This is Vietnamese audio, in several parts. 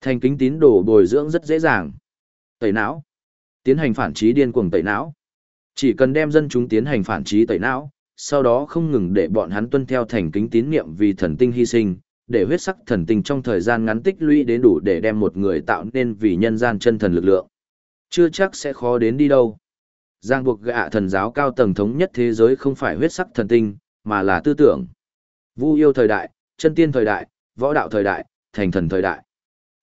Thành kính tín đồ bồi dưỡng rất dễ dàng. Tẩy não. Tiến hành phản trí điên cuồng tẩy não. Chỉ cần đem dân chúng tiến hành phản trí tẩy não, sau đó không ngừng để bọn hắn tuân theo thành kính tín niệm vì thần tinh hy sinh, để huyết sắc thần tinh trong thời gian ngắn tích lũy đến đủ để đem một người tạo nên vì nhân gian chân thần lực lượng. Chưa chắc sẽ khó đến đi đâu. Giang buộc gạ thần giáo cao tầng thống nhất thế giới không phải huyết sắc thần tinh, mà là tư tưởng. Vu yêu thời đại, chân tiên thời đại, võ đạo thời đại, thành thần thời đại.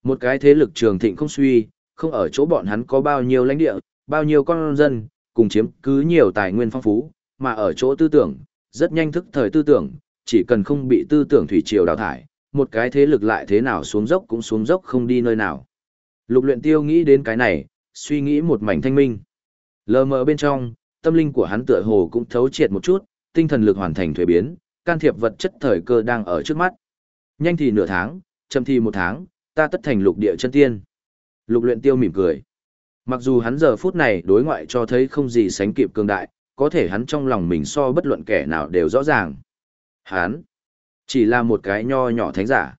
Một cái thế lực trường thịnh không suy, không ở chỗ bọn hắn có bao nhiêu lãnh địa, bao nhiêu con dân, cùng chiếm cứ nhiều tài nguyên phong phú, mà ở chỗ tư tưởng, rất nhanh thức thời tư tưởng, chỉ cần không bị tư tưởng thủy triều đào thải, một cái thế lực lại thế nào xuống dốc cũng xuống dốc không đi nơi nào. Lục luyện tiêu nghĩ đến cái này, suy nghĩ một mảnh thanh minh. Lờ mờ bên trong, tâm linh của hắn tựa hồ cũng thấu triệt một chút, tinh thần lực hoàn thành thuế biến, can thiệp vật chất thời cơ đang ở trước mắt. Nhanh thì nửa tháng, chậm thì một tháng, ta tất thành lục địa chân tiên. Lục luyện tiêu mỉm cười. Mặc dù hắn giờ phút này đối ngoại cho thấy không gì sánh kịp cường đại, có thể hắn trong lòng mình so bất luận kẻ nào đều rõ ràng. Hắn chỉ là một cái nho nhỏ thánh giả.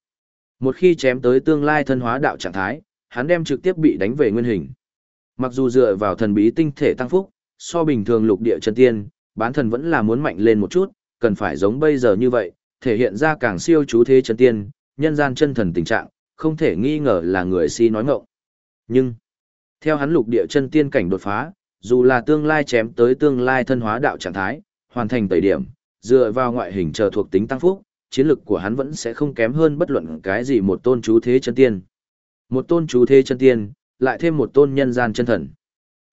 Một khi chém tới tương lai thân hóa đạo trạng thái, hắn đem trực tiếp bị đánh về nguyên hình. Mặc dù dựa vào thần bí tinh thể tăng phúc, so bình thường lục địa chân tiên, bán thần vẫn là muốn mạnh lên một chút, cần phải giống bây giờ như vậy, thể hiện ra càng siêu chú thế chân tiên, nhân gian chân thần tình trạng, không thể nghi ngờ là người si nói ngọng. Nhưng, theo hắn lục địa chân tiên cảnh đột phá, dù là tương lai chém tới tương lai thân hóa đạo trạng thái, hoàn thành tẩy điểm, dựa vào ngoại hình chờ thuộc tính tăng phúc, chiến lực của hắn vẫn sẽ không kém hơn bất luận cái gì một tôn chú thế chân tiên. Một tôn chú thế chân tiên, lại thêm một tôn nhân gian chân thần.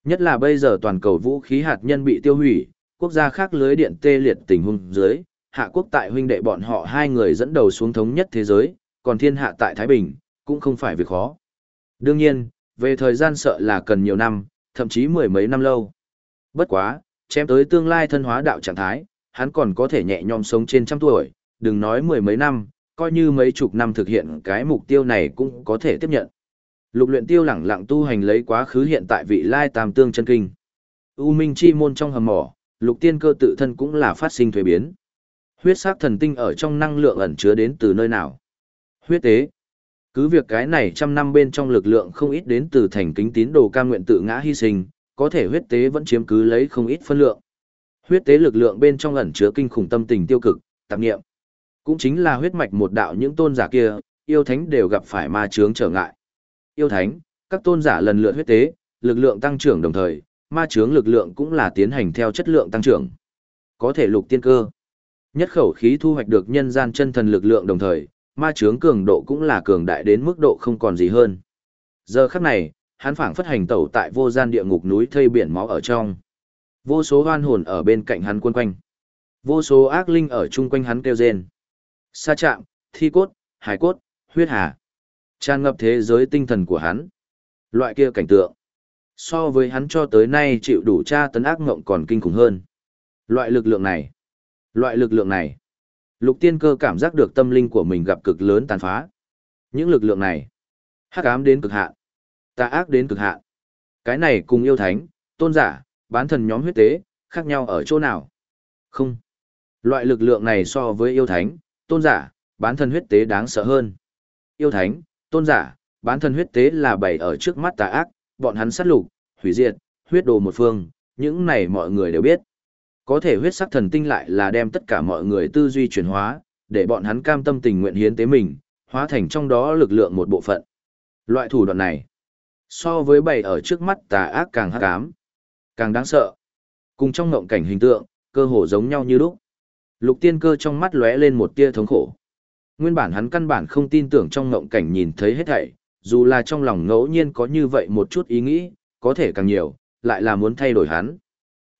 Nhất là bây giờ toàn cầu vũ khí hạt nhân bị tiêu hủy, quốc gia khác lưới điện tê liệt tình huống dưới, hạ quốc tại huynh đệ bọn họ hai người dẫn đầu xuống thống nhất thế giới, còn thiên hạ tại Thái Bình, cũng không phải việc khó. Đương nhiên, về thời gian sợ là cần nhiều năm, thậm chí mười mấy năm lâu. Bất quá, chém tới tương lai thân hóa đạo trạng thái, hắn còn có thể nhẹ nhõm sống trên trăm tuổi, đừng nói mười mấy năm, coi như mấy chục năm thực hiện cái mục tiêu này cũng có thể tiếp nhận. Lục luyện tiêu lẳng lặng tu hành lấy quá khứ hiện tại vị lai tam tương chân kinh. U minh chi môn trong hầm mỏ, lục tiên cơ tự thân cũng là phát sinh thuế biến. Huyết sắc thần tinh ở trong năng lượng ẩn chứa đến từ nơi nào? Huyết tế. Cứ việc cái này trăm năm bên trong lực lượng không ít đến từ thành kính tín đồ cam nguyện tự ngã hy sinh, có thể huyết tế vẫn chiếm cứ lấy không ít phân lượng. Huyết tế lực lượng bên trong ẩn chứa kinh khủng tâm tình tiêu cực, tạp niệm. Cũng chính là huyết mạch một đạo những tôn giả kia, yêu thánh đều gặp phải ma chướng trở ngại. Yêu thánh, các tôn giả lần lượt huyết tế, lực lượng tăng trưởng đồng thời, ma chướng lực lượng cũng là tiến hành theo chất lượng tăng trưởng. Có thể lục tiên cơ. Nhất khẩu khí thu hoạch được nhân gian chân thần lực lượng đồng thời, ma chướng cường độ cũng là cường đại đến mức độ không còn gì hơn. Giờ khắc này, hắn phảng phất hành tẩu tại vô gian địa ngục núi thây biển máu ở trong. Vô số hoan hồn ở bên cạnh hắn quân quanh. Vô số ác linh ở chung quanh hắn kêu rên. Sa chạm, thi cốt, hải cốt, huyết hà. Tràn ngập thế giới tinh thần của hắn. Loại kia cảnh tượng. So với hắn cho tới nay chịu đủ tra tấn ác ngộng còn kinh khủng hơn. Loại lực lượng này. Loại lực lượng này. Lục tiên cơ cảm giác được tâm linh của mình gặp cực lớn tàn phá. Những lực lượng này. hắc ám đến cực hạn. Tà ác đến cực hạn. Cái này cùng yêu thánh, tôn giả, bán thần nhóm huyết tế, khác nhau ở chỗ nào? Không. Loại lực lượng này so với yêu thánh, tôn giả, bán thần huyết tế đáng sợ hơn. Yêu thánh, tôn giả, bán thần huyết tế là bày ở trước mắt tà ác, bọn hắn sát lục, hủy diệt, huyết đồ một phương, những này mọi người đều biết. Có thể huyết sắc thần tinh lại là đem tất cả mọi người tư duy chuyển hóa, để bọn hắn cam tâm tình nguyện hiến tế mình, hóa thành trong đó lực lượng một bộ phận. Loại thủ đoạn này, so với bày ở trước mắt tà ác càng hắc ám, càng đáng sợ. Cùng trong ngộng cảnh hình tượng, cơ hồ giống nhau như lúc. Lục tiên cơ trong mắt lóe lên một tia thống khổ. Nguyên bản hắn căn bản không tin tưởng trong ngộng cảnh nhìn thấy hết thảy, dù là trong lòng ngẫu nhiên có như vậy một chút ý nghĩ, có thể càng nhiều, lại là muốn thay đổi hắn.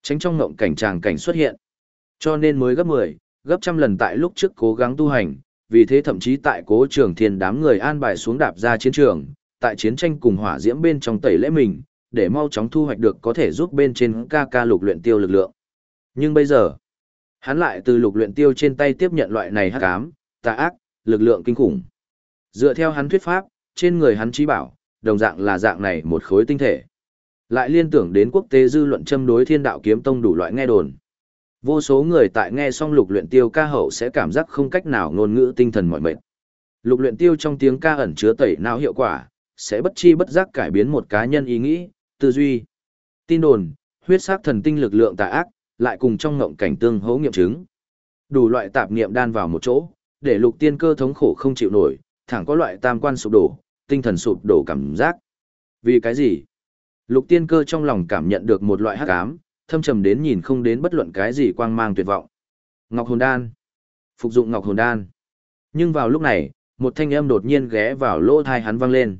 Tránh trong ngộng cảnh tràng cảnh xuất hiện. Cho nên mới gấp 10, gấp trăm lần tại lúc trước cố gắng tu hành, vì thế thậm chí tại cố trường thiên đám người an bài xuống đạp ra chiến trường, tại chiến tranh cùng hỏa diễm bên trong tẩy lễ mình, để mau chóng thu hoạch được có thể giúp bên trên ca ca lục luyện tiêu lực lượng. Nhưng bây giờ, hắn lại từ lục luyện tiêu trên tay tiếp nhận loại này hắc ám, tà ác, lực lượng kinh khủng. Dựa theo hắn thuyết pháp, trên người hắn trí bảo, đồng dạng là dạng này một khối tinh thể. Lại liên tưởng đến quốc tế dư luận châm đối thiên đạo kiếm tông đủ loại nghe đồn. Vô số người tại nghe xong lục luyện tiêu ca hậu sẽ cảm giác không cách nào ngôn ngữ tinh thần mỏi mệt. Lục luyện tiêu trong tiếng ca ẩn chứa tẩy não hiệu quả, sẽ bất chi bất giác cải biến một cá nhân ý nghĩ, tư duy. Tin đồn, huyết sắc thần tinh lực lượng tà ác, lại cùng trong ngộng cảnh tương hỗ nghiệm chứng. Đủ loại tạp niệm đan vào một chỗ, để lục tiên cơ thống khổ không chịu nổi, thẳng có loại tam quan sụp đổ, tinh thần sụp đổ cảm giác. Vì cái gì? Lục tiên cơ trong lòng cảm nhận được một loại hắc ám, thâm trầm đến nhìn không đến bất luận cái gì quang mang tuyệt vọng. Ngọc hồn đan. Phục dụng ngọc hồn đan. Nhưng vào lúc này, một thanh âm đột nhiên ghé vào lỗ thai hắn vang lên.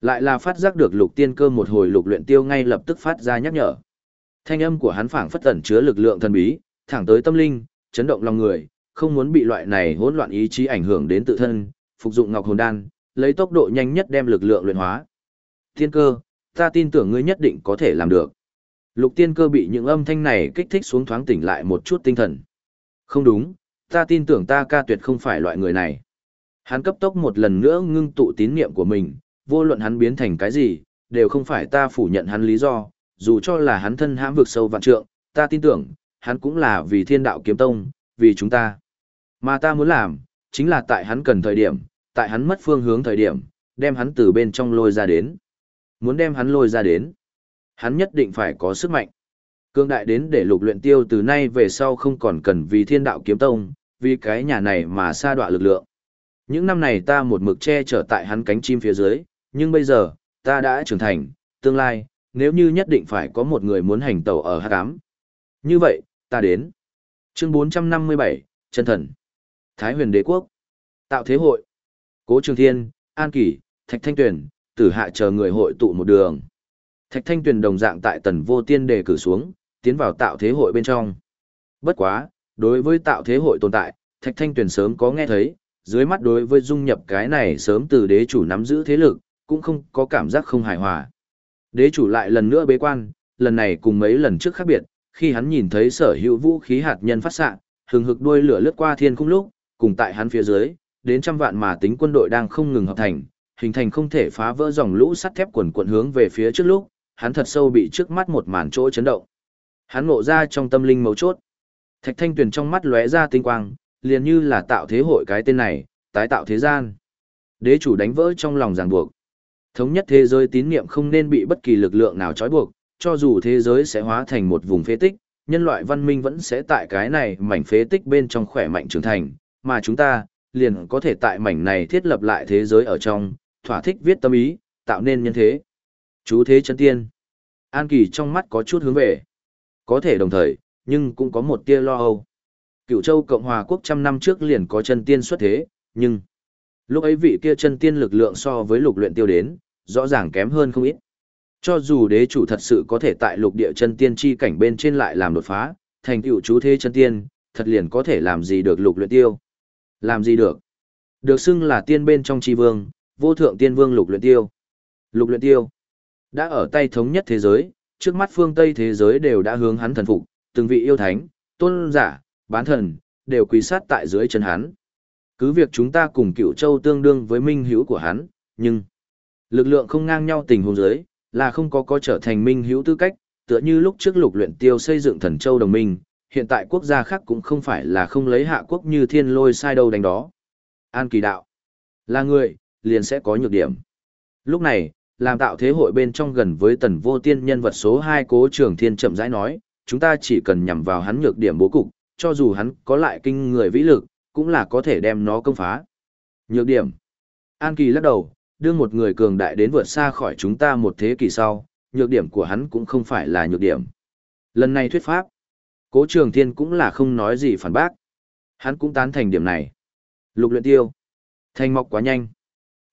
Lại là phát giác được lục tiên cơ một hồi lục luyện tiêu ngay lập tức phát ra nhắc nhở. Thanh âm của hắn phảng phất tẩn chứa lực lượng thần bí, thẳng tới tâm linh, chấn động lòng người, không muốn bị loại này hỗn loạn ý chí ảnh hưởng đến tự thân, phục dụng ngọc hồn đan, lấy tốc độ nhanh nhất đem lực lượng luyện hóa. Tiên cơ, ta tin tưởng ngươi nhất định có thể làm được. Lục tiên cơ bị những âm thanh này kích thích xuống thoáng tỉnh lại một chút tinh thần. Không đúng, ta tin tưởng ta ca tuyệt không phải loại người này. Hắn cấp tốc một lần nữa ngưng tụ tín niệm của mình, vô luận hắn biến thành cái gì, đều không phải ta phủ nhận hắn lý do, dù cho là hắn thân hãm vực sâu vạn trượng, ta tin tưởng, hắn cũng là vì thiên đạo kiếm tông, vì chúng ta. Mà ta muốn làm, chính là tại hắn cần thời điểm, tại hắn mất phương hướng thời điểm, đem hắn từ bên trong lôi ra đến. Muốn đem hắn lôi ra đến, hắn nhất định phải có sức mạnh. Cương đại đến để lục luyện tiêu từ nay về sau không còn cần vì thiên đạo kiếm tông, vì cái nhà này mà sa đọa lực lượng. Những năm này ta một mực che chở tại hắn cánh chim phía dưới, nhưng bây giờ, ta đã trưởng thành, tương lai, nếu như nhất định phải có một người muốn hành tẩu ở hắc ám. Như vậy, ta đến. Chương 457, chân thần. Thái huyền đế quốc. Tạo thế hội. Cố Trường Thiên, An Kỳ, Thạch Thanh Tuyền, tử hạ chờ người hội tụ một đường. Thạch Thanh Tuyền đồng dạng tại tần vô tiên đề cử xuống, tiến vào tạo thế hội bên trong. Bất quá, đối với tạo thế hội tồn tại, Thạch Thanh Tuyền sớm có nghe thấy, dưới mắt đối với dung nhập cái này sớm từ đế chủ nắm giữ thế lực, cũng không có cảm giác không hài hòa. Đế chủ lại lần nữa bế quan, lần này cùng mấy lần trước khác biệt, khi hắn nhìn thấy sở hữu vũ khí hạt nhân phát xạ, hừng hực đuôi lửa lướt qua thiên không lúc, cùng tại hắn phía dưới, đến trăm vạn mà tính quân đội đang không ngừng hợp thành, hình thành không thể phá vỡ dòng lũ sắt thép quần quận hướng về phía trước lúc, hắn thật sâu bị trước mắt một màn chỗ chấn động. Hắn ngộ ra trong tâm linh mấu chốt. Thạch Thanh Tuyền trong mắt lóe ra tinh quang, liền như là tạo thế hội cái tên này, tái tạo thế gian. Đế chủ đánh vỡ trong lòng ràng buộc. Thống nhất thế giới tín niệm không nên bị bất kỳ lực lượng nào trói buộc, cho dù thế giới sẽ hóa thành một vùng phế tích, nhân loại văn minh vẫn sẽ tại cái này mảnh phế tích bên trong khỏe mạnh trưởng thành, mà chúng ta, liền có thể tại mảnh này thiết lập lại thế giới ở trong, thỏa thích viết tâm ý, tạo nên nhân thế. Chú thế chân tiên. An Kỳ trong mắt có chút hướng về. Có thể đồng thời, nhưng cũng có một tia lo âu. Cựu châu Cộng hòa quốc trăm năm trước liền có chân tiên xuất thế, nhưng lúc ấy vị kia chân tiên lực lượng so với lục luyện tiêu đến, rõ ràng kém hơn không ít. Cho dù đế chủ thật sự có thể tại lục địa chân tiên chi cảnh bên trên lại làm đột phá, thành tựu chú thế chân tiên, thật liền có thể làm gì được lục luyện tiêu. Làm gì được? Được xưng là tiên bên trong chi vương, vô thượng tiên vương lục luyện tiêu. Lục luyện tiêu đã ở tay thống nhất thế giới, trước mắt phương Tây thế giới đều đã hướng hắn thần phục, từng vị yêu thánh, tôn giả, bán thần, đều quỳ sát tại dưới chân hắn. Cứ việc chúng ta cùng cựu châu tương đương với minh hữu của hắn, nhưng lực lượng không ngang nhau tình huống giới, là không có có trở thành minh hữu tư cách, tựa như lúc trước lục luyện tiêu xây dựng thần châu đồng minh, hiện tại quốc gia khác cũng không phải là không lấy hạ quốc như thiên lôi sai đâu đánh đó. An kỳ đạo, là người, liền sẽ có nhược điểm. Lúc này, làm tạo thế hội bên trong gần với tần vô tiên nhân vật số 2 cố trường thiên chậm rãi nói, chúng ta chỉ cần nhằm vào hắn nhược điểm bố cục, cho dù hắn có lại kinh người vĩ lực, cũng là có thể đem nó công phá. Nhược điểm. An Kỳ lắc đầu, đưa một người cường đại đến vượt xa khỏi chúng ta một thế kỷ sau, nhược điểm của hắn cũng không phải là nhược điểm. Lần này thuyết pháp, cố trường thiên cũng là không nói gì phản bác. Hắn cũng tán thành điểm này. Lục luyện tiêu. Thanh mọc quá nhanh.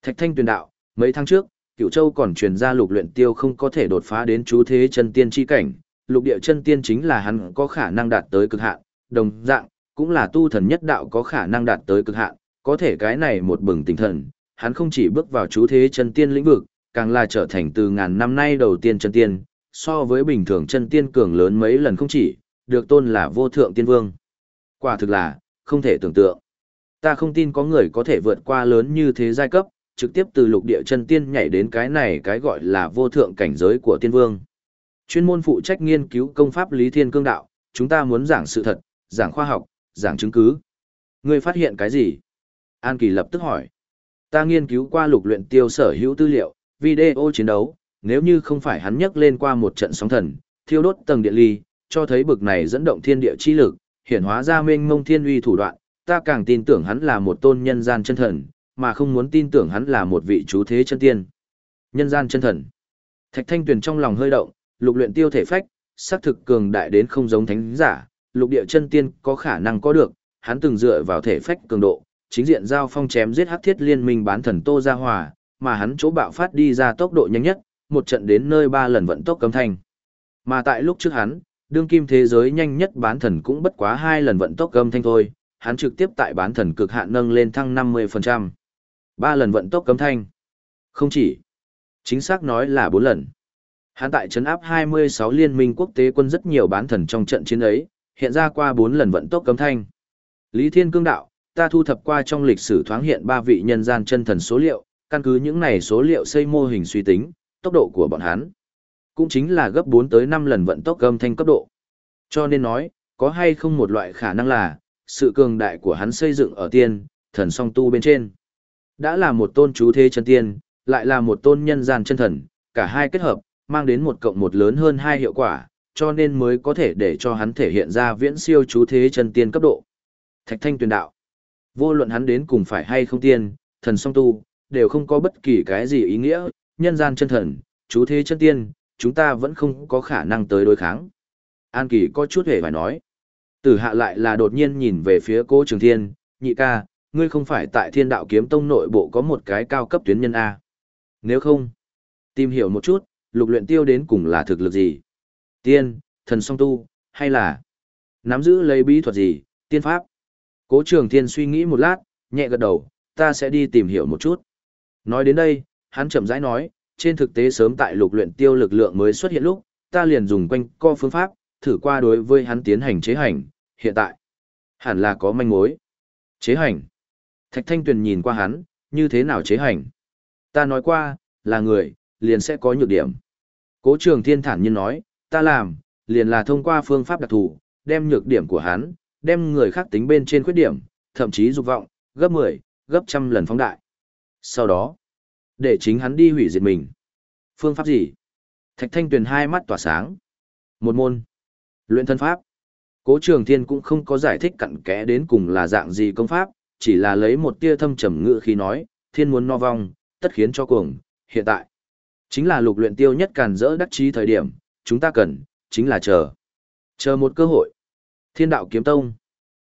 Thạch thanh Tuyền đạo, mấy tháng trước, Cửu châu còn truyền ra lục luyện tiêu không có thể đột phá đến chú thế chân tiên chi cảnh. Lục địa chân tiên chính là hắn có khả năng đạt tới cực hạn, đồng dạng, cũng là tu thần nhất đạo có khả năng đạt tới cực hạn, có thể cái này một bừng tinh thần, hắn không chỉ bước vào chú thế chân tiên lĩnh vực, càng là trở thành từ ngàn năm nay đầu tiên chân tiên, so với bình thường chân tiên cường lớn mấy lần không chỉ, được tôn là vô thượng tiên vương. Quả thực là, không thể tưởng tượng. Ta không tin có người có thể vượt qua lớn như thế giai cấp, trực tiếp từ lục địa chân tiên nhảy đến cái này cái gọi là vô thượng cảnh giới của tiên vương. Chuyên môn phụ trách nghiên cứu công pháp lý thiên cương đạo, chúng ta muốn giảng sự thật, giảng khoa học, giảng chứng cứ. Ngươi phát hiện cái gì? An Kỳ lập tức hỏi. Ta nghiên cứu qua lục luyện tiêu sở hữu tư liệu, video chiến đấu, nếu như không phải hắn nhấc lên qua một trận sóng thần, thiêu đốt tầng địa ly, cho thấy bực này dẫn động thiên địa chi lực, hiển hóa ra mênh mông thiên uy thủ đoạn, ta càng tin tưởng hắn là một tôn nhân gian chân thần, mà không muốn tin tưởng hắn là một vị chú thế chân tiên. Nhân gian chân thần. Thạch Thanh Tuyền trong lòng hơi động, lục luyện tiêu thể phách, sắc thực cường đại đến không giống thánh giả, lục địa chân tiên có khả năng có được, hắn từng dựa vào thể phách cường độ, chính diện giao phong chém giết hắc thiết liên minh bán thần Tô Gia Hòa, mà hắn chỗ bạo phát đi ra tốc độ nhanh nhất, một trận đến nơi ba lần vận tốc cấm thanh. Mà tại lúc trước hắn, đương kim thế giới nhanh nhất bán thần cũng bất quá hai lần vận tốc cấm thanh thôi, hắn trực tiếp tại bán thần cực hạn nâng lên thăng 50% ba lần vận tốc cấm thanh. Không chỉ, chính xác nói là bốn lần. Hắn tại trấn áp 26 liên minh quốc tế quân rất nhiều bán thần trong trận chiến ấy, hiện ra qua bốn lần vận tốc cấm thanh. Lý Thiên Cương đạo, ta thu thập qua trong lịch sử thoáng hiện ba vị nhân gian chân thần số liệu, căn cứ những này số liệu xây mô hình suy tính, tốc độ của bọn hắn cũng chính là gấp 4 tới 5 lần vận tốc âm thanh cấp độ. Cho nên nói, có hay không một loại khả năng là, sự cường đại của hắn xây dựng ở tiên, thần song tu bên trên. Đã là một tôn chú thế chân tiên, lại là một tôn nhân gian chân thần, cả hai kết hợp, mang đến một cộng một lớn hơn hai hiệu quả, cho nên mới có thể để cho hắn thể hiện ra viễn siêu chú thế chân tiên cấp độ. Thạch thanh tuyển đạo. Vô luận hắn đến cùng phải hay không tiên, thần song tu, đều không có bất kỳ cái gì ý nghĩa, nhân gian chân thần, chú thế chân tiên, chúng ta vẫn không có khả năng tới đối kháng. An Kỳ có chút hề phải nói. Tử hạ lại là đột nhiên nhìn về phía cô Trường Thiên, nhị ca, ngươi không phải tại thiên đạo kiếm tông nội bộ có một cái cao cấp tuyến nhân A. Nếu không, tìm hiểu một chút, lục luyện tiêu đến cùng là thực lực gì? Tiên, thần song tu, hay là nắm giữ lấy bí thuật gì, tiên pháp? Cố Trường Thiên suy nghĩ một lát, nhẹ gật đầu, ta sẽ đi tìm hiểu một chút. Nói đến đây, hắn chậm rãi nói, trên thực tế sớm tại lục luyện tiêu lực lượng mới xuất hiện lúc, ta liền dùng quanh co phương pháp, thử qua đối với hắn tiến hành chế hành, hiện tại, hẳn là có manh mối. Chế hành. Thạch Thanh Tuyền nhìn qua hắn, như thế nào chế hành? Ta nói qua, là người, liền sẽ có nhược điểm. Cố trường thiên thản nhiên nói, ta làm, liền là thông qua phương pháp đặc thù, đem nhược điểm của hắn, đem người khác tính bên trên khuyết điểm, thậm chí dục vọng, gấp 10, gấp trăm lần phóng đại. Sau đó, để chính hắn đi hủy diệt mình. Phương pháp gì? Thạch Thanh Tuyền hai mắt tỏa sáng. Một môn. Luyện thân pháp. Cố Trường Thiên cũng không có giải thích cặn kẽ đến cùng là dạng gì công pháp, chỉ là lấy một tia thâm trầm ngự khi nói, thiên muốn no vong, tất khiến cho cuồng, hiện tại. Chính là lục luyện tiêu nhất càn rỡ đắc trí thời điểm, chúng ta cần, chính là chờ. Chờ một cơ hội. Thiên đạo kiếm tông.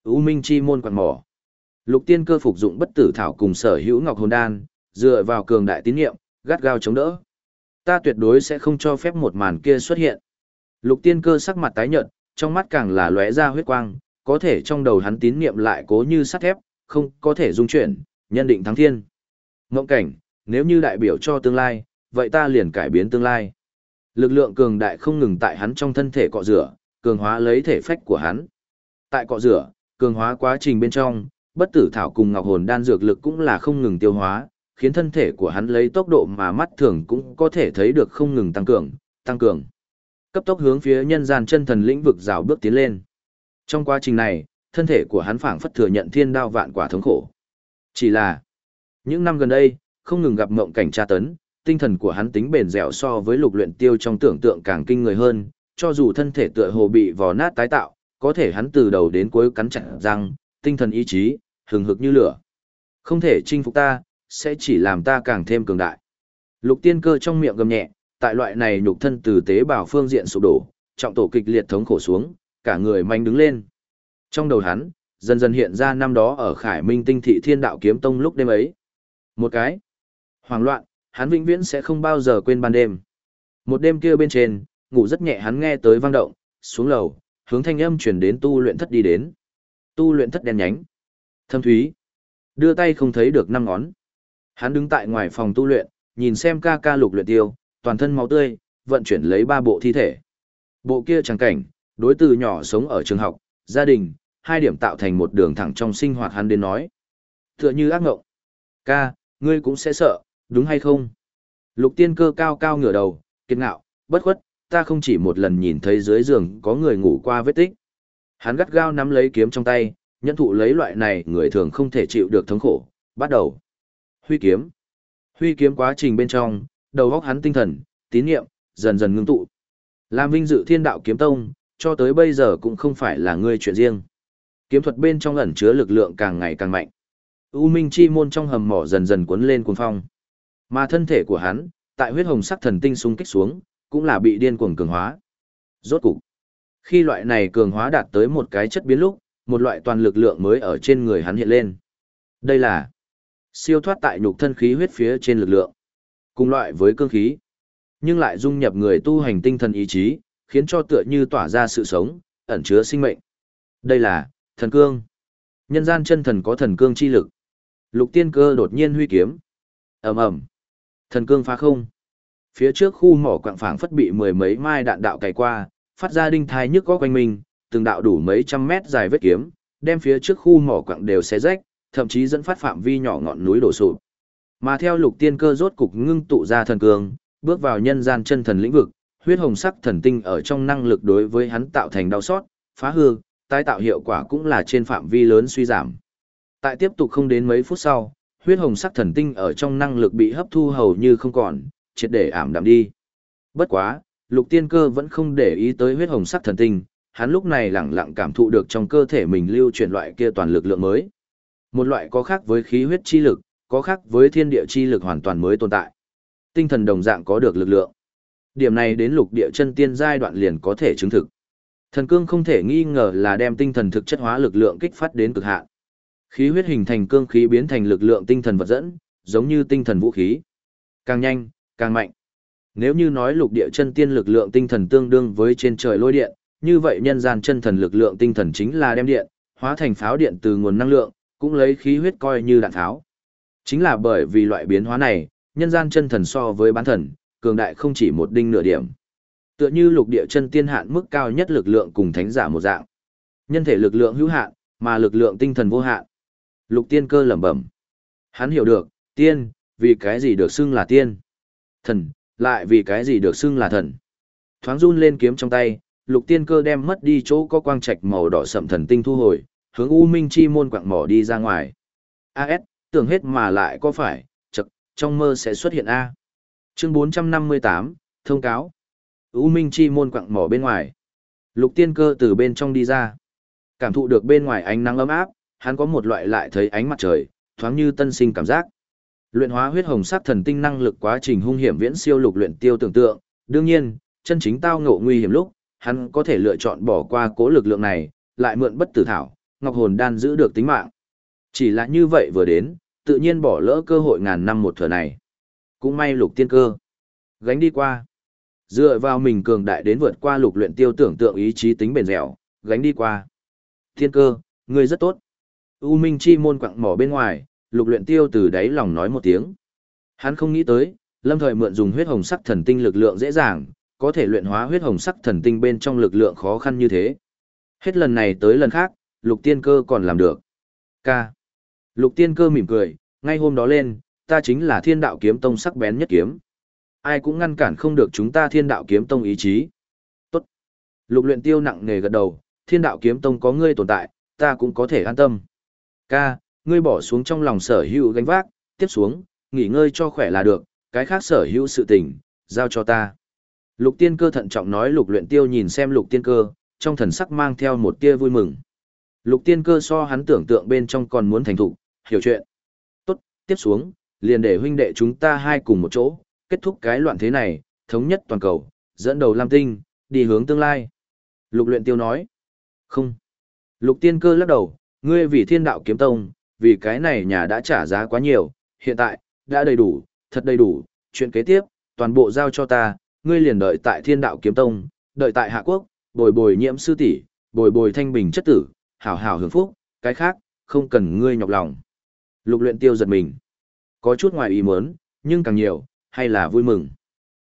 U Minh chi môn quạt mỏ. Lục tiên cơ phục dụng bất tử thảo cùng sở hữu ngọc hồn đan, dựa vào cường đại tín nhiệm, gắt gao chống đỡ. Ta tuyệt đối sẽ không cho phép một màn kia xuất hiện. Lục tiên cơ sắc mặt tái nhợt, trong mắt càng là lóe ra huyết quang, có thể trong đầu hắn tín niệm lại cố như sắt thép, không có thể dung chuyển, nhân định thắng thiên. Ngộng cảnh, nếu như đại biểu cho tương lai, vậy ta liền cải biến tương lai. Lực lượng cường đại không ngừng tại hắn trong thân thể cọ rửa, cường hóa lấy thể phách của hắn. Tại cọ rửa, cường hóa quá trình bên trong, bất tử thảo cùng ngọc hồn đan dược lực cũng là không ngừng tiêu hóa, khiến thân thể của hắn lấy tốc độ mà mắt thường cũng có thể thấy được không ngừng tăng cường, tăng cường. Cấp tốc hướng phía nhân gian chân thần lĩnh vực rào bước tiến lên. Trong quá trình này, thân thể của hắn phảng phất thừa nhận thiên đao vạn quả thống khổ. Chỉ là, những năm gần đây, không ngừng gặp mộng cảnh tra tấn, tinh thần của hắn tính bền dẻo so với lục luyện tiêu trong tưởng tượng càng kinh người hơn, cho dù thân thể tựa hồ bị vò nát tái tạo, có thể hắn từ đầu đến cuối cắn chặt răng, tinh thần ý chí, hừng hực như lửa. Không thể chinh phục ta, sẽ chỉ làm ta càng thêm cường đại. Lục tiên cơ trong miệng gầm nhẹ, tại loại này nhục thân từ tế bào phương diện sụp đổ, trọng tổ kịch liệt thống khổ xuống, cả người manh đứng lên. Trong đầu hắn, dần dần hiện ra năm đó ở Khải Minh Tinh Thị Thiên Đạo Kiếm Tông lúc đêm ấy. Một cái. Hoàng loạn, hắn vĩnh viễn sẽ không bao giờ quên ban đêm. Một đêm kia bên trên, ngủ rất nhẹ hắn nghe tới vang động, xuống lầu, hướng thanh âm chuyển đến tu luyện thất đi đến. Tu luyện thất đen nhánh. Thâm thúy. Đưa tay không thấy được năm ngón. Hắn đứng tại ngoài phòng tu luyện, nhìn xem ca ca lục luyện tiêu, toàn thân máu tươi, vận chuyển lấy ba bộ thi thể. Bộ kia chẳng cảnh, đối từ nhỏ sống ở trường học, gia đình, hai điểm tạo thành một đường thẳng trong sinh hoạt hắn đến nói. Tựa như ác ngộng. Ca, ngươi cũng sẽ sợ, đúng hay không? Lục tiên cơ cao cao ngửa đầu, kiệt ngạo, bất khuất, ta không chỉ một lần nhìn thấy dưới giường có người ngủ qua vết tích. Hắn gắt gao nắm lấy kiếm trong tay, nhận thụ lấy loại này người thường không thể chịu được thống khổ, bắt đầu. Huy kiếm. Huy kiếm quá trình bên trong, đầu óc hắn tinh thần, tín niệm, dần dần ngưng tụ. Làm vinh dự thiên đạo kiếm tông, cho tới bây giờ cũng không phải là ngươi chuyện riêng. Kiếm thuật bên trong ẩn chứa lực lượng càng ngày càng mạnh. U Minh chi môn trong hầm mỏ dần dần cuốn lên cuồng phong. Mà thân thể của hắn, tại huyết hồng sắc thần tinh xung kích xuống, cũng là bị điên cuồng cường hóa. Rốt cục, khi loại này cường hóa đạt tới một cái chất biến lúc, một loại toàn lực lượng mới ở trên người hắn hiện lên. Đây là siêu thoát tại nhục thân khí huyết phía trên lực lượng, cùng loại với cương khí, nhưng lại dung nhập người tu hành tinh thần ý chí, khiến cho tựa như tỏa ra sự sống, ẩn chứa sinh mệnh. Đây là thần cương. Nhân gian chân thần có thần cương chi lực. Lục tiên cơ đột nhiên huy kiếm. ầm ầm Thần cương phá không. Phía trước khu mỏ quạng phảng phất bị mười mấy mai đạn đạo cày qua, phát ra đinh thai nhức có quanh mình, từng đạo đủ mấy trăm mét dài vết kiếm, đem phía trước khu mỏ quạng đều xé rách, thậm chí dẫn phát phạm vi nhỏ ngọn núi đổ sụp. Mà theo lục tiên cơ rốt cục ngưng tụ ra thần cương, bước vào nhân gian chân thần lĩnh vực, huyết hồng sắc thần tinh ở trong năng lực đối với hắn tạo thành đau sót, phá hư, tái tạo hiệu quả cũng là trên phạm vi lớn suy giảm. Tại tiếp tục không đến mấy phút sau, huyết hồng sắc thần tinh ở trong năng lực bị hấp thu hầu như không còn, triệt để ảm đạm đi. Bất quá, lục tiên cơ vẫn không để ý tới huyết hồng sắc thần tinh, hắn lúc này lẳng lặng cảm thụ được trong cơ thể mình lưu chuyển loại kia toàn lực lượng mới. Một loại có khác với khí huyết chi lực, có khác với thiên địa chi lực hoàn toàn mới tồn tại. Tinh thần đồng dạng có được lực lượng. Điểm này đến lục địa chân tiên giai đoạn liền có thể chứng thực. Thần cương không thể nghi ngờ là đem tinh thần thực chất hóa lực lượng kích phát đến cực hạn. Khí huyết hình thành cương khí biến thành lực lượng tinh thần vật dẫn, giống như tinh thần vũ khí. Càng nhanh, càng mạnh. Nếu như nói lục địa chân tiên lực lượng tinh thần tương đương với trên trời lôi điện, như vậy nhân gian chân thần lực lượng tinh thần chính là đem điện, hóa thành pháo điện từ nguồn năng lượng, cũng lấy khí huyết coi như đạn tháo. Chính là bởi vì loại biến hóa này, nhân gian chân thần so với bán thần, cường đại không chỉ một đinh nửa điểm. Tựa như lục địa chân tiên hạn mức cao nhất lực lượng cùng thánh giả một dạng. Nhân thể lực lượng hữu hạn, mà lực lượng tinh thần vô hạn. Lục tiên cơ lẩm bẩm. Hắn hiểu được, tiên, vì cái gì được xưng là tiên. Thần, lại vì cái gì được xưng là thần. Thoáng run lên kiếm trong tay, lục tiên cơ đem mất đi chỗ có quang trạch màu đỏ sậm thần tinh thu hồi, hướng U Minh Chi môn quạng mỏ đi ra ngoài. AS, tưởng hết mà lại có phải, chật, trong mơ sẽ xuất hiện A. Chương 458, thông cáo. U Minh Chi môn quạng mỏ bên ngoài. Lục tiên cơ từ bên trong đi ra. Cảm thụ được bên ngoài ánh nắng ấm áp, hắn có một loại lại thấy ánh mặt trời, thoáng như tân sinh cảm giác. Luyện hóa huyết hồng sắc thần tinh năng lực quá trình hung hiểm viễn siêu lục luyện tiêu tưởng tượng, đương nhiên, chân chính tao ngộ nguy hiểm lúc, hắn có thể lựa chọn bỏ qua cố lực lượng này, lại mượn bất tử thảo, ngọc hồn đan giữ được tính mạng. Chỉ là như vậy vừa đến, tự nhiên bỏ lỡ cơ hội ngàn năm một thừa này. Cũng may lục tiên cơ. Gánh đi qua. Dựa vào mình cường đại đến vượt qua lục luyện tiêu tưởng tượng ý chí tính bền dẻo, gánh đi qua. Thiên cơ, ngươi rất tốt. U Minh Chi môn quặng mỏ bên ngoài, lục luyện tiêu từ đáy lòng nói một tiếng. Hắn không nghĩ tới, lâm thời mượn dùng huyết hồng sắc thần tinh lực lượng dễ dàng, có thể luyện hóa huyết hồng sắc thần tinh bên trong lực lượng khó khăn như thế. Hết lần này tới lần khác, lục tiên cơ còn làm được. Ca. Lục tiên cơ mỉm cười, ngay hôm đó lên, ta chính là thiên đạo kiếm tông sắc bén nhất kiếm. Ai cũng ngăn cản không được chúng ta thiên đạo kiếm tông ý chí. Tốt. Lục luyện tiêu nặng nề gật đầu, thiên đạo kiếm tông có ngươi tồn tại, ta cũng có thể an tâm. Ca, ngươi bỏ xuống trong lòng sở hữu gánh vác, tiếp xuống, nghỉ ngơi cho khỏe là được, cái khác sở hữu sự tình, giao cho ta. Lục tiên cơ thận trọng nói lục luyện tiêu nhìn xem lục tiên cơ, trong thần sắc mang theo một tia vui mừng. Lục tiên cơ so hắn tưởng tượng bên trong còn muốn thành thục, hiểu chuyện. Tốt, tiếp xuống, liền để huynh đệ chúng ta hai cùng một chỗ, kết thúc cái loạn thế này, thống nhất toàn cầu, dẫn đầu Lam Tinh, đi hướng tương lai. Lục luyện tiêu nói. Không. Lục tiên cơ lắc đầu, ngươi vì thiên đạo kiếm tông, vì cái này nhà đã trả giá quá nhiều, hiện tại, đã đầy đủ, thật đầy đủ, chuyện kế tiếp, toàn bộ giao cho ta, ngươi liền đợi tại thiên đạo kiếm tông, đợi tại hạ quốc, bồi bồi nhiễm sư tỷ, bồi bồi thanh bình chất tử, hảo hảo hưởng phúc, cái khác, không cần ngươi nhọc lòng. Lục luyện tiêu giật mình. Có chút ngoài ý muốn, nhưng càng nhiều, hay là vui mừng.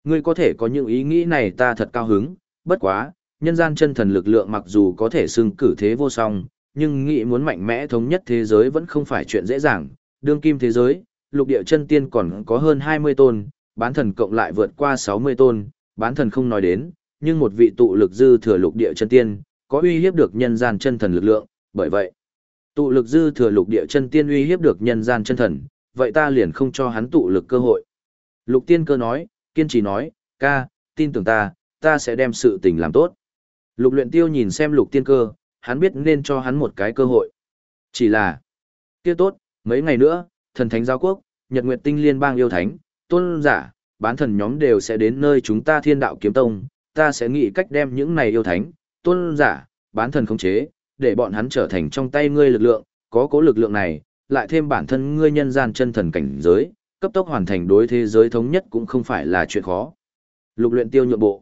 Ngươi có thể có những ý nghĩ này ta thật cao hứng, bất quá, nhân gian chân thần lực lượng mặc dù có thể xưng cử thế vô song, nhưng nghĩ muốn mạnh mẽ thống nhất thế giới vẫn không phải chuyện dễ dàng. Đương kim thế giới, lục địa chân tiên còn có hơn 20 tôn, bán thần cộng lại vượt qua 60 tôn, bán thần không nói đến, nhưng một vị tụ lực dư thừa lục địa chân tiên, có uy hiếp được nhân gian chân thần lực lượng, bởi vậy, tụ lực dư thừa lục địa chân tiên uy hiếp được nhân gian chân thần, vậy ta liền không cho hắn tụ lực cơ hội. Lục tiên cơ nói, kiên trì nói, ca, tin tưởng ta, ta sẽ đem sự tình làm tốt. Lục luyện tiêu nhìn xem lục tiên cơ, hắn biết nên cho hắn một cái cơ hội. Chỉ là, kia tốt, mấy ngày nữa, thần thánh giáo quốc, nhật nguyệt tinh liên bang yêu thánh, tôn giả, bán thần nhóm đều sẽ đến nơi chúng ta thiên đạo kiếm tông, ta sẽ nghĩ cách đem những này yêu thánh, tôn giả, bán thần khống chế, để bọn hắn trở thành trong tay ngươi lực lượng, có cố lực lượng này, lại thêm bản thân ngươi nhân gian chân thần cảnh giới, cấp tốc hoàn thành đối thế giới thống nhất cũng không phải là chuyện khó. Lục luyện tiêu nhượng bộ.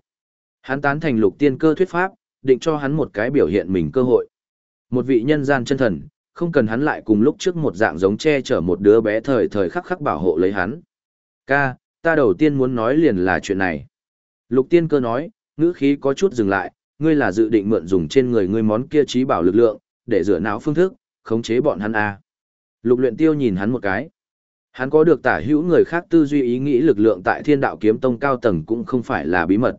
Hắn tán thành lục tiên cơ thuyết pháp, định cho hắn một cái biểu hiện mình cơ hội. Một vị nhân gian chân thần, không cần hắn lại cùng lúc trước một dạng giống che chở một đứa bé thời thời khắc khắc bảo hộ lấy hắn. Ca, ta đầu tiên muốn nói liền là chuyện này. Lục tiên cơ nói, ngữ khí có chút dừng lại, ngươi là dự định mượn dùng trên người ngươi món kia trí bảo lực lượng, để rửa não phương thức, khống chế bọn hắn à. Lục luyện tiêu nhìn hắn một cái. Hắn có được tả hữu người khác tư duy ý nghĩ lực lượng tại thiên đạo kiếm tông cao tầng cũng không phải là bí mật.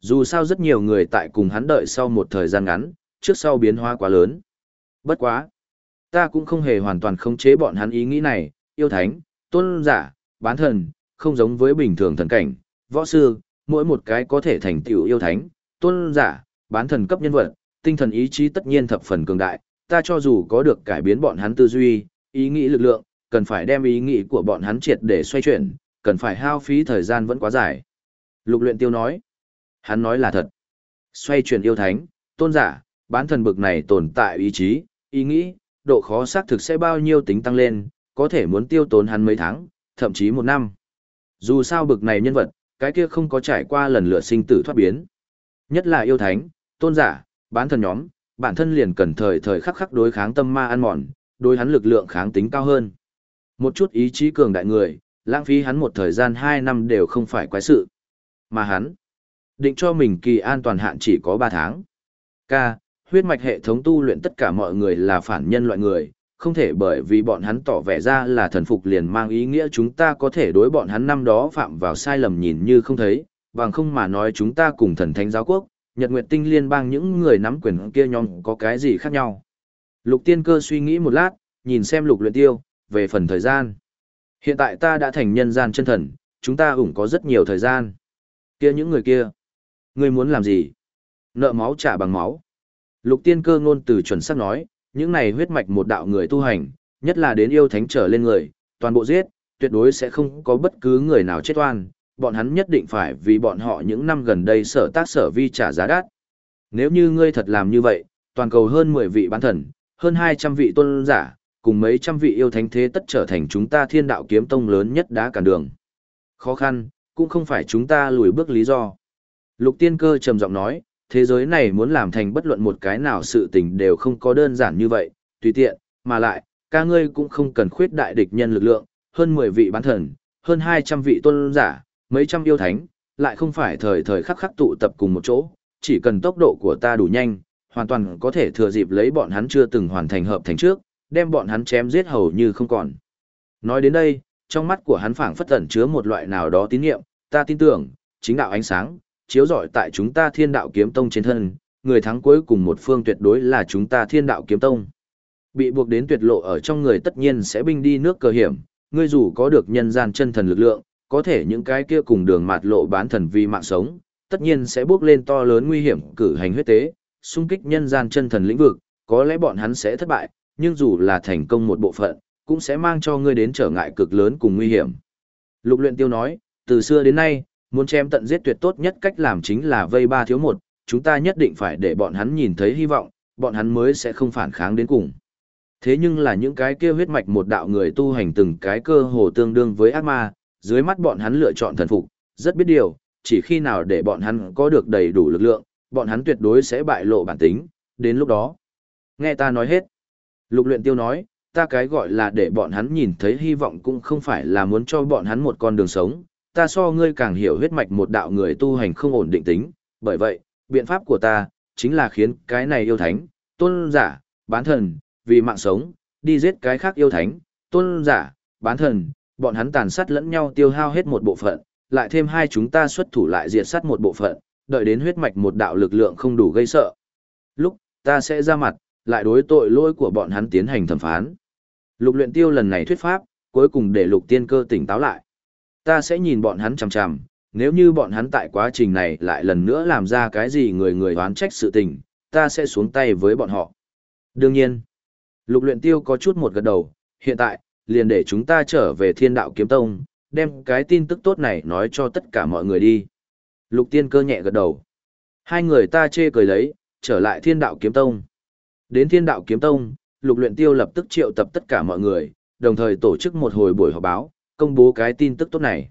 Dù sao rất nhiều người tại cùng hắn đợi sau một thời gian ngắn, trước sau biến hóa quá lớn. Bất quá. Ta cũng không hề hoàn toàn khống chế bọn hắn ý nghĩ này, yêu thánh, tôn giả, bán thần, không giống với bình thường thần cảnh, võ sư, mỗi một cái có thể thành tựu yêu thánh, tôn giả, bán thần cấp nhân vật, tinh thần ý chí tất nhiên thập phần cường đại, ta cho dù có được cải biến bọn hắn tư duy, ý nghĩ lực lượng, cần phải đem ý nghĩ của bọn hắn triệt để xoay chuyển, cần phải hao phí thời gian vẫn quá dài. Lục luyện tiêu nói, hắn nói là thật. Xoay chuyển yêu thánh, tôn giả, bán thần bực này tồn tại ý chí, ý nghĩ, độ khó xác thực sẽ bao nhiêu tính tăng lên, có thể muốn tiêu tốn hắn mấy tháng, thậm chí một năm. Dù sao bực này nhân vật, cái kia không có trải qua lần lựa sinh tử thoát biến. Nhất là yêu thánh, tôn giả, bán thần nhóm, bản thân liền cần thời thời khắc khắc đối kháng tâm ma ăn mòn, đối hắn lực lượng kháng tính cao hơn. Một chút ý chí cường đại người, lãng phí hắn một thời gian 2 năm đều không phải quái sự. Mà hắn, định cho mình kỳ an toàn hạn chỉ có 3 tháng. K, huyết mạch hệ thống tu luyện tất cả mọi người là phản nhân loại người, không thể bởi vì bọn hắn tỏ vẻ ra là thần phục liền mang ý nghĩa chúng ta có thể đối bọn hắn năm đó phạm vào sai lầm nhìn như không thấy, bằng không mà nói chúng ta cùng thần thánh giáo quốc, Nhật Nguyệt Tinh liên bang những người nắm quyền kia nhóm có cái gì khác nhau. Lục tiên cơ suy nghĩ một lát, nhìn xem lục luyện tiêu, về phần thời gian. Hiện tại ta đã thành nhân gian chân thần, chúng ta ủng có rất nhiều thời gian. Kia những người kia, ngươi muốn làm gì? Nợ máu trả bằng máu. Lục tiên cơ ngôn từ chuẩn xác nói, những này huyết mạch một đạo người tu hành, nhất là đến yêu thánh trở lên người, toàn bộ giết, tuyệt đối sẽ không có bất cứ người nào chết oan, bọn hắn nhất định phải vì bọn họ những năm gần đây sở tác sở vi trả giá đắt. Nếu như ngươi thật làm như vậy, toàn cầu hơn 10 vị bán thần, hơn 200 vị tôn giả, cùng mấy trăm vị yêu thánh thế tất trở thành chúng ta thiên đạo kiếm tông lớn nhất đá cản đường. Khó khăn, cũng không phải chúng ta lùi bước lý do. Lục tiên cơ trầm giọng nói, thế giới này muốn làm thành bất luận một cái nào sự tình đều không có đơn giản như vậy, tùy tiện, mà lại, ca ngươi cũng không cần khuyết đại địch nhân lực lượng, hơn 10 vị bán thần, hơn 200 vị tôn giả, mấy trăm yêu thánh, lại không phải thời thời khắc khắc tụ tập cùng một chỗ, chỉ cần tốc độ của ta đủ nhanh, hoàn toàn có thể thừa dịp lấy bọn hắn chưa từng hoàn thành hợp thành trước, đem bọn hắn chém giết hầu như không còn. Nói đến đây, trong mắt của hắn phảng phất tẩn chứa một loại nào đó tín nhiệm, ta tin tưởng, chính đạo ánh sáng, chiếu rọi tại chúng ta thiên đạo kiếm tông trên thân, người thắng cuối cùng một phương tuyệt đối là chúng ta thiên đạo kiếm tông. Bị buộc đến tuyệt lộ ở trong người tất nhiên sẽ binh đi nước cờ hiểm, ngươi dù có được nhân gian chân thần lực lượng, có thể những cái kia cùng đường mạt lộ bán thần vì mạng sống, tất nhiên sẽ bước lên to lớn nguy hiểm cử hành huyết tế, xung kích nhân gian chân thần lĩnh vực, có lẽ bọn hắn sẽ thất bại, nhưng dù là thành công một bộ phận, cũng sẽ mang cho ngươi đến trở ngại cực lớn cùng nguy hiểm. Lục luyện tiêu nói, từ xưa đến nay, muốn chém tận giết tuyệt tốt nhất cách làm chính là vây ba thiếu một, chúng ta nhất định phải để bọn hắn nhìn thấy hy vọng, bọn hắn mới sẽ không phản kháng đến cùng. Thế nhưng là những cái kia huyết mạch một đạo người tu hành từng cái cơ hồ tương đương với ác ma, dưới mắt bọn hắn lựa chọn thần phục, rất biết điều, chỉ khi nào để bọn hắn có được đầy đủ lực lượng, bọn hắn tuyệt đối sẽ bại lộ bản tính, đến lúc đó. Nghe ta nói hết. Lục luyện tiêu nói, ta cái gọi là để bọn hắn nhìn thấy hy vọng cũng không phải là muốn cho bọn hắn một con đường sống, ta so ngươi càng hiểu huyết mạch một đạo người tu hành không ổn định tính, bởi vậy, biện pháp của ta, chính là khiến cái này yêu thánh, tôn giả, bán thần, vì mạng sống, đi giết cái khác yêu thánh, tôn giả, bán thần, bọn hắn tàn sát lẫn nhau tiêu hao hết một bộ phận, lại thêm hai chúng ta xuất thủ lại diệt sát một bộ phận, đợi đến huyết mạch một đạo lực lượng không đủ gây sợ. Lúc, ta sẽ ra mặt, lại đối tội lỗi của bọn hắn tiến hành thẩm phán. Lục luyện tiêu lần này thuyết pháp, cuối cùng để lục tiên cơ tỉnh táo lại. Ta sẽ nhìn bọn hắn chằm chằm, Nếu như bọn hắn tại quá trình này lại lần nữa làm ra cái gì người người oán trách sự tình, ta sẽ xuống tay với bọn họ. Đương nhiên, lục luyện tiêu có chút một gật đầu, hiện tại, liền để chúng ta trở về thiên đạo kiếm tông, đem cái tin tức tốt này nói cho tất cả mọi người đi. Lục tiên cơ nhẹ gật đầu. Hai người ta chê cười lấy, trở lại thiên đạo kiếm tông. Đến thiên đạo kiếm tông, lục luyện tiêu lập tức triệu tập tất cả mọi người, đồng thời tổ chức một hồi buổi họp báo, công bố cái tin tức tốt này.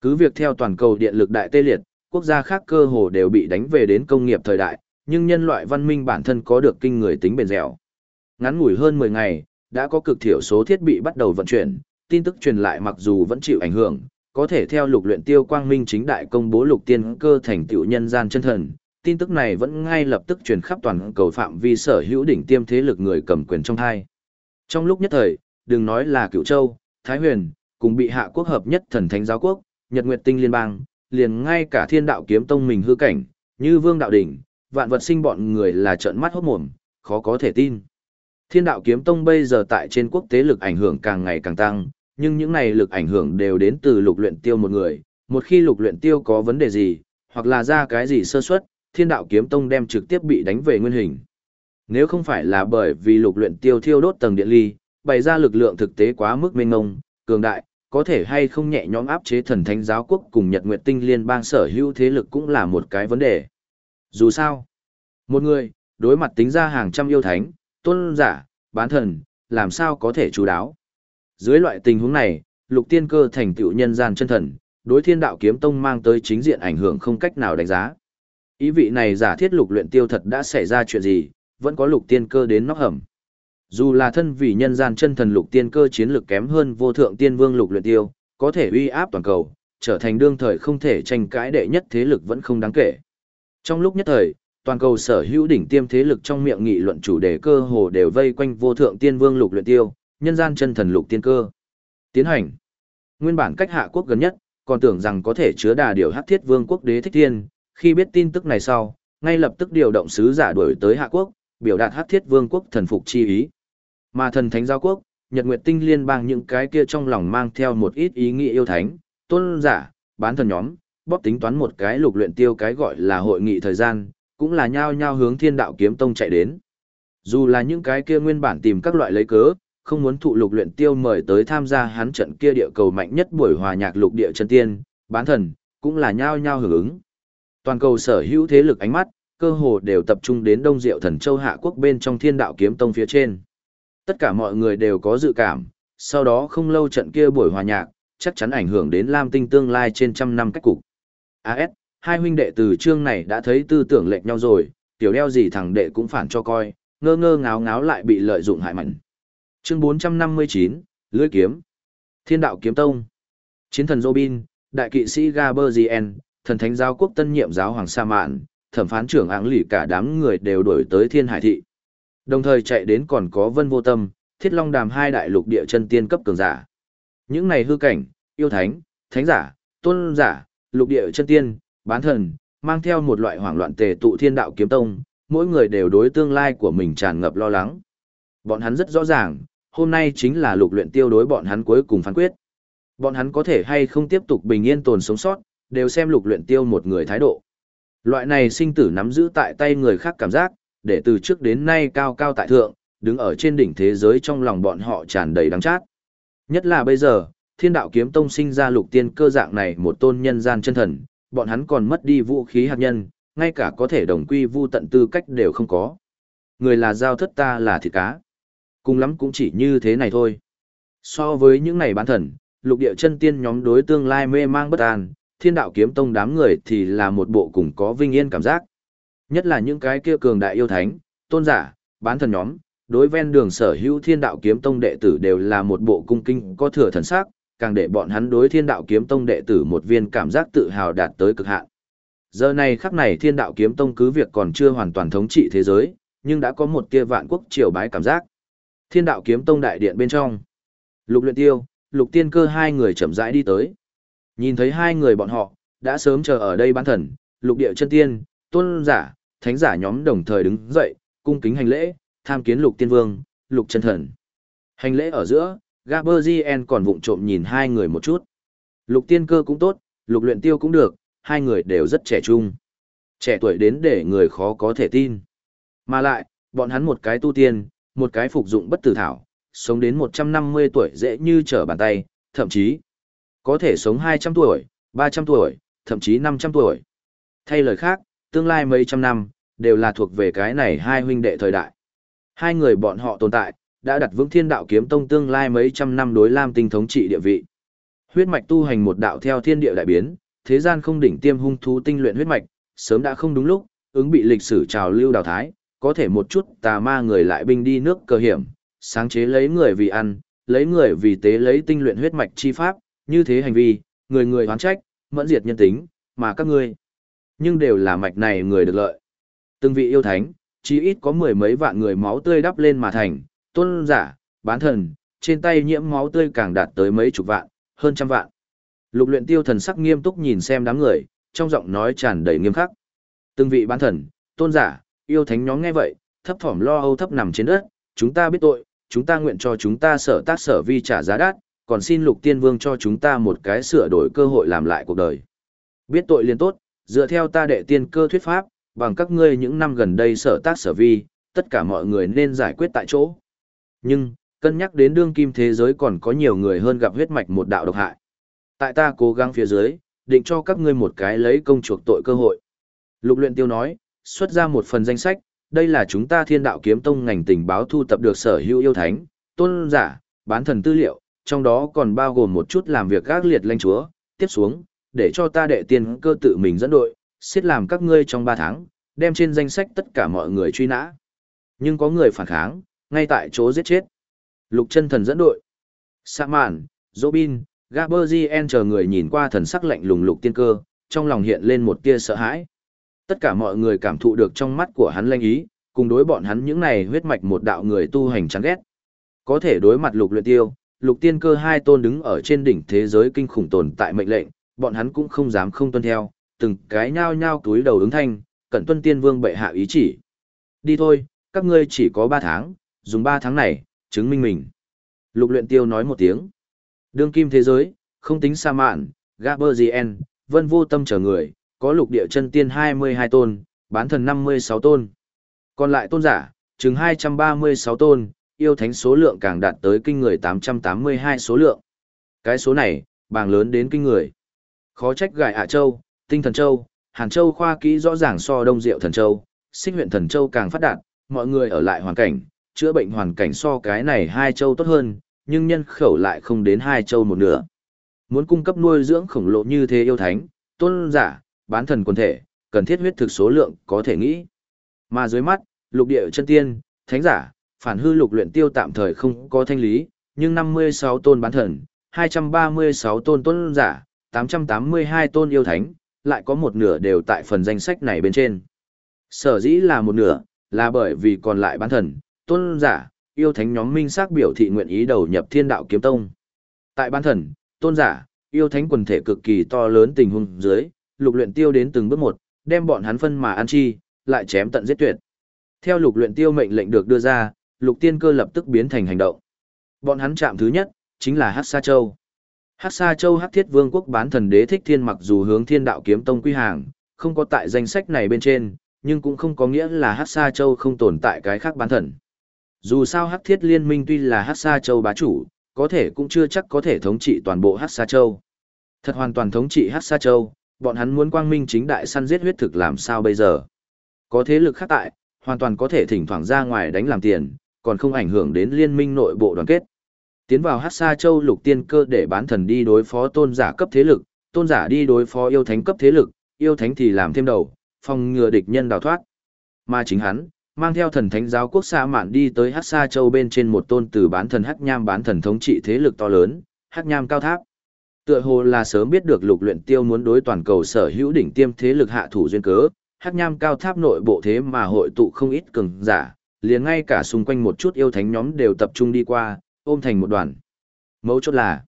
Cứ việc theo toàn cầu điện lực đại tê liệt, quốc gia khác cơ hồ đều bị đánh về đến công nghiệp thời đại, nhưng nhân loại văn minh bản thân có được kinh người tính bền dẻo. Ngắn ngủi hơn 10 ngày, đã có cực thiểu số thiết bị bắt đầu vận chuyển, tin tức truyền lại mặc dù vẫn chịu ảnh hưởng, có thể theo lục luyện tiêu quang minh chính đại công bố lục tiên cơ thành tiểu nhân gian chân thần. Tin tức này vẫn ngay lập tức truyền khắp toàn cầu phạm vi sở hữu đỉnh tiêm thế lực người cầm quyền trong hai. Trong lúc nhất thời, đừng nói là cựu châu, Thái Huyền, cùng bị hạ quốc hợp nhất thần thánh giáo quốc, Nhật Nguyệt Tinh Liên bang, liền ngay cả thiên đạo kiếm tông mình hư cảnh, như vương đạo đỉnh, vạn vật sinh bọn người là trợn mắt hốt mồm, khó có thể tin. Thiên đạo kiếm tông bây giờ tại trên quốc tế lực ảnh hưởng càng ngày càng tăng, nhưng những này lực ảnh hưởng đều đến từ lục luyện tiêu một người, một khi lục luyện tiêu có vấn đề gì, hoặc là ra cái gì sơ suất, thiên đạo kiếm tông đem trực tiếp bị đánh về nguyên hình. Nếu không phải là bởi vì lục luyện tiêu thiêu đốt tầng điện ly, bày ra lực lượng thực tế quá mức mênh ngông, cường đại, có thể hay không nhẹ nhõm áp chế thần thánh giáo quốc cùng Nhật Nguyệt Tinh liên bang sở hữu thế lực cũng là một cái vấn đề. Dù sao, một người, đối mặt tính ra hàng trăm yêu thánh, tôn giả, bán thần, làm sao có thể chú đáo. Dưới loại tình huống này, lục tiên cơ thành tựu nhân gian chân thần, đối thiên đạo kiếm tông mang tới chính diện ảnh hưởng không cách nào đánh giá. Ý vị này giả thiết lục luyện tiêu thật đã xảy ra chuyện gì, vẫn có lục tiên cơ đến nóc hầm. Dù là thân vì nhân gian chân thần lục tiên cơ chiến lực kém hơn vô thượng tiên vương lục luyện tiêu, có thể uy áp toàn cầu, trở thành đương thời không thể tranh cãi đệ nhất thế lực vẫn không đáng kể. Trong lúc nhất thời, toàn cầu sở hữu đỉnh tiêm thế lực trong miệng nghị luận chủ đề cơ hồ đều vây quanh vô thượng tiên vương lục luyện tiêu, nhân gian chân thần lục tiên cơ. Tiến hành. Nguyên bản cách hạ quốc gần nhất, còn tưởng rằng có thể chứa đà điều hắc thiết vương quốc đế thích thiên, khi biết tin tức này sau, ngay lập tức điều động sứ giả đuổi tới hạ quốc, biểu đạt hắc thiết vương quốc thần phục chi ý. Mà thần thánh giao quốc, Nhật Nguyệt Tinh liên bang những cái kia trong lòng mang theo một ít ý nghĩa yêu thánh, tôn giả, bán thần nhóm, bóp tính toán một cái lục luyện tiêu cái gọi là hội nghị thời gian, cũng là nhao nhao hướng thiên đạo kiếm tông chạy đến. Dù là những cái kia nguyên bản tìm các loại lấy cớ, không muốn thụ lục luyện tiêu mời tới tham gia hắn trận kia địa cầu mạnh nhất buổi hòa nhạc lục địa chân tiên, bán thần, cũng là nhao nhao hưởng ứng. Toàn cầu sở hữu thế lực ánh mắt, cơ hồ đều tập trung đến Đông Diệu Thần Châu Hạ Quốc bên trong Thiên Đạo Kiếm Tông phía trên. Tất cả mọi người đều có dự cảm, sau đó không lâu trận kia buổi hòa nhạc, chắc chắn ảnh hưởng đến Lam Tinh tương lai trên trăm năm cách cục. AS, hai huynh đệ từ chương này đã thấy tư tưởng lệch nhau rồi, tiểu đeo gì thằng đệ cũng phản cho coi, ngơ ngơ ngáo ngáo lại bị lợi dụng hại mạnh. Chương 459, Lưỡi kiếm. Thiên đạo kiếm tông. Chiến thần Robin, đại kỵ sĩ Gaberzien, thần thánh giáo quốc tân nhiệm giáo hoàng Sa Mạn, thẩm phán trưởng áng lì cả đám người đều đổi tới Thiên Hải thị. Đồng thời chạy đến còn có Vân Vô Tâm, Thiết Long Đàm hai đại lục địa chân tiên cấp cường giả. Những này hư cảnh, yêu thánh, thánh giả, tôn giả, lục địa chân tiên, bán thần, mang theo một loại hoảng loạn tề tụ thiên đạo kiếm tông, mỗi người đều đối tương lai của mình tràn ngập lo lắng. Bọn hắn rất rõ ràng, hôm nay chính là lục luyện tiêu đối bọn hắn cuối cùng phán quyết. Bọn hắn có thể hay không tiếp tục bình yên tồn sống sót, đều xem lục luyện tiêu một người thái độ. Loại này sinh tử nắm giữ tại tay người khác cảm giác, để từ trước đến nay cao cao tại thượng, đứng ở trên đỉnh thế giới trong lòng bọn họ tràn đầy đắng chát. Nhất là bây giờ, thiên đạo kiếm tông sinh ra lục tiên cơ dạng này một tôn nhân gian chân thần, bọn hắn còn mất đi vũ khí hạt nhân, ngay cả có thể đồng quy vu tận tư cách đều không có. Người là giao thất ta là thịt cá. Cùng lắm cũng chỉ như thế này thôi. So với những này bán thần, lục địa chân tiên nhóm đối tương lai mê mang bất an, thiên đạo kiếm tông đám người thì là một bộ cùng có vinh yên cảm giác. Nhất là những cái kia cường đại yêu thánh, tôn giả, bán thần nhóm, đối ven đường sở hữu thiên đạo kiếm tông đệ tử đều là một bộ cung kinh có thừa thần sắc, càng để bọn hắn đối thiên đạo kiếm tông đệ tử một viên cảm giác tự hào đạt tới cực hạn. Giờ này khắc này thiên đạo kiếm tông cứ việc còn chưa hoàn toàn thống trị thế giới, nhưng đã có một kia vạn quốc triều bái cảm giác. Thiên đạo kiếm tông đại điện bên trong. Lục luyện tiêu, lục tiên cơ hai người chậm rãi đi tới. Nhìn thấy hai người bọn họ, đã sớm chờ ở đây bán thần, lục địa chân tiên, tôn giả, thánh giả nhóm đồng thời đứng dậy, cung kính hành lễ, tham kiến lục tiên vương, lục chân thần. Hành lễ ở giữa, Gaberzien còn vụng trộm nhìn hai người một chút. Lục tiên cơ cũng tốt, lục luyện tiêu cũng được, hai người đều rất trẻ trung. Trẻ tuổi đến để người khó có thể tin. Mà lại, bọn hắn một cái tu tiên, một cái phục dụng bất tử thảo, sống đến 150 tuổi dễ như trở bàn tay, thậm chí có thể sống 200 tuổi, 300 tuổi, thậm chí 500 tuổi. Thay lời khác, tương lai mấy trăm năm, đều là thuộc về cái này hai huynh đệ thời đại. Hai người bọn họ tồn tại, đã đặt vững thiên đạo kiếm tông tương lai mấy trăm năm đối lam tinh thống trị địa vị. Huyết mạch tu hành một đạo theo thiên địa đại biến, thế gian không đỉnh tiêm hung thú tinh luyện huyết mạch, sớm đã không đúng lúc, ứng bị lịch sử trào lưu đào thái, có thể một chút tà ma người lại binh đi nước cơ hiểm, sáng chế lấy người vì ăn, lấy người vì tế lấy tinh luyện huyết mạch chi pháp, như thế hành vi, người người hoán trách, mẫn diệt nhân tính, mà các ngươi, nhưng đều là mạch này người được lợi. Từng vị yêu thánh, chỉ ít có mười mấy vạn người máu tươi đắp lên mà thành, tôn giả, bán thần, trên tay nhiễm máu tươi càng đạt tới mấy chục vạn, hơn trăm vạn. Lục luyện tiêu thần sắc nghiêm túc nhìn xem đám người, trong giọng nói tràn đầy nghiêm khắc. Từng vị bán thần, tôn giả, yêu thánh nhóm nghe vậy, thấp thỏm lo âu thấp nằm trên đất, chúng ta biết tội, chúng ta nguyện cho chúng ta sở tác sở vi trả giá đắt, còn xin lục tiên vương cho chúng ta một cái sửa đổi cơ hội làm lại cuộc đời. Biết tội liền tốt, dựa theo ta đệ tiên cơ thuyết pháp, bằng các ngươi những năm gần đây sở tác sở vi, tất cả mọi người nên giải quyết tại chỗ. Nhưng, cân nhắc đến đương kim thế giới còn có nhiều người hơn gặp huyết mạch một đạo độc hại. Tại ta cố gắng phía dưới, định cho các ngươi một cái lấy công chuộc tội cơ hội. Lục luyện tiêu nói, xuất ra một phần danh sách, đây là chúng ta thiên đạo kiếm tông ngành tình báo thu tập được sở hữu yêu thánh, tôn giả, bán thần tư liệu, trong đó còn bao gồm một chút làm việc gác liệt lanh chúa, tiếp xuống, để cho ta đệ tiên cơ tự mình dẫn đội, xiết làm các ngươi trong 3 tháng, đem trên danh sách tất cả mọi người truy nã. Nhưng có người phản kháng, ngay tại chỗ giết chết. Lục chân thần dẫn đội. Sa mạn, Robin, Gaberzien chờ người nhìn qua thần sắc lạnh lùng lục tiên cơ, trong lòng hiện lên một tia sợ hãi. Tất cả mọi người cảm thụ được trong mắt của hắn lanh ý, cùng đối bọn hắn những này huyết mạch một đạo người tu hành chán ghét. Có thể đối mặt lục luyện tiêu, lục tiên cơ hai tôn đứng ở trên đỉnh thế giới kinh khủng tồn tại mệnh lệnh, bọn hắn cũng không dám không tuân theo, từng cái nhao nhao túi đầu ứng thanh, cẩn tuân tiên vương bệ hạ ý chỉ. Đi thôi, các ngươi chỉ có ba tháng, dùng ba tháng này, chứng minh mình. Lục luyện tiêu nói một tiếng. Đương kim thế giới, không tính sa mạn, Gaberzien, vân vô tâm chờ người, có lục địa chân tiên 22 tôn, bán thần 56 tôn. Còn lại tôn giả, chừng 236 tôn, yêu thánh số lượng càng đạt tới kinh người 882 số lượng. Cái số này, bàng lớn đến kinh người. Khó trách gài Hạ Châu, Tinh Thần Châu, Hàn Châu khoa kỹ rõ ràng so Đông Diệu Thần Châu, Xích huyện Thần Châu càng phát đạt, mọi người ở lại hoàn cảnh, chữa bệnh hoàn cảnh so cái này hai châu tốt hơn, nhưng nhân khẩu lại không đến hai châu một nửa. Muốn cung cấp nuôi dưỡng khổng lồ như thế yêu thánh, tôn giả, bán thần quân thể, cần thiết huyết thực số lượng có thể nghĩ. Mà dưới mắt, lục địa chân tiên, thánh giả, phản hư lục luyện tiêu tạm thời không có thanh lý, nhưng 56 tôn bán thần, 236 tôn tôn giả, 882 tôn yêu thánh, lại có một nửa đều tại phần danh sách này bên trên. Sở dĩ là một nửa, là bởi vì còn lại bán thần, tôn giả, yêu thánh nhóm minh xác biểu thị nguyện ý đầu nhập thiên đạo kiếm tông. Tại bán thần, tôn giả, yêu thánh quần thể cực kỳ to lớn tình huống dưới, lục luyện tiêu đến từng bước một, đem bọn hắn phân mà ăn chi, lại chém tận giết tuyệt. Theo lục luyện tiêu mệnh lệnh được đưa ra, lục tiên cơ lập tức biến thành hành động. Bọn hắn chạm thứ nhất, chính là Hắc Sa Châu. Hắc Sa Châu Hắc Thiết Vương quốc bán thần đế thích thiên mặc dù hướng thiên đạo kiếm tông quy hàng, không có tại danh sách này bên trên, nhưng cũng không có nghĩa là Hắc Sa Châu không tồn tại cái khác bán thần. Dù sao Hắc Thiết Liên minh tuy là Hắc Sa Châu bá chủ, có thể cũng chưa chắc có thể thống trị toàn bộ Hắc Sa Châu. Thật hoàn toàn thống trị Hắc Sa Châu, bọn hắn muốn quang minh chính đại săn giết huyết thực làm sao bây giờ? Có thế lực khác tại, hoàn toàn có thể thỉnh thoảng ra ngoài đánh làm tiền, còn không ảnh hưởng đến liên minh nội bộ đoàn kết. Tiến vào Hắc Sa Châu lục tiên cơ để bán thần đi đối phó tôn giả cấp thế lực, tôn giả đi đối phó yêu thánh cấp thế lực, yêu thánh thì làm thêm đầu, phòng ngừa địch nhân đào thoát. Mà chính hắn, mang theo thần thánh giáo quốc xa mạn đi tới Hắc Sa Châu bên trên một tôn từ bán thần Hắc Nham bán thần thống trị thế lực to lớn, Hắc Nham cao tháp. Tựa hồ là sớm biết được lục luyện tiêu muốn đối toàn cầu sở hữu đỉnh tiêm thế lực hạ thủ duyên cớ, Hắc Nham cao tháp nội bộ thế mà hội tụ không ít cường giả, liền ngay cả xung quanh một chút yêu thánh nhóm đều tập trung đi qua, ôm thành một đoàn. Mấu chốt là,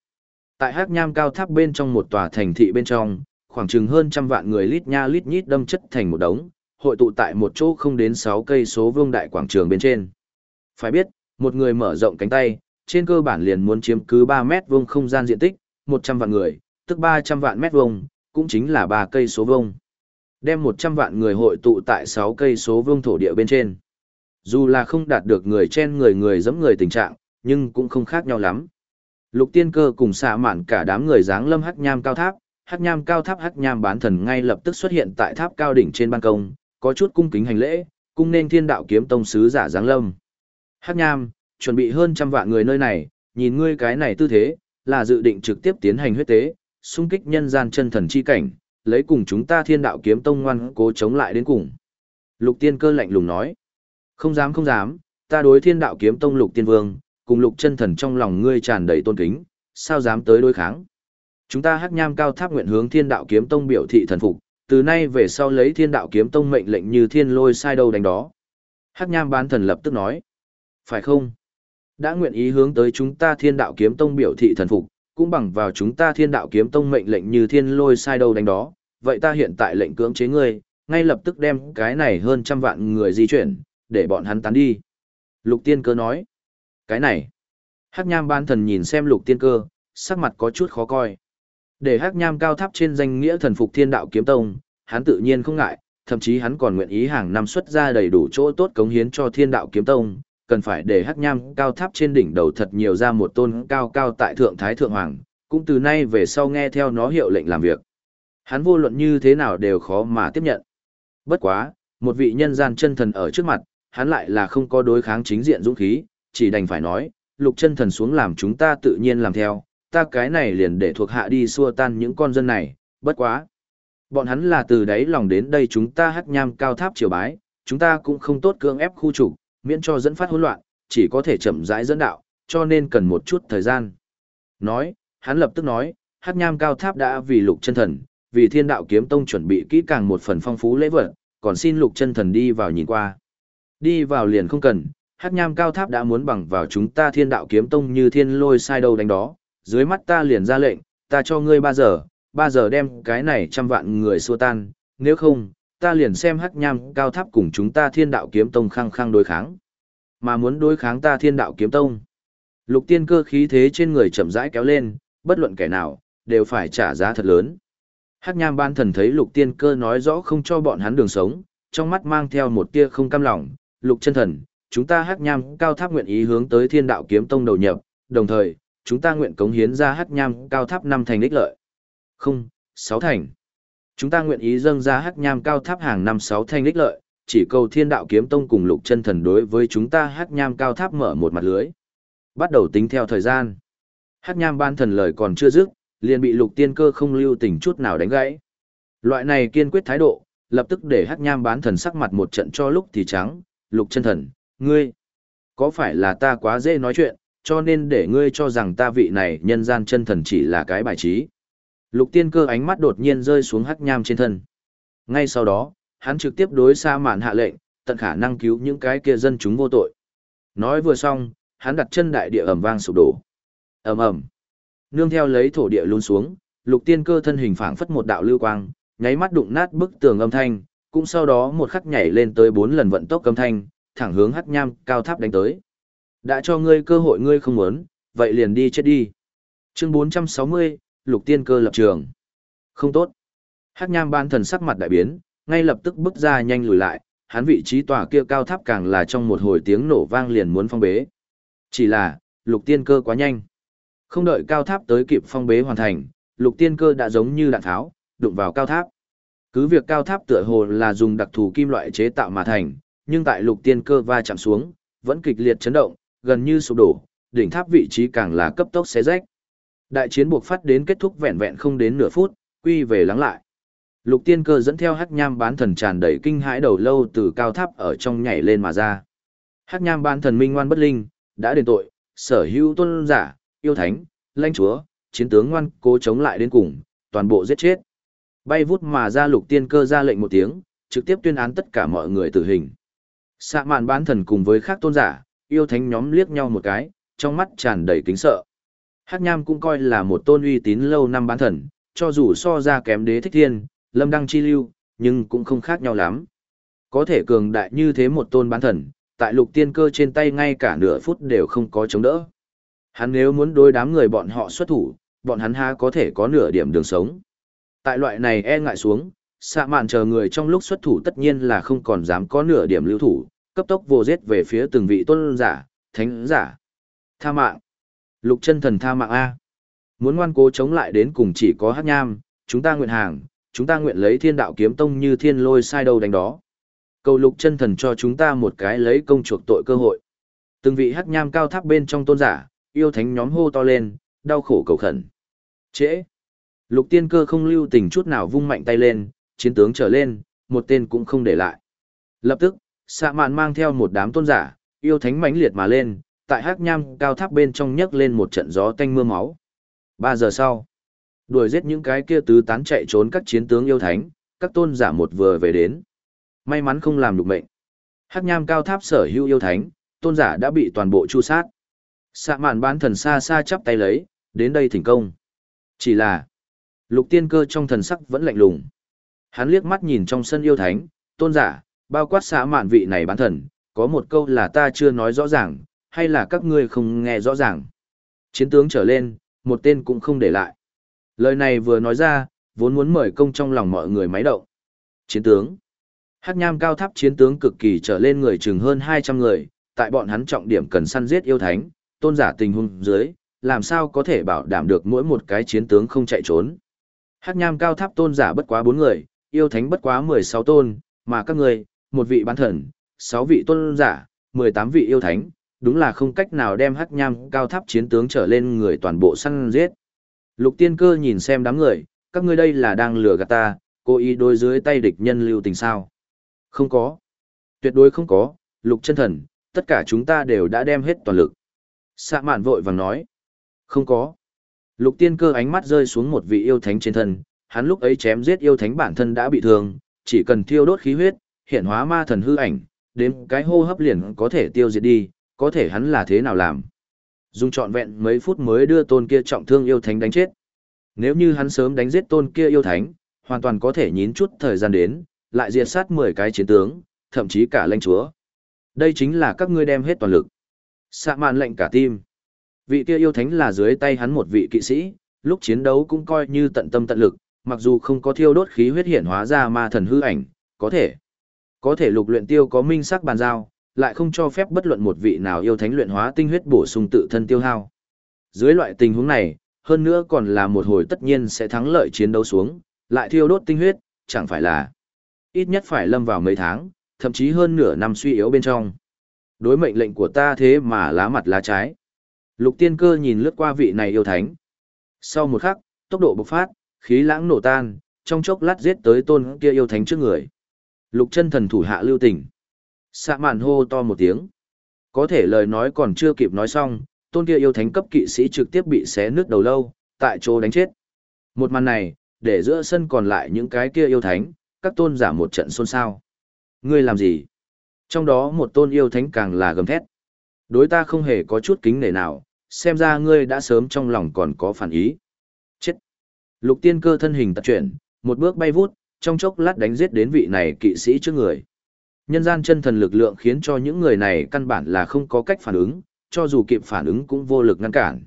tại Hắc Nham cao tháp bên trong một tòa thành thị bên trong, khoảng chừng hơn trăm vạn người lít nha lít nhít đâm chất thành một đống, hội tụ tại một chỗ không đến 6 cây số vương đại quảng trường bên trên. Phải biết, một người mở rộng cánh tay, trên cơ bản liền muốn chiếm cứ 3 mét vuông không gian diện tích, 100 vạn người, tức 300 vạn mét vuông, cũng chính là ba cây số vuông. Đem 100 vạn người hội tụ tại 6 cây số vương thổ địa bên trên. Dù là không đạt được người chen người người giẫm người tình trạng, nhưng cũng không khác nhau lắm. Lục tiên cơ cùng xạ mạn cả đám người dáng lâm hắc nham cao tháp, hắc nham cao tháp hắc nham bán thần ngay lập tức xuất hiện tại tháp cao đỉnh trên ban công, có chút cung kính hành lễ, cung nên thiên đạo kiếm tông sứ giả dáng lâm. Hắc nham, chuẩn bị hơn trăm vạn người nơi này, nhìn ngươi cái này tư thế, là dự định trực tiếp tiến hành huyết tế, xung kích nhân gian chân thần chi cảnh, lấy cùng chúng ta thiên đạo kiếm tông ngoan cố chống lại đến cùng. Lục tiên cơ lạnh lùng nói, không dám không dám, ta đối thiên đạo kiếm tông lục tiên vương, cùng lục chân thần trong lòng ngươi tràn đầy tôn kính, sao dám tới đối kháng. Chúng ta hắc nham cao tháp nguyện hướng thiên đạo kiếm tông biểu thị thần phục, từ nay về sau lấy thiên đạo kiếm tông mệnh lệnh như thiên lôi sai đâu đánh đó. Hắc nham bán thần lập tức nói, phải không? Đã nguyện ý hướng tới chúng ta thiên đạo kiếm tông biểu thị thần phục, cũng bằng vào chúng ta thiên đạo kiếm tông mệnh lệnh như thiên lôi sai đâu đánh đó, vậy ta hiện tại lệnh cưỡng chế ngươi, ngay lập tức đem cái này hơn trăm vạn người di chuyển, để bọn hắn tán đi. Lục tiên cơ nói, cái này, hắc nham ban thần nhìn xem lục tiên cơ, sắc mặt có chút khó coi. Để hắc nham cao tháp trên danh nghĩa thần phục thiên đạo kiếm tông, hắn tự nhiên không ngại, thậm chí hắn còn nguyện ý hàng năm xuất ra đầy đủ chỗ tốt cống hiến cho thiên đạo kiếm tông, cần phải để hắc nham cao tháp trên đỉnh đầu thật nhiều ra một tôn cao cao tại thượng thái thượng hoàng, cũng từ nay về sau nghe theo nó hiệu lệnh làm việc. Hắn vô luận như thế nào đều khó mà tiếp nhận. Bất quá, một vị nhân gian chân thần ở trước mặt, hắn lại là không có đối kháng chính diện dũng khí, chỉ đành phải nói, lục chân thần xuống làm chúng ta tự nhiên làm theo, ta cái này liền để thuộc hạ đi xua tan những con dân này, bất quá. Bọn hắn là từ đấy lòng đến đây chúng ta hắc nham cao tháp triều bái, chúng ta cũng không tốt cưỡng ép khu trục, miễn cho dẫn phát hỗn loạn, chỉ có thể chậm rãi dẫn đạo, cho nên cần một chút thời gian. Nói, hắn lập tức nói, Hắc Nham Cao Tháp đã vì Lục Chân Thần, vì Thiên Đạo Kiếm Tông chuẩn bị kỹ càng một phần phong phú lễ vật, còn xin Lục Chân Thần đi vào nhìn qua. Đi vào liền không cần, Hắc Nham Cao Tháp đã muốn bằng vào chúng ta Thiên Đạo Kiếm Tông như thiên lôi sai đâu đánh đó, dưới mắt ta liền ra lệnh, ta cho ngươi ba giờ, ba giờ đem cái này trăm vạn người xua tan, nếu không, ta liền xem hắc nham cao tháp cùng chúng ta thiên đạo kiếm tông khăng khăng đối kháng. Mà muốn đối kháng ta thiên đạo kiếm tông. Lục tiên cơ khí thế trên người chậm rãi kéo lên, bất luận kẻ nào, đều phải trả giá thật lớn. Hắc nham ban thần thấy lục tiên cơ nói rõ không cho bọn hắn đường sống, trong mắt mang theo một tia không cam lòng. Lục chân thần, chúng ta hắc nham cao tháp nguyện ý hướng tới thiên đạo kiếm tông đầu nhập, đồng thời, chúng ta nguyện cống hiến ra hắc nham cao tháp năm thành đích lợi. Không, sáu thành. Chúng ta nguyện ý dâng ra hắc nham cao tháp hàng năm sáu thanh đích lợi, chỉ cầu thiên đạo kiếm tông cùng lục chân thần đối với chúng ta hắc nham cao tháp mở một mặt lưới. Bắt đầu tính theo thời gian. Hắc nham ban thần lời còn chưa dứt, liền bị lục tiên cơ không lưu tình chút nào đánh gãy. Loại này kiên quyết thái độ, lập tức để hắc nham bán thần sắc mặt một trận cho lúc thì trắng, lục chân thần, ngươi, có phải là ta quá dễ nói chuyện, cho nên để ngươi cho rằng ta vị này nhân gian chân thần chỉ là cái bài trí. Lục tiên cơ ánh mắt đột nhiên rơi xuống hắc nham trên thân. Ngay sau đó, hắn trực tiếp đối xa mạn hạ lệnh, tận khả năng cứu những cái kia dân chúng vô tội. Nói vừa xong, hắn đặt chân đại địa ẩm vang sụp đổ. ầm ầm, nương theo lấy thổ địa luôn xuống, lục tiên cơ thân hình phảng phất một đạo lưu quang, nháy mắt đụng nát bức tường âm thanh, cũng sau đó một khắc nhảy lên tới bốn lần vận tốc âm thanh, thẳng hướng hắc nham cao tháp đánh tới. Đã cho ngươi cơ hội ngươi không muốn, vậy liền đi chết đi. Chương 460, lục tiên cơ lập trường. Không tốt. Hắc nham ban thần sắc mặt đại biến, ngay lập tức bước ra nhanh lùi lại, hắn vị trí tòa kia cao tháp càng là trong một hồi tiếng nổ vang liền muốn phong bế. Chỉ là, lục tiên cơ quá nhanh. Không đợi cao tháp tới kịp phong bế hoàn thành, lục tiên cơ đã giống như đạn tháo, đụng vào cao tháp. Cứ việc cao tháp tựa hồ là dùng đặc thù kim loại chế tạo mà thành, nhưng tại lục tiên cơ va chạm xuống, vẫn kịch liệt chấn động, gần như sụp đổ, đỉnh tháp vị trí càng là cấp tốc xé rách. Đại chiến buộc phát đến kết thúc vẹn vẹn không đến nửa phút, quy về lắng lại. Lục tiên cơ dẫn theo hắc nham bán thần tràn đầy kinh hãi đầu lâu từ cao tháp ở trong nhảy lên mà ra. Hắc nham bán thần minh ngoan bất linh, đã đền tội, sở hữu tôn giả, yêu thánh, lãnh chúa, chiến tướng ngoan cố chống lại đến cùng, toàn bộ giết chết. Bay vút mà ra lục tiên cơ ra lệnh một tiếng, trực tiếp tuyên án tất cả mọi người tử hình. Sạ mạn bán thần cùng với khác tôn giả, yêu thánh nhóm liếc nhau một cái, trong mắt tràn đầy kính sợ. Hắc Nham cũng coi là một tôn uy tín lâu năm bán thần, cho dù so ra kém đế thích thiên, lâm đăng chi lưu, nhưng cũng không khác nhau lắm. Có thể cường đại như thế một tôn bán thần, tại lục tiên cơ trên tay ngay cả nửa phút đều không có chống đỡ. Hắn nếu muốn đối đám người bọn họ xuất thủ, bọn hắn ha có thể có nửa điểm đường sống. Tại loại này e ngại xuống, xạ mạn chờ người trong lúc xuất thủ tất nhiên là không còn dám có nửa điểm lưu thủ, cấp tốc vô giết về phía từng vị tôn giả, thánh giả. Tha mạng. Lục chân thần tha mạng A. Muốn ngoan cố chống lại đến cùng chỉ có hát nham, chúng ta nguyện hàng, chúng ta nguyện lấy thiên đạo kiếm tông như thiên lôi sai đâu đánh đó. Cầu lục chân thần cho chúng ta một cái lấy công chuộc tội cơ hội. Từng vị hát nham cao tháp bên trong tôn giả, yêu thánh nhóm hô to lên, đau khổ cầu khẩn. Trễ. Lục tiên cơ không lưu tình chút nào vung mạnh tay lên, chiến tướng trở lên, một tên cũng không để lại. Lập tức, xạ mạn mang theo một đám tôn giả, yêu thánh mãnh liệt mà lên, tại hắc nham cao tháp bên trong nhấc lên một trận gió tanh mưa máu. Ba giờ sau, đuổi giết những cái kia tứ tán chạy trốn các chiến tướng yêu thánh, các tôn giả một vừa về đến. May mắn không làm được mệnh. Hắc nham cao tháp sở hữu yêu thánh, tôn giả đã bị toàn bộ chu sát. Xạ mạn bán thần xa xa chắp tay lấy, đến đây thỉnh công. Chỉ là, lục tiên cơ trong thần sắc vẫn lạnh lùng. Hắn liếc mắt nhìn trong sân yêu thánh, tôn giả, bao quát xã mạn vị này bán thần, có một câu là ta chưa nói rõ ràng, hay là các ngươi không nghe rõ ràng. Chiến tướng trở lên, một tên cũng không để lại. Lời này vừa nói ra, vốn muốn mời công trong lòng mọi người máy động. Chiến tướng. hát nham cao tháp chiến tướng cực kỳ trở lên người chừng hơn 200 người, tại bọn hắn trọng điểm cần săn giết yêu thánh, tôn giả tình huống dưới, làm sao có thể bảo đảm được mỗi một cái chiến tướng không chạy trốn. Hắc nham cao tháp tôn giả bất quá bốn người, yêu thánh bất quá 16 tôn, mà các người, một vị bán thần, sáu vị tôn giả, 18 vị yêu thánh, đúng là không cách nào đem hắc nham cao tháp chiến tướng trở lên người toàn bộ săn giết. Lục tiên cơ nhìn xem đám người, các ngươi đây là đang lừa gạt ta, cố ý đối dưới tay địch nhân lưu tình sao. Không có. Tuyệt đối không có, lục chân thần, tất cả chúng ta đều đã đem hết toàn lực. Sạ mạn vội vàng nói. Không có. Lục tiên cơ ánh mắt rơi xuống một vị yêu thánh trên thân, hắn lúc ấy chém giết yêu thánh bản thân đã bị thương, chỉ cần thiêu đốt khí huyết, hiện hóa ma thần hư ảnh, đến cái hô hấp liền có thể tiêu diệt đi, có thể hắn là thế nào làm. Dùng trọn vẹn mấy phút mới đưa tôn kia trọng thương yêu thánh đánh chết. Nếu như hắn sớm đánh giết tôn kia yêu thánh, hoàn toàn có thể nhín chút thời gian đến, lại diệt sát 10 cái chiến tướng, thậm chí cả lãnh chúa. Đây chính là các ngươi đem hết toàn lực. Sạ mạn lệnh cả tim. Vị kia yêu thánh là dưới tay hắn một vị kỵ sĩ, lúc chiến đấu cũng coi như tận tâm tận lực, mặc dù không có thiêu đốt khí huyết hiển hóa ra ma thần hư ảnh, có thể. Có thể lục luyện tiêu có minh sắc bàn giao, lại không cho phép bất luận một vị nào yêu thánh luyện hóa tinh huyết bổ sung tự thân tiêu hao. Dưới loại tình huống này, hơn nữa còn là một hồi tất nhiên sẽ thắng lợi chiến đấu xuống, lại thiêu đốt tinh huyết, chẳng phải là ít nhất phải lâm vào mấy tháng, thậm chí hơn nửa năm suy yếu bên trong. Đối mệnh lệnh của ta thế mà lá mặt lá trái. Lục tiên cơ nhìn lướt qua vị này yêu thánh. Sau một khắc, tốc độ bộc phát, khí lãng nổ tan, trong chốc lát giết tới tôn kia yêu thánh trước người. Lục chân thần thủ hạ lưu tình. Sạ mạn hô to một tiếng. Có thể lời nói còn chưa kịp nói xong, tôn kia yêu thánh cấp kỵ sĩ trực tiếp bị xé nước đầu lâu, tại chỗ đánh chết. Một màn này, để giữa sân còn lại những cái kia yêu thánh, các tôn giả một trận xôn xao. Ngươi làm gì? Trong đó một tôn yêu thánh càng là gầm thét. Đối ta không hề có chút kính nể nào, xem ra ngươi đã sớm trong lòng còn có phản ý. Chết! Lục tiên cơ thân hình tật chuyển, một bước bay vút, trong chốc lát đánh giết đến vị này kỵ sĩ trước người. Nhân gian chân thần lực lượng khiến cho những người này căn bản là không có cách phản ứng, cho dù kịp phản ứng cũng vô lực ngăn cản.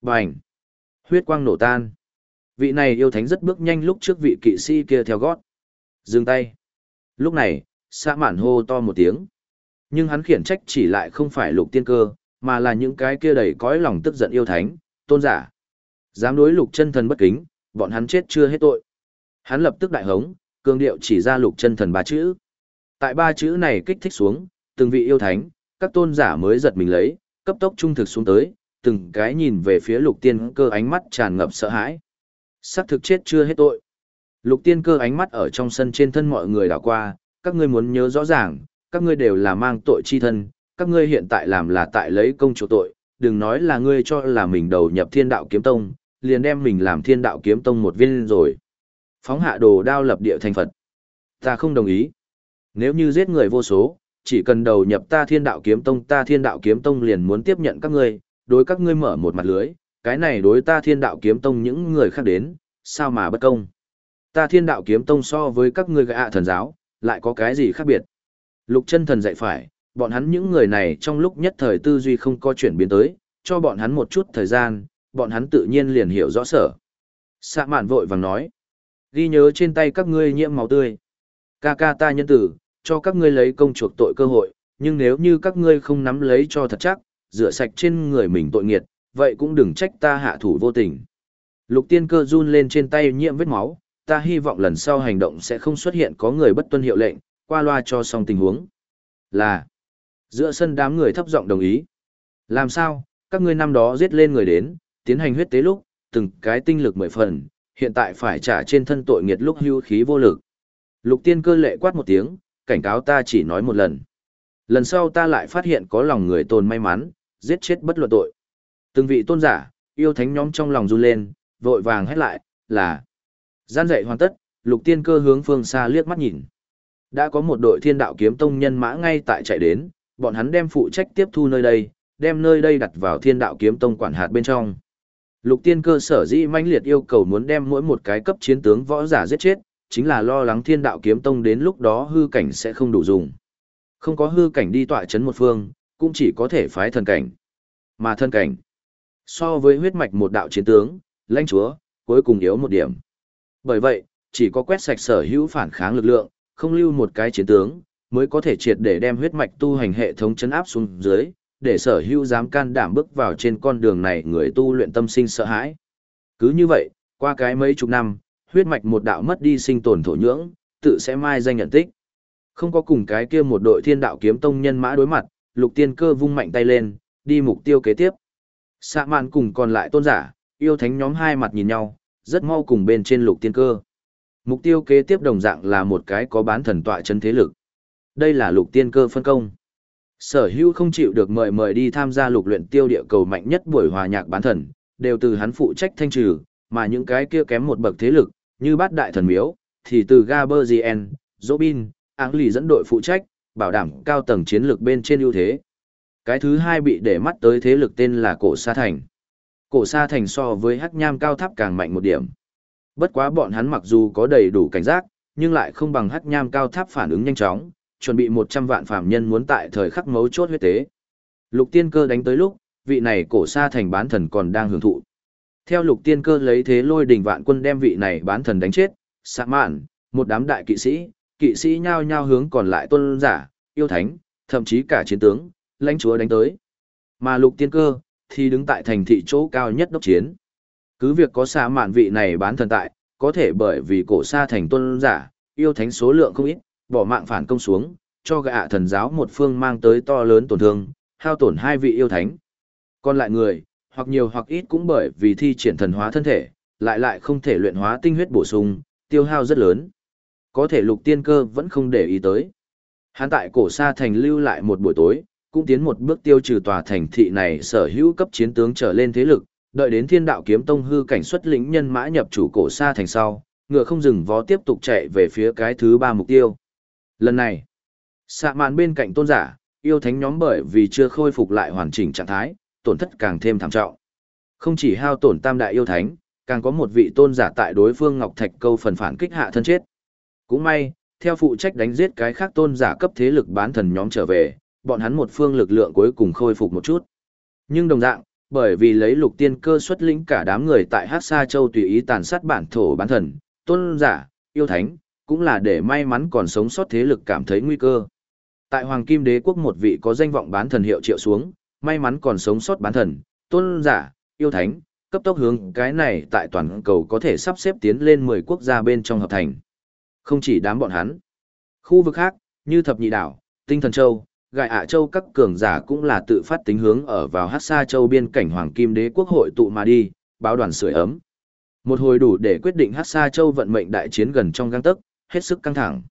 Bành! Huyết quang nổ tan. Vị này yêu thánh rất bước nhanh lúc trước vị kỵ sĩ kia theo gót. Dừng tay. Lúc này, xã mạn hô to một tiếng. Nhưng hắn khiển trách chỉ lại không phải lục tiên cơ, mà là những cái kia đầy cõi lòng tức giận yêu thánh, tôn giả. Dám đối lục chân thần bất kính, bọn hắn chết chưa hết tội. Hắn lập tức đại hống, cương điệu chỉ ra lục chân thần ba chữ. Tại ba chữ này kích thích xuống, từng vị yêu thánh, các tôn giả mới giật mình lấy, cấp tốc trung thực xuống tới, từng cái nhìn về phía lục tiên cơ ánh mắt tràn ngập sợ hãi. Sắc thực chết chưa hết tội. Lục tiên cơ ánh mắt ở trong sân trên thân mọi người đảo qua, các ngươi muốn nhớ rõ ràng, các ngươi đều là mang tội chi thân, các ngươi hiện tại làm là tại lấy công chỗ tội, đừng nói là ngươi cho là mình đầu nhập thiên đạo kiếm tông, liền đem mình làm thiên đạo kiếm tông một viên rồi. Phóng hạ đồ đao lập địa thành Phật. Ta không đồng ý. Nếu như giết người vô số, chỉ cần đầu nhập ta thiên đạo kiếm tông ta thiên đạo kiếm tông liền muốn tiếp nhận các ngươi, đối các ngươi mở một mặt lưới, cái này đối ta thiên đạo kiếm tông những người khác đến, sao mà bất công. Ta thiên đạo kiếm tông so với các ngươi gạ thần giáo, lại có cái gì khác biệt. Lục chân thần dạy phải, bọn hắn những người này trong lúc nhất thời tư duy không có chuyển biến tới, cho bọn hắn một chút thời gian, bọn hắn tự nhiên liền hiểu rõ sở. Sạ mạn vội vàng nói. Ghi nhớ trên tay các ngươi nhiễm máu tươi. Ca ca ta nhân tử, cho các ngươi lấy công chuộc tội cơ hội, nhưng nếu như các ngươi không nắm lấy cho thật chắc, rửa sạch trên người mình tội nghiệt, vậy cũng đừng trách ta hạ thủ vô tình. Lục tiên cơ run lên trên tay nhiễm vết máu, ta hy vọng lần sau hành động sẽ không xuất hiện có người bất tuân hiệu lệnh, qua loa cho xong tình huống. Là, giữa sân đám người thấp giọng đồng ý. Làm sao, các ngươi năm đó giết lên người đến, tiến hành huyết tế lúc, từng cái tinh lực mười phần, hiện tại phải trả trên thân tội nghiệt lúc hưu khí vô lực. Lục tiên cơ lệ quát một tiếng, cảnh cáo ta chỉ nói một lần. Lần sau ta lại phát hiện có lòng người tồn may mắn, giết chết bất luận tội. Từng vị tôn giả, yêu thánh nhóm trong lòng run lên, vội vàng hét lại, là. Gian dạy hoàn tất, lục tiên cơ hướng phương xa liếc mắt nhìn. Đã có một đội thiên đạo kiếm tông nhân mã ngay tại chạy đến, bọn hắn đem phụ trách tiếp thu nơi đây, đem nơi đây đặt vào thiên đạo kiếm tông quản hạt bên trong. Lục tiên cơ sở dĩ mãnh liệt yêu cầu muốn đem mỗi một cái cấp chiến tướng võ giả giết chết, chính là lo lắng thiên đạo kiếm tông đến lúc đó hư cảnh sẽ không đủ dùng. Không có hư cảnh đi tọa chấn một phương, cũng chỉ có thể phái thần cảnh. Mà thân cảnh, so với huyết mạch một đạo chiến tướng, lãnh chúa, cuối cùng yếu một điểm. Bởi vậy, chỉ có quét sạch sở hữu phản kháng lực lượng, không lưu một cái chiến tướng, mới có thể triệt để đem huyết mạch tu hành hệ thống chấn áp xuống dưới, để sở hữu dám can đảm bước vào trên con đường này người tu luyện tâm sinh sợ hãi. Cứ như vậy, qua cái mấy chục năm, huyết mạch một đạo mất đi sinh tồn thổ nhưỡng, tự sẽ mai danh nhận tích. Không có cùng cái kia một đội thiên đạo kiếm tông nhân mã đối mặt, lục tiên cơ vung mạnh tay lên, đi mục tiêu kế tiếp. Sạ mạn cùng còn lại tôn giả, yêu thánh nhóm hai mặt nhìn nhau, rất mau cùng bên trên lục tiên cơ. Mục tiêu kế tiếp đồng dạng là một cái có bán thần tọa chân thế lực. Đây là lục tiên cơ phân công. Sở hữu không chịu được mời mời đi tham gia lục luyện tiêu địa cầu mạnh nhất buổi hòa nhạc bán thần, đều từ hắn phụ trách thanh trừ, mà những cái kia kém một bậc thế lực, như bát đại thần miếu, thì từ Gaberzien, Robin, Áng lì dẫn đội phụ trách, bảo đảm cao tầng chiến lược bên trên ưu thế. Cái thứ hai bị để mắt tới thế lực tên là Cổ Sa Thành. Cổ Sa Thành so với Hắc Nham cao tháp càng mạnh một điểm. Bất quá bọn hắn mặc dù có đầy đủ cảnh giác, nhưng lại không bằng Hắc Nham cao tháp phản ứng nhanh chóng, chuẩn bị 100 vạn phàm nhân muốn tại thời khắc mấu chốt huyết tế. Lục Tiên Cơ đánh tới lúc, vị này Cổ Sa Thành bán thần còn đang hưởng thụ. Theo Lục Tiên Cơ lấy thế lôi đỉnh vạn quân đem vị này bán thần đánh chết, xạ Mạn, một đám đại kỵ sĩ, kỵ sĩ nhao nhao hướng còn lại tôn giả, yêu thánh, thậm chí cả chiến tướng, lãnh chúa đánh tới. Mà lục tiên cơ, thì đứng tại thành thị chỗ cao nhất đốc chiến. Cứ việc có xạ mạn vị này bán thần tại, có thể bởi vì cổ xa thành tôn giả, yêu thánh số lượng không ít, bỏ mạng phản công xuống, cho gạ thần giáo một phương mang tới to lớn tổn thương, hao tổn hai vị yêu thánh. Còn lại người, hoặc nhiều hoặc ít cũng bởi vì thi triển thần hóa thân thể, lại lại không thể luyện hóa tinh huyết bổ sung, tiêu hao rất lớn. Có thể lục tiên cơ vẫn không để ý tới. Hắn tại cổ sa thành lưu lại một buổi tối, cũng tiến một bước tiêu trừ tòa thành thị này sở hữu cấp chiến tướng trở lên thế lực, đợi đến thiên đạo kiếm tông hư cảnh xuất lĩnh nhân mã nhập chủ cổ sa thành sau, ngựa không dừng vó tiếp tục chạy về phía cái thứ ba mục tiêu. Lần này, xạ mạn bên cạnh tôn giả, yêu thánh nhóm bởi vì chưa khôi phục lại hoàn chỉnh trạng thái, tổn thất càng thêm thảm trọng. Không chỉ hao tổn tam đại yêu thánh, càng có một vị tôn giả tại đối phương Ngọc Thạch câu phần phản kích hạ thân chết. Cũng may, theo phụ trách đánh giết cái khác tôn giả cấp thế lực bán thần nhóm trở về, bọn hắn một phương lực lượng cuối cùng khôi phục một chút. Nhưng đồng dạng, bởi vì lấy lục tiên cơ xuất lĩnh cả đám người tại Hát Sa Châu tùy ý tàn sát bản thổ bán thần, tôn giả, yêu thánh, cũng là để may mắn còn sống sót thế lực cảm thấy nguy cơ. Tại Hoàng Kim Đế quốc một vị có danh vọng bán thần hiệu triệu xuống, may mắn còn sống sót bán thần, tôn giả, yêu thánh, cấp tốc hướng cái này tại toàn cầu có thể sắp xếp tiến lên 10 quốc gia bên trong hợp thành. Không chỉ đám bọn hắn. Khu vực khác, như Thập Nhị Đảo, Tinh Thần Châu, Gại ả Châu các cường giả cũng là tự phát tính hướng ở vào Hát Sa Châu biên cảnh Hoàng Kim Đế quốc hội tụ mà đi, báo đoàn sưởi ấm. Một hồi đủ để quyết định Hát Sa Châu vận mệnh đại chiến gần trong gang tấc, hết sức căng thẳng.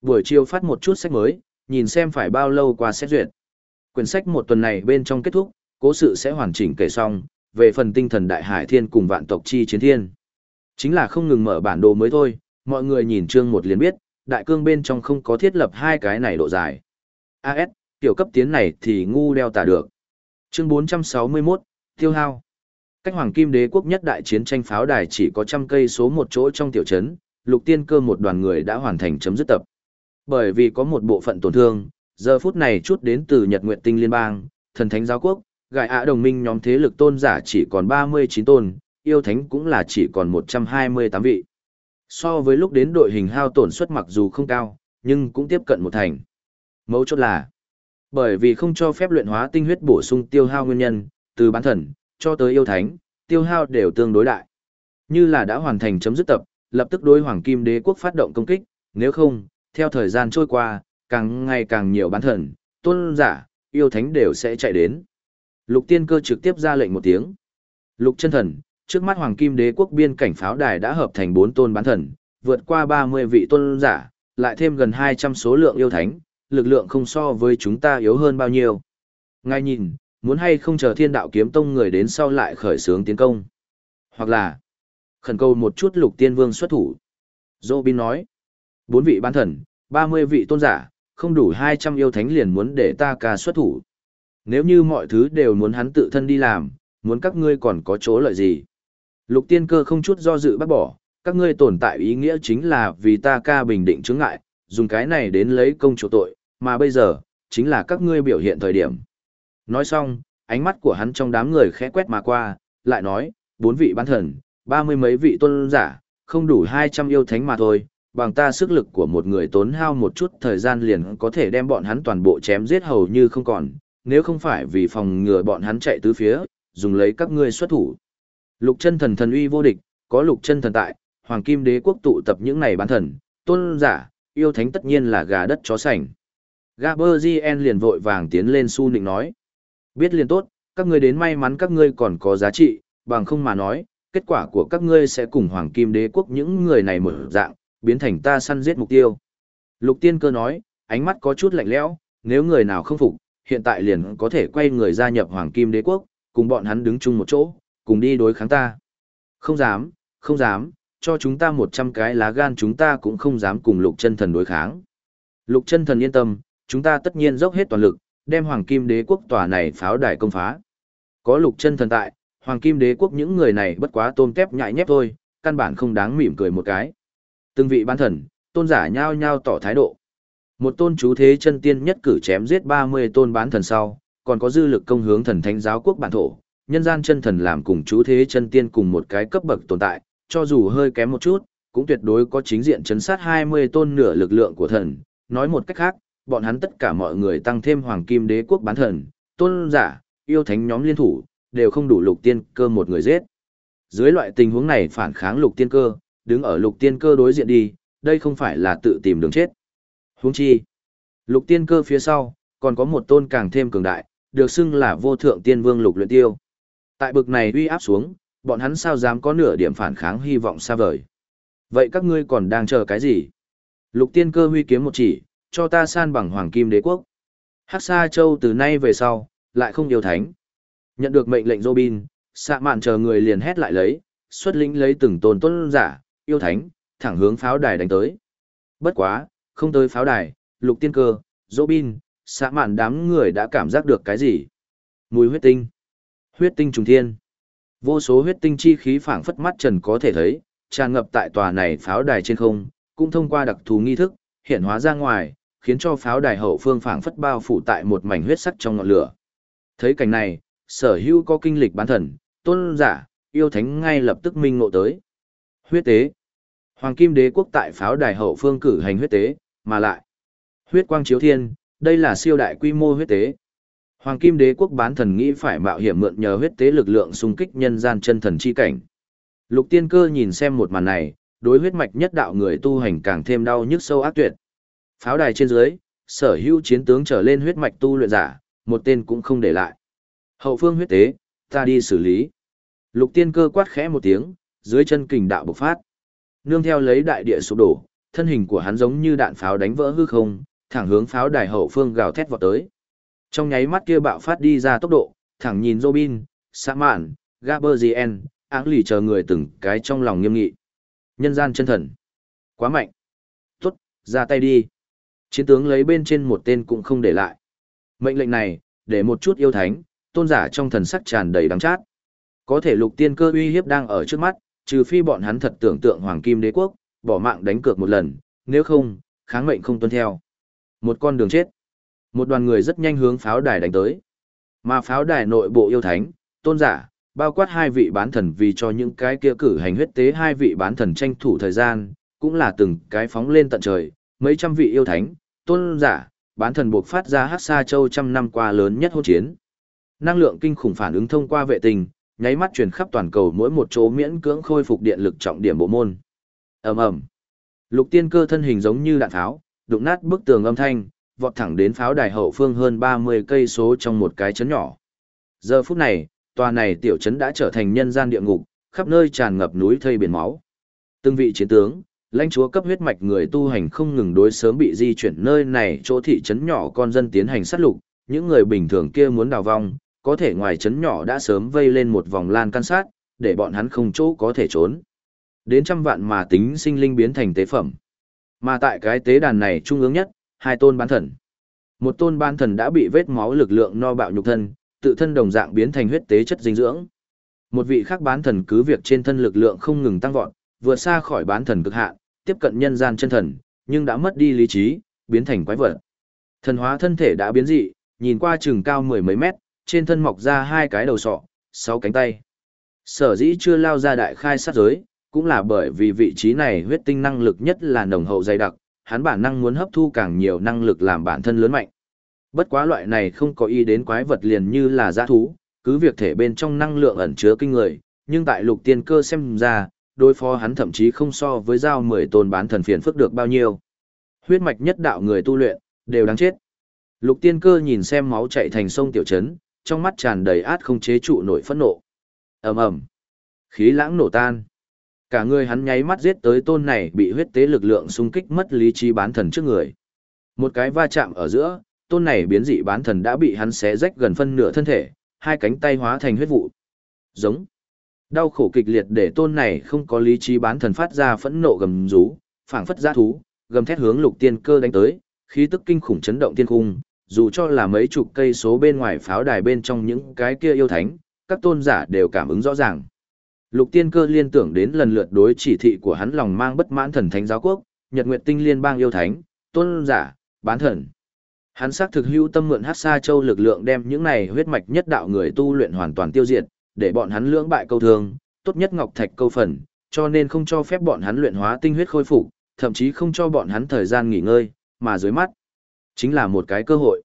Buổi chiều phát một chút sách mới, nhìn xem phải bao lâu qua xét duyệt. Quyển sách một tuần này bên trong kết thúc, cố sự sẽ hoàn chỉnh kể xong, về phần tinh thần đại hải thiên cùng vạn tộc chi chiến thiên. Chính là không ngừng mở bản đồ mới thôi, mọi người nhìn chương một liền biết, đại cương bên trong không có thiết lập hai cái này độ dài. AS, tiểu cấp tiến này thì ngu đeo tả được. Chương 461, tiêu hao. Cách hoàng kim đế quốc nhất đại chiến tranh pháo đài chỉ có trăm cây số một chỗ trong tiểu trấn, lục tiên cơ một đoàn người đã hoàn thành chấm dứt tập. Bởi vì có một bộ phận tổn thương, giờ phút này chút đến từ Nhật Nguyệt Tinh Liên bang, thần thánh giáo quốc, gại ạ đồng minh nhóm thế lực tôn giả chỉ còn 39 tôn, yêu thánh cũng là chỉ còn 128 vị. So với lúc đến đội hình hao tổn suất mặc dù không cao, nhưng cũng tiếp cận một thành. Mấu chốt là, bởi vì không cho phép luyện hóa tinh huyết bổ sung tiêu hao nguyên nhân, từ bán thần, cho tới yêu thánh, tiêu hao đều tương đối đại. Như là đã hoàn thành chấm dứt tập, lập tức đối hoàng kim đế quốc phát động công kích, nếu không, theo thời gian trôi qua, càng ngày càng nhiều bán thần, tôn giả, yêu thánh đều sẽ chạy đến. Lục tiên cơ trực tiếp ra lệnh một tiếng. Lục chân thần, trước mắt hoàng kim đế quốc biên cảnh pháo đài đã hợp thành bốn tôn bán thần, vượt qua 30 vị tôn giả, lại thêm gần 200 số lượng yêu thánh, lực lượng không so với chúng ta yếu hơn bao nhiêu. Ngay nhìn, muốn hay không chờ thiên đạo kiếm tông người đến sau lại khởi xướng tiến công. Hoặc là, khẩn cầu một chút lục tiên vương xuất thủ. Robin nói, bốn vị bán thần, 30 vị tôn giả, không đủ 200 yêu thánh liền muốn để ta ca xuất thủ. Nếu như mọi thứ đều muốn hắn tự thân đi làm, muốn các ngươi còn có chỗ lợi gì? Lục tiên cơ không chút do dự bác bỏ, các ngươi tồn tại ý nghĩa chính là vì ta ca bình định chứng ngại, dùng cái này đến lấy công chỗ tội, mà bây giờ, chính là các ngươi biểu hiện thời điểm. Nói xong, ánh mắt của hắn trong đám người khẽ quét mà qua, lại nói, bốn vị bán thần, ba mươi mấy vị tôn giả, không đủ hai trăm yêu thánh mà thôi, bằng ta sức lực của một người tốn hao một chút thời gian liền có thể đem bọn hắn toàn bộ chém giết hầu như không còn, nếu không phải vì phòng ngừa bọn hắn chạy tứ phía, dùng lấy các ngươi xuất thủ. Lục chân thần thần uy vô địch, có lục chân thần tại, hoàng kim đế quốc tụ tập những này bán thần, tôn giả, yêu thánh tất nhiên là gà đất chó sành. Gaberzien liền vội vàng tiến lên su nịnh nói. Biết liền tốt, các ngươi đến may mắn các ngươi còn có giá trị, bằng không mà nói, kết quả của các ngươi sẽ cùng hoàng kim đế quốc những người này mở dạng, biến thành ta săn giết mục tiêu. Lục tiên cơ nói, ánh mắt có chút lạnh lẽo, nếu người nào không phục, hiện tại liền có thể quay người gia nhập hoàng kim đế quốc, cùng bọn hắn đứng chung một chỗ, cùng đi đối kháng ta. Không dám, không dám, cho chúng ta một trăm cái lá gan chúng ta cũng không dám cùng lục chân thần đối kháng. Lục chân thần yên tâm, chúng ta tất nhiên dốc hết toàn lực, đem hoàng kim đế quốc tòa này pháo đài công phá. Có lục chân thần tại, hoàng kim đế quốc những người này bất quá tôm tép nhại nhép thôi, căn bản không đáng mỉm cười một cái. Từng vị ban thần, tôn giả nhao nhao tỏ thái độ. Một tôn chú thế chân tiên nhất cử chém giết 30 tôn bán thần sau, còn có dư lực công hướng thần thánh giáo quốc bản thổ, nhân gian chân thần làm cùng chú thế chân tiên cùng một cái cấp bậc tồn tại, cho dù hơi kém một chút, cũng tuyệt đối có chính diện chấn sát 20 tôn nửa lực lượng của thần. Nói một cách khác, bọn hắn tất cả mọi người tăng thêm hoàng kim đế quốc bán thần, tôn giả, yêu thánh nhóm liên thủ, đều không đủ lục tiên cơ một người giết. Dưới loại tình huống này phản kháng lục tiên cơ, đứng ở lục tiên cơ đối diện đi, đây không phải là tự tìm đường chết. Huống chi, lục tiên cơ phía sau, còn có một tôn càng thêm cường đại, được xưng là vô thượng tiên vương lục luyện tiêu. Tại bực này uy áp xuống, bọn hắn sao dám có nửa điểm phản kháng hy vọng xa vời. Vậy các ngươi còn đang chờ cái gì? Lục tiên cơ huy kiếm một chỉ, cho ta san bằng hoàng kim đế quốc. Hắc Sa Châu từ nay về sau, lại không yêu thánh. Nhận được mệnh lệnh Robin, xạ mạn chờ người liền hét lại lấy, xuất lĩnh lấy từng tôn tôn giả, yêu thánh, thẳng hướng pháo đài đánh tới. Bất quá, không tới pháo đài, lục tiên cơ, Robin, xạ mạn đám người đã cảm giác được cái gì? Mùi huyết tinh. Huyết tinh trùng thiên. Vô số huyết tinh chi khí phảng phất mắt trần có thể thấy, tràn ngập tại tòa này pháo đài trên không, cũng thông qua đặc thù nghi thức, hiện hóa ra ngoài, khiến cho pháo đài hậu phương phảng phất bao phủ tại một mảnh huyết sắc trong ngọn lửa. Thấy cảnh này, sở hữu có kinh lịch bán thần, tôn giả, yêu thánh ngay lập tức minh ngộ tới. Huyết tế. Hoàng kim đế quốc tại pháo đài hậu phương cử hành huyết tế, mà lại. Huyết quang chiếu thiên, đây là siêu đại quy mô huyết tế. Hoàng kim đế quốc bán thần nghĩ phải mạo hiểm mượn nhờ huyết tế lực lượng xung kích nhân gian chân thần chi cảnh. Lục tiên cơ nhìn xem một màn này, đối huyết mạch nhất đạo người tu hành càng thêm đau nhức sâu ác tuyệt. Pháo đài trên dưới, sở hữu chiến tướng trở lên huyết mạch tu luyện giả, một tên cũng không để lại. Hậu phương huyết tế, ta đi xử lý. Lục tiên cơ quát khẽ một tiếng, dưới chân kình đạo bộc phát. Nương theo lấy đại địa sụp đổ, thân hình của hắn giống như đạn pháo đánh vỡ hư không, thẳng hướng pháo đài hậu phương gào thét vọt tới. Trong nháy mắt kia bạo phát đi ra tốc độ, thẳng nhìn Robin, Sa Mạn, Gaberzien, áng lì chờ người từng cái trong lòng nghiêm nghị. Nhân gian chân thần. Quá mạnh. Tốt, ra tay đi. Chiến tướng lấy bên trên một tên cũng không để lại. Mệnh lệnh này, để một chút yêu thánh, tôn giả trong thần sắc tràn đầy đắng chát. Có thể lục tiên cơ uy hiếp đang ở trước mắt, trừ phi bọn hắn thật tưởng tượng hoàng kim đế quốc, bỏ mạng đánh cược một lần, nếu không, kháng mệnh không tuân theo. Một con đường chết. Một đoàn người rất nhanh hướng pháo đài đánh tới. Mà pháo đài nội bộ yêu thánh, tôn giả, bao quát hai vị bán thần vì cho những cái kia cử hành huyết tế hai vị bán thần tranh thủ thời gian, cũng là từng cái phóng lên tận trời, mấy trăm vị yêu thánh, tôn giả, bán thần buộc phát ra hát xa châu trăm năm qua lớn nhất hôn chiến. Năng lượng kinh khủng phản ứng thông qua vệ tinh, nháy mắt truyền khắp toàn cầu mỗi một chỗ miễn cưỡng khôi phục điện lực trọng điểm bộ môn. Ầm ầm. Lục Tiên Cơ thân hình giống như đạn tháo, đụng nát bức tường âm thanh, vọt thẳng đến pháo đài hậu phương hơn 30 cây số trong một cái chấn nhỏ. Giờ phút này, tòa này tiểu trấn đã trở thành nhân gian địa ngục, khắp nơi tràn ngập núi thây biển máu. Từng vị chiến tướng, lãnh chúa cấp huyết mạch người tu hành không ngừng đối sớm bị di chuyển nơi này chỗ thị trấn nhỏ con dân tiến hành sát lục, những người bình thường kia muốn đào vong, có thể ngoài trấn nhỏ đã sớm vây lên một vòng lan can sát, để bọn hắn không chỗ có thể trốn. Đến trăm vạn mà tính sinh linh biến thành tế phẩm. Mà tại cái tế đàn này trung ương nhất, hai tôn bán thần. Một tôn bán thần đã bị vết máu lực lượng no bạo nhục thân, tự thân đồng dạng biến thành huyết tế chất dinh dưỡng. Một vị khác bán thần cứ việc trên thân lực lượng không ngừng tăng vọt, vừa xa khỏi bán thần cực hạn, tiếp cận nhân gian chân thần, nhưng đã mất đi lý trí, biến thành quái vật. Thần hóa thân thể đã biến dị, nhìn qua chừng cao mười mấy mét, trên thân mọc ra hai cái đầu sọ, sáu cánh tay. Sở dĩ chưa lao ra đại khai sát giới, cũng là bởi vì vị trí này huyết tinh năng lực nhất là nồng hậu dày đặc, hắn bản năng muốn hấp thu càng nhiều năng lực làm bản thân lớn mạnh. Bất quá loại này không có ý đến quái vật liền như là giã thú, cứ việc thể bên trong năng lượng ẩn chứa kinh người, nhưng tại lục tiên cơ xem ra, đối phó hắn thậm chí không so với giao mười tôn bán thần phiền phức được bao nhiêu. Huyết mạch nhất đạo người tu luyện, đều đáng chết. Lục tiên cơ nhìn xem máu chạy thành sông tiểu trấn, trong mắt tràn đầy át không chế trụ nổi phẫn nộ. ầm ầm, khí lãng nổ tan. Cả người hắn nháy mắt giết tới tôn này bị huyết tế lực lượng xung kích mất lý trí bán thần trước người. Một cái va chạm ở giữa, tôn này biến dị bán thần đã bị hắn xé rách gần phân nửa thân thể, hai cánh tay hóa thành huyết vụ. Giống. Đau khổ kịch liệt để tôn này không có lý trí bán thần phát ra phẫn nộ gầm rú, phảng phất ra thú, gầm thét hướng lục tiên cơ đánh tới, khí tức kinh khủng chấn động thiên cung, dù cho là mấy chục cây số bên ngoài pháo đài bên trong những cái kia yêu thánh, các tôn giả đều cảm ứng rõ ràng. Lục tiên cơ liên tưởng đến lần lượt đối chỉ thị của hắn lòng mang bất mãn thần thánh giáo quốc, Nhật Nguyệt Tinh liên bang yêu thánh, tôn giả, bán thần. Hắn xác thực hữu tâm mượn hát Sa Châu lực lượng đem những này huyết mạch nhất đạo người tu luyện hoàn toàn tiêu diệt, để bọn hắn lưỡng bại câu thương, tốt nhất ngọc thạch câu phần, cho nên không cho phép bọn hắn luyện hóa tinh huyết khôi phục, thậm chí không cho bọn hắn thời gian nghỉ ngơi, mà dưới mắt chính là một cái cơ hội.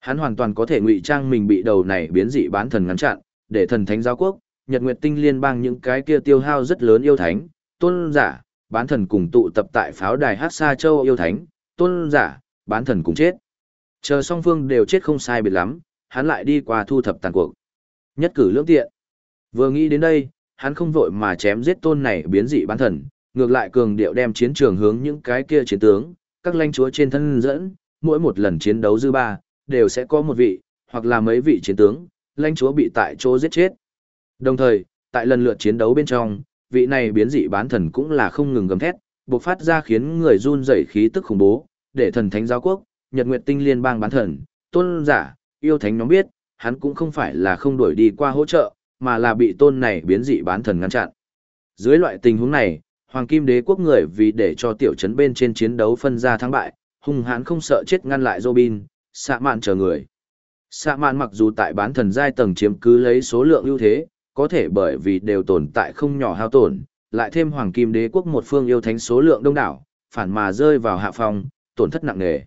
Hắn hoàn toàn có thể ngụy trang mình bị đầu này biến dị bán thần ngăn chặn, để thần thánh giáo quốc, Nhật Nguyệt Tinh liên bang những cái kia tiêu hao rất lớn yêu thánh, tôn giả, bán thần cùng tụ tập tại pháo đài Hắc Sa Châu yêu thánh, tôn giả, bán thần cùng chết. Chờ song phương đều chết không sai biệt lắm, hắn lại đi qua thu thập tàn cuộc. Nhất cử lưỡng tiện. Vừa nghĩ đến đây, hắn không vội mà chém giết tôn này biến dị bán thần, ngược lại cường điệu đem chiến trường hướng những cái kia chiến tướng, các lãnh chúa trên thân dẫn, mỗi một lần chiến đấu dư ba, đều sẽ có một vị, hoặc là mấy vị chiến tướng, lãnh chúa bị tại chỗ giết chết. Đồng thời, tại lần lượt chiến đấu bên trong, vị này biến dị bán thần cũng là không ngừng gầm thét, bộc phát ra khiến người run rẩy khí tức khủng bố, để thần thánh giáo quốc, Nhật Nguyệt Tinh Liên bang bán thần, tôn giả, yêu thánh nhóm biết, hắn cũng không phải là không đuổi đi qua hỗ trợ, mà là bị tôn này biến dị bán thần ngăn chặn. Dưới loại tình huống này, Hoàng Kim Đế quốc người vì để cho tiểu trấn bên trên chiến đấu phân ra thắng bại, hung hãn không sợ chết ngăn lại Robin, xạ mạn chờ người. Xạ mạn mặc dù tại bán thần giai tầng chiếm cứ lấy số lượng ưu thế, có thể bởi vì đều tồn tại không nhỏ hao tổn, lại thêm Hoàng Kim Đế quốc một phương yêu thánh số lượng đông đảo, phản mà rơi vào hạ phong, tổn thất nặng nề.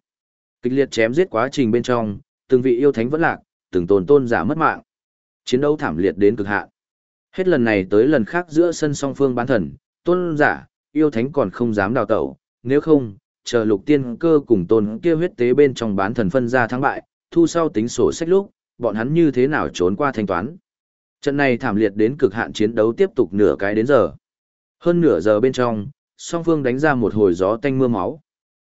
Kịch liệt chém giết quá trình bên trong, từng vị yêu thánh vẫn lạc, từng tồn tôn giả mất mạng. Chiến đấu thảm liệt đến cực hạn. Hết lần này tới lần khác giữa sân song phương bán thần, tôn giả, yêu thánh còn không dám đào tẩu, nếu không, chờ lục tiên cơ cùng tôn kia huyết tế bên trong bán thần phân ra thắng bại, thu sau tính sổ sách lúc, bọn hắn như thế nào trốn qua thanh toán. Trận này thảm liệt đến cực hạn chiến đấu tiếp tục nửa cái đến giờ. Hơn nửa giờ bên trong, song phương đánh ra một hồi gió tanh mưa máu.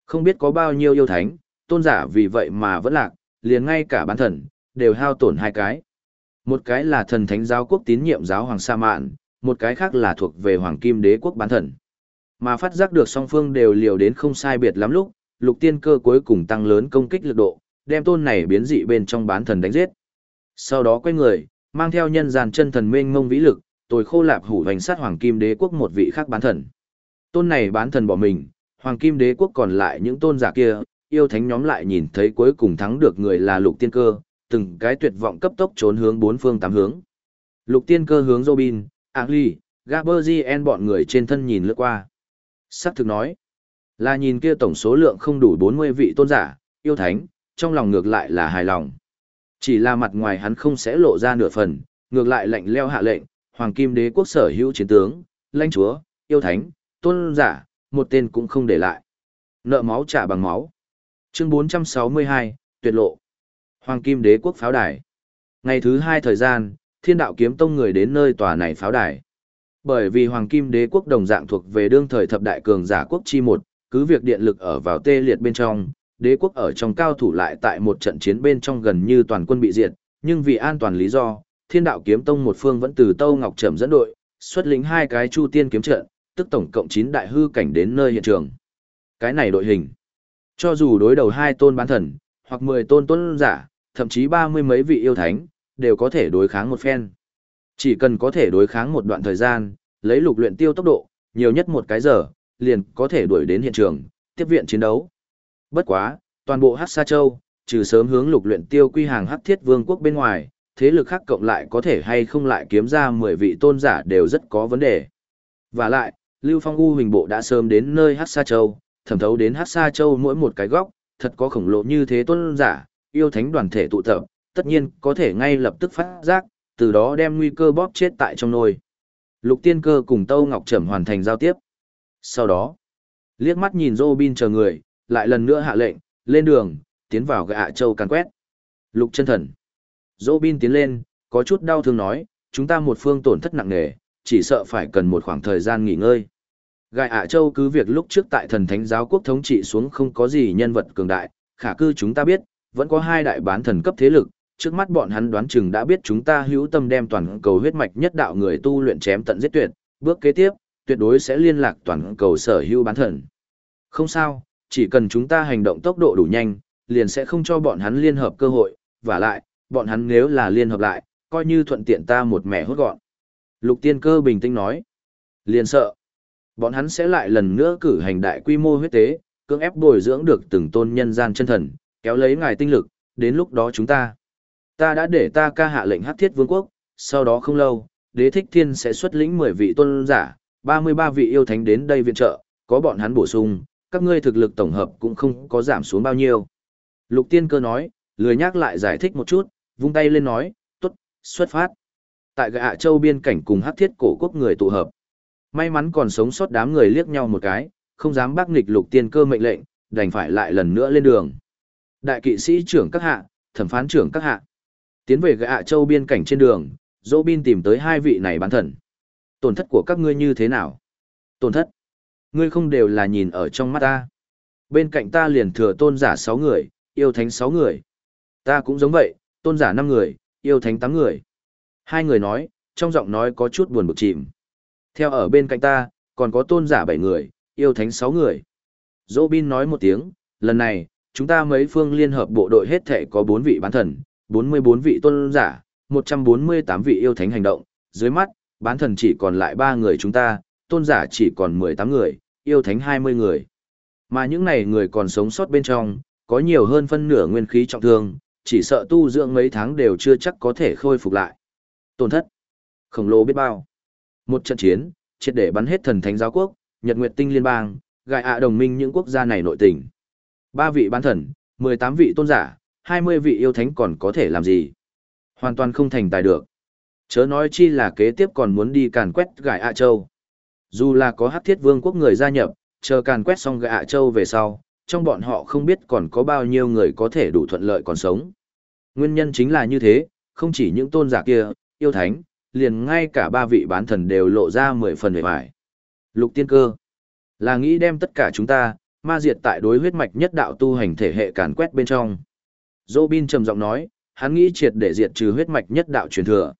Không biết có bao nhiêu yêu thánh, tôn giả vì vậy mà vẫn lạc, liền ngay cả bán thần, đều hao tổn hai cái. Một cái là thần thánh giáo quốc tín nhiệm giáo hoàng Sa Mạn, một cái khác là thuộc về hoàng kim đế quốc bán thần. Mà phát giác được song phương đều liều đến không sai biệt lắm lúc, lục tiên cơ cuối cùng tăng lớn công kích lực độ, đem tôn này biến dị bên trong bán thần đánh giết. Sau đó quay người, mang theo nhân gian chân thần mênh mông vĩ lực, tồi khô lạp hủ hoành sát hoàng kim đế quốc một vị khác bán thần. Tôn này bán thần bỏ mình, hoàng kim đế quốc còn lại những tôn giả kia, yêu thánh nhóm lại nhìn thấy cuối cùng thắng được người là lục tiên cơ, từng cái tuyệt vọng cấp tốc trốn hướng bốn phương tám hướng. Lục tiên cơ hướng Robin, Agli, Gaberzien bọn người trên thân nhìn lướt qua. Sắc thực nói, là nhìn kia tổng số lượng không đủ 40 vị tôn giả, yêu thánh, trong lòng ngược lại là hài lòng. Chỉ là mặt ngoài hắn không sẽ lộ ra nửa phần, ngược lại lệnh leo hạ lệnh, hoàng kim đế quốc sở hữu chiến tướng, lãnh chúa, yêu thánh, tôn giả, một tên cũng không để lại. Nợ máu trả bằng máu. Chương 462, tuyệt lộ. Hoàng kim đế quốc pháo đài. Ngày thứ hai thời gian, thiên đạo kiếm tông người đến nơi tòa này pháo đài. Bởi vì Hoàng Kim Đế quốc đồng dạng thuộc về đương thời thập đại cường giả quốc chi một, cứ việc điện lực ở vào tê liệt bên trong, đế quốc ở trong cao thủ lại tại một trận chiến bên trong gần như toàn quân bị diệt, nhưng vì an toàn lý do, Thiên Đạo Kiếm Tông một phương vẫn từ Tâu Ngọc Trầm dẫn đội, xuất lĩnh hai cái Chu Tiên kiếm trận, tức tổng cộng 9 đại hư cảnh đến nơi hiện trường. Cái này đội hình, cho dù đối đầu hai tôn bán thần, hoặc 10 tôn tôn giả, thậm chí ba mươi mấy vị yêu thánh, đều có thể đối kháng một phen. Chỉ cần có thể đối kháng một đoạn thời gian, lấy lục luyện tiêu tốc độ, nhiều nhất một cái giờ, liền có thể đuổi đến hiện trường, tiếp viện chiến đấu. Bất quá, toàn bộ Hắc Sa Châu, trừ sớm hướng lục luyện tiêu quy hàng Hắc Thiết Vương quốc bên ngoài, thế lực khác cộng lại có thể hay không lại kiếm ra 10 vị tôn giả đều rất có vấn đề. Và lại, Lưu Phong U hình bộ đã sớm đến nơi Hắc Sa Châu, thẩm thấu đến Hắc Sa Châu mỗi một cái góc, thật có khổng lồ như thế tôn giả, yêu thánh đoàn thể tụ tập, tất nhiên có thể ngay lập tức phát giác, từ đó đem nguy cơ bóp chết tại trong nồi. Lục tiên cơ cùng Tâu Ngọc Trầm hoàn thành giao tiếp. Sau đó, liếc mắt nhìn Robin chờ người, lại lần nữa hạ lệnh, lên đường, tiến vào gạ châu càn quét. Lục chân thần. Robin tiến lên, có chút đau thương nói, chúng ta một phương tổn thất nặng nề, chỉ sợ phải cần một khoảng thời gian nghỉ ngơi. Gai ạ châu cứ việc lúc trước tại thần thánh giáo quốc thống trị xuống không có gì nhân vật cường đại, khả cư chúng ta biết, vẫn có hai đại bán thần cấp thế lực, trước mắt bọn hắn đoán chừng đã biết chúng ta hữu tâm đem toàn cầu huyết mạch nhất đạo người tu luyện chém tận giết tuyệt, bước kế tiếp, tuyệt đối sẽ liên lạc toàn cầu sở hữu bán thần. Không sao, chỉ cần chúng ta hành động tốc độ đủ nhanh, liền sẽ không cho bọn hắn liên hợp cơ hội, và lại, bọn hắn nếu là liên hợp lại, coi như thuận tiện ta một mẻ hốt gọn. Lục tiên cơ bình tĩnh nói, liền sợ, bọn hắn sẽ lại lần nữa cử hành đại quy mô huyết tế, cưỡng ép bồi dưỡng được từng tôn nhân gian chân thần, kéo lấy ngài tinh lực, đến lúc đó chúng ta. Ta đã để ta ca hạ lệnh hắc thiết vương quốc, sau đó không lâu, đế thích thiên sẽ xuất lĩnh 10 vị tôn giả, 33 vị yêu thánh đến đây viện trợ, có bọn hắn bổ sung, các ngươi thực lực tổng hợp cũng không có giảm xuống bao nhiêu. Lục tiên cơ nói, lười nhắc lại giải thích một chút, vung tay lên nói, tốt, xuất phát. Tại gạ châu biên cảnh cùng hắc thiết cổ quốc người tụ hợp. May mắn còn sống sót đám người liếc nhau một cái, không dám bác nghịch lục tiên cơ mệnh lệnh, đành phải lại lần nữa lên đường. Đại kỵ sĩ trưởng các hạ, thẩm phán trưởng các hạ. Tiến về gạ châu biên cảnh trên đường, Dỗ Bin tìm tới hai vị này bán thần. Tổn thất của các ngươi như thế nào? Tổn thất? Ngươi không đều là nhìn ở trong mắt ta. Bên cạnh ta liền thừa tôn giả sáu người, yêu thánh sáu người. Ta cũng giống vậy, tôn giả năm người, yêu thánh tám người. Hai người nói, trong giọng nói có chút buồn bực chìm. Theo ở bên cạnh ta, còn có tôn giả bảy người, yêu thánh sáu người. Dỗ Bin nói một tiếng, lần này, chúng ta mấy phương liên hợp bộ đội hết thể có bốn vị bán thần, 44 vị tôn giả, 148 vị yêu thánh hành động, dưới mắt, bán thần chỉ còn lại 3 người chúng ta, tôn giả chỉ còn 18 người, yêu thánh 20 người. Mà những này người còn sống sót bên trong, có nhiều hơn phân nửa nguyên khí trọng thương, chỉ sợ tu dưỡng mấy tháng đều chưa chắc có thể khôi phục lại. Tổn thất. Khổng lồ biết bao. Một trận chiến, triệt để bắn hết thần thánh giáo quốc, Nhật Nguyệt Tinh Liên bang, gài ạ đồng minh những quốc gia này nội tình. Ba vị bán thần, 18 vị tôn giả, 20 vị yêu thánh còn có thể làm gì? Hoàn toàn không thành tài được. Chớ nói chi là kế tiếp còn muốn đi càn quét gải ạ châu. Dù là có hắc thiết vương quốc người gia nhập, chờ càn quét xong gải ạ châu về sau, trong bọn họ không biết còn có bao nhiêu người có thể đủ thuận lợi còn sống. Nguyên nhân chính là như thế, không chỉ những tôn giả kia, yêu thánh, liền ngay cả ba vị bán thần đều lộ ra mười phần vẻ vải. Lục tiên cơ, là nghĩ đem tất cả chúng ta, ma diệt tại đối huyết mạch nhất đạo tu hành thể hệ càn quét bên trong. Robin trầm giọng nói, hắn nghĩ triệt để diệt trừ huyết mạch nhất đạo truyền thừa.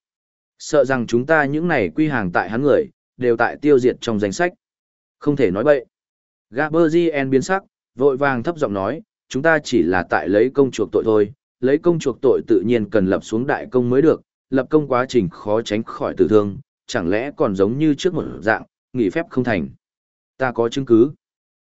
Sợ rằng chúng ta những này quy hàng tại hắn người, đều tại tiêu diệt trong danh sách. Không thể nói bậy. Gaberzien biến sắc, vội vàng thấp giọng nói, chúng ta chỉ là tại lấy công chuộc tội thôi, lấy công chuộc tội tự nhiên cần lập xuống đại công mới được, lập công quá trình khó tránh khỏi tử thương, chẳng lẽ còn giống như trước một dạng, nghỉ phép không thành. Ta có chứng cứ.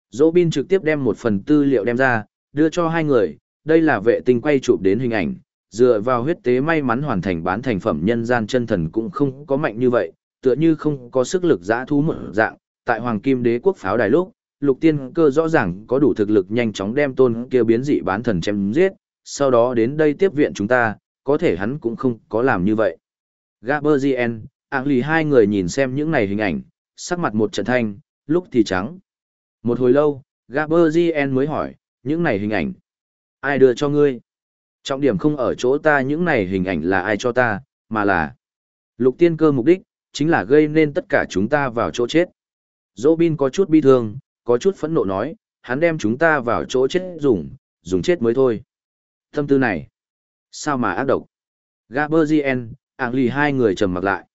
Robin trực tiếp đem một phần tư liệu đem ra, đưa cho hai người, đây là vệ tinh quay chụp đến hình ảnh, dựa vào huyết tế may mắn hoàn thành bán thành phẩm nhân gian chân thần cũng không có mạnh như vậy, tựa như không có sức lực giã thú một dạng, tại Hoàng Kim Đế quốc pháo đài lúc, Lục Tiên Cơ rõ ràng có đủ thực lực nhanh chóng đem tôn kia biến dị bán thần chém giết, sau đó đến đây tiếp viện chúng ta, có thể hắn cũng không có làm như vậy. Gaberzien, Ảng lì hai người nhìn xem những này hình ảnh, sắc mặt một trận thanh, lúc thì trắng. Một hồi lâu, Gaberzien mới hỏi, những này hình ảnh, ai đưa cho ngươi? Trọng điểm không ở chỗ ta những này hình ảnh là ai cho ta, mà là lục tiên cơ mục đích, chính là gây nên tất cả chúng ta vào chỗ chết. Dỗ bin có chút bi thương, có chút phẫn nộ nói, hắn đem chúng ta vào chỗ chết dùng, dùng chết mới thôi. Tâm tư này, sao mà ác độc? Gaberzien, ảng lì hai người trầm mặc lại.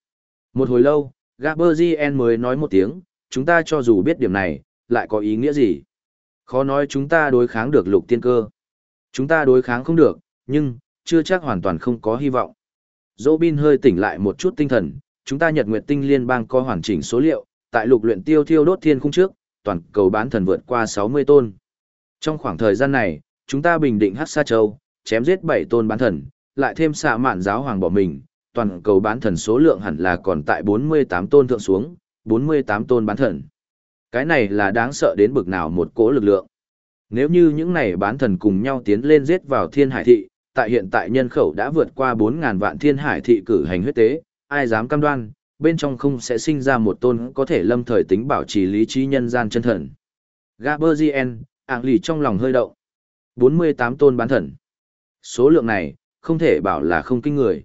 Một hồi lâu, Gaberzien mới nói một tiếng, chúng ta cho dù biết điểm này, lại có ý nghĩa gì? Khó nói chúng ta đối kháng được lục tiên cơ. Chúng ta đối kháng không được, nhưng, chưa chắc hoàn toàn không có hy vọng. Dỗ bin hơi tỉnh lại một chút tinh thần, chúng ta Nhật Nguyệt Tinh Liên bang có hoàn chỉnh số liệu, tại lục luyện tiêu thiêu đốt thiên khung trước, toàn cầu bán thần vượt qua 60 tôn. Trong khoảng thời gian này, chúng ta bình định Hắc Sa Châu, chém giết 7 tôn bán thần, lại thêm xạ mạn giáo hoàng bỏ mình, toàn cầu bán thần số lượng hẳn là còn tại 48 tôn thượng xuống, 48 tôn bán thần. Cái này là đáng sợ đến bực nào một cỗ lực lượng. Nếu như những này bán thần cùng nhau tiến lên giết vào thiên hải thị, tại hiện tại nhân khẩu đã vượt qua 4.000 vạn thiên hải thị cử hành huyết tế, ai dám cam đoan, bên trong không sẽ sinh ra một tôn có thể lâm thời tính bảo trì lý trí nhân gian chân thần. Gaberzien, ạng lì trong lòng hơi động. 48 tôn bán thần. Số lượng này, không thể bảo là không kinh người.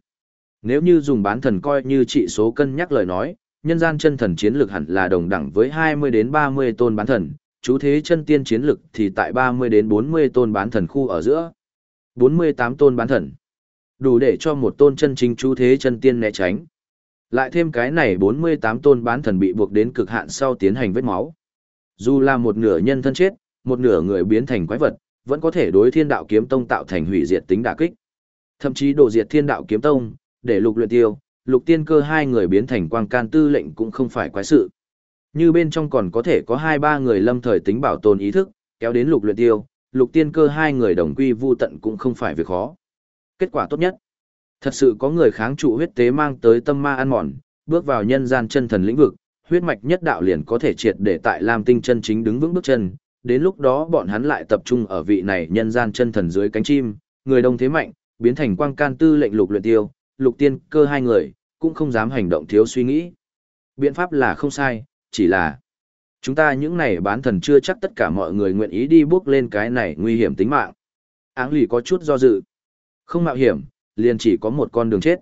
Nếu như dùng bán thần coi như trị số cân nhắc lời nói, nhân gian chân thần chiến lược hẳn là đồng đẳng với 20 đến 30 tôn bán thần, chú thế chân tiên chiến lực thì tại 30 đến 40 tôn bán thần khu ở giữa. 48 tôn bán thần. Đủ để cho một tôn chân chính chú thế chân tiên né tránh. Lại thêm cái này 48 tôn bán thần bị buộc đến cực hạn sau tiến hành vết máu. Dù là một nửa nhân thân chết, một nửa người biến thành quái vật, vẫn có thể đối thiên đạo kiếm tông tạo thành hủy diệt tính đả kích. Thậm chí đổ diệt thiên đạo kiếm tông, để lục luyện tiêu, lục tiên cơ hai người biến thành quang can tư lệnh cũng không phải quái sự. Như bên trong còn có thể có hai ba người lâm thời tính bảo tồn ý thức, kéo đến lục luyện tiêu, lục tiên cơ hai người đồng quy vu tận cũng không phải việc khó. Kết quả tốt nhất. Thật sự có người kháng trụ huyết tế mang tới tâm ma ăn mòn, bước vào nhân gian chân thần lĩnh vực, huyết mạch nhất đạo liền có thể triệt để tại Lam Tinh chân chính đứng vững bước chân, đến lúc đó bọn hắn lại tập trung ở vị này nhân gian chân thần dưới cánh chim, người đông thế mạnh, biến thành quang can tư lệnh lục luyện tiêu, lục tiên cơ hai người, cũng không dám hành động thiếu suy nghĩ. Biện pháp là không sai, chỉ là chúng ta những này bán thần chưa chắc tất cả mọi người nguyện ý đi bước lên cái này nguy hiểm tính mạng. Áng lì có chút do dự. Không mạo hiểm, liền chỉ có một con đường chết.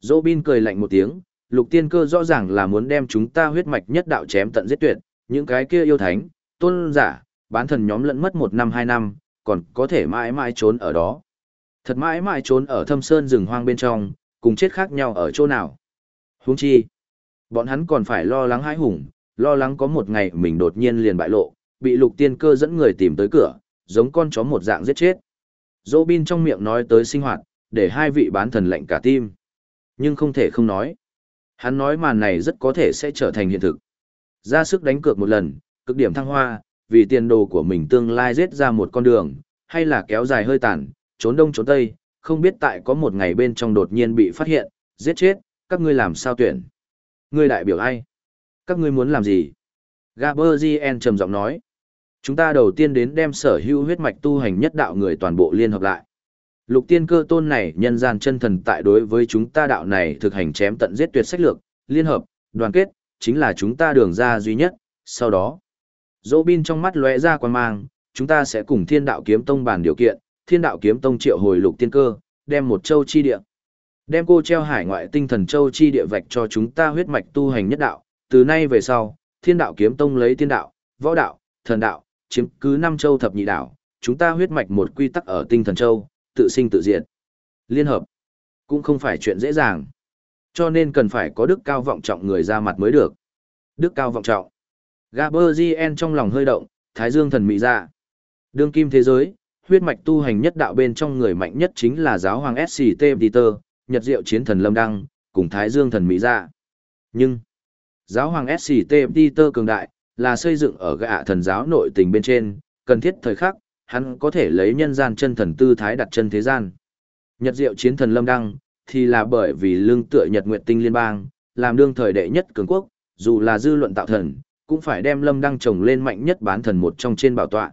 dỗ bin cười lạnh một tiếng, lục tiên cơ rõ ràng là muốn đem chúng ta huyết mạch nhất đạo chém tận giết tuyệt, những cái kia yêu thánh, tôn giả, bán thần nhóm lẫn mất một năm hai năm, còn có thể mãi mãi trốn ở đó. Thật mãi mãi trốn ở thâm sơn rừng hoang bên trong, cùng chết khác nhau ở chỗ nào. Huống chi, bọn hắn còn phải lo lắng hãi hùng, lo lắng có một ngày mình đột nhiên liền bại lộ, bị lục tiên cơ dẫn người tìm tới cửa, giống con chó một dạng giết chết. Dô bin trong miệng nói tới sinh hoạt, để hai vị bán thần lệnh cả tim. Nhưng không thể không nói. Hắn nói màn này rất có thể sẽ trở thành hiện thực. Ra sức đánh cược một lần, cực điểm thăng hoa, vì tiền đồ của mình tương lai giết ra một con đường, hay là kéo dài hơi tàn, trốn đông trốn tây, không biết tại có một ngày bên trong đột nhiên bị phát hiện, giết chết, các ngươi làm sao tuyển? Ngươi đại biểu ai? Các ngươi muốn làm gì? Gaberzien trầm giọng nói. Chúng ta đầu tiên đến đem sở hữu huyết mạch tu hành nhất đạo người toàn bộ liên hợp lại. Lục tiên cơ tôn này nhân gian chân thần tại đối với chúng ta đạo này thực hành chém tận giết tuyệt sách lược, liên hợp, đoàn kết, chính là chúng ta đường ra duy nhất, sau đó. Dỗ bin trong mắt lóe ra quan mang, chúng ta sẽ cùng thiên đạo kiếm tông bàn điều kiện, thiên đạo kiếm tông triệu hồi lục tiên cơ, đem một châu chi địa. Đem cô treo hải ngoại tinh thần châu chi địa vạch cho chúng ta huyết mạch tu hành nhất đạo, từ nay về sau, thiên đạo kiếm tông lấy tiên đạo, võ đạo, thần đạo, chiếm cứ năm châu thập nhị đạo, chúng ta huyết mạch một quy tắc ở tinh thần châu, tự sinh tự diệt. Liên hợp, cũng không phải chuyện dễ dàng. Cho nên cần phải có đức cao vọng trọng người ra mặt mới được. Đức cao vọng trọng. Gaberzien trong lòng hơi động, Thái Dương thần mỹ ra. Dạ. Đương kim thế giới, huyết mạch tu hành nhất đạo bên trong người mạnh nhất chính là giáo hoàng SCT Peter, Nhật Diệu chiến thần Lâm Đăng, cùng Thái Dương thần mỹ ra. Dạ. Nhưng, giáo hoàng SCT Peter cường đại, là xây dựng ở gạ thần giáo nội tình bên trên, cần thiết thời khắc, hắn có thể lấy nhân gian chân thần tư thái đặt chân thế gian. Nhật diệu chiến thần lâm đăng, thì là bởi vì lương tựa Nhật Nguyệt Tinh Liên bang, làm đương thời đệ nhất cường quốc, dù là dư luận tạo thần, cũng phải đem lâm đăng trồng lên mạnh nhất bán thần một trong trên bảo tọa.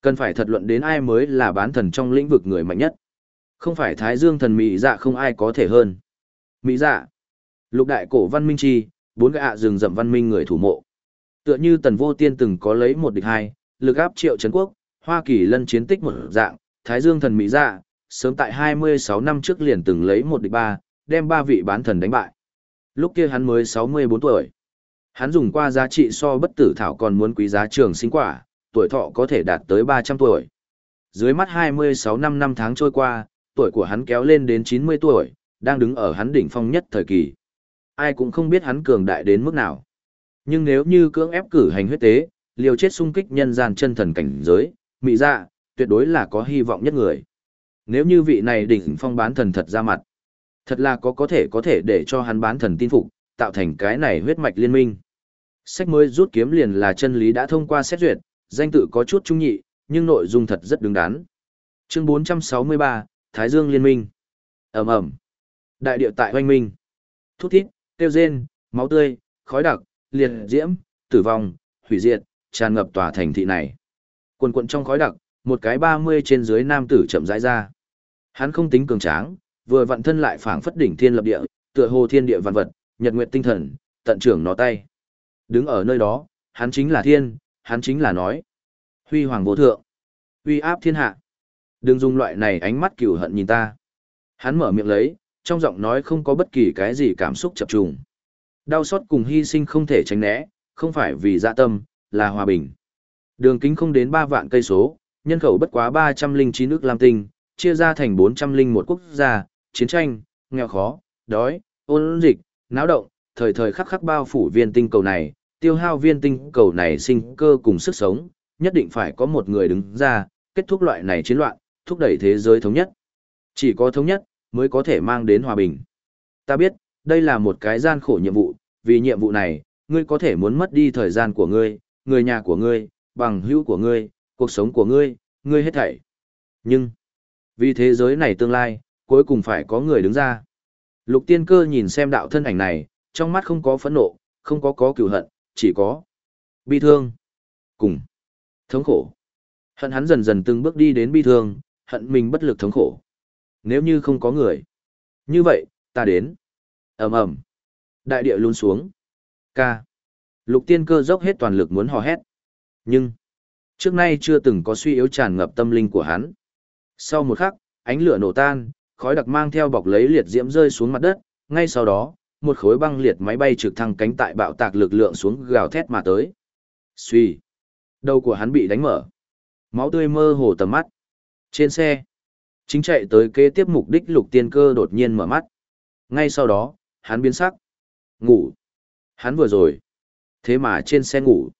Cần phải thật luận đến ai mới là bán thần trong lĩnh vực người mạnh nhất. Không phải thái dương thần mỹ dạ không ai có thể hơn. Mỹ dạ. Lục đại cổ văn minh chi, bốn gã ạ rừng rậm văn minh người thủ mộ. Tựa như tần vô tiên từng có lấy một địch hai, lực áp triệu trấn quốc, Hoa Kỳ lân chiến tích một dạng, Thái Dương thần Mỹ dạ, sớm tại 26 năm trước liền từng lấy một địch ba, đem ba vị bán thần đánh bại. Lúc kia hắn mới 64 tuổi. Hắn dùng qua giá trị so bất tử thảo còn muốn quý giá trường sinh quả, tuổi thọ có thể đạt tới 300 tuổi. Dưới mắt 26 năm năm tháng trôi qua, tuổi của hắn kéo lên đến 90 tuổi, đang đứng ở hắn đỉnh phong nhất thời kỳ. Ai cũng không biết hắn cường đại đến mức nào. Nhưng nếu như cưỡng ép cử hành huyết tế, liều chết xung kích nhân gian chân thần cảnh giới, mỹ dạ, tuyệt đối là có hy vọng nhất người. Nếu như vị này đỉnh phong bán thần thật ra mặt, thật là có có thể có thể để cho hắn bán thần tin phục, tạo thành cái này huyết mạch liên minh. Sách mới rút kiếm liền là chân lý đã thông qua xét duyệt, danh tự có chút trung nhị, nhưng nội dung thật rất đứng đắn. Chương 463, Thái Dương Liên minh. Ầm ầm. Đại địa tại hoanh minh. Thút thít, tiêu rên, máu tươi, khói đặc, liệt diễm, tử vong, hủy diệt, tràn ngập tòa thành thị này. Quần quần trong khói đặc, một cái ba mươi trên dưới nam tử chậm rãi ra. Hắn không tính cường tráng, vừa vận thân lại phảng phất đỉnh thiên lập địa, tựa hồ thiên địa vạn vật, nhật nguyệt tinh thần, tận trưởng nó tay. Đứng ở nơi đó, hắn chính là thiên, hắn chính là nói. Huy hoàng vô thượng, uy áp thiên hạ. Đừng dùng loại này ánh mắt cừu hận nhìn ta. Hắn mở miệng lấy, trong giọng nói không có bất kỳ cái gì cảm xúc chập trùng. Đau xót cùng hy sinh không thể tránh né, không phải vì dạ tâm, là hòa bình. Đường kính không đến 3 vạn cây số, nhân khẩu bất quá 309 nước Lam Tinh, chia ra thành 401 quốc gia, chiến tranh, nghèo khó, đói, ôn dịch, náo động, thời thời khắc khắc bao phủ viên tinh cầu này, tiêu hao viên tinh cầu này sinh cơ cùng sức sống, nhất định phải có một người đứng ra, kết thúc loại này chiến loạn, thúc đẩy thế giới thống nhất. Chỉ có thống nhất, mới có thể mang đến hòa bình. Ta biết, đây là một cái gian khổ nhiệm vụ, vì nhiệm vụ này, ngươi có thể muốn mất đi thời gian của ngươi, người nhà của ngươi, bằng hữu của ngươi, cuộc sống của ngươi, ngươi hết thảy. Nhưng, vì thế giới này tương lai, cuối cùng phải có người đứng ra. Lục tiên cơ nhìn xem đạo thân ảnh này, trong mắt không có phẫn nộ, không có có cửu hận, chỉ có bi thương, cùng thống khổ. Hận hắn dần dần từng bước đi đến bi thương, hận mình bất lực thống khổ. Nếu như không có người, như vậy, ta đến. ầm ầm Đại địa luôn xuống. Ca. Lục tiên cơ dốc hết toàn lực muốn hò hét. Nhưng, trước nay chưa từng có suy yếu tràn ngập tâm linh của hắn. Sau một khắc, ánh lửa nổ tan, khói đặc mang theo bọc lấy liệt diễm rơi xuống mặt đất, ngay sau đó, một khối băng liệt máy bay trực thăng cánh tại bạo tạc lực lượng xuống gào thét mà tới. Suy. Đầu của hắn bị đánh mở. Máu tươi mơ hồ tầm mắt. Trên xe, chính chạy tới kế tiếp mục đích lục tiên cơ đột nhiên mở mắt. Ngay sau đó, hắn biến sắc. Ngủ. Hắn vừa rồi. Thế mà trên xe ngủ.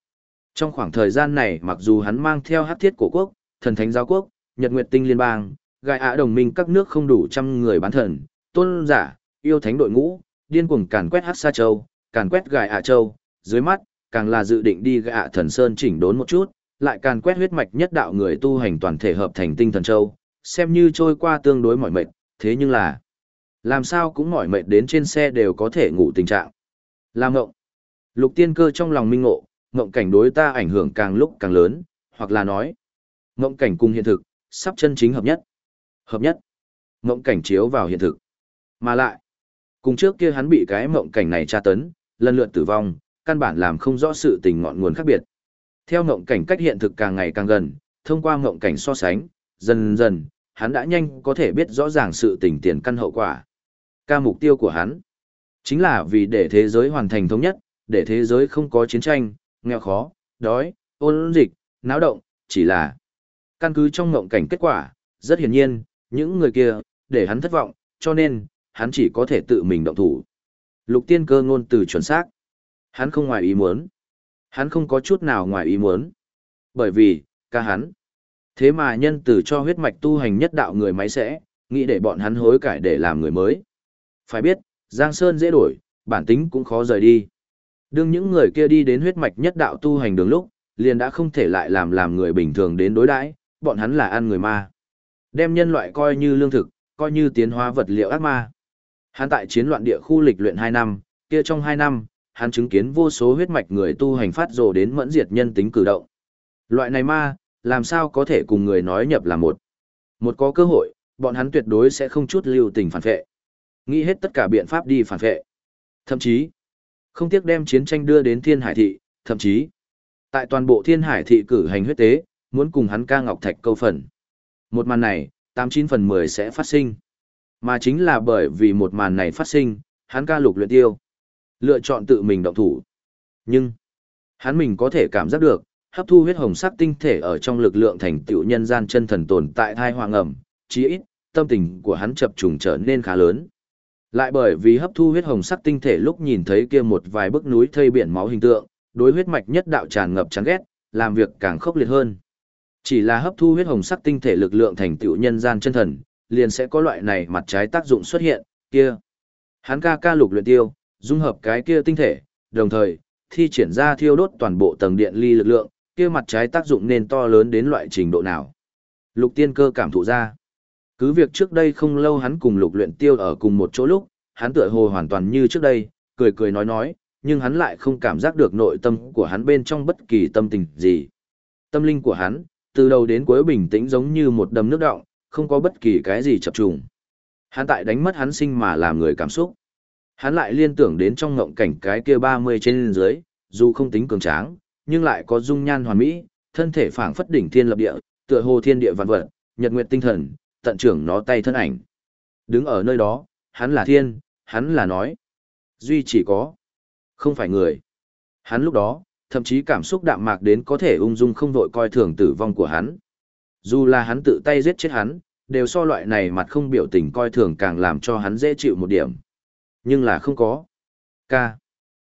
Trong khoảng thời gian này mặc dù hắn mang theo hát thiết cổ quốc, thần thánh giáo quốc, nhật nguyệt tinh liên bang, gai ạ đồng minh các nước không đủ trăm người bán thần, tôn giả, yêu thánh đội ngũ, điên cuồng càn quét hát sa châu, càn quét gai ạ châu, dưới mắt, càng là dự định đi gai ạ thần sơn chỉnh đốn một chút, lại càn quét huyết mạch nhất đạo người tu hành toàn thể hợp thành tinh thần châu, xem như trôi qua tương đối mỏi mệt, thế nhưng là làm sao cũng mỏi mệt đến trên xe đều có thể ngủ tình trạng. Làm ngộng. Lục tiên cơ trong lòng minh ngộ, ngộng cảnh đối ta ảnh hưởng càng lúc càng lớn, hoặc là nói, ngộng cảnh cùng hiện thực, sắp chân chính hợp nhất. Hợp nhất. Ngộng cảnh chiếu vào hiện thực. Mà lại, cùng trước kia hắn bị cái ngộng cảnh này tra tấn, lần lượt tử vong, căn bản làm không rõ sự tình ngọn nguồn khác biệt. Theo ngộng cảnh cách hiện thực càng ngày càng gần, thông qua ngộng cảnh so sánh, dần dần, hắn đã nhanh có thể biết rõ ràng sự tình tiền căn hậu quả. Ca mục tiêu của hắn, chính là vì để thế giới hoàn thành thống nhất, để thế giới không có chiến tranh, nghèo khó, đói, ôn dịch, náo động, chỉ là căn cứ trong ngộng cảnh kết quả, rất hiển nhiên, những người kia, để hắn thất vọng, cho nên, hắn chỉ có thể tự mình động thủ. Lục tiên cơ ngôn từ chuẩn xác. Hắn không ngoài ý muốn. Hắn không có chút nào ngoài ý muốn. Bởi vì, ca hắn. Thế mà nhân tử cho huyết mạch tu hành nhất đạo người máy sẽ, nghĩ để bọn hắn hối cải để làm người mới. Phải biết, Giang Sơn dễ đổi, bản tính cũng khó rời đi. Đương những người kia đi đến huyết mạch nhất đạo tu hành đường lúc, liền đã không thể lại làm làm người bình thường đến đối đãi, bọn hắn là ăn người ma. Đem nhân loại coi như lương thực, coi như tiến hóa vật liệu ác ma. Hắn tại chiến loạn địa khu lịch luyện 2 năm, kia trong 2 năm, hắn chứng kiến vô số huyết mạch người tu hành phát rồ đến mẫn diệt nhân tính cử động. Loại này ma, làm sao có thể cùng người nói nhập là một. Một có cơ hội, bọn hắn tuyệt đối sẽ không chút lưu tình phản vệ. Nghĩ hết tất cả biện pháp đi phản vệ. Thậm chí, không tiếc đem chiến tranh đưa đến thiên hải thị, thậm chí, tại toàn bộ thiên hải thị cử hành huyết tế, muốn cùng hắn ca ngọc thạch câu phần. Một màn này, 89 phần 10 sẽ phát sinh. Mà chính là bởi vì một màn này phát sinh, hắn ca lục luyện tiêu. Lựa chọn tự mình động thủ. Nhưng, hắn mình có thể cảm giác được, hấp thu huyết hồng sắc tinh thể ở trong lực lượng thành tựu nhân gian chân thần tồn tại thai hoàng ẩm, chí ít, tâm tình của hắn chập trùng trở nên khá lớn. Lại bởi vì hấp thu huyết hồng sắc tinh thể lúc nhìn thấy kia một vài bức núi thây biển máu hình tượng, đối huyết mạch nhất đạo tràn ngập chán ghét, làm việc càng khốc liệt hơn. Chỉ là hấp thu huyết hồng sắc tinh thể lực lượng thành tựu nhân gian chân thần, liền sẽ có loại này mặt trái tác dụng xuất hiện, kia. Hắn ca ca lục luyện tiêu, dung hợp cái kia tinh thể, đồng thời, thi triển ra thiêu đốt toàn bộ tầng điện ly lực lượng, kia mặt trái tác dụng nên to lớn đến loại trình độ nào. Lục tiên cơ cảm thụ ra. Cứ việc trước đây không lâu hắn cùng lục luyện tiêu ở cùng một chỗ lúc, hắn tựa hồ hoàn toàn như trước đây, cười cười nói nói, nhưng hắn lại không cảm giác được nội tâm của hắn bên trong bất kỳ tâm tình gì. Tâm linh của hắn, từ đầu đến cuối bình tĩnh giống như một đầm nước động, không có bất kỳ cái gì chập trùng. Hắn tại đánh mất hắn sinh mà làm người cảm xúc. Hắn lại liên tưởng đến trong ngộng cảnh cái kia 30 trên dưới, dù không tính cường tráng, nhưng lại có dung nhan hoàn mỹ, thân thể phảng phất đỉnh thiên lập địa, tựa hồ thiên địa vạn vật, nhật nguyệt tinh thần, tận trưởng nó tay thân ảnh. Đứng ở nơi đó, hắn là thiên, hắn là nói. Duy chỉ có, không phải người. Hắn lúc đó, thậm chí cảm xúc đạm mạc đến có thể ung dung không vội coi thường tử vong của hắn. Dù là hắn tự tay giết chết hắn, đều so loại này mặt không biểu tình coi thường càng làm cho hắn dễ chịu một điểm. Nhưng là không có. Ca.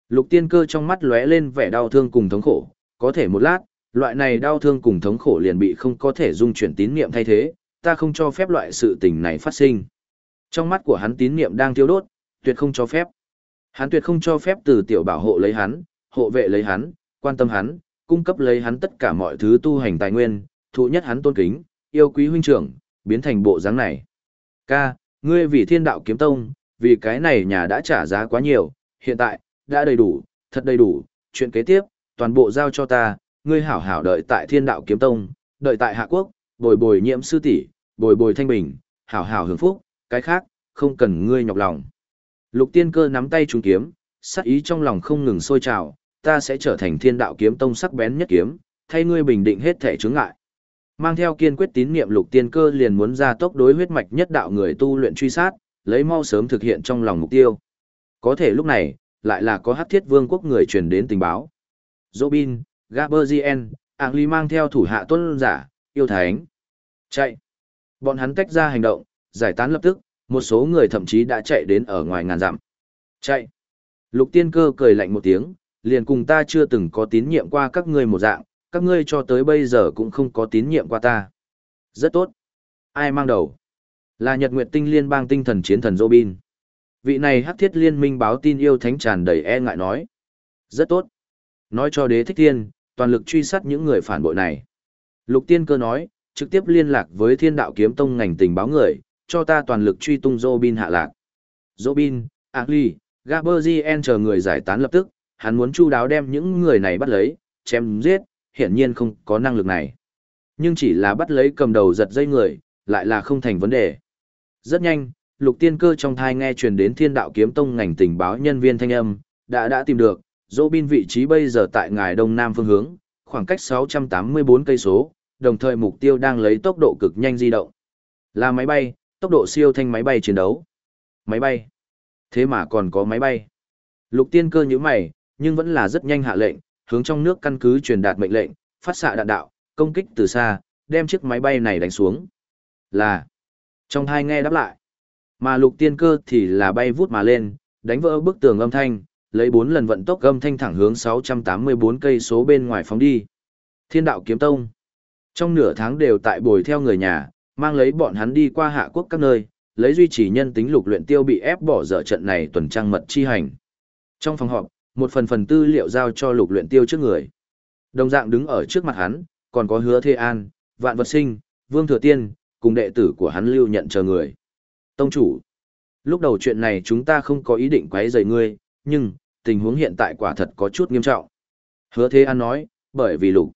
Lục tiên cơ trong mắt lóe lên vẻ đau thương cùng thống khổ, có thể một lát, loại này đau thương cùng thống khổ liền bị không có thể dung chuyển tín niệm thay thế, ta không cho phép loại sự tình này phát sinh. Trong mắt của hắn tín niệm đang thiêu đốt, tuyệt không cho phép. Hắn tuyệt không cho phép từ tiểu bảo hộ lấy hắn, hộ vệ lấy hắn, quan tâm hắn, cung cấp lấy hắn tất cả mọi thứ tu hành tài nguyên, thụ nhất hắn tôn kính, yêu quý huynh trưởng, biến thành bộ dáng này. Ca, ngươi vì thiên đạo kiếm tông, vì cái này nhà đã trả giá quá nhiều, hiện tại, đã đầy đủ, thật đầy đủ, chuyện kế tiếp, toàn bộ giao cho ta, ngươi hảo hảo đợi tại thiên đạo kiếm tông, đợi tại hạ quốc, bồi bồi nhiễm sư tỷ, bồi bồi thanh bình, hảo hảo hưởng phúc, cái khác, không cần ngươi nhọc lòng. Lục tiên cơ nắm tay trúng kiếm, sắc ý trong lòng không ngừng sôi trào, ta sẽ trở thành thiên đạo kiếm tông sắc bén nhất kiếm, thay ngươi bình định hết thể chướng ngại. Mang theo kiên quyết tín niệm lục tiên cơ liền muốn ra tốc đối huyết mạch nhất đạo người tu luyện truy sát, lấy mau sớm thực hiện trong lòng mục tiêu. Có thể lúc này, lại là có hát thiết vương quốc người truyền đến tình báo. Robin, Gaberzien, Ang Ly mang theo thủ hạ tuân giả, yêu thánh. Chạy. Bọn hắn tách ra hành động, giải tán lập tức, một số người thậm chí đã chạy đến ở ngoài ngàn dặm. Chạy. Lục tiên cơ cười lạnh một tiếng, liền cùng ta chưa từng có tín nhiệm qua các ngươi một dạng, các ngươi cho tới bây giờ cũng không có tín nhiệm qua ta. Rất tốt. Ai mang đầu? Là Nhật Nguyệt Tinh Liên bang tinh thần chiến thần Robin. Vị này hắc thiết liên minh báo tin yêu thánh tràn đầy e ngại nói. Rất tốt. Nói cho đế thích thiên, toàn lực truy sát những người phản bội này. Lục tiên cơ nói, trực tiếp liên lạc với thiên đạo kiếm tông ngành tình báo người, cho ta toàn lực truy tung Robin hạ lạc. Robin, Agli, Gaberzien chờ người giải tán lập tức, hắn muốn chu đáo đem những người này bắt lấy, chém giết, hiển nhiên không có năng lực này. Nhưng chỉ là bắt lấy cầm đầu giật dây người, lại là không thành vấn đề. Rất nhanh, lục tiên cơ trong thai nghe truyền đến thiên đạo kiếm tông ngành tình báo nhân viên thanh âm, đã đã tìm được, dỗ bin vị trí bây giờ tại ngài đông nam phương hướng, khoảng cách 684 cây số, đồng thời mục tiêu đang lấy tốc độ cực nhanh di động. Là máy bay, tốc độ siêu thanh máy bay chiến đấu. Máy bay. Thế mà còn có máy bay. Lục tiên cơ như mày, nhưng vẫn là rất nhanh hạ lệnh, hướng trong nước căn cứ truyền đạt mệnh lệnh, phát xạ đạn đạo, công kích từ xa, đem chiếc máy bay này đánh xuống. Là. Trong hai nghe đáp lại. Mà lục tiên cơ thì là bay vút mà lên, đánh vỡ bức tường âm thanh, lấy bốn lần vận tốc âm thanh thẳng hướng 684 cây số bên ngoài phóng đi. Thiên đạo kiếm tông. Trong nửa tháng đều tại bồi theo người nhà, mang lấy bọn hắn đi qua hạ quốc các nơi, lấy duy trì nhân tính lục luyện tiêu bị ép bỏ dở trận này tuần trăng mật chi hành. Trong phòng họp, một phần phần tư liệu giao cho lục luyện tiêu trước người. Đồng dạng đứng ở trước mặt hắn, còn có hứa thê an, vạn vật sinh, vương thừa tiên, cùng đệ tử của hắn lưu nhận chờ người. Tông chủ, lúc đầu chuyện này chúng ta không có ý định quấy rầy ngươi, nhưng, tình huống hiện tại quả thật có chút nghiêm trọng. Hứa Thế An nói, bởi vì lục.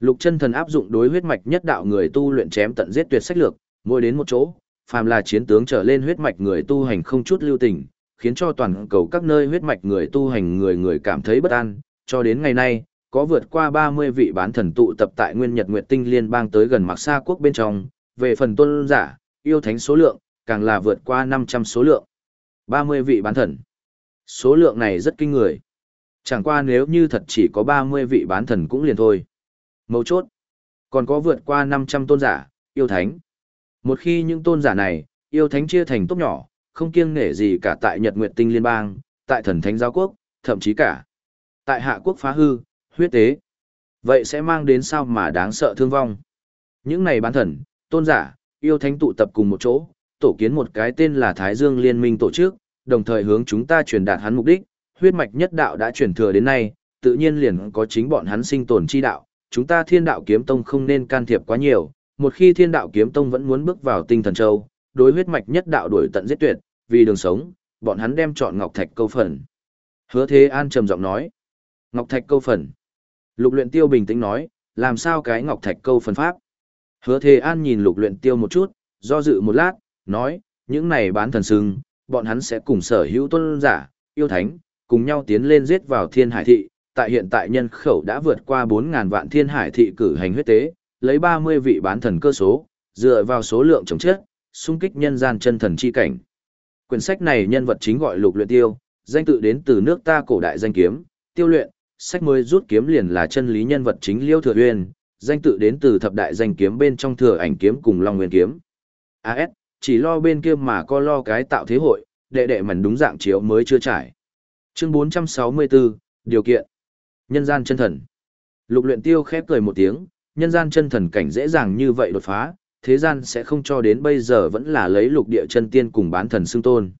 Lục chân thần áp dụng đối huyết mạch nhất đạo người tu luyện chém tận giết tuyệt sách lược, mỗi đến một chỗ, phàm là chiến tướng trở lên huyết mạch người tu hành không chút lưu tình, khiến cho toàn cầu các nơi huyết mạch người tu hành người người cảm thấy bất an, cho đến ngày nay, có vượt qua 30 vị bán thần tụ tập tại Nguyên Nhật Nguyệt Tinh Liên bang tới gần Mạc Sa quốc bên trong, về phần tôn giả, yêu thánh số lượng, càng là vượt qua 500 số lượng. 30 vị bán thần. Số lượng này rất kinh người. Chẳng qua nếu như thật chỉ có 30 vị bán thần cũng liền thôi. Mấu chốt. Còn có vượt qua 500 tôn giả, yêu thánh. Một khi những tôn giả này, yêu thánh chia thành tốt nhỏ, không kiêng nể gì cả tại Nhật Nguyệt Tinh Liên bang, tại thần thánh giáo quốc, thậm chí cả tại hạ quốc phá hư, huyết tế. Vậy sẽ mang đến sao mà đáng sợ thương vong. Những này bán thần, tôn giả, yêu thánh tụ tập cùng một chỗ, tổ kiến một cái tên là Thái Dương Liên minh tổ chức, đồng thời hướng chúng ta truyền đạt hắn mục đích, huyết mạch nhất đạo đã truyền thừa đến nay, tự nhiên liền có chính bọn hắn sinh tồn chi đạo, chúng ta thiên đạo kiếm tông không nên can thiệp quá nhiều, một khi thiên đạo kiếm tông vẫn muốn bước vào tinh thần châu, đối huyết mạch nhất đạo đuổi tận giết tuyệt, vì đường sống, bọn hắn đem chọn ngọc thạch câu phần. Hứa Thế An trầm giọng nói, ngọc thạch câu phần. Lục luyện tiêu bình tĩnh nói, làm sao cái ngọc thạch câu phần pháp? Hứa Thế An nhìn lục luyện tiêu một chút, do dự một lát, nói, những này bán thần sưng, bọn hắn sẽ cùng sở hữu tôn giả, yêu thánh, cùng nhau tiến lên giết vào thiên hải thị, tại hiện tại nhân khẩu đã vượt qua 4.000 vạn thiên hải thị cử hành huyết tế, lấy 30 vị bán thần cơ số, dựa vào số lượng chống chết, xung kích nhân gian chân thần chi cảnh. Quyển sách này nhân vật chính gọi lục luyện tiêu, danh tự đến từ nước ta cổ đại danh kiếm, tiêu luyện, sách mới rút kiếm liền là chân lý nhân vật chính Liêu Thừa Uyên, danh tự đến từ thập đại danh kiếm bên trong thừa ảnh kiếm cùng Long Nguyên kiếm. AS, chỉ lo bên kia mà có lo cái tạo thế hội, đệ đệ mẩn đúng dạng chiếu mới chưa trải. Chương 464, điều kiện. Nhân gian chân thần. Lục luyện tiêu khép cười một tiếng, nhân gian chân thần cảnh dễ dàng như vậy đột phá, thế gian sẽ không cho đến bây giờ vẫn là lấy lục địa chân tiên cùng bán thần xưng tôn.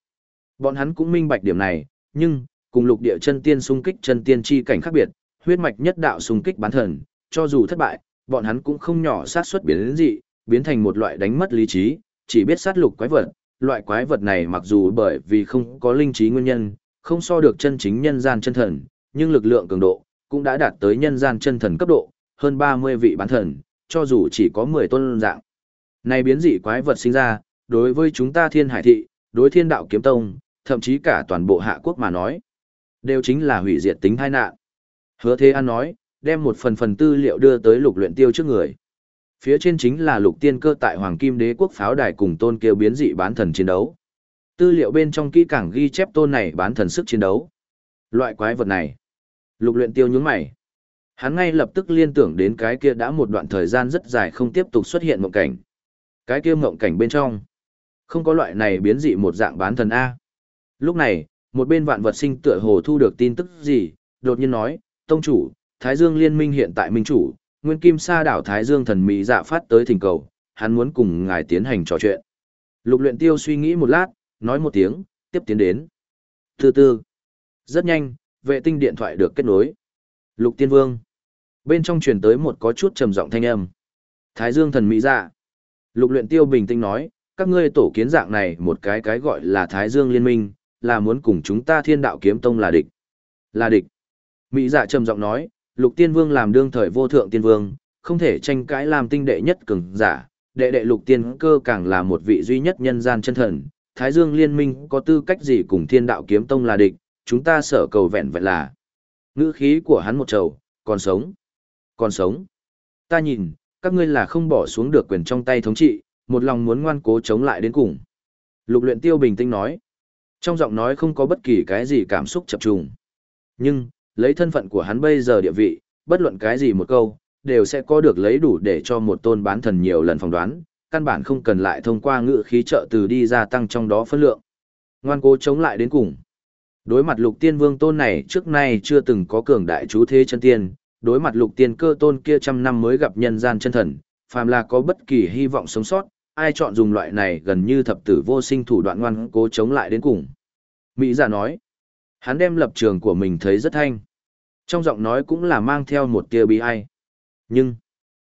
Bọn hắn cũng minh bạch điểm này, nhưng, cùng lục địa chân tiên xung kích chân tiên chi cảnh khác biệt, huyết mạch nhất đạo xung kích bán thần, cho dù thất bại, bọn hắn cũng không nhỏ sát suất biến đến dị, biến thành một loại đánh mất lý trí, chỉ biết sát lục quái vật. Loại quái vật này mặc dù bởi vì không có linh trí nguyên nhân, không so được chân chính nhân gian chân thần, nhưng lực lượng cường độ cũng đã đạt tới nhân gian chân thần cấp độ, hơn 30 vị bán thần, cho dù chỉ có 10 tôn dạng. Này biến dị quái vật sinh ra, đối với chúng ta thiên hải thị, đối thiên đạo kiếm tông, thậm chí cả toàn bộ hạ quốc mà nói, đều chính là hủy diệt tính tai nạn. Hứa Thế An nói, đem một phần phần tư liệu đưa tới lục luyện tiêu trước người. Phía trên chính là lục tiên cơ tại Hoàng Kim Đế quốc pháo đài cùng tôn kêu biến dị bán thần chiến đấu. Tư liệu bên trong kỹ càng ghi chép tôn này bán thần sức chiến đấu. Loại quái vật này. Lục luyện tiêu nhướng mày. Hắn ngay lập tức liên tưởng đến cái kia đã một đoạn thời gian rất dài không tiếp tục xuất hiện mộng cảnh. Cái kia mộng cảnh bên trong. Không có loại này biến dị một dạng bán thần A. Lúc này, một bên vạn vật sinh tựa hồ thu được tin tức gì, đột nhiên nói, tông chủ, Thái Dương Liên minh hiện tại minh chủ, Nguyên Kim Sa đảo Thái Dương thần mỹ dạ phát tới thỉnh cầu, hắn muốn cùng ngài tiến hành trò chuyện. Lục luyện tiêu suy nghĩ một lát, nói một tiếng, tiếp tiến đến. thứ tư Rất nhanh, vệ tinh điện thoại được kết nối. Lục Tiên Vương. Bên trong truyền tới một có chút trầm giọng thanh âm. Thái Dương thần mỹ dạ. Lục luyện tiêu bình tĩnh nói, các ngươi tổ kiến dạng này một cái cái gọi là Thái Dương Liên minh, là muốn cùng chúng ta thiên đạo kiếm tông là địch. Là địch. Mỹ dạ trầm giọng nói, lục tiên vương làm đương thời vô thượng tiên vương, không thể tranh cãi làm tinh đệ nhất cường giả, đệ đệ lục tiên cơ càng là một vị duy nhất nhân gian chân thần. Thái Dương liên minh có tư cách gì cùng thiên đạo kiếm tông là địch, chúng ta sở cầu vẹn vẹn là. Ngữ khí của hắn một trầu, còn sống. Còn sống. Ta nhìn, các ngươi là không bỏ xuống được quyền trong tay thống trị, một lòng muốn ngoan cố chống lại đến cùng. Lục luyện tiêu bình tĩnh nói. Trong giọng nói không có bất kỳ cái gì cảm xúc chập trùng. Nhưng, lấy thân phận của hắn bây giờ địa vị, bất luận cái gì một câu, đều sẽ có được lấy đủ để cho một tôn bán thần nhiều lần phỏng đoán, căn bản không cần lại thông qua ngữ khí trợ từ đi gia tăng trong đó phân lượng. Ngoan cố chống lại đến cùng. Đối mặt lục tiên vương tôn này trước nay chưa từng có cường đại chú thế chân tiên, đối mặt lục tiên cơ tôn kia trăm năm mới gặp nhân gian chân thần, phàm là có bất kỳ hy vọng sống sót, ai chọn dùng loại này gần như thập tử vô sinh thủ đoạn ngoan cố chống lại đến cùng. Mỹ giả nói, hắn đem lập trường của mình thấy rất thanh. Trong giọng nói cũng là mang theo một tia bi ai. Nhưng,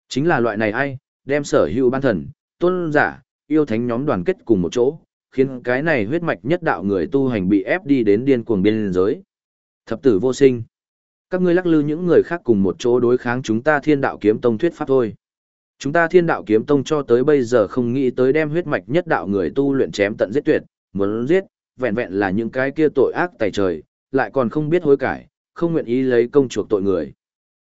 chính là loại này ai, đem sở hữu ban thần, tôn giả, yêu thánh nhóm đoàn kết cùng một chỗ, khiến cái này huyết mạch nhất đạo người tu hành bị ép đi đến điên cuồng biên giới. Thập tử vô sinh. Các ngươi lắc lư những người khác cùng một chỗ đối kháng chúng ta thiên đạo kiếm tông thuyết pháp thôi. Chúng ta thiên đạo kiếm tông cho tới bây giờ không nghĩ tới đem huyết mạch nhất đạo người tu luyện chém tận giết tuyệt, muốn giết, vẹn vẹn là những cái kia tội ác tài trời, lại còn không biết hối cải, không nguyện ý lấy công chuộc tội người.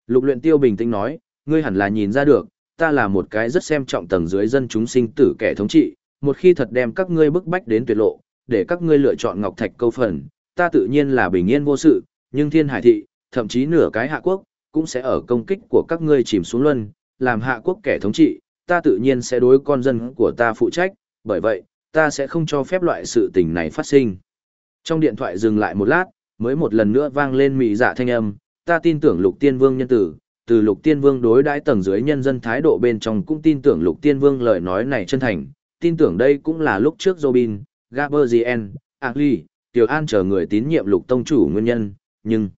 Lục luyện tiêu bình tĩnh nói, ngươi hẳn là nhìn ra được, ta là một cái rất xem trọng tầng dưới dân chúng sinh tử kẻ thống trị, một khi thật đem các ngươi bức bách đến tuyệt lộ, để các ngươi lựa chọn ngọc thạch câu phần, ta tự nhiên là bình yên vô sự, nhưng thiên hải thị, thậm chí nửa cái hạ quốc, cũng sẽ ở công kích của các ngươi chìm xuống luân, làm hạ quốc kẻ thống trị, ta tự nhiên sẽ đối con dân của ta phụ trách, bởi vậy, ta sẽ không cho phép loại sự tình này phát sinh. Trong điện thoại dừng lại một lát, mới một lần nữa vang lên mị dạ thanh âm, ta tin tưởng lục tiên vương nhân tử, từ lục tiên vương đối đãi tầng dưới nhân dân thái độ bên trong cũng tin tưởng lục tiên vương lời nói này chân thành, tin tưởng đây cũng là lúc trước Robin, Gaberzien, Ali, Tiểu An chờ người tín nhiệm lục tông chủ nguyên nhân, nhưng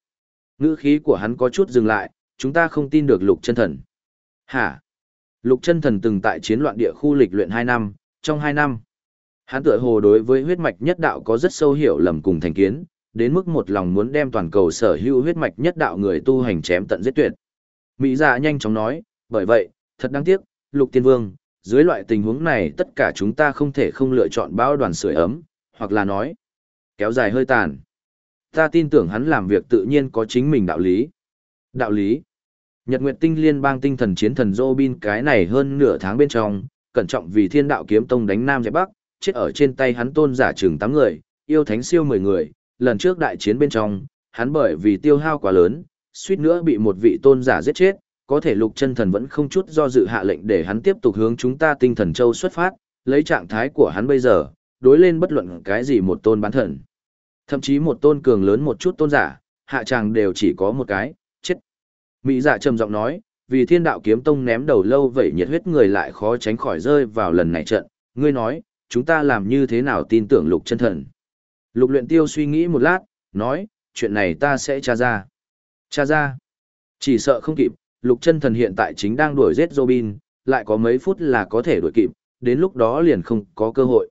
ngữ khí của hắn có chút dừng lại, chúng ta không tin được lục chân thần. Hả? Lục chân thần từng tại chiến loạn địa khu lịch luyện 2 năm, trong 2 năm, hắn tựa hồ đối với huyết mạch nhất đạo có rất sâu hiểu lầm cùng thành kiến, đến mức một lòng muốn đem toàn cầu sở hữu huyết mạch nhất đạo người tu hành chém tận giết tuyệt. Mỹ dạ nhanh chóng nói, bởi vậy, thật đáng tiếc, lục tiên vương, dưới loại tình huống này tất cả chúng ta không thể không lựa chọn bao đoàn sưởi ấm, hoặc là nói, kéo dài hơi tàn. Ta tin tưởng hắn làm việc tự nhiên có chính mình đạo lý. Đạo lý. Nhật Nguyệt Tinh Liên bang tinh thần chiến thần Robin cái này hơn nửa tháng bên trong, cẩn trọng vì thiên đạo kiếm tông đánh Nam dẹp Bắc, chết ở trên tay hắn tôn giả chừng 8 người, yêu thánh siêu 10 người, lần trước đại chiến bên trong, hắn bởi vì tiêu hao quá lớn, suýt nữa bị một vị tôn giả giết chết, có thể lục chân thần vẫn không chút do dự hạ lệnh để hắn tiếp tục hướng chúng ta tinh thần châu xuất phát, lấy trạng thái của hắn bây giờ, đối lên bất luận cái gì một tôn bán thần. Thậm chí một tôn cường lớn một chút tôn giả, hạ tràng đều chỉ có một cái, chết. Mỹ giả dạ trầm giọng nói, vì thiên đạo kiếm tông ném đầu lâu vậy nhiệt huyết người lại khó tránh khỏi rơi vào lần này trận, ngươi nói, chúng ta làm như thế nào tin tưởng lục chân thần. Lục luyện tiêu suy nghĩ một lát, nói, chuyện này ta sẽ tra ra. Tra ra. Chỉ sợ không kịp, lục chân thần hiện tại chính đang đuổi giết Robin, lại có mấy phút là có thể đuổi kịp, đến lúc đó liền không có cơ hội.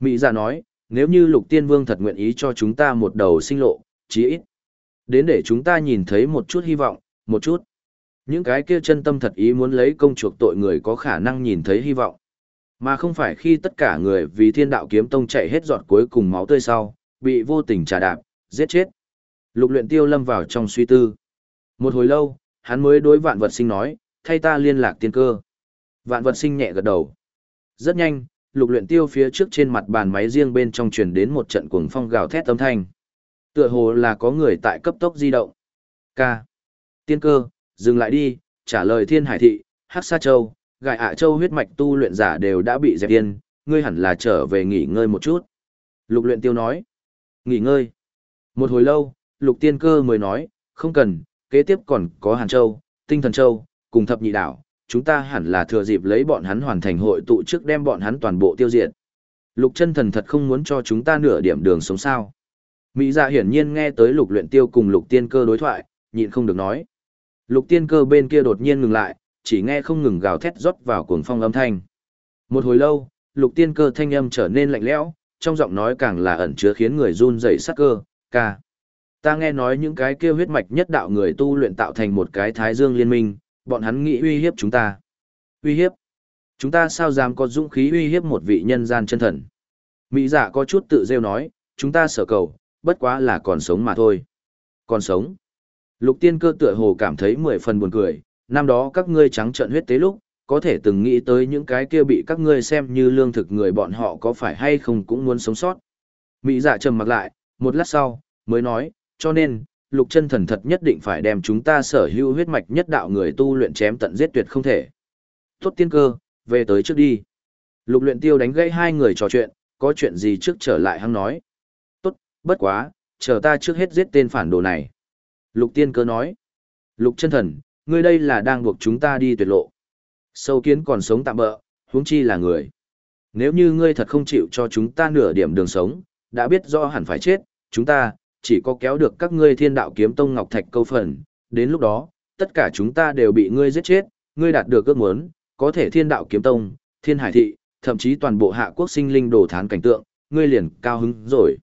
Mỹ giả dạ nói, nếu như lục tiên vương thật nguyện ý cho chúng ta một đầu sinh lộ, chí ít. Đến để chúng ta nhìn thấy một chút hy vọng, một chút. Những cái kia chân tâm thật ý muốn lấy công chuộc tội người có khả năng nhìn thấy hy vọng. Mà không phải khi tất cả người vì thiên đạo kiếm tông chạy hết giọt cuối cùng máu tươi sau, bị vô tình trà đạp, giết chết. Lục luyện tiêu lâm vào trong suy tư. Một hồi lâu, hắn mới đối vạn vật sinh nói, thay ta liên lạc tiên cơ. Vạn vật sinh nhẹ gật đầu. Rất nhanh, lục luyện tiêu phía trước trên mặt bàn máy riêng bên trong truyền đến một trận cuồng phong gào thét âm thanh. Tựa hồ là có người tại cấp tốc di động. Ca. Tiên cơ, dừng lại đi, trả lời thiên hải thị, hắc sa châu, gài ạ châu huyết mạch tu luyện giả đều đã bị dẹp yên, ngươi hẳn là trở về nghỉ ngơi một chút. Lục luyện tiêu nói. Nghỉ ngơi. Một hồi lâu, lục tiên cơ mới nói, không cần, kế tiếp còn có Hàn Châu, Tinh Thần Châu, cùng thập nhị đảo, chúng ta hẳn là thừa dịp lấy bọn hắn hoàn thành hội tụ trước đem bọn hắn toàn bộ tiêu diệt. Lục chân thần thật không muốn cho chúng ta nửa điểm đường sống sao. Mỹ dạ hiển nhiên nghe tới lục luyện tiêu cùng lục tiên cơ đối thoại, nhịn không được nói. Lục tiên cơ bên kia đột nhiên ngừng lại, chỉ nghe không ngừng gào thét rót vào cuồng phong âm thanh. Một hồi lâu, lục tiên cơ thanh âm trở nên lạnh lẽo, trong giọng nói càng là ẩn chứa khiến người run rẩy sắc cơ, ca. Ta nghe nói những cái kia huyết mạch nhất đạo người tu luyện tạo thành một cái thái dương liên minh, bọn hắn nghĩ uy hiếp chúng ta. Uy hiếp? Chúng ta sao dám có dũng khí uy hiếp một vị nhân gian chân thần? Mỹ giả có chút tự rêu nói, chúng ta sở cầu, bất quá là còn sống mà thôi. Còn sống? Lục tiên cơ tựa hồ cảm thấy mười phần buồn cười, năm đó các ngươi trắng trợn huyết tế lúc, có thể từng nghĩ tới những cái kia bị các ngươi xem như lương thực người bọn họ có phải hay không cũng muốn sống sót. Mỹ giả trầm mặc lại, một lát sau, mới nói, cho nên, lục chân thần thật nhất định phải đem chúng ta sở hữu huyết mạch nhất đạo người tu luyện chém tận giết tuyệt không thể. Tốt tiên cơ, về tới trước đi. Lục luyện tiêu đánh gãy hai người trò chuyện, có chuyện gì trước trở lại hắn nói. Tốt, bất quá, chờ ta trước hết giết tên phản đồ này. Lục tiên cơ nói. Lục chân thần, ngươi đây là đang buộc chúng ta đi tuyệt lộ. Sâu kiến còn sống tạm bỡ, huống chi là người. Nếu như ngươi thật không chịu cho chúng ta nửa điểm đường sống, đã biết rõ hẳn phải chết, chúng ta, chỉ có kéo được các ngươi thiên đạo kiếm tông ngọc thạch câu phần, đến lúc đó, tất cả chúng ta đều bị ngươi giết chết, ngươi đạt được ước muốn, có thể thiên đạo kiếm tông, thiên hải thị, thậm chí toàn bộ hạ quốc sinh linh đồ thán cảnh tượng, ngươi liền cao hứng rồi.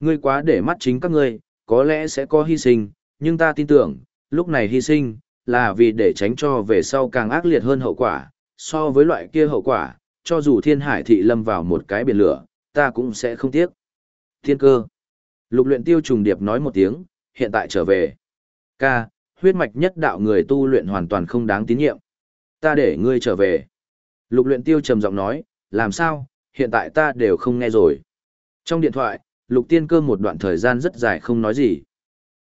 Ngươi quá để mắt chính các ngươi, có lẽ sẽ có hy sinh, nhưng ta tin tưởng, lúc này hy sinh, là vì để tránh cho về sau càng ác liệt hơn hậu quả, so với loại kia hậu quả, cho dù thiên hải thị lâm vào một cái biển lửa, ta cũng sẽ không tiếc. Thiên cơ. Lục luyện tiêu trùng điệp nói một tiếng, hiện tại trở về. Ca, huyết mạch nhất đạo người tu luyện hoàn toàn không đáng tín nhiệm. Ta để ngươi trở về. Lục luyện tiêu trầm giọng nói, làm sao, hiện tại ta đều không nghe rồi. Trong điện thoại, lục tiên cơ một đoạn thời gian rất dài không nói gì.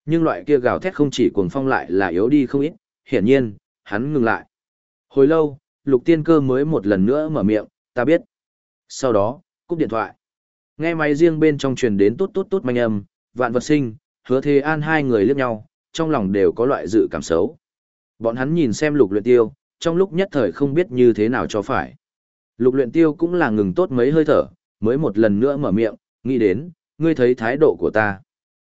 Nhưng loại kia gào thét không chỉ cuồng phong lại là yếu đi không ít, hiển nhiên, hắn ngừng lại. Hồi lâu, lục tiên cơ mới một lần nữa mở miệng, ta biết. Sau đó, cúp điện thoại. Nghe máy riêng bên trong truyền đến tốt tốt tốt manh âm, vạn vật sinh, hứa thế an hai người liếc nhau, trong lòng đều có loại dự cảm xấu. Bọn hắn nhìn xem lục luyện tiêu, trong lúc nhất thời không biết như thế nào cho phải. Lục luyện tiêu cũng là ngừng tốt mấy hơi thở, mới một lần nữa mở miệng, nghĩ đến, ngươi thấy thái độ của ta.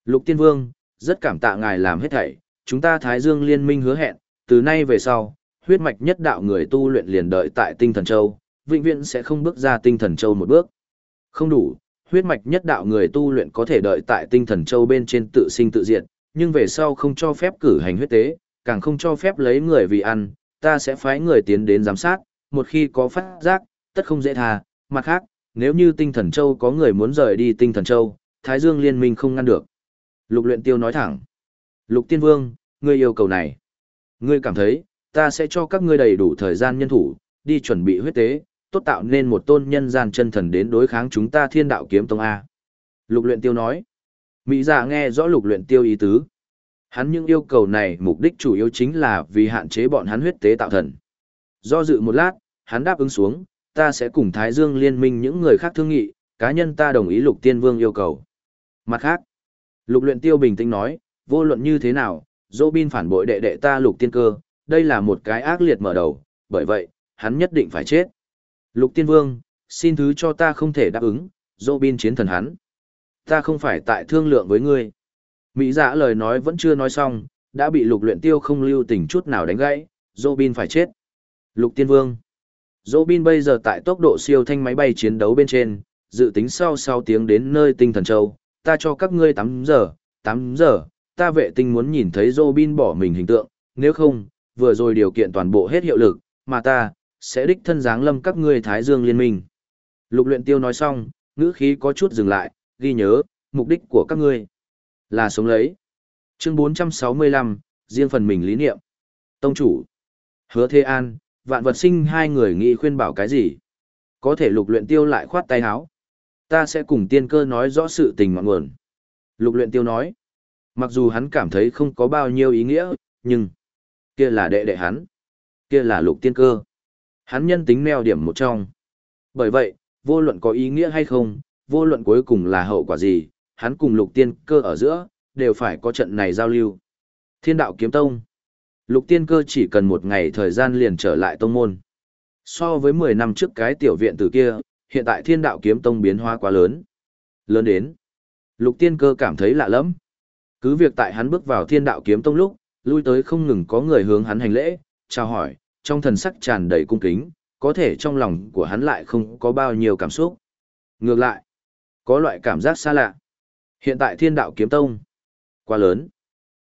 Lục tiên vương, rất cảm tạ ngài làm hết thảy, chúng ta Thái Dương Liên minh hứa hẹn, từ nay về sau, huyết mạch nhất đạo người tu luyện liền đợi tại tinh thần châu, vĩnh viễn sẽ không bước ra tinh thần châu một bước. Không đủ, huyết mạch nhất đạo người tu luyện có thể đợi tại tinh thần châu bên trên tự sinh tự diệt, nhưng về sau không cho phép cử hành huyết tế, càng không cho phép lấy người vì ăn, ta sẽ phái người tiến đến giám sát, một khi có phát giác, tất không dễ tha, mặt khác, nếu như tinh thần châu có người muốn rời đi tinh thần châu, Thái Dương liên minh không ngăn được. Lục luyện tiêu nói thẳng. Lục tiên vương, ngươi yêu cầu này. Ngươi cảm thấy, ta sẽ cho các ngươi đầy đủ thời gian nhân thủ, đi chuẩn bị huyết tế, tốt tạo nên một tôn nhân gian chân thần đến đối kháng chúng ta thiên đạo kiếm tông A. Lục luyện tiêu nói. Mỹ giả nghe rõ lục luyện tiêu ý tứ. Hắn những yêu cầu này mục đích chủ yếu chính là vì hạn chế bọn hắn huyết tế tạo thần. Do dự một lát, hắn đáp ứng xuống, ta sẽ cùng Thái Dương liên minh những người khác thương nghị, cá nhân ta đồng ý lục tiên vương yêu cầu. Mặt khác, lục luyện tiêu bình tĩnh nói, vô luận như thế nào, dô bin phản bội đệ đệ ta lục tiên cơ, đây là một cái ác liệt mở đầu, bởi vậy, hắn nhất định phải chết. Lục tiên vương, xin thứ cho ta không thể đáp ứng, dô bin chiến thần hắn. Ta không phải tại thương lượng với ngươi. Mỹ dạ lời nói vẫn chưa nói xong, đã bị lục luyện tiêu không lưu tình chút nào đánh gãy, dô bin phải chết. Lục tiên vương. Dô bin bây giờ tại tốc độ siêu thanh máy bay chiến đấu bên trên, dự tính sau 6 tiếng đến nơi tinh thần châu, ta cho các ngươi 8 giờ, 8 giờ, ta vệ tinh muốn nhìn thấy Robin bỏ mình hình tượng, nếu không, vừa rồi điều kiện toàn bộ hết hiệu lực, mà ta, sẽ đích thân giáng lâm các ngươi Thái Dương Liên minh. Lục luyện tiêu nói xong, ngữ khí có chút dừng lại, ghi nhớ, mục đích của các ngươi là sống lấy. Chương 465, riêng phần mình lý niệm. Tông chủ, hứa Thế An, vạn vật sinh hai người nghị khuyên bảo cái gì. Có thể lục luyện tiêu lại khoát tay háo. Ta sẽ cùng tiên cơ nói rõ sự tình ngọn nguồn. Lục luyện tiêu nói. Mặc dù hắn cảm thấy không có bao nhiêu ý nghĩa, nhưng kia là đệ đệ hắn, kia là lục tiên cơ. Hắn nhân tính neo điểm một trong. Bởi vậy, vô luận có ý nghĩa hay không, vô luận cuối cùng là hậu quả gì, hắn cùng lục tiên cơ ở giữa, đều phải có trận này giao lưu. Thiên đạo kiếm tông. Lục tiên cơ chỉ cần một ngày thời gian liền trở lại tông môn. So với 10 năm trước cái tiểu viện từ kia, hiện tại thiên đạo kiếm tông biến hóa quá lớn. Lớn đến. Lục tiên cơ cảm thấy lạ lắm. Cứ việc tại hắn bước vào thiên đạo kiếm tông lúc, lui tới không ngừng có người hướng hắn hành lễ, chào hỏi, trong thần sắc tràn đầy cung kính, có thể trong lòng của hắn lại không có bao nhiêu cảm xúc. Ngược lại, có loại cảm giác xa lạ. Hiện tại thiên đạo kiếm tông, quá lớn.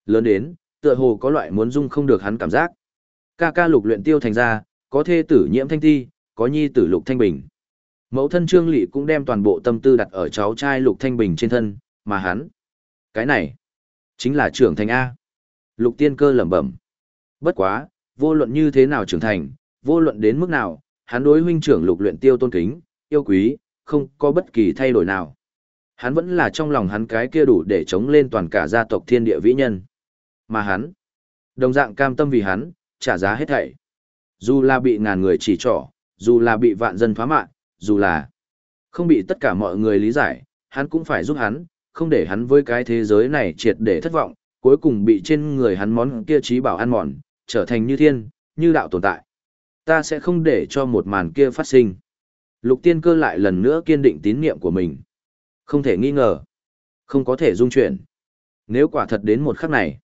Lớn đến, tựa hồ có loại muốn dung không được hắn cảm giác. Ca ca lục luyện tiêu thành ra, có thê tử nhiễm thanh thi, có nhi tử lục thanh bình. Mẫu thân Trương lị cũng đem toàn bộ tâm tư đặt ở cháu trai lục thanh bình trên thân, mà hắn. Cái này, Chính là trưởng thành A. Lục tiên cơ lẩm bẩm. Bất quá, vô luận như thế nào trưởng thành, vô luận đến mức nào, hắn đối huynh trưởng lục luyện tiêu tôn kính, yêu quý, không có bất kỳ thay đổi nào. Hắn vẫn là trong lòng hắn cái kia đủ để chống lên toàn cả gia tộc thiên địa vĩ nhân. Mà hắn, đồng dạng cam tâm vì hắn, trả giá hết thảy. Dù là bị ngàn người chỉ trỏ, dù là bị vạn dân phá mạng, dù là không bị tất cả mọi người lý giải, hắn cũng phải giúp hắn, không để hắn với cái thế giới này triệt để thất vọng, cuối cùng bị trên người hắn món kia trí bảo ăn mòn, trở thành như thiên, như đạo tồn tại. Ta sẽ không để cho một màn kia phát sinh. Lục tiên cơ lại lần nữa kiên định tín niệm của mình. Không thể nghi ngờ. Không có thể dung chuyển. Nếu quả thật đến một khắc này,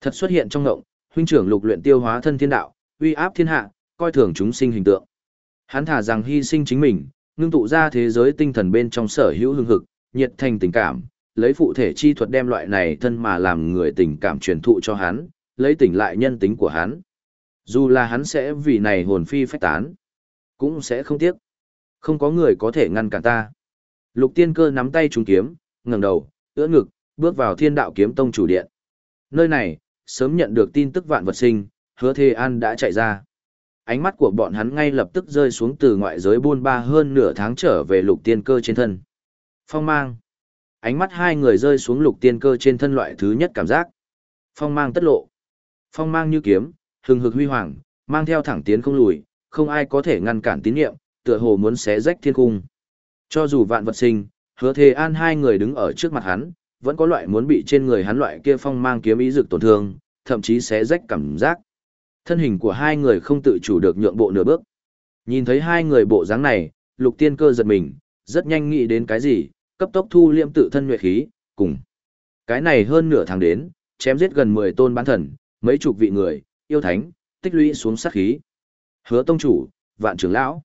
thật xuất hiện trong ngộng, huynh trưởng lục luyện tiêu hóa thân thiên đạo, uy áp thiên hạ, coi thường chúng sinh hình tượng. Hắn thả rằng hy sinh chính mình, ngưng tụ ra thế giới tinh thần bên trong sở hữu hương hực, nhiệt thành tình cảm, lấy phụ thể chi thuật đem loại này thân mà làm người tình cảm truyền thụ cho hắn, lấy tỉnh lại nhân tính của hắn. Dù là hắn sẽ vì này hồn phi phách tán, cũng sẽ không tiếc. Không có người có thể ngăn cản ta. Lục tiên cơ nắm tay trúng kiếm, ngẩng đầu, ưỡn ngực, bước vào thiên đạo kiếm tông chủ điện. Nơi này, sớm nhận được tin tức vạn vật sinh, hứa thề an đã chạy ra. Ánh mắt của bọn hắn ngay lập tức rơi xuống từ ngoại giới buôn ba hơn nửa tháng trở về lục tiên cơ trên thân. Phong mang. Ánh mắt hai người rơi xuống lục tiên cơ trên thân loại thứ nhất cảm giác. Phong mang tất lộ. Phong mang như kiếm, hừng hực huy hoàng, mang theo thẳng tiến không lùi, không ai có thể ngăn cản tín niệm, tựa hồ muốn xé rách thiên cung. Cho dù vạn vật sinh, hứa thề an hai người đứng ở trước mặt hắn, vẫn có loại muốn bị trên người hắn loại kia phong mang kiếm ý dực tổn thương, thậm chí xé rách cảm giác. Thân hình của hai người không tự chủ được nhượng bộ nửa bước. Nhìn thấy hai người bộ dáng này, lục tiên cơ giật mình, rất nhanh nghĩ đến cái gì, cấp tốc thu liệm tự thân nhuệ khí, cùng. Cái này hơn nửa tháng đến, chém giết gần 10 tôn bán thần, mấy chục vị người, yêu thánh, tích lũy xuống sát khí. Hứa tông chủ, vạn trưởng lão.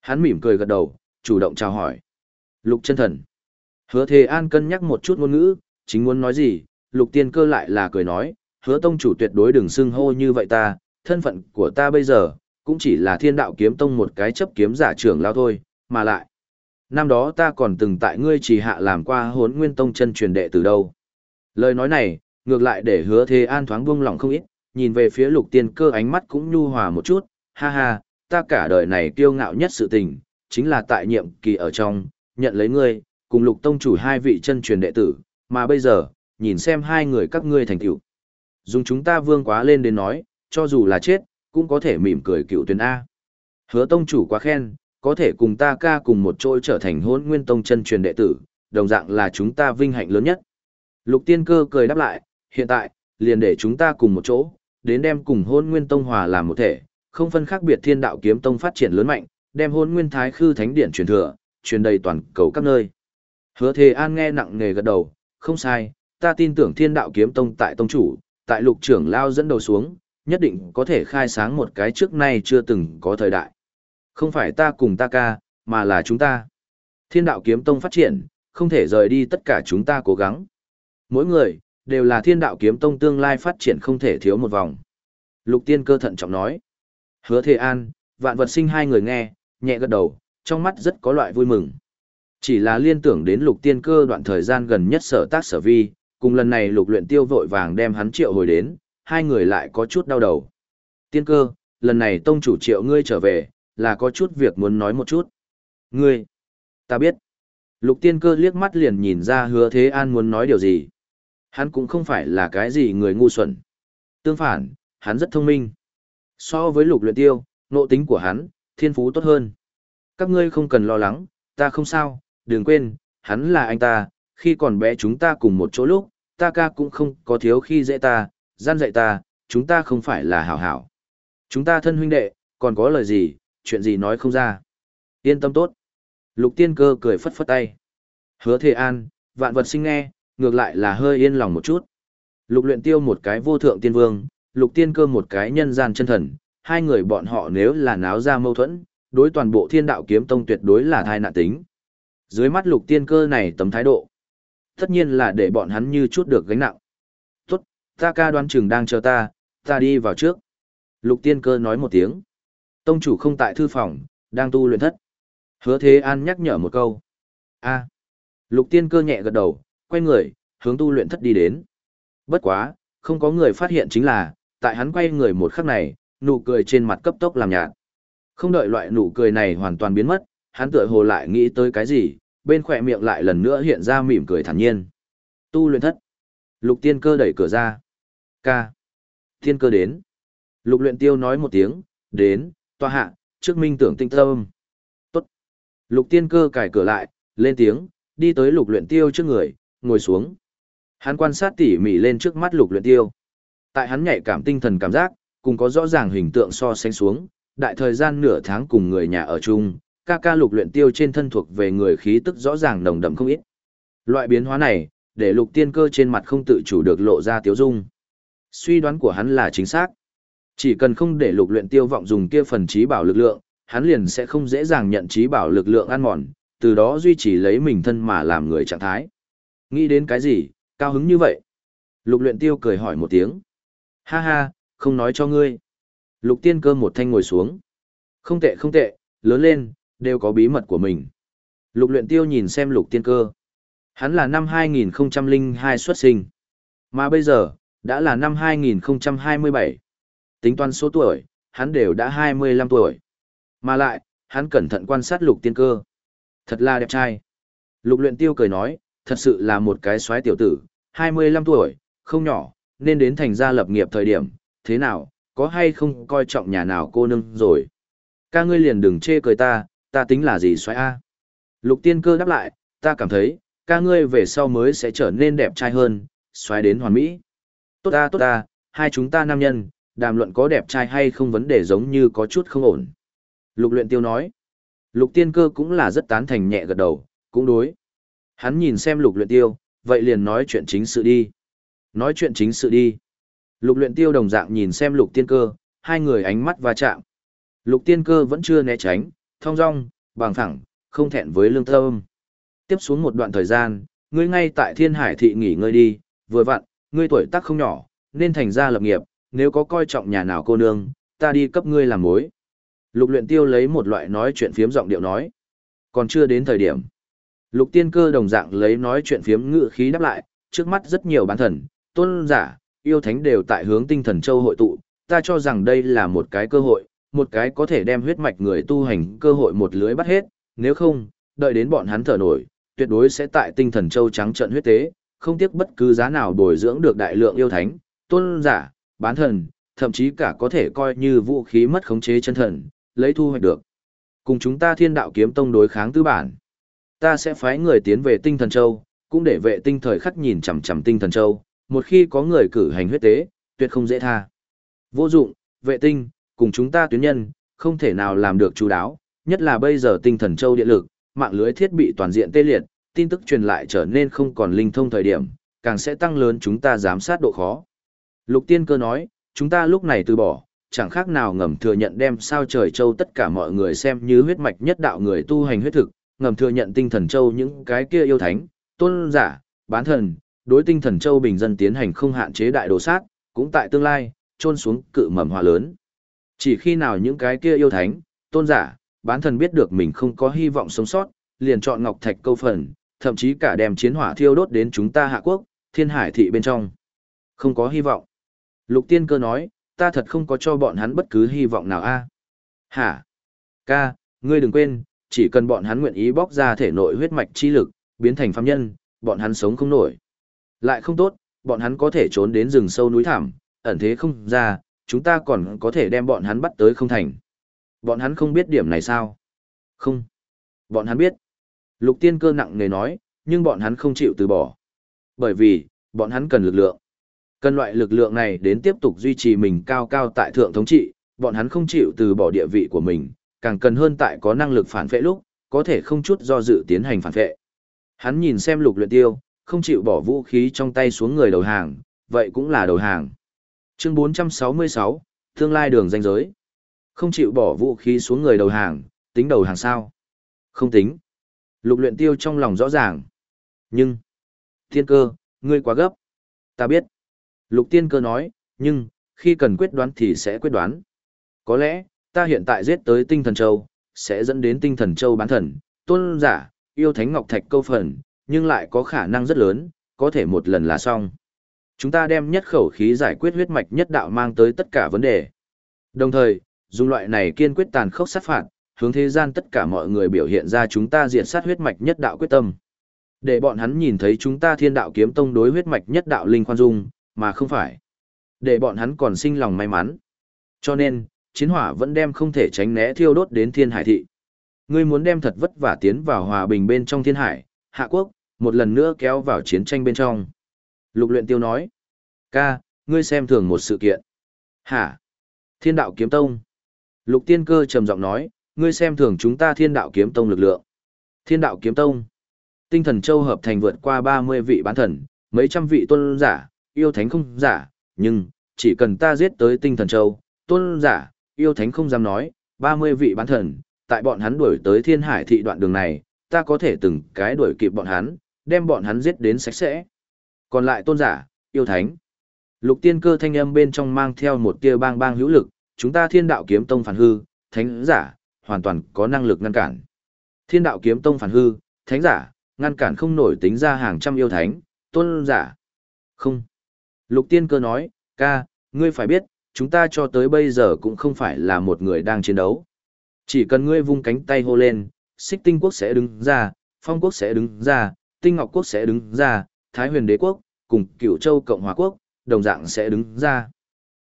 Hắn mỉm cười gật đầu, chủ động chào hỏi. Lục chân thần. Hứa Thề An cân nhắc một chút ngôn ngữ, chính muốn nói gì, Lục Tiên Cơ lại là cười nói, hứa tông chủ tuyệt đối đừng xưng hô như vậy ta, thân phận của ta bây giờ, cũng chỉ là thiên đạo kiếm tông một cái chấp kiếm giả trưởng lao thôi, mà lại. Năm đó ta còn từng tại ngươi chỉ hạ làm qua hốn nguyên tông chân truyền đệ từ đâu. Lời nói này, ngược lại để hứa Thề An thoáng buông lỏng không ít, nhìn về phía lục tiên cơ ánh mắt cũng nhu hòa một chút, ha ha, ta cả đời này kiêu ngạo nhất sự tình, chính là tại nhiệm kỳ ở trong, nhận lấy ngươi, cùng lục tông chủ hai vị chân truyền đệ tử, mà bây giờ, nhìn xem hai người các ngươi thành tựu. Dùng chúng ta vương quá lên đến nói, cho dù là chết, cũng có thể mỉm cười cựu tuyến A. Hứa tông chủ quá khen, có thể cùng ta ca cùng một chỗ trở thành hôn nguyên tông chân truyền đệ tử, đồng dạng là chúng ta vinh hạnh lớn nhất. Lục tiên cơ cười đáp lại, hiện tại, liền để chúng ta cùng một chỗ, đến đem cùng hôn nguyên tông hòa làm một thể, không phân khác biệt thiên đạo kiếm tông phát triển lớn mạnh, đem hôn nguyên thái khư thánh điện truyền thừa, truyền đầy toàn cầu các nơi. Hứa Thề An nghe nặng nề gật đầu, không sai, ta tin tưởng thiên đạo kiếm tông tại tông chủ, tại lục trưởng lao dẫn đầu xuống, nhất định có thể khai sáng một cái trước nay chưa từng có thời đại. Không phải ta cùng ta ca, mà là chúng ta. Thiên đạo kiếm tông phát triển, không thể rời đi tất cả chúng ta cố gắng. Mỗi người, đều là thiên đạo kiếm tông tương lai phát triển không thể thiếu một vòng. Lục tiên cơ thận trọng nói. Hứa Thề An, vạn vật sinh hai người nghe, nhẹ gật đầu, trong mắt rất có loại vui mừng. Chỉ là liên tưởng đến lục tiên cơ đoạn thời gian gần nhất sở tác sở vi, cùng lần này lục luyện tiêu vội vàng đem hắn triệu hồi đến, hai người lại có chút đau đầu. Tiên cơ, lần này tông chủ triệu ngươi trở về, là có chút việc muốn nói một chút. Ngươi, ta biết. Lục tiên cơ liếc mắt liền nhìn ra hứa thế an muốn nói điều gì. Hắn cũng không phải là cái gì người ngu xuẩn. Tương phản, hắn rất thông minh. So với lục luyện tiêu, nộ tính của hắn, thiên phú tốt hơn. Các ngươi không cần lo lắng, ta không sao, đừng quên, hắn là anh ta, khi còn bé chúng ta cùng một chỗ lúc, ta ca cũng không có thiếu khi dễ ta, gian dạy ta, chúng ta không phải là hảo hảo. Chúng ta thân huynh đệ, còn có lời gì, chuyện gì nói không ra. Yên tâm tốt. Lục tiên cơ cười phất phất tay. Hứa thề an, vạn vật sinh nghe, ngược lại là hơi yên lòng một chút. Lục luyện tiêu một cái vô thượng tiên vương, lục tiên cơ một cái nhân gian chân thần, hai người bọn họ nếu là náo ra mâu thuẫn, đối toàn bộ thiên đạo kiếm tông tuyệt đối là thai nạn tính. Dưới mắt lục tiên cơ này tấm thái độ, tất nhiên là để bọn hắn như chút được gánh nặng. Tốt, ta ca đoán chừng đang chờ ta, ta đi vào trước. Lục tiên cơ nói một tiếng. Tông chủ không tại thư phòng, đang tu luyện thất. Hứa thế an nhắc nhở một câu. a Lục tiên cơ nhẹ gật đầu, quay người, hướng tu luyện thất đi đến. Bất quá, không có người phát hiện chính là, tại hắn quay người một khắc này, nụ cười trên mặt cấp tốc làm nhạt. Không đợi loại nụ cười này hoàn toàn biến mất, hắn tựa hồ lại nghĩ tới cái gì, bên khỏe miệng lại lần nữa hiện ra mỉm cười thản nhiên. Tu luyện thất. Lục tiên cơ đẩy cửa ra. Ca. Tiên cơ đến. Lục luyện tiêu nói một tiếng, đến, toa hạ, trước minh tưởng tinh tâm. Tốt. Lục tiên cơ cài cửa lại, lên tiếng, đi tới lục luyện tiêu trước người, ngồi xuống. Hắn quan sát tỉ mỉ lên trước mắt lục luyện tiêu. Tại hắn nhạy cảm tinh thần cảm giác, cùng có rõ ràng hình tượng so sánh xuống, đại thời gian nửa tháng cùng người nhà ở chung, ca ca lục luyện tiêu trên thân thuộc về người khí tức rõ ràng nồng đậm không ít. Loại biến hóa này, để lục tiên cơ trên mặt không tự chủ được lộ ra tiếu dung. Suy đoán của hắn là chính xác. Chỉ cần không để lục luyện tiêu vọng dùng kia phần trí bảo lực lượng, hắn liền sẽ không dễ dàng nhận trí bảo lực lượng ăn mòn, từ đó duy trì lấy mình thân mà làm người trạng thái. Nghĩ đến cái gì, cao hứng như vậy? Lục luyện tiêu cười hỏi một tiếng. Ha ha, không nói cho ngươi. Lục tiên cơ một thanh ngồi xuống. Không tệ không tệ, lớn lên, đều có bí mật của mình. Lục luyện tiêu nhìn xem lục tiên cơ. Hắn là năm 2002 xuất sinh. Mà bây giờ, đã là năm 2027. Tính toán số tuổi, hắn đều đã 25 tuổi. Mà lại, hắn cẩn thận quan sát lục tiên cơ. Thật là đẹp trai. Lục luyện tiêu cười nói, thật sự là một cái xoái tiểu tử, 25 tuổi, không nhỏ, nên đến thành gia lập nghiệp thời điểm, thế nào, có hay không coi trọng nhà nào cô nương rồi. Ca ngươi liền đừng chê cười ta, ta tính là gì xoái A. Lục tiên cơ đáp lại, ta cảm thấy, ca ngươi về sau mới sẽ trở nên đẹp trai hơn, xoái đến hoàn mỹ. Tốt ta tốt ta, hai chúng ta nam nhân, đàm luận có đẹp trai hay không vấn đề giống như có chút không ổn. Lục luyện tiêu nói. Lục tiên cơ cũng là rất tán thành nhẹ gật đầu, cũng đối. Hắn nhìn xem lục luyện tiêu, vậy liền nói chuyện chính sự đi. Nói chuyện chính sự đi. Lục luyện tiêu đồng dạng nhìn xem lục tiên cơ, hai người ánh mắt va chạm. Lục tiên cơ vẫn chưa né tránh, thong dong, bằng thẳng, không thẹn với lương thơm. Tiếp xuống một đoạn thời gian, ngươi ngay tại thiên hải thị nghỉ ngơi đi, vừa vặn, ngươi tuổi tác không nhỏ, nên thành ra lập nghiệp, nếu có coi trọng nhà nào cô nương, ta đi cấp ngươi làm mối. Lục luyện tiêu lấy một loại nói chuyện phiếm giọng điệu nói. Còn chưa đến thời điểm. Lục tiên cơ đồng dạng lấy nói chuyện phiếm ngữ khí đáp lại, trước mắt rất nhiều bán thần, tôn giả, yêu thánh đều tại hướng tinh thần châu hội tụ, ta cho rằng đây là một cái cơ hội, một cái có thể đem huyết mạch người tu hành cơ hội một lưới bắt hết, nếu không, đợi đến bọn hắn thở nổi, tuyệt đối sẽ tại tinh thần châu trắng trận huyết tế, không tiếc bất cứ giá nào bồi dưỡng được đại lượng yêu thánh, tôn giả, bán thần, thậm chí cả có thể coi như vũ khí mất khống chế chân thần, lấy thu hoạch được. Cùng chúng ta thiên đạo kiếm tông đối kháng tư bản. Ta sẽ phái người tiến về tinh thần châu, cũng để vệ tinh thời khắc nhìn chằm chằm tinh thần châu, một khi có người cử hành huyết tế, tuyệt không dễ tha. Vô dụng, vệ tinh, cùng chúng ta tuyến nhân, không thể nào làm được chú đáo, nhất là bây giờ tinh thần châu điện lực, mạng lưới thiết bị toàn diện tê liệt, tin tức truyền lại trở nên không còn linh thông thời điểm, càng sẽ tăng lớn chúng ta giám sát độ khó. Lục tiên cơ nói, chúng ta lúc này từ bỏ, chẳng khác nào ngầm thừa nhận đem sao trời châu tất cả mọi người xem như huyết mạch nhất đạo người tu hành huyết thực, ngầm thừa nhận tinh thần châu những cái kia yêu thánh, tôn giả, bán thần, đối tinh thần châu bình dân tiến hành không hạn chế đại đồ sát, cũng tại tương lai, trôn xuống cự mầm hòa lớn. Chỉ khi nào những cái kia yêu thánh, tôn giả, bán thần biết được mình không có hy vọng sống sót, liền chọn ngọc thạch câu phần, thậm chí cả đem chiến hỏa thiêu đốt đến chúng ta hạ quốc, thiên hải thị bên trong. Không có hy vọng. Lục tiên cơ nói, ta thật không có cho bọn hắn bất cứ hy vọng nào a. Hả? Ca, ngươi đừng quên, chỉ cần bọn hắn nguyện ý bóc ra thể nội huyết mạch chi lực, biến thành phàm nhân, bọn hắn sống không nổi. Lại không tốt, bọn hắn có thể trốn đến rừng sâu núi thẳm, ẩn thế không ra, chúng ta còn có thể đem bọn hắn bắt tới không thành. Bọn hắn không biết điểm này sao? Không. Bọn hắn biết. Lục tiên cơ nặng nề nói, nhưng bọn hắn không chịu từ bỏ. Bởi vì, bọn hắn cần lực lượng. Cần loại lực lượng này đến tiếp tục duy trì mình cao cao tại thượng thống trị, bọn hắn không chịu từ bỏ địa vị của mình, càng cần hơn tại có năng lực phản vệ lúc, có thể không chút do dự tiến hành phản vệ. Hắn nhìn xem lục luyện tiêu, không chịu bỏ vũ khí trong tay xuống người đầu hàng, vậy cũng là đầu hàng. Chương 466, tương lai đường danh giới. Không chịu bỏ vũ khí xuống người đầu hàng, tính đầu hàng sao? Không tính. Lục luyện tiêu trong lòng rõ ràng. Nhưng, thiên cơ, ngươi quá gấp. Ta biết. Lục tiên cơ nói, nhưng, khi cần quyết đoán thì sẽ quyết đoán. Có lẽ, ta hiện tại giết tới tinh thần châu, sẽ dẫn đến tinh thần châu bán thần, tôn giả, yêu thánh ngọc thạch câu phần, nhưng lại có khả năng rất lớn, có thể một lần là xong. Chúng ta đem nhất khẩu khí giải quyết huyết mạch nhất đạo mang tới tất cả vấn đề. Đồng thời, dùng loại này kiên quyết tàn khốc sát phạt, hướng thế gian tất cả mọi người biểu hiện ra chúng ta diệt sát huyết mạch nhất đạo quyết tâm. Để bọn hắn nhìn thấy chúng ta thiên đạo kiếm tông đối huyết mạch nhất đạo linh khoan dung, mà không phải. Để bọn hắn còn sinh lòng may mắn. Cho nên, chiến hỏa vẫn đem không thể tránh né thiêu đốt đến thiên hải thị. Ngươi muốn đem thật vất vả tiến vào hòa bình bên trong thiên hải, hạ quốc, một lần nữa kéo vào chiến tranh bên trong. Lục luyện tiêu nói. Ca, ngươi xem thường một sự kiện. Hả? Thiên đạo kiếm tông. Lục tiên cơ trầm giọng nói, ngươi xem thường chúng ta thiên đạo kiếm tông lực lượng. Thiên đạo kiếm tông. Tinh thần châu hợp thành vượt qua 30 vị bán thần, mấy trăm vị tôn giả, yêu thánh không giả, nhưng, chỉ cần ta giết tới tinh thần châu, tôn giả, yêu thánh không dám nói, 30 vị bán thần, tại bọn hắn đuổi tới thiên hải thị đoạn đường này, ta có thể từng cái đuổi kịp bọn hắn, đem bọn hắn giết đến sạch sẽ. Còn lại tôn giả, yêu thánh. Lục tiên cơ thanh âm bên trong mang theo một tia bang bang hữu lực, chúng ta thiên đạo kiếm tông phản hư, thánh giả, hoàn toàn có năng lực ngăn cản. Thiên đạo kiếm tông phản hư, thánh giả, ngăn cản không nổi tính ra hàng trăm yêu thánh, tôn giả. Không. Lục tiên cơ nói, ca, ngươi phải biết, chúng ta cho tới bây giờ cũng không phải là một người đang chiến đấu. Chỉ cần ngươi vung cánh tay hô lên, xích tinh quốc sẽ đứng ra, phong quốc sẽ đứng ra, tinh ngọc quốc sẽ đứng ra, thái huyền đế quốc, cùng cửu châu cộng hòa quốc, đồng dạng sẽ đứng ra.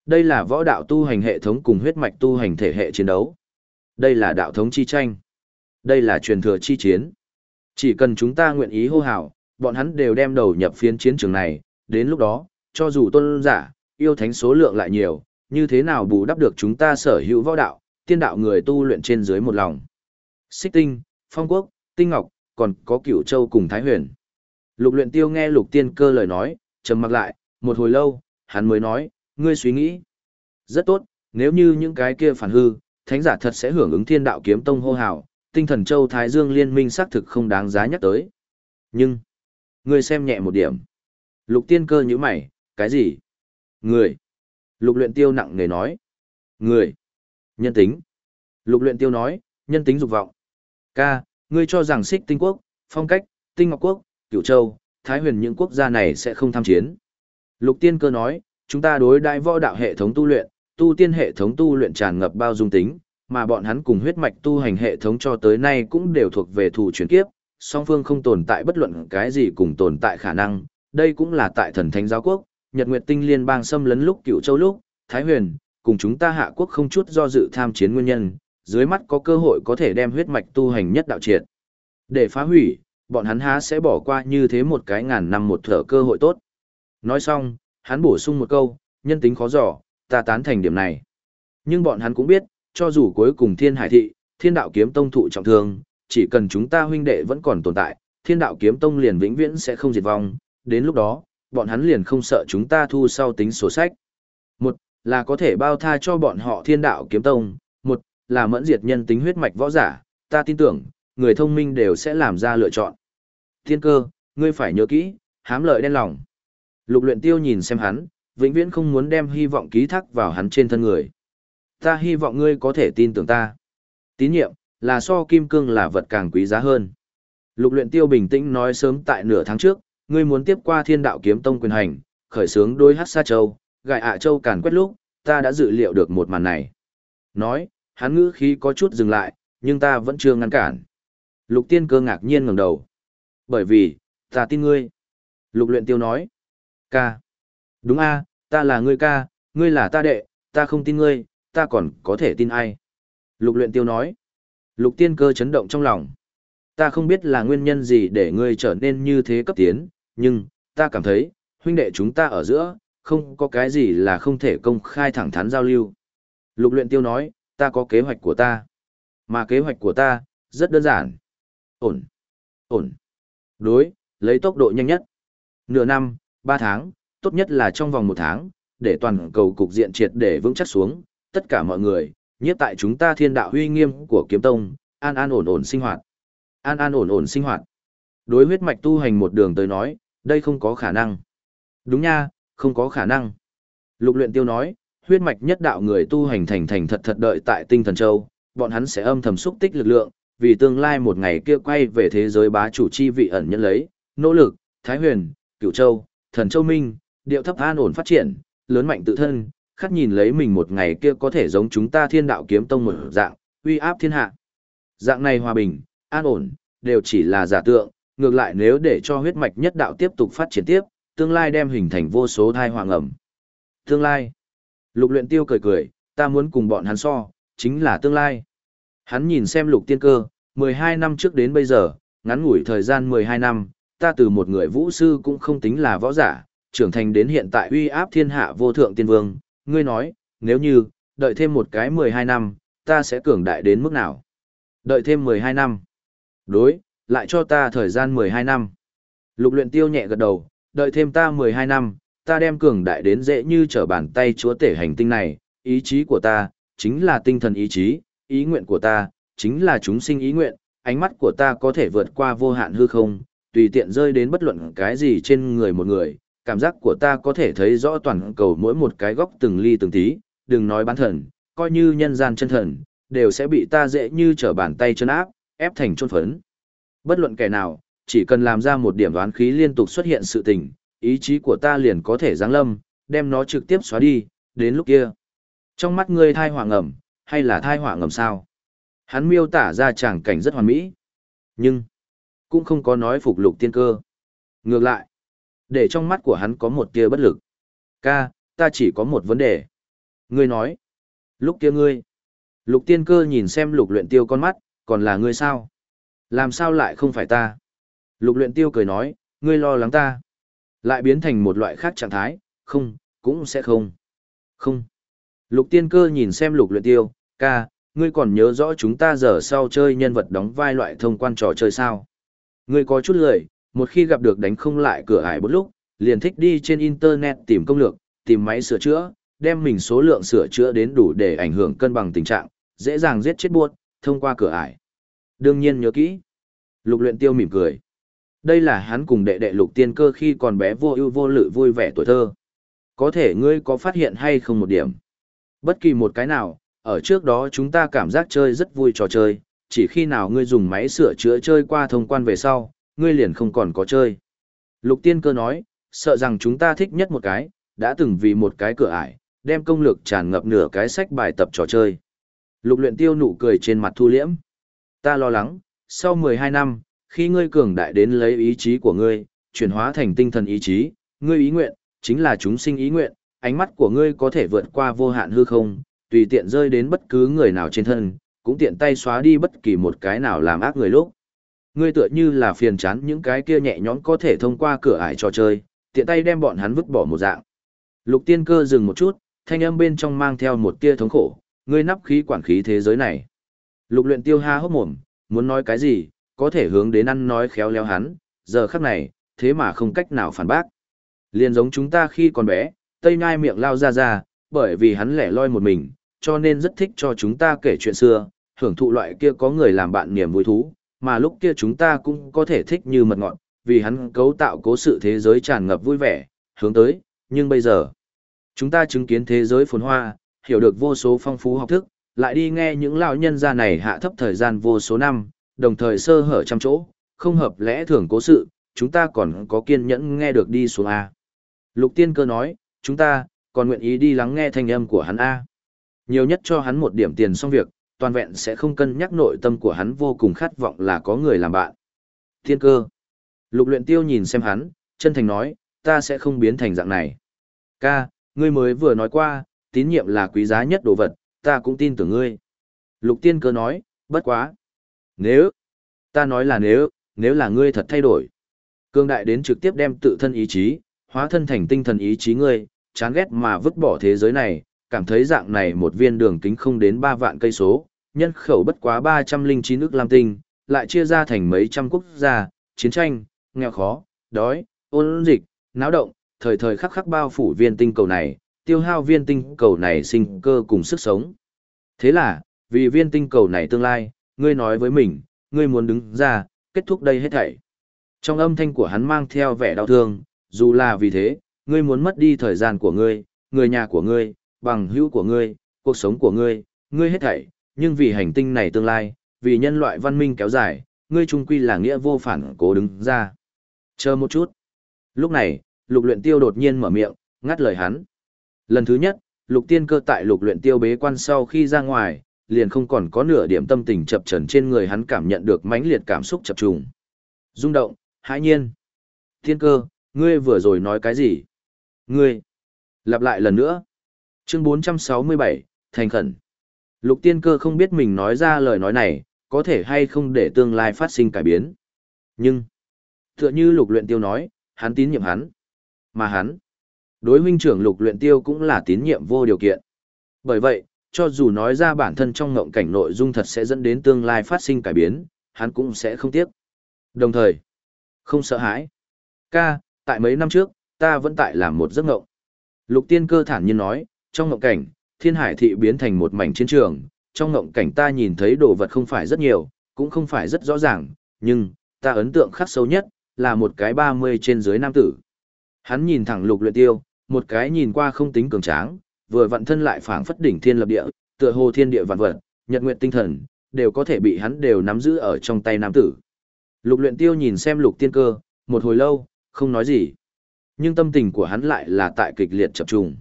Đây là võ đạo tu hành hệ thống cùng huyết mạch tu hành thể hệ chiến đấu. Đây là đạo thống chi tranh. Đây là truyền thừa chi chiến. Chỉ cần chúng ta nguyện ý hô hào, bọn hắn đều đem đầu nhập phiến chiến trường này, đến lúc đó, cho dù tôn giả, yêu thánh số lượng lại nhiều, như thế nào bù đắp được chúng ta sở hữu võ đạo, tiên đạo người tu luyện trên dưới một lòng. Xích tinh, phong quốc, tinh ngọc, còn có cửu châu cùng thái huyền. Lục luyện tiêu nghe lục tiên cơ lời nói, trầm mặc lại, một hồi lâu, hắn mới nói, ngươi suy nghĩ. Rất tốt, nếu như những cái kia phản hư, thánh giả thật sẽ hưởng ứng thiên đạo kiếm tông hô hào, tinh thần châu Thái Dương liên minh xác thực không đáng giá nhắc tới. Nhưng, ngươi xem nhẹ một điểm. Lục tiên cơ như mày, cái gì? Người. Lục luyện tiêu nặng nề nói. Người. Nhân tính. Lục luyện tiêu nói, nhân tính dục vọng. Ca, ngươi cho rằng xích tinh quốc, phong cách, tinh ngọc quốc, cửu châu, thái huyền những quốc gia này sẽ không tham chiến. Lục tiên cơ nói, chúng ta đối đại võ đạo hệ thống tu luyện, tu tiên hệ thống tu luyện tràn ngập bao dung tính, mà bọn hắn cùng huyết mạch tu hành hệ thống cho tới nay cũng đều thuộc về thủ chuyển kiếp, song phương không tồn tại bất luận cái gì cùng tồn tại khả năng, đây cũng là tại thần thánh giáo quốc, Nhật Nguyệt Tinh liên bang xâm lấn lúc cựu châu lúc, Thái Huyền, cùng chúng ta hạ quốc không chút do dự tham chiến nguyên nhân, dưới mắt có cơ hội có thể đem huyết mạch tu hành nhất đạo triệt. Để phá hủy, bọn hắn há sẽ bỏ qua như thế một cái ngàn năm một thở cơ hội tốt. Nói xong, hắn bổ sung một câu, nhân tính khó dò, ta tán thành điểm này. Nhưng bọn hắn cũng biết, cho dù cuối cùng thiên hải thị, thiên đạo kiếm tông thụ trọng thương, chỉ cần chúng ta huynh đệ vẫn còn tồn tại, thiên đạo kiếm tông liền vĩnh viễn sẽ không diệt vong, đến lúc đó, bọn hắn liền không sợ chúng ta thu sau tính sổ sách. Một, là có thể bao tha cho bọn họ thiên đạo kiếm tông, một, là mẫn diệt nhân tính huyết mạch võ giả, ta tin tưởng, người thông minh đều sẽ làm ra lựa chọn. Thiên cơ, ngươi phải nhớ kỹ, hám lợi đen lòng. Lục luyện tiêu nhìn xem hắn, vĩnh viễn không muốn đem hy vọng ký thác vào hắn trên thân người. Ta hy vọng ngươi có thể tin tưởng ta. Tín nhiệm, là so kim cương là vật càng quý giá hơn. Lục luyện tiêu bình tĩnh nói sớm tại nửa tháng trước, ngươi muốn tiếp qua thiên đạo kiếm tông quyền hành, khởi sướng đôi hát xa châu, gại ạ châu càn quét lúc, ta đã dự liệu được một màn này. Nói, hắn ngữ khí có chút dừng lại, nhưng ta vẫn chưa ngăn cản. Lục tiên cơ ngạc nhiên ngẩng đầu. Bởi vì, ta tin ngươi. Lục luyện tiêu nói. Ca. Đúng a, ta là ngươi ca, ngươi là ta đệ, ta không tin ngươi, ta còn có thể tin ai. Lục luyện tiêu nói. Lục tiên cơ chấn động trong lòng. Ta không biết là nguyên nhân gì để ngươi trở nên như thế cấp tiến, nhưng, ta cảm thấy, huynh đệ chúng ta ở giữa, không có cái gì là không thể công khai thẳng thắn giao lưu. Lục luyện tiêu nói, ta có kế hoạch của ta. Mà kế hoạch của ta, rất đơn giản. Ổn. Ổn. Đối, lấy tốc độ nhanh nhất. Nửa năm, ba tháng, tốt nhất là trong vòng một tháng, để toàn cầu cục diện triệt để vững chắc xuống, tất cả mọi người, nhiếp tại chúng ta thiên đạo huy nghiêm của kiếm tông, an an ổn ổn sinh hoạt. An an ổn ổn sinh hoạt. Đối huyết mạch tu hành một đường tới nói, đây không có khả năng. Đúng nha, không có khả năng. Lục luyện tiêu nói, huyết mạch nhất đạo người tu hành thành thành thật thật đợi tại tinh thần châu, bọn hắn sẽ âm thầm xúc tích lực lượng, vì tương lai một ngày kia quay về thế giới bá chủ chi vị ẩn nhân lấy, nỗ lực, thái huyền, cửu châu, thần châu minh, điệu thấp an ổn phát triển, lớn mạnh tự thân, khắc nhìn lấy mình một ngày kia có thể giống chúng ta thiên đạo kiếm tông một dạng, uy áp thiên hạ. Dạng này hòa bình, an ổn, đều chỉ là giả tượng, ngược lại nếu để cho huyết mạch nhất đạo tiếp tục phát triển tiếp, tương lai đem hình thành vô số thai hoàng ẩm. Tương lai. Lục luyện tiêu cười cười, ta muốn cùng bọn hắn so, chính là tương lai. Hắn nhìn xem lục tiên cơ, 12 năm trước đến bây giờ, ngắn ngủi thời gian 12 năm, ta từ một người vũ sư cũng không tính là võ giả, trưởng thành đến hiện tại uy áp thiên hạ vô thượng tiên vương. Ngươi nói, nếu như, đợi thêm một cái 12 năm, ta sẽ cường đại đến mức nào? Đợi thêm 12 năm. Đối, lại cho ta thời gian 12 năm. Lục luyện tiêu nhẹ gật đầu, đợi thêm ta 12 năm, ta đem cường đại đến dễ như trở bàn tay chúa tể hành tinh này, ý chí của ta, chính là tinh thần ý chí, ý nguyện của ta, chính là chúng sinh ý nguyện, ánh mắt của ta có thể vượt qua vô hạn hư không, tùy tiện rơi đến bất luận cái gì trên người một người, cảm giác của ta có thể thấy rõ toàn cầu mỗi một cái góc từng ly từng tí, đừng nói bán thần, coi như nhân gian chân thần, đều sẽ bị ta dễ như trở bàn tay chân áp, ép thành chôn phấn. Bất luận kẻ nào, chỉ cần làm ra một điểm đoán khí liên tục xuất hiện sự tình, ý chí của ta liền có thể giáng lâm, đem nó trực tiếp xóa đi, đến lúc kia. Trong mắt ngươi thai hỏa ngầm, hay là thai hỏa ngầm sao? Hắn miêu tả ra tràng cảnh rất hoàn mỹ. Nhưng, cũng không có nói phục lục tiên cơ. Ngược lại, để trong mắt của hắn có một tia bất lực. Ca, ta chỉ có một vấn đề. Ngươi nói, lúc kia ngươi. Lục tiên cơ nhìn xem lục luyện tiêu con mắt, còn là ngươi sao? Làm sao lại không phải ta? Lục luyện tiêu cười nói, ngươi lo lắng ta. Lại biến thành một loại khác trạng thái, không, cũng sẽ không. Không. Lục tiên cơ nhìn xem lục luyện tiêu, ca, ngươi còn nhớ rõ chúng ta giờ sau chơi nhân vật đóng vai loại thông quan trò chơi sao? Ngươi có chút lười, một khi gặp được đánh không lại cửa ải một lúc, liền thích đi trên internet tìm công lược, tìm máy sửa chữa, đem mình số lượng sửa chữa đến đủ để ảnh hưởng cân bằng tình trạng, dễ dàng giết chết buốt, thông qua cửa ải. Đương nhiên nhớ kỹ. Lục luyện tiêu mỉm cười. Đây là hắn cùng đệ đệ lục tiên cơ khi còn bé vô ưu vô lự vui vẻ tuổi thơ. Có thể ngươi có phát hiện hay không một điểm. Bất kỳ một cái nào, ở trước đó chúng ta cảm giác chơi rất vui trò chơi, chỉ khi nào ngươi dùng máy sửa chữa chơi qua thông quan về sau, ngươi liền không còn có chơi. Lục tiên cơ nói, sợ rằng chúng ta thích nhất một cái, đã từng vì một cái cửa ải, đem công lực tràn ngập nửa cái sách bài tập trò chơi. Lục luyện tiêu nụ cười trên mặt thu liễm. Ta lo lắng, sau 12 năm, khi ngươi cường đại đến lấy ý chí của ngươi, chuyển hóa thành tinh thần ý chí, ngươi ý nguyện, chính là chúng sinh ý nguyện, ánh mắt của ngươi có thể vượt qua vô hạn hư không, tùy tiện rơi đến bất cứ người nào trên thân, cũng tiện tay xóa đi bất kỳ một cái nào làm ác người lúc. Ngươi tựa như là phiền chán những cái kia nhẹ nhõm có thể thông qua cửa ải trò chơi, tiện tay đem bọn hắn vứt bỏ một dạng. Lục tiên cơ dừng một chút, thanh âm bên trong mang theo một tia thống khổ, ngươi nắp khí quản khí thế giới này. Lục luyện tiêu ha hốc mồm, muốn nói cái gì, có thể hướng đến ăn nói khéo léo hắn, giờ khắc này, thế mà không cách nào phản bác. Liên giống chúng ta khi còn bé, tây nhai miệng lao ra ra, bởi vì hắn lẻ loi một mình, cho nên rất thích cho chúng ta kể chuyện xưa, hưởng thụ loại kia có người làm bạn niềm vui thú, mà lúc kia chúng ta cũng có thể thích như mật ngọt, vì hắn cấu tạo cố sự thế giới tràn ngập vui vẻ, hướng tới, nhưng bây giờ, chúng ta chứng kiến thế giới phồn hoa, hiểu được vô số phong phú học thức, lại đi nghe những lão nhân gia này hạ thấp thời gian vô số năm, đồng thời sơ hở trăm chỗ, không hợp lẽ thường cố sự, chúng ta còn có kiên nhẫn nghe được đi xuống A. Lục tiên cơ nói, chúng ta, còn nguyện ý đi lắng nghe thanh âm của hắn A. Nhiều nhất cho hắn một điểm tiền xong việc, toàn vẹn sẽ không cân nhắc nội tâm của hắn vô cùng khát vọng là có người làm bạn. Tiên cơ. Lục luyện tiêu nhìn xem hắn, chân thành nói, ta sẽ không biến thành dạng này. Ca, ngươi mới vừa nói qua, tín nhiệm là quý giá nhất đồ vật, ta cũng tin tưởng ngươi. Lục tiên cơ nói, bất quá. Nếu, ta nói là nếu, nếu là ngươi thật thay đổi. Cương đại đến trực tiếp đem tự thân ý chí, hóa thân thành tinh thần ý chí ngươi, chán ghét mà vứt bỏ thế giới này, cảm thấy dạng này một viên đường kính không đến 3 vạn cây số, nhân khẩu bất quá 309 nước lam tinh, lại chia ra thành mấy trăm quốc gia, chiến tranh, nghèo khó, đói, ôn dịch, náo động, thời thời khắc khắc bao phủ viên tinh cầu này, tiêu hao viên tinh cầu này sinh cơ cùng sức sống. Thế là, vì viên tinh cầu này tương lai, ngươi nói với mình, ngươi muốn đứng ra, kết thúc đây hết thảy. Trong âm thanh của hắn mang theo vẻ đau thương, dù là vì thế, ngươi muốn mất đi thời gian của ngươi, người nhà của ngươi, bằng hữu của ngươi, cuộc sống của ngươi, ngươi hết thảy, nhưng vì hành tinh này tương lai, vì nhân loại văn minh kéo dài, ngươi trung quy là nghĩa vô phản cố đứng ra. Chờ một chút. Lúc này, lục luyện tiêu đột nhiên mở miệng, ngắt lời hắn. Lần thứ nhất, lục tiên cơ tại lục luyện tiêu bế quan sau khi ra ngoài, liền không còn có nửa điểm tâm tình chập chờn trên người hắn cảm nhận được mãnh liệt cảm xúc chập trùng. Rung động, hãi nhiên. Tiên cơ, ngươi vừa rồi nói cái gì? Ngươi. Lặp lại lần nữa. Chương 467, thành khẩn. Lục tiên cơ không biết mình nói ra lời nói này, có thể hay không để tương lai phát sinh cải biến. Nhưng, tựa như lục luyện tiêu nói, hắn tín nhiệm hắn. Mà hắn, đối huynh trưởng lục luyện tiêu cũng là tín nhiệm vô điều kiện. Bởi vậy, cho dù nói ra bản thân trong ngộng cảnh nội dung thật sẽ dẫn đến tương lai phát sinh cải biến, hắn cũng sẽ không tiếc. Đồng thời, không sợ hãi. Ca, tại mấy năm trước, ta vẫn tại làm một giấc ngộng. Lục tiên cơ thản nhiên nói, trong ngộng cảnh, thiên hải thị biến thành một mảnh chiến trường, trong ngộng cảnh ta nhìn thấy đồ vật không phải rất nhiều, cũng không phải rất rõ ràng, nhưng, ta ấn tượng khắc sâu nhất, là một cái 30 trên dưới nam tử. Hắn nhìn thẳng lục luyện tiêu, một cái nhìn qua không tính cường tráng, vừa vận thân lại phảng phất đỉnh thiên lập địa, tựa hồ thiên địa vạn vật, nhật nguyện tinh thần, đều có thể bị hắn đều nắm giữ ở trong tay nam tử. Lục luyện tiêu nhìn xem lục tiên cơ, một hồi lâu, không nói gì. Nhưng tâm tình của hắn lại là tại kịch liệt chập trùng.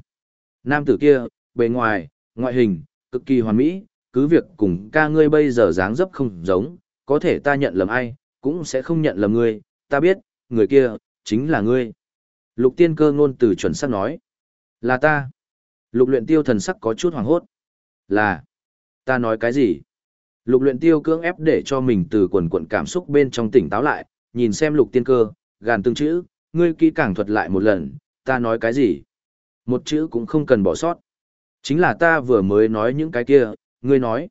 Nam tử kia, bề ngoài, ngoại hình, cực kỳ hoàn mỹ, cứ việc cùng ca ngươi bây giờ dáng dấp không giống, có thể ta nhận lầm ai, cũng sẽ không nhận lầm ngươi, ta biết, người kia, chính là ngươi. Lục tiên cơ ngôn từ chuẩn xác nói. Là ta. Lục luyện tiêu thần sắc có chút hoàng hốt. Là. Ta nói cái gì? Lục luyện tiêu cưỡng ép để cho mình từ quần quận cảm xúc bên trong tỉnh táo lại, nhìn xem lục tiên cơ, gàn từng chữ, ngươi kỹ càng thuật lại một lần, ta nói cái gì? Một chữ cũng không cần bỏ sót. Chính là ta vừa mới nói những cái kia, ngươi nói.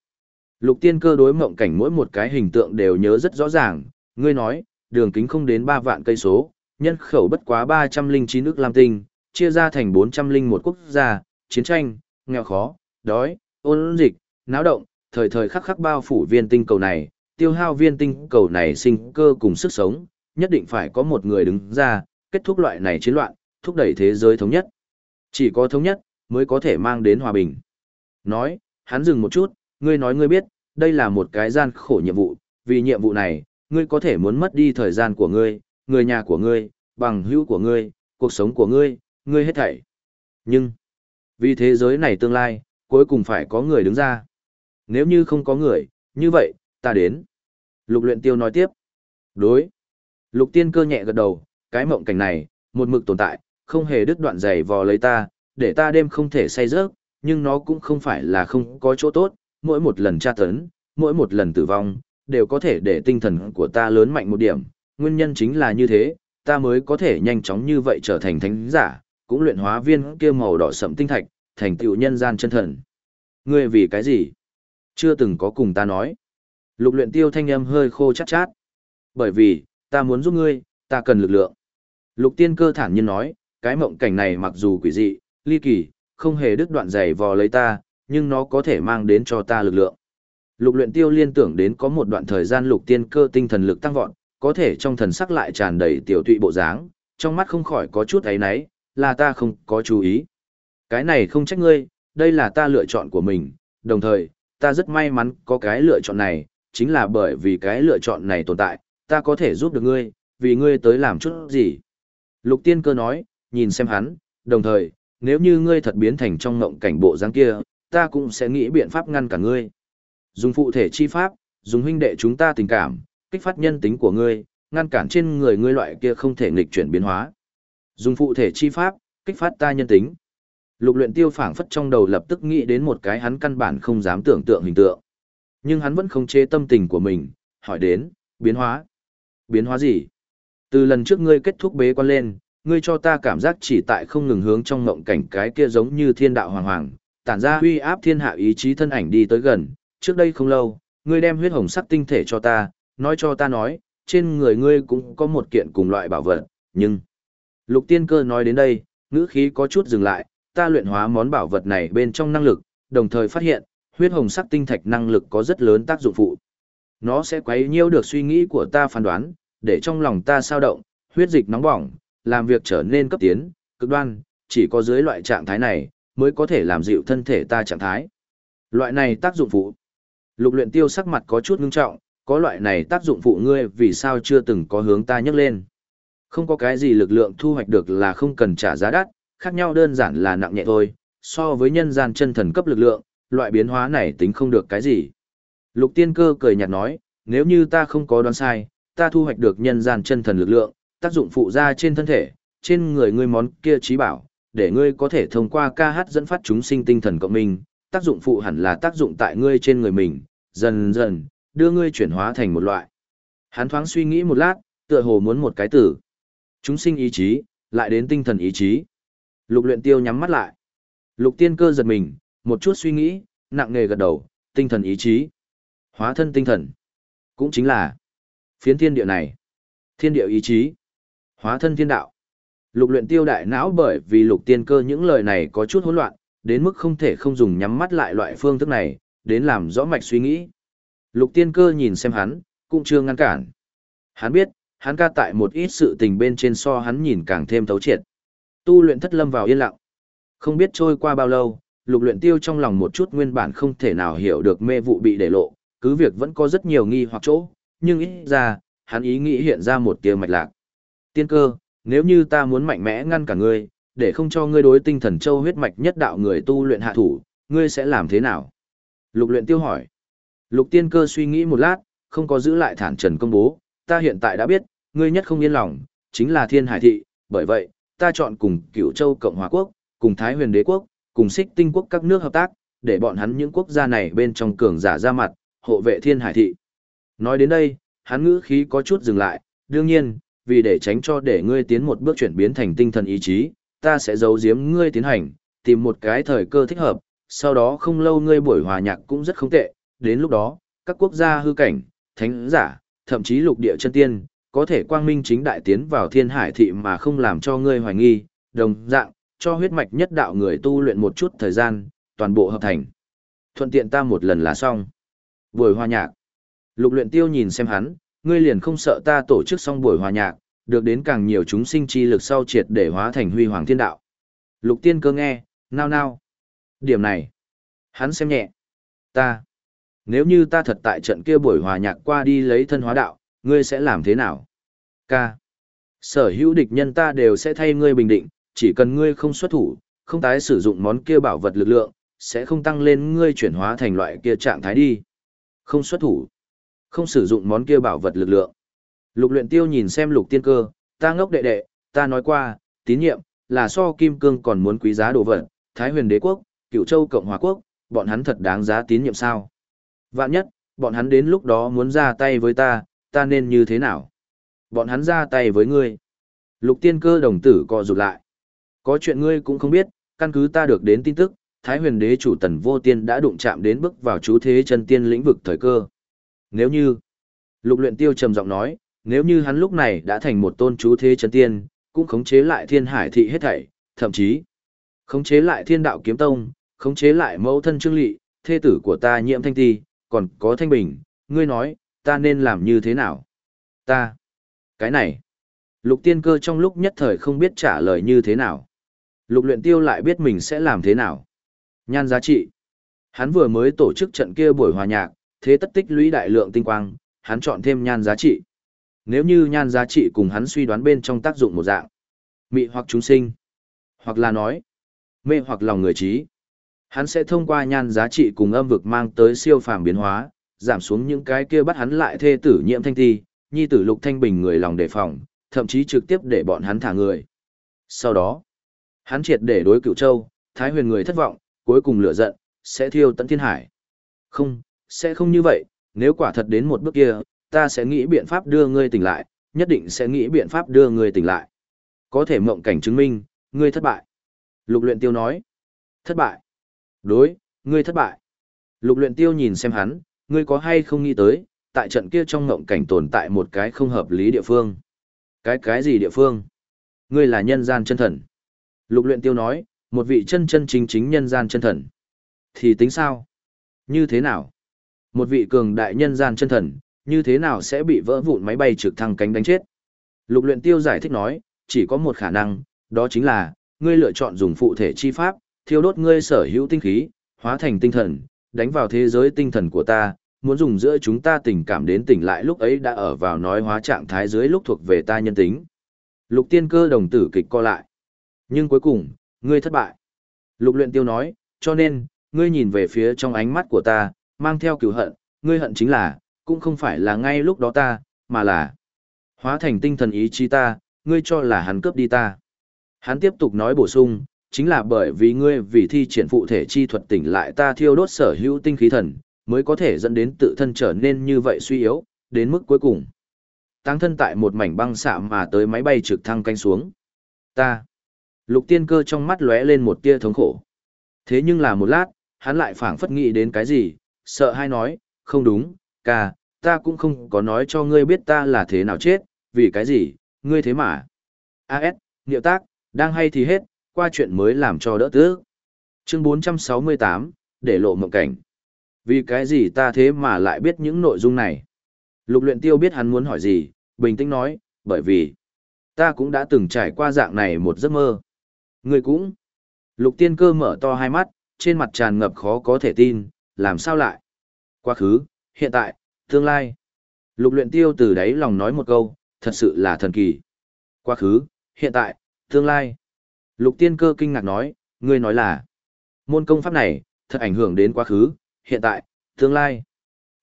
Lục tiên cơ đối mộng cảnh mỗi một cái hình tượng đều nhớ rất rõ ràng, ngươi nói, đường kính không đến 3 vạn cây số, nhân khẩu bất quá 309 nước Lam Tinh, chia ra thành 401 quốc gia, chiến tranh, nghèo khó, đói, ôn dịch, náo động, thời thời khắc khắc bao phủ viên tinh cầu này, tiêu hao viên tinh cầu này sinh cơ cùng sức sống, nhất định phải có một người đứng ra, kết thúc loại này chiến loạn, thúc đẩy thế giới thống nhất. Chỉ có thống nhất, mới có thể mang đến hòa bình. Nói, hắn dừng một chút, ngươi nói ngươi biết, đây là một cái gian khổ nhiệm vụ, vì nhiệm vụ này, ngươi có thể muốn mất đi thời gian của ngươi, người nhà của ngươi, bằng hữu của ngươi, cuộc sống của ngươi, ngươi hết thảy. Nhưng, vì thế giới này tương lai, cuối cùng phải có người đứng ra. Nếu như không có người, như vậy, ta đến. Lục luyện tiêu nói tiếp. Đối. Lục tiên cơ nhẹ gật đầu, cái mộng cảnh này, một mực tồn tại, không hề đứt đoạn dày vò lấy ta, để ta đêm không thể say giấc, nhưng nó cũng không phải là không có chỗ tốt, mỗi một lần tra tấn, mỗi một lần tử vong, đều có thể để tinh thần của ta lớn mạnh một điểm, nguyên nhân chính là như thế, ta mới có thể nhanh chóng như vậy trở thành thánh giả, cũng luyện hóa viên kia màu đỏ sẫm tinh thạch, thành tựu nhân gian chân thần. Ngươi vì cái gì? Chưa từng có cùng ta nói. Lục luyện tiêu thanh âm hơi khô chát chát. Bởi vì, ta muốn giúp ngươi, ta cần lực lượng. Lục tiên cơ thản nhiên nói, cái mộng cảnh này mặc dù quỷ dị, ly kỳ, không hề đứt đoạn dày vò lấy ta, nhưng nó có thể mang đến cho ta lực lượng. Lục luyện tiêu liên tưởng đến có một đoạn thời gian lục tiên cơ tinh thần lực tăng vọt, có thể trong thần sắc lại tràn đầy tiểu tụy bộ dáng, trong mắt không khỏi có chút ấy náy, là ta không có chú ý. Cái này không trách ngươi, đây là ta lựa chọn của mình, đồng thời, ta rất may mắn có cái lựa chọn này, chính là bởi vì cái lựa chọn này tồn tại, ta có thể giúp được ngươi, vì ngươi tới làm chút gì. Lục tiên cơ nói, nhìn xem hắn, đồng thời, nếu như ngươi thật biến thành trong ngộng cảnh bộ dáng kia, ta cũng sẽ nghĩ biện pháp ngăn cả ngươi. Dùng phụ thể chi pháp, dùng huynh đệ chúng ta tình cảm, kích phát nhân tính của ngươi, ngăn cản trên người ngươi loại kia không thể nghịch chuyển biến hóa. Dùng phụ thể chi pháp, kích phát ta nhân tính. Lục luyện tiêu phảng phất trong đầu lập tức nghĩ đến một cái hắn căn bản không dám tưởng tượng hình tượng. Nhưng hắn vẫn không chế tâm tình của mình, hỏi đến, biến hóa. Biến hóa gì? Từ lần trước ngươi kết thúc bế quan lên, ngươi cho ta cảm giác chỉ tại không ngừng hướng trong ngộng cảnh cái kia giống như thiên đạo hoàng hoàng, tản ra huy áp thiên hạ ý chí thân ảnh đi tới gần. Trước đây không lâu, ngươi đem huyết hồng sắc tinh thể cho ta, nói cho ta nói, trên người ngươi cũng có một kiện cùng loại bảo vật, nhưng... Lục tiên cơ nói đến đây, ngữ khí có chút dừng lại, ta luyện hóa món bảo vật này bên trong năng lực, đồng thời phát hiện, huyết hồng sắc tinh thạch năng lực có rất lớn tác dụng phụ. Nó sẽ quấy nhiễu được suy nghĩ của ta phán đoán, để trong lòng ta sao động, huyết dịch nóng bỏng, làm việc trở nên cấp tiến, cực đoan, chỉ có dưới loại trạng thái này, mới có thể làm dịu thân thể ta trạng thái. Loại này tác dụng phụ. Lục luyện tiêu sắc mặt có chút ngưng trọng, có loại này tác dụng phụ ngươi vì sao chưa từng có hướng ta nhắc lên. Không có cái gì lực lượng thu hoạch được là không cần trả giá đắt, khác nhau đơn giản là nặng nhẹ thôi, so với nhân gian chân thần cấp lực lượng, loại biến hóa này tính không được cái gì. Lục tiên cơ cười nhạt nói, nếu như ta không có đoán sai, ta thu hoạch được nhân gian chân thần lực lượng, tác dụng phụ ra trên thân thể, trên người ngươi món kia trí bảo, để ngươi có thể thông qua ca hát dẫn phát chúng sinh tinh thần cộng minh, tác dụng phụ hẳn là tác dụng tại ngươi trên người mình, dần dần, đưa ngươi chuyển hóa thành một loại. Hắn thoáng suy nghĩ một lát, tựa hồ muốn một cái tử. Chúng sinh ý chí, lại đến tinh thần ý chí. Lục luyện tiêu nhắm mắt lại. Lục tiên cơ giật mình, một chút suy nghĩ, nặng nề gật đầu, tinh thần ý chí. Hóa thân tinh thần. Cũng chính là phiến thiên địa này. Thiên địa ý chí. Hóa thân thiên đạo. Lục luyện tiêu đại não bởi vì lục tiên cơ những lời này có chút hỗn loạn, đến mức không thể không dùng nhắm mắt lại loại phương thức này, đến làm rõ mạch suy nghĩ. Lục tiên cơ nhìn xem hắn, cũng chưa ngăn cản. Hắn biết, hắn ca tại một ít sự tình bên trên so hắn nhìn càng thêm thấu triệt. Tu luyện thất lâm vào yên lặng. Không biết trôi qua bao lâu, lục luyện tiêu trong lòng một chút nguyên bản không thể nào hiểu được mê vụ bị để lộ, cứ việc vẫn có rất nhiều nghi hoặc chỗ, nhưng ít ra, hắn ý nghĩ hiện ra một tia mạch lạc. Tiên cơ, nếu như ta muốn mạnh mẽ ngăn cả ngươi, để không cho ngươi đối tinh thần châu huyết mạch nhất đạo người tu luyện hạ thủ, ngươi sẽ làm thế nào? Lục luyện tiêu hỏi. Lục tiên cơ suy nghĩ một lát, không có giữ lại thản trần công bố, ta hiện tại đã biết, ngươi nhất không yên lòng, chính là thiên hải thị, bởi vậy, ta chọn cùng cửu châu Cộng hòa quốc, cùng Thái huyền đế quốc, cùng xích tinh quốc các nước hợp tác, để bọn hắn những quốc gia này bên trong cường giả ra mặt, hộ vệ thiên hải thị. Nói đến đây, hắn ngữ khí có chút dừng lại, đương nhiên, vì để tránh cho để ngươi tiến một bước chuyển biến thành tinh thần ý chí, ta sẽ giấu giếm ngươi tiến hành, tìm một cái thời cơ thích hợp, sau đó không lâu ngươi buổi hòa nhạc cũng rất không tệ, đến lúc đó, các quốc gia hư cảnh, thánh giả, thậm chí lục địa chân tiên, có thể quang minh chính đại tiến vào thiên hải thị mà không làm cho ngươi hoài nghi, đồng dạng, cho huyết mạch nhất đạo người tu luyện một chút thời gian, toàn bộ hợp thành. Thuận tiện ta một lần là xong. Buổi hòa nhạc. Lục luyện tiêu nhìn xem hắn, ngươi liền không sợ ta tổ chức xong buổi hòa nhạc, được đến càng nhiều chúng sinh chi lực sau triệt để hóa thành huy hoàng thiên đạo. Lục tiên cơ nghe, nao nao. Điểm này, hắn xem nhẹ. Ta, nếu như ta thật tại trận kia buổi hòa nhạc qua đi lấy thân hóa đạo, ngươi sẽ làm thế nào? Ca, sở hữu địch nhân ta đều sẽ thay ngươi bình định, chỉ cần ngươi không xuất thủ, không tái sử dụng món kia bảo vật lực lượng, sẽ không tăng lên ngươi chuyển hóa thành loại kia trạng thái đi. Không xuất thủ, không sử dụng món kia bảo vật lực lượng. Lục luyện tiêu nhìn xem lục tiên cơ, ta ngốc đệ đệ, ta nói qua, tín nhiệm, là so kim cương còn muốn quý giá đồ vật, Thái huyền đế quốc, cựu châu Cộng hòa quốc, bọn hắn thật đáng giá tín nhiệm sao. Vạn nhất, bọn hắn đến lúc đó muốn ra tay với ta, ta nên như thế nào? Bọn hắn ra tay với ngươi. Lục tiên cơ đồng tử co rụt lại. Có chuyện ngươi cũng không biết, căn cứ ta được đến tin tức, Thái huyền đế chủ tần vô tiên đã đụng chạm đến bước vào chú thế chân tiên lĩnh vực thời cơ. Nếu như, lục luyện tiêu trầm giọng nói, nếu như hắn lúc này đã thành một tôn chú thế chân tiên, cũng khống chế lại thiên hải thị hết thảy, thậm chí khống chế lại thiên đạo kiếm tông, khống chế lại mẫu thân trương lị, thê tử của ta nhiễm thanh ti, còn có thanh bình, ngươi nói, ta nên làm như thế nào? Ta, cái này, lục tiên cơ trong lúc nhất thời không biết trả lời như thế nào. Lục luyện tiêu lại biết mình sẽ làm thế nào. Nhan giá trị. Hắn vừa mới tổ chức trận kia buổi hòa nhạc, thế tất tích lũy đại lượng tinh quang, hắn chọn thêm nhan giá trị. Nếu như nhan giá trị cùng hắn suy đoán bên trong tác dụng một dạng, mị hoặc chúng sinh, hoặc là nói, mê hoặc lòng người trí, hắn sẽ thông qua nhan giá trị cùng âm vực mang tới siêu phàm biến hóa, giảm xuống những cái kia bắt hắn lại thê tử nhiễm thanh thi, nhi tử lục thanh bình người lòng đề phòng, thậm chí trực tiếp để bọn hắn thả người. Sau đó, hắn triệt để đối cựu châu, thái huyền người thất vọng, cuối cùng lửa giận, sẽ thiêu tận thiên hải. Không, sẽ không như vậy, nếu quả thật đến một bước kia, ta sẽ nghĩ biện pháp đưa ngươi tỉnh lại, nhất định sẽ nghĩ biện pháp đưa ngươi tỉnh lại. Có thể mộng cảnh chứng minh, ngươi thất bại. Lục luyện tiêu nói. Thất bại. Đối, ngươi thất bại. Lục luyện tiêu nhìn xem hắn, ngươi có hay không nghĩ tới, tại trận kia trong ngộng cảnh tồn tại một cái không hợp lý địa phương. Cái cái gì địa phương? Ngươi là nhân gian chân thần. Lục luyện tiêu nói, một vị chân chân chính chính nhân gian chân thần. Thì tính sao? Như thế nào? Một vị cường đại nhân gian chân thần, như thế nào sẽ bị vỡ vụn máy bay trực thăng cánh đánh chết? Lục luyện tiêu giải thích nói, chỉ có một khả năng, đó chính là, ngươi lựa chọn dùng phụ thể chi pháp, thiêu đốt ngươi sở hữu tinh khí, hóa thành tinh thần, đánh vào thế giới tinh thần của ta, muốn dùng giữa chúng ta tình cảm đến tỉnh lại lúc ấy đã ở vào nói hóa trạng thái dưới lúc thuộc về ta nhân tính. Lục tiên cơ đồng tử kịch co lại. Nhưng cuối cùng, ngươi thất bại. Lục luyện tiêu nói, cho nên, ngươi nhìn về phía trong ánh mắt của ta, mang theo cửu hận, ngươi hận chính là, cũng không phải là ngay lúc đó ta, mà là hóa thành tinh thần ý chí ta, ngươi cho là hắn cướp đi ta. Hắn tiếp tục nói bổ sung, chính là bởi vì ngươi vì thi triển phụ thể chi thuật tỉnh lại ta thiêu đốt sở hữu tinh khí thần, mới có thể dẫn đến tự thân trở nên như vậy suy yếu, đến mức cuối cùng. Tăng thân tại một mảnh băng xạ mà tới máy bay trực thăng canh xuống. Ta. Lục tiên cơ trong mắt lóe lên một tia thống khổ. Thế nhưng là một lát, hắn lại phảng phất nghĩ đến cái gì, sợ hay nói, không đúng, ca, ta cũng không có nói cho ngươi biết ta là thế nào chết, vì cái gì, ngươi thế mà. A.S. Niệu tác, đang hay thì hết, qua chuyện mới làm cho đỡ tước. Chương 468, để lộ mộng cảnh. Vì cái gì ta thế mà lại biết những nội dung này? Lục luyện tiêu biết hắn muốn hỏi gì, bình tĩnh nói, Bởi vì, ta cũng đã từng trải qua dạng này một giấc mơ. Ngươi cũng. Lục tiên cơ mở to hai mắt, trên mặt tràn ngập khó có thể tin, làm sao lại? Quá khứ, hiện tại, tương lai. Lục luyện tiêu từ đáy lòng nói một câu, thật sự là thần kỳ. Quá khứ, hiện tại, tương lai. Lục tiên cơ kinh ngạc nói, ngươi nói là, môn công pháp này, thật ảnh hưởng đến quá khứ, hiện tại, tương lai.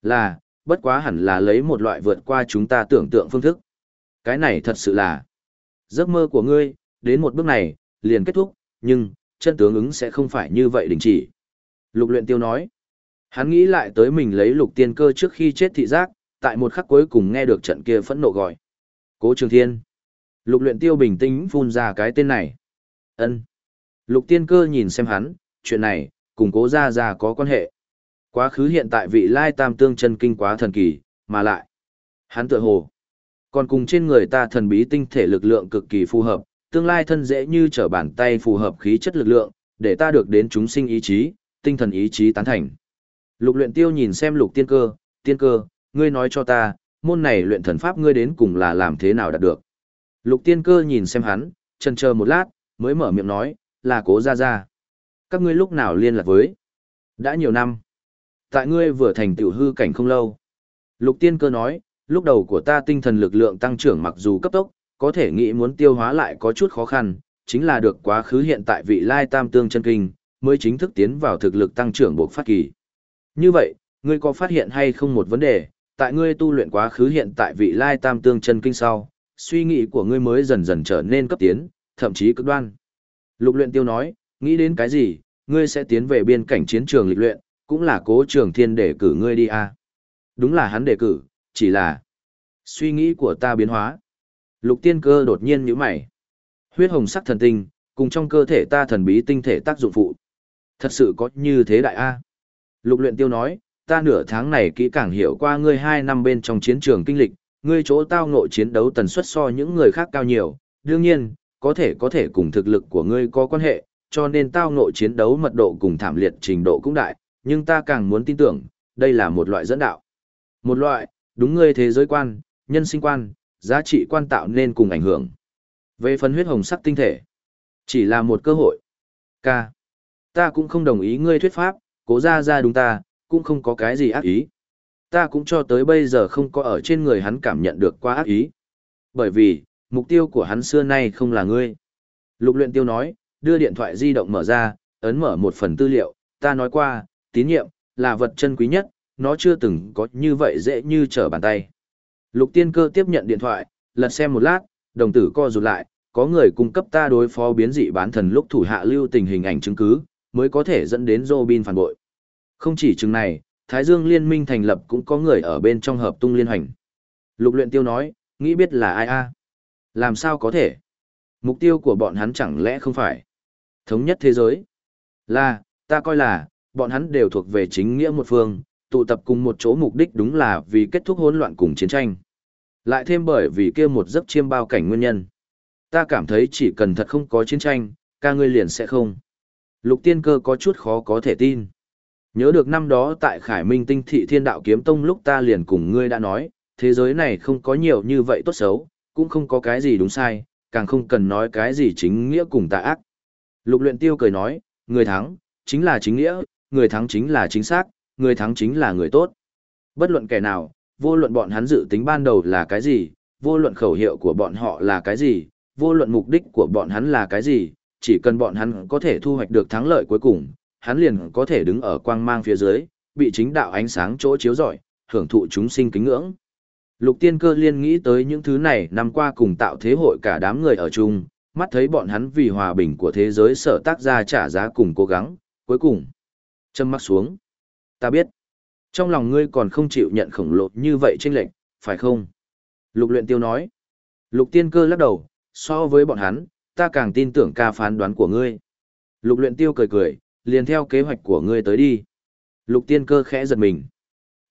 Là, bất quá hẳn là lấy một loại vượt qua chúng ta tưởng tượng phương thức. Cái này thật sự là, giấc mơ của ngươi, đến một bước này, liền kết thúc, nhưng, chân tướng ứng sẽ không phải như vậy đình chỉ. Lục luyện tiêu nói, hắn nghĩ lại tới mình lấy lục tiên cơ trước khi chết thị giác, tại một khắc cuối cùng nghe được trận kia phẫn nộ gọi. Cố Trường Thiên. Lục luyện tiêu bình tĩnh phun ra cái tên này ân Lục tiên cơ nhìn xem hắn, chuyện này, cùng cố gia gia có quan hệ. Quá khứ hiện tại vị lai tam tương chân kinh quá thần kỳ, mà lại. Hắn tự hồ. Còn cùng trên người ta thần bí tinh thể lực lượng cực kỳ phù hợp, tương lai thân dễ như trở bàn tay phù hợp khí chất lực lượng, để ta được đến chúng sinh ý chí, tinh thần ý chí tán thành. Lục luyện tiêu nhìn xem lục tiên cơ, tiên cơ, ngươi nói cho ta, môn này luyện thần pháp ngươi đến cùng là làm thế nào đạt được. Lục tiên cơ nhìn xem hắn, chần chờ một lát, mới mở miệng nói, là cố ra ra. Các ngươi lúc nào liên lạc với? Đã nhiều năm. Tại ngươi vừa thành tiểu hư cảnh không lâu. Lục tiên cơ nói, lúc đầu của ta tinh thần lực lượng tăng trưởng mặc dù cấp tốc, có thể nghĩ muốn tiêu hóa lại có chút khó khăn, chính là được quá khứ hiện tại vị lai tam tương chân kinh, mới chính thức tiến vào thực lực tăng trưởng buộc phát kỳ. Như vậy, ngươi có phát hiện hay không một vấn đề, tại ngươi tu luyện quá khứ hiện tại vị lai tam tương chân kinh sau, suy nghĩ của ngươi mới dần dần trở nên cấp tiến, thậm chí cực đoan. Lục luyện tiêu nói, nghĩ đến cái gì, ngươi sẽ tiến về biên cảnh chiến trường lịch luyện, cũng là cố trường thiên để cử ngươi đi à. Đúng là hắn đề cử, chỉ là suy nghĩ của ta biến hóa. Lục tiên cơ đột nhiên nhíu mày. Huyết hồng sắc thần tinh, cùng trong cơ thể ta thần bí tinh thể tác dụng phụ. Thật sự có như thế đại A. Lục luyện tiêu nói, ta nửa tháng này kỹ càng hiểu qua ngươi hai năm bên trong chiến trường kinh lịch, ngươi chỗ tao ngộ chiến đấu tần suất so những người khác cao nhiều, đương nhiên, có thể có thể cùng thực lực của ngươi có quan hệ, cho nên tao ngộ chiến đấu mật độ cùng thảm liệt trình độ cũng đại, nhưng ta càng muốn tin tưởng, đây là một loại dẫn đạo. Một loại, đúng ngươi thế giới quan, nhân sinh quan, giá trị quan tạo nên cùng ảnh hưởng. Về phần huyết hồng sắc tinh thể, chỉ là một cơ hội. K. Ta cũng không đồng ý ngươi thuyết pháp, cố ra ra đúng ta, cũng không có cái gì ác ý. Ta cũng cho tới bây giờ không có ở trên người hắn cảm nhận được qua ác ý. Bởi vì, mục tiêu của hắn xưa nay không là ngươi. Lục luyện tiêu nói, đưa điện thoại di động mở ra, ấn mở một phần tư liệu, ta nói qua, tín nhiệm, là vật chân quý nhất, nó chưa từng có như vậy dễ như trở bàn tay. Lục tiên cơ tiếp nhận điện thoại, lật xem một lát, đồng tử co rụt lại, có người cung cấp ta đối phó biến dị bán thần lúc thủ hạ lưu tình hình ảnh chứng cứ, mới có thể dẫn đến Robin phản bội. Không chỉ chừng này, Thái Dương Liên minh thành lập cũng có người ở bên trong hợp tung liên hành. Lục luyện tiêu nói, nghĩ biết là ai a? Làm sao có thể? Mục tiêu của bọn hắn chẳng lẽ không phải thống nhất thế giới? Là, ta coi là, bọn hắn đều thuộc về chính nghĩa một phương, tụ tập cùng một chỗ mục đích đúng là vì kết thúc hỗn loạn cùng chiến tranh. Lại thêm bởi vì kia một giấc chiêm bao cảnh nguyên nhân. Ta cảm thấy chỉ cần thật không có chiến tranh, ca ngươi liền sẽ không. Lục tiên cơ có chút khó có thể tin. Nhớ được năm đó tại Khải Minh Tinh Thị Thiên Đạo Kiếm Tông lúc ta liền cùng ngươi đã nói, thế giới này không có nhiều như vậy tốt xấu, cũng không có cái gì đúng sai, càng không cần nói cái gì chính nghĩa cùng tà ác. Lục luyện tiêu cười nói, người thắng, chính là chính nghĩa, người thắng chính là chính xác, người thắng chính là người tốt. Bất luận kẻ nào, vô luận bọn hắn dự tính ban đầu là cái gì, vô luận khẩu hiệu của bọn họ là cái gì, vô luận mục đích của bọn hắn là cái gì, chỉ cần bọn hắn có thể thu hoạch được thắng lợi cuối cùng, hắn liền có thể đứng ở quang mang phía dưới, bị chính đạo ánh sáng chỗ chiếu rọi, hưởng thụ chúng sinh kính ngưỡng. Lục tiên cơ liên nghĩ tới những thứ này năm qua cùng tạo thế hội cả đám người ở chung, mắt thấy bọn hắn vì hòa bình của thế giới sở tác ra trả giá cùng cố gắng, cuối cùng. Châm mắt xuống. Ta biết. Trong lòng ngươi còn không chịu nhận khổng lồ như vậy tranh lệnh, phải không? Lục luyện tiêu nói. Lục tiên cơ lắc đầu, so với bọn hắn, ta càng tin tưởng ca phán đoán của ngươi. Lục luyện tiêu cười cười, liền theo kế hoạch của ngươi tới đi. Lục tiên cơ khẽ giật mình.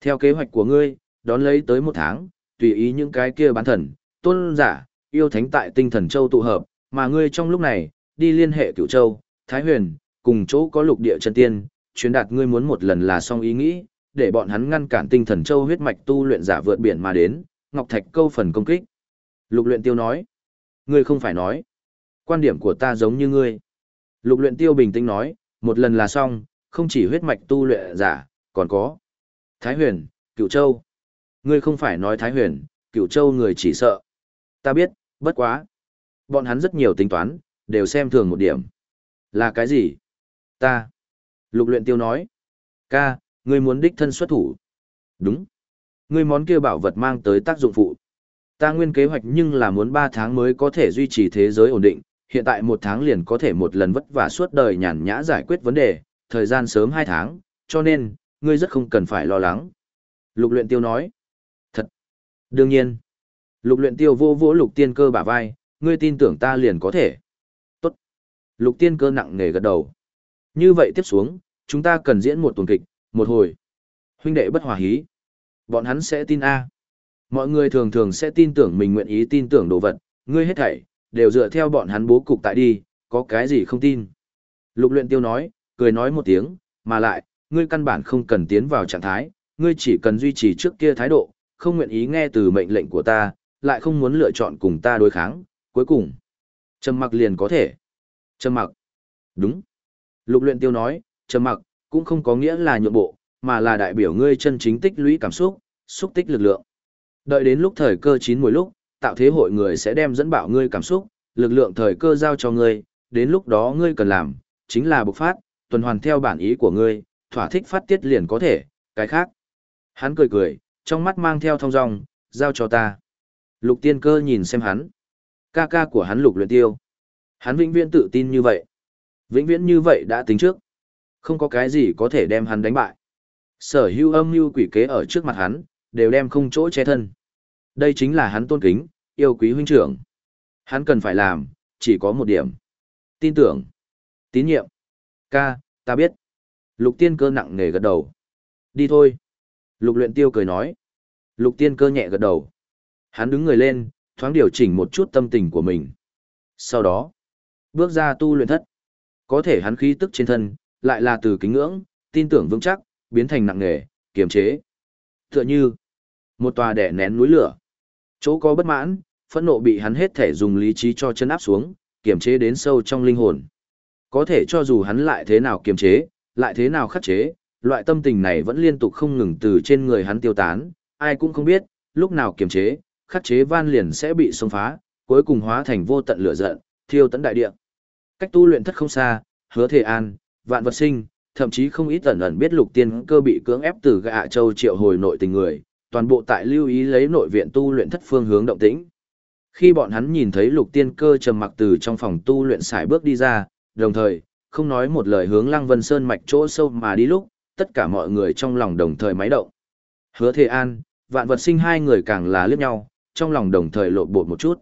Theo kế hoạch của ngươi, đón lấy tới một tháng, tùy ý những cái kia bán thần, tôn giả, yêu thánh tại tinh thần châu tụ hợp, mà ngươi trong lúc này, đi liên hệ cửu châu, thái huyền, cùng chỗ có lục địa chân tiên, truyền đạt ngươi muốn một lần là xong ý nghĩ, để bọn hắn ngăn cản tinh thần châu huyết mạch tu luyện giả vượt biển mà đến, ngọc thạch câu phần công kích. Lục luyện tiêu nói. Ngươi không phải nói. Quan điểm của ta giống như ngươi. Lục luyện tiêu bình tĩnh nói, một lần là xong, không chỉ huyết mạch tu luyện giả, còn có. Thái huyền, cửu châu. Ngươi không phải nói Thái huyền, cựu châu người chỉ sợ. Ta biết, bất quá. Bọn hắn rất nhiều tính toán, đều xem thường một điểm. Là cái gì? Ta. Lục luyện tiêu nói. Ca, ngươi muốn đích thân xuất thủ. Đúng. Ngươi món kia bảo vật mang tới tác dụng phụ. Ta nguyên kế hoạch nhưng là muốn 3 tháng mới có thể duy trì thế giới ổn định, hiện tại một tháng liền có thể một lần vất vả suốt đời nhàn nhã giải quyết vấn đề, thời gian sớm 2 tháng, cho nên, ngươi rất không cần phải lo lắng. Lục luyện tiêu nói. Đương nhiên. Lục luyện tiêu vô vỗ lục tiên cơ bả vai, ngươi tin tưởng ta liền có thể. Tốt. Lục tiên cơ nặng nề gật đầu. Như vậy tiếp xuống, chúng ta cần diễn một tuần kịch, một hồi. Huynh đệ bất hòa hí. Bọn hắn sẽ tin A. Mọi người thường thường sẽ tin tưởng mình nguyện ý tin tưởng đồ vật, ngươi hết thảy, đều dựa theo bọn hắn bố cục tại đi, có cái gì không tin. Lục luyện tiêu nói, cười nói một tiếng, mà lại, ngươi căn bản không cần tiến vào trạng thái, ngươi chỉ cần duy trì trước kia thái độ, không nguyện ý nghe từ mệnh lệnh của ta, lại không muốn lựa chọn cùng ta đối kháng, cuối cùng, trầm mặc liền có thể. Trầm mặc. Đúng. Lục luyện tiêu nói, trầm mặc, cũng không có nghĩa là nhượng bộ, mà là đại biểu ngươi chân chính tích lũy cảm xúc, xúc tích lực lượng. Đợi đến lúc thời cơ chín mùi lúc, tạo thế hội người sẽ đem dẫn bảo ngươi cảm xúc, lực lượng thời cơ giao cho ngươi, đến lúc đó ngươi cần làm, chính là bộc phát, tuần hoàn theo bản ý của ngươi, thỏa thích phát tiết liền có thể, cái khác. Hắn cười cười, trong mắt mang theo thông dong, giao cho ta. Lục tiên cơ nhìn xem hắn. Ca ca của hắn lục luyện tiêu. Hắn vĩnh viễn tự tin như vậy. Vĩnh viễn như vậy đã tính trước. Không có cái gì có thể đem hắn đánh bại. Sở hữu âm mưu quỷ kế ở trước mặt hắn, đều đem không chỗ che thân. Đây chính là hắn tôn kính, yêu quý huynh trưởng. Hắn cần phải làm, chỉ có một điểm. Tin tưởng. Tín nhiệm. Ca, ta biết. Lục tiên cơ nặng nề gật đầu. Đi thôi. Lục luyện tiêu cười nói. Lục tiên cơ nhẹ gật đầu. Hắn đứng người lên, thoáng điều chỉnh một chút tâm tình của mình. Sau đó, bước ra tu luyện thất. Có thể hắn khí tức trên thân, lại là từ kính ngưỡng, tin tưởng vững chắc, biến thành nặng nề, kiềm chế. Tựa như, một tòa đẻ nén núi lửa. Chỗ có bất mãn, phẫn nộ bị hắn hết thể dùng lý trí cho chân áp xuống, kiềm chế đến sâu trong linh hồn. Có thể cho dù hắn lại thế nào kiềm chế, lại thế nào khắc chế, loại tâm tình này vẫn liên tục không ngừng từ trên người hắn tiêu tán, ai cũng không biết, lúc nào kiềm chế, khắc chế van liền sẽ bị xông phá, cuối cùng hóa thành vô tận lửa giận, thiêu tận đại địa. Cách tu luyện thất không xa, hứa thể an, vạn vật sinh, thậm chí không ít ẩn ẩn biết lục tiên cơ bị cưỡng ép từ gạ châu triệu hồi nội tình người, toàn bộ tại lưu ý lấy nội viện tu luyện thất phương hướng động tĩnh. Khi bọn hắn nhìn thấy lục tiên cơ trầm mặc từ trong phòng tu luyện xài bước đi ra, đồng thời, không nói một lời hướng Lăng Vân Sơn mạch chỗ sâu mà đi lúc, tất cả mọi người trong lòng đồng thời máy động. Hứa Thế An, vạn vật sinh hai người càng là liếc nhau, trong lòng đồng thời lộ bột một chút.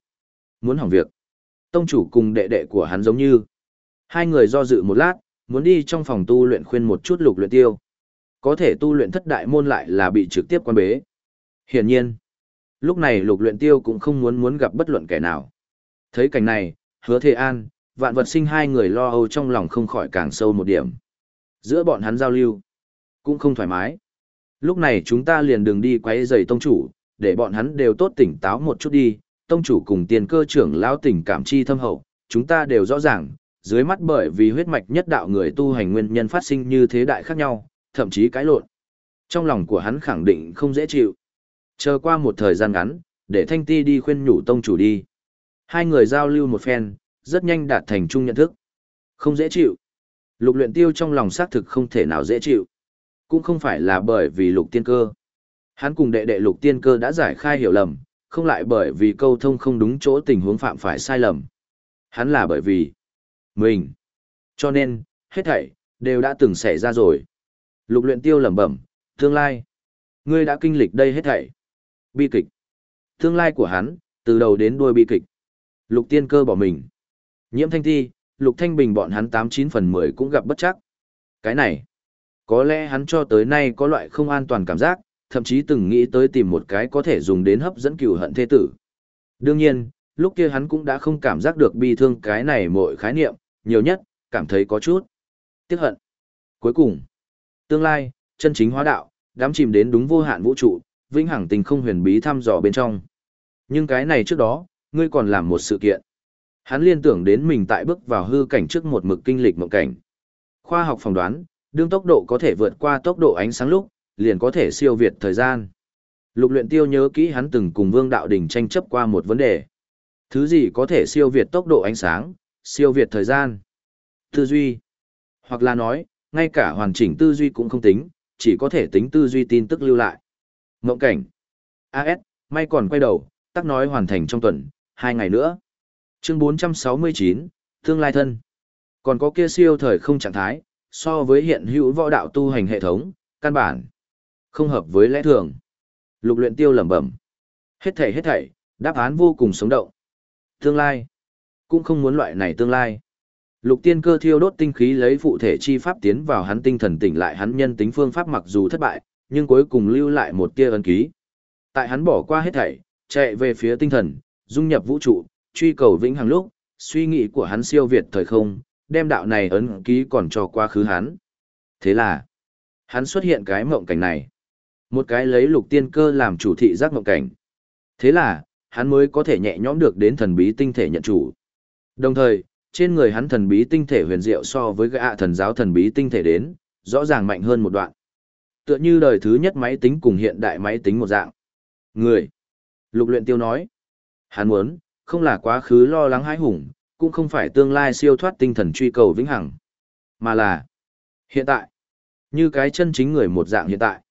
Muốn hỏng việc. Tông chủ cùng đệ đệ của hắn giống như. Hai người do dự một lát, muốn đi trong phòng tu luyện khuyên một chút lục luyện tiêu. Có thể tu luyện thất đại môn lại là bị trực tiếp quan bế. Hiển nhiên, lúc này lục luyện tiêu cũng không muốn muốn gặp bất luận kẻ nào. Thấy cảnh này, hứa thế an, vạn vật sinh hai người lo âu trong lòng không khỏi càng sâu một điểm. Giữa bọn hắn giao lưu, cũng không thoải mái. Lúc này chúng ta liền đừng đi quấy rầy tông chủ, để bọn hắn đều tốt tỉnh táo một chút đi. Tông chủ cùng tiền cơ trưởng lão tình cảm chi thâm hậu, chúng ta đều rõ ràng, dưới mắt bởi vì huyết mạch nhất đạo người tu hành nguyên nhân phát sinh như thế đại khác nhau, thậm chí cãi lộn. Trong lòng của hắn khẳng định không dễ chịu. Chờ qua một thời gian ngắn, để Thanh Ti đi khuyên nhủ tông chủ đi. Hai người giao lưu một phen, rất nhanh đạt thành chung nhận thức. Không dễ chịu. Lục luyện tiêu trong lòng xác thực không thể nào dễ chịu. Cũng không phải là bởi vì lục tiên cơ. Hắn cùng đệ đệ lục tiên cơ đã giải khai hiểu lầm, không lại bởi vì câu thông không đúng chỗ tình huống phạm phải sai lầm. Hắn là bởi vì mình. Cho nên, hết thảy, đều đã từng xảy ra rồi. Lục luyện tiêu lẩm bẩm, tương lai. Ngươi đã kinh lịch đây hết thảy. Bi kịch. Tương lai của hắn, từ đầu đến đuôi bi kịch. Lục tiên cơ bỏ mình. Nhiễm thanh thi, lục thanh bình bọn hắn 89 phần 10 cũng gặp bất chắc. Cái này, có lẽ hắn cho tới nay có loại không an toàn cảm giác, thậm chí từng nghĩ tới tìm một cái có thể dùng đến hấp dẫn cừu hận thế tử. Đương nhiên, lúc kia hắn cũng đã không cảm giác được bi thương cái này mọi khái niệm, nhiều nhất, cảm thấy có chút tiếc hận. Cuối cùng, tương lai, chân chính hóa đạo, đám chìm đến đúng vô hạn vũ trụ, vĩnh hằng tình không huyền bí thăm dò bên trong. Nhưng cái này trước đó, Ngươi còn làm một sự kiện. Hắn liên tưởng đến mình tại bước vào hư cảnh trước một mực kinh lịch mộng cảnh. Khoa học phỏng đoán, đương tốc độ có thể vượt qua tốc độ ánh sáng lúc, liền có thể siêu việt thời gian. Lục luyện tiêu nhớ kỹ hắn từng cùng Vương Đạo Đình tranh chấp qua một vấn đề. Thứ gì có thể siêu việt tốc độ ánh sáng, siêu việt thời gian? Tư duy. Hoặc là nói, ngay cả hoàn chỉnh tư duy cũng không tính, chỉ có thể tính tư duy tin tức lưu lại. Mộng cảnh. AS, may còn quay đầu, tắc nói hoàn thành trong tuần, hai ngày nữa. Chương 469, Tương lai thân. Còn có kia siêu thời không trạng thái, so với hiện hữu võ đạo tu hành hệ thống, căn bản. Không hợp với lẽ thường. Lục luyện tiêu lẩm bẩm. Hết thảy hết thảy, đáp án vô cùng sống động. Tương lai. Cũng không muốn loại này tương lai. Lục tiên cơ thiêu đốt tinh khí lấy phụ thể chi pháp tiến vào hắn tinh thần tỉnh lại hắn nhân tính phương pháp mặc dù thất bại, nhưng cuối cùng lưu lại một tia ấn ký. Tại hắn bỏ qua hết thảy, chạy về phía tinh thần, dung nhập vũ trụ, truy cầu vĩnh hằng lúc, suy nghĩ của hắn siêu việt thời không, đem đạo này ấn ký còn cho quá khứ hắn. Thế là, hắn xuất hiện cái mộng cảnh này. Một cái lấy lục tiên cơ làm chủ thị giác mộng cảnh. Thế là, hắn mới có thể nhẹ nhõm được đến thần bí tinh thể nhận chủ. Đồng thời, trên người hắn thần bí tinh thể huyền diệu so với gã thần giáo thần bí tinh thể đến, rõ ràng mạnh hơn một đoạn. Tựa như đời thứ nhất máy tính cùng hiện đại máy tính một dạng. Người. Lục luyện tiêu nói. Hắn muốn, không là quá khứ lo lắng hãi hùng, cũng không phải tương lai siêu thoát tinh thần truy cầu vĩnh hằng, mà là hiện tại. Như cái chân chính người một dạng hiện tại.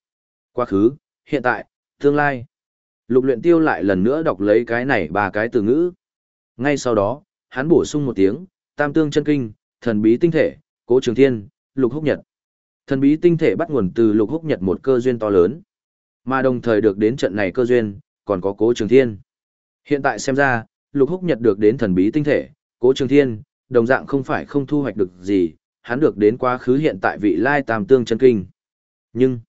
Quá khứ, hiện tại, tương lai. Lục luyện tiêu lại lần nữa đọc lấy cái này ba cái từ ngữ. Ngay sau đó, hắn bổ sung một tiếng, tam tương chân kinh, thần bí tinh thể, cố trường thiên, lục húc nhật. Thần bí tinh thể bắt nguồn từ lục húc nhật một cơ duyên to lớn. Mà đồng thời được đến trận này cơ duyên, còn có cố trường thiên. Hiện tại xem ra, lục húc nhật được đến thần bí tinh thể, cố trường thiên, đồng dạng không phải không thu hoạch được gì, hắn được đến quá khứ hiện tại vị lai tam tương chân kinh. Nhưng,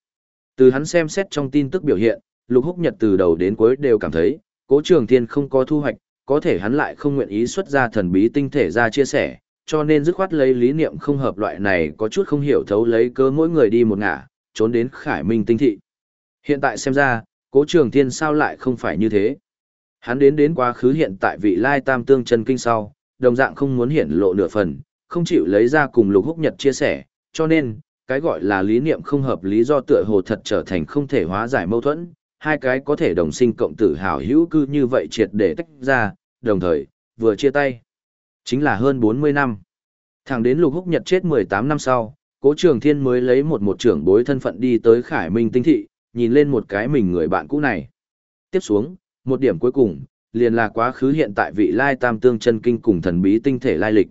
từ hắn xem xét trong tin tức biểu hiện, lục húc nhật từ đầu đến cuối đều cảm thấy, cố trường thiên không có thu hoạch, có thể hắn lại không nguyện ý xuất ra thần bí tinh thể ra chia sẻ, cho nên dứt khoát lấy lý niệm không hợp loại này có chút không hiểu thấu lấy cớ mỗi người đi một ngả, trốn đến khải minh tinh thị. Hiện tại xem ra, cố trường thiên sao lại không phải như thế. Hắn đến đến quá khứ hiện tại vị lai tam tương chân kinh sau, đồng dạng không muốn hiển lộ nửa phần, không chịu lấy ra cùng lục húc nhật chia sẻ, cho nên, cái gọi là lý niệm không hợp lý do tựa hồ thật trở thành không thể hóa giải mâu thuẫn, hai cái có thể đồng sinh cộng tử hảo hữu cư như vậy triệt để tách ra, đồng thời, vừa chia tay. Chính là hơn 40 năm. Thẳng đến lục húc nhật chết 18 năm sau, cố trường thiên mới lấy một một trưởng bối thân phận đi tới Khải Minh Tinh Thị, nhìn lên một cái mình người bạn cũ này. Tiếp xuống, một điểm cuối cùng, liền là quá khứ hiện tại vị lai tam tương chân kinh cùng thần bí tinh thể lai lịch.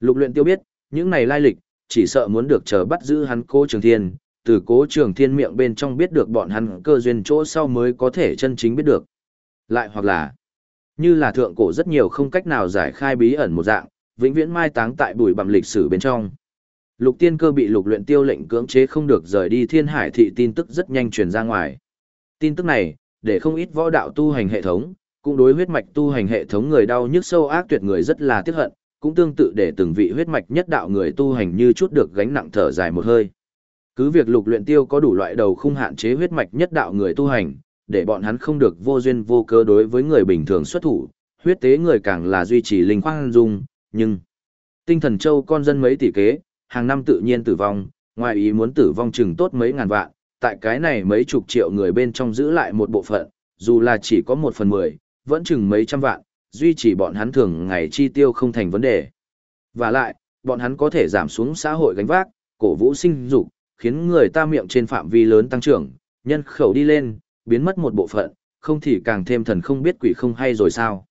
Lục luyện tiêu biết, những này lai lịch, chỉ sợ muốn được chờ bắt giữ hắn cố trường thiên, từ cố trường thiên miệng bên trong biết được bọn hắn cơ duyên chỗ sau mới có thể chân chính biết được. Lại hoặc là, như là thượng cổ rất nhiều không cách nào giải khai bí ẩn một dạng, vĩnh viễn mai táng tại bụi bặm lịch sử bên trong. Lục tiên cơ bị lục luyện tiêu lệnh cưỡng chế không được rời đi thiên hải thị tin tức rất nhanh truyền ra ngoài. Tin tức này, để không ít võ đạo tu hành hệ thống, cũng đối huyết mạch tu hành hệ thống người đau nhức sâu ác tuyệt người rất là tiếc hận, cũng tương tự để từng vị huyết mạch nhất đạo người tu hành như chút được gánh nặng thở dài một hơi. Cứ việc lục luyện tiêu có đủ loại đầu khung hạn chế huyết mạch nhất đạo người tu hành, để bọn hắn không được vô duyên vô cớ đối với người bình thường xuất thủ, huyết tế người càng là duy trì linh khoan dung, nhưng tinh thần châu con dân mấy tỷ kế, hàng năm tự nhiên tử vong, ngoài ý muốn tử vong chừng tốt mấy ngàn vạn, tại cái này mấy chục triệu người bên trong giữ lại một bộ phận, dù là chỉ có một phần mười, vẫn chừng mấy trăm vạn, duy trì bọn hắn thường ngày chi tiêu không thành vấn đề. Và lại, bọn hắn có thể giảm xuống xã hội gánh vác, cổ vũ sinh dục, khiến người ta miệng trên phạm vi lớn tăng trưởng, nhân khẩu đi lên, biến mất một bộ phận, không thì càng thêm thần không biết quỷ không hay rồi sao.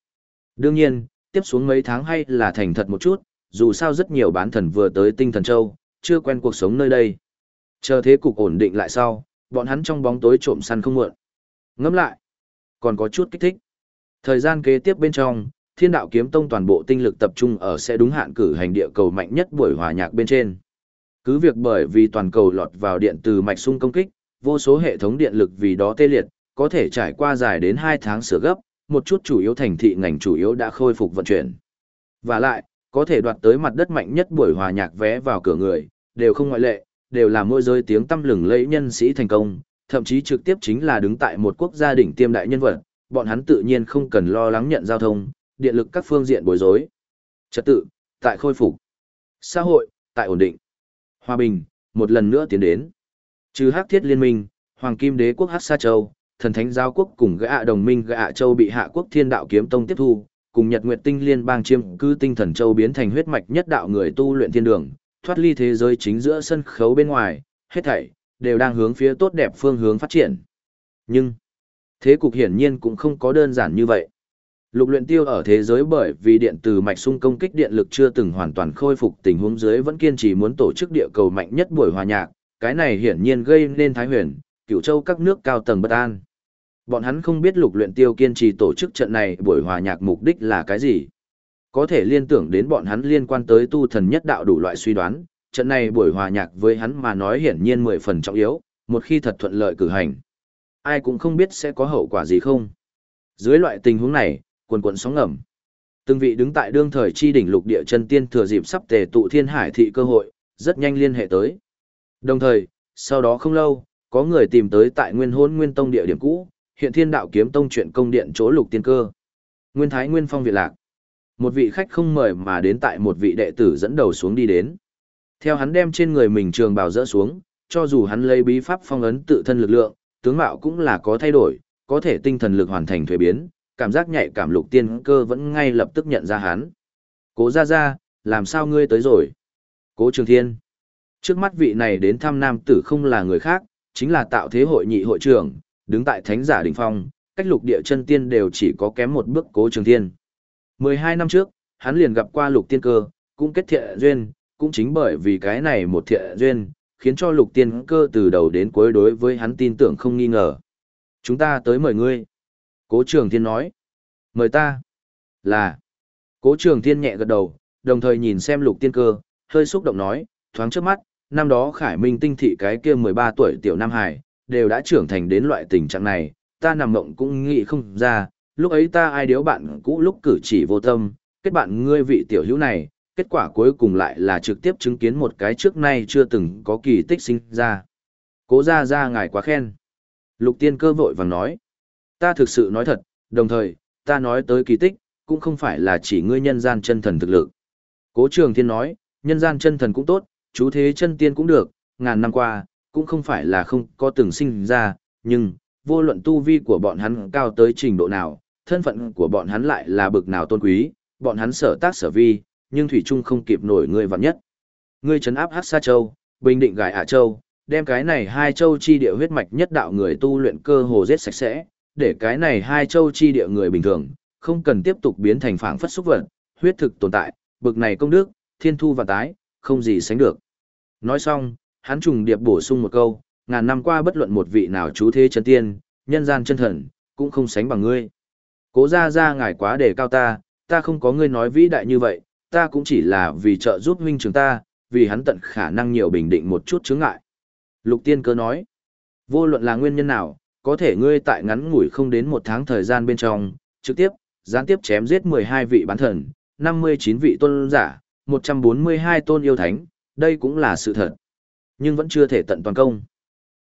Đương nhiên, tiếp xuống mấy tháng hay là thành thật một chút, dù sao rất nhiều bán thần vừa tới tinh thần châu, chưa quen cuộc sống nơi đây. Chờ thế cục ổn định lại sau, bọn hắn trong bóng tối trộm săn không muộn. Ngẫm lại, còn có chút kích thích. Thời gian kế tiếp bên trong, thiên đạo kiếm tông toàn bộ tinh lực tập trung ở sẽ đúng hạn cử hành địa cầu mạnh nhất buổi hòa nhạc bên trên. Cứ việc bởi vì toàn cầu lọt vào điện từ mạch xung công kích, vô số hệ thống điện lực vì đó tê liệt, có thể trải qua dài đến 2 tháng sửa gấp, một chút chủ yếu thành thị ngành chủ yếu đã khôi phục vận chuyển. Và lại, có thể đoạt tới mặt đất mạnh nhất buổi hòa nhạc vé vào cửa người, đều không ngoại lệ, đều là môi rơi tiếng tâm lừng lẫy nhân sĩ thành công, thậm chí trực tiếp chính là đứng tại một quốc gia đỉnh tiêm đại nhân vật, bọn hắn tự nhiên không cần lo lắng nhận giao thông, điện lực các phương diện bối rối. Trật tự, tại khôi phục. Xã hội, tại ổn định. Hòa bình, một lần nữa tiến đến. Trừ Hắc Thiết Liên minh, Hoàng Kim Đế quốc Hắc Sa Châu, Thần Thánh Giao quốc cùng gã đồng minh gã Châu bị Hạ quốc Thiên Đạo Kiếm Tông tiếp thu, cùng Nhật Nguyệt Tinh Liên bang chiêm cư tinh thần châu biến thành huyết mạch nhất đạo người tu luyện thiên đường, thoát ly thế giới chính giữa sân khấu bên ngoài, hết thảy đều đang hướng phía tốt đẹp phương hướng phát triển. Nhưng, thế cục hiển nhiên cũng không có đơn giản như vậy. Lục luyện tiêu ở thế giới bởi vì điện từ mạch xung công kích điện lực chưa từng hoàn toàn khôi phục tình huống dưới vẫn kiên trì muốn tổ chức địa cầu mạnh nhất buổi hòa nhạc, cái này hiển nhiên gây nên thái huyền, cửu châu các nước cao tầng bất an. Bọn hắn không biết lục luyện tiêu kiên trì tổ chức trận này buổi hòa nhạc mục đích là cái gì. Có thể liên tưởng đến bọn hắn liên quan tới tu thần nhất đạo đủ loại suy đoán, trận này buổi hòa nhạc với hắn mà nói hiển nhiên mười phần trọng yếu, một khi thật thuận lợi cử hành. Ai cũng không biết sẽ có hậu quả gì không. Dưới loại tình huống này, quần quần sóng ngầm. Từng vị đứng tại đương thời chi đỉnh lục địa chân tiên thừa dịp sắp tề tụ thiên hải thị cơ hội, rất nhanh liên hệ tới. Đồng thời, sau đó không lâu, có người tìm tới tại nguyên hôn nguyên tông địa điểm cũ, hiện thiên đạo kiếm tông chuyện công điện chỗ lục tiên cơ. Nguyên thái nguyên phong việt lạc. Một vị khách không mời mà đến tại một vị đệ tử dẫn đầu xuống đi đến. Theo hắn đem trên người mình trường bào rỡ xuống, cho dù hắn lấy bí pháp phong ấn tự thân lực lượng, tướng mạo cũng là có thay đổi, có thể tinh thần lực hoàn thành thuế biến, cảm giác nhạy cảm lục tiên cơ vẫn ngay lập tức nhận ra hắn. Cố ra ra, làm sao ngươi tới rồi? Cố Trường Thiên. Trước mắt vị này đến thăm nam tử không là người khác, chính là tạo thế hội nhị hội trưởng, đứng tại thánh giả đỉnh phong, cách lục địa chân tiên đều chỉ có kém một bước Cố Trường Thiên. 12 năm trước, hắn liền gặp qua lục tiên cơ, cũng kết thiện duyên, cũng chính bởi vì cái này một thiện duyên, khiến cho lục tiên cơ từ đầu đến cuối đối với hắn tin tưởng không nghi ngờ. Chúng ta tới mời ngươi. Cố trường thiên nói. Mời ta. Là. Cố trường thiên nhẹ gật đầu, đồng thời nhìn xem lục tiên cơ, hơi xúc động nói, thoáng trước mắt, năm đó khải minh tinh thị cái kia 13 tuổi tiểu Nam Hải, đều đã trưởng thành đến loại tình trạng này, ta nằm mộng cũng nghĩ không ra, lúc ấy ta ai điếu bạn cũ lúc cử chỉ vô tâm, kết bạn ngươi vị tiểu hữu này, kết quả cuối cùng lại là trực tiếp chứng kiến một cái trước nay chưa từng có kỳ tích sinh ra. Cố ra ra ngài quá khen. Lục tiên cơ vội vàng nói. Ta thực sự nói thật, đồng thời, ta nói tới kỳ tích, cũng không phải là chỉ ngươi nhân gian chân thần thực lực. Cố trường thiên nói, nhân gian chân thần cũng tốt, chú thế chân tiên cũng được, ngàn năm qua, cũng không phải là không có từng sinh ra, nhưng, vô luận tu vi của bọn hắn cao tới trình độ nào, thân phận của bọn hắn lại là bực nào tôn quý, bọn hắn sở tác sở vi, nhưng Thủy Trung không kịp nổi ngươi vạn nhất. Ngươi trấn áp Hát Sa Châu, Bình Định Gài Hạ Châu, đem cái này hai châu chi địa huyết mạch nhất đạo người tu luyện cơ hồ giết sạch sẽ, để cái này hai châu chi địa người bình thường, không cần tiếp tục biến thành phảng phất xúc vật, huyết thực tồn tại, bực này công đức, thiên thu và tái, không gì sánh được. Nói xong, hắn trùng điệp bổ sung một câu, ngàn năm qua bất luận một vị nào chú thế chân tiên, nhân gian chân thần, cũng không sánh bằng ngươi. Cố ra ra ngài quá đề cao ta, ta không có ngươi nói vĩ đại như vậy, ta cũng chỉ là vì trợ giúp huynh trưởng ta, vì hắn tận khả năng nhiều bình định một chút chướng ngại. Lục tiên cơ nói, vô luận là nguyên nhân nào, có thể ngươi tại ngắn ngủi không đến một tháng thời gian bên trong, trực tiếp, gián tiếp chém giết 12 vị bán thần, 59 vị tôn giả, 142 tôn yêu thánh, đây cũng là sự thật. Nhưng vẫn chưa thể tận toàn công.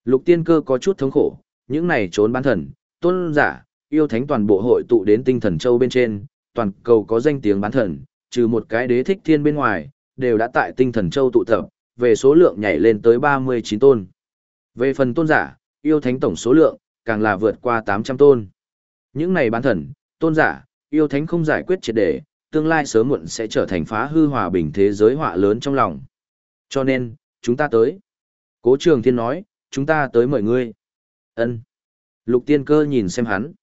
Lục tiên cơ có chút thống khổ, những này trốn bán thần, tôn giả, yêu thánh toàn bộ hội tụ đến tinh thần châu bên trên, toàn cầu có danh tiếng bán thần, trừ một cái đế thích thiên bên ngoài, đều đã tại tinh thần châu tụ tập, về số lượng nhảy lên tới 39 tôn. Về phần tôn giả, yêu thánh tổng số lượng, càng là vượt qua 800 tôn. Những này bán thần, tôn giả, yêu thánh không giải quyết triệt đề, tương lai sớm muộn sẽ trở thành phá hư hòa bình thế giới họa lớn trong lòng. Cho nên, chúng ta tới. Cố trường thiên nói, chúng ta tới mời ngươi. ân Lục tiên cơ nhìn xem hắn.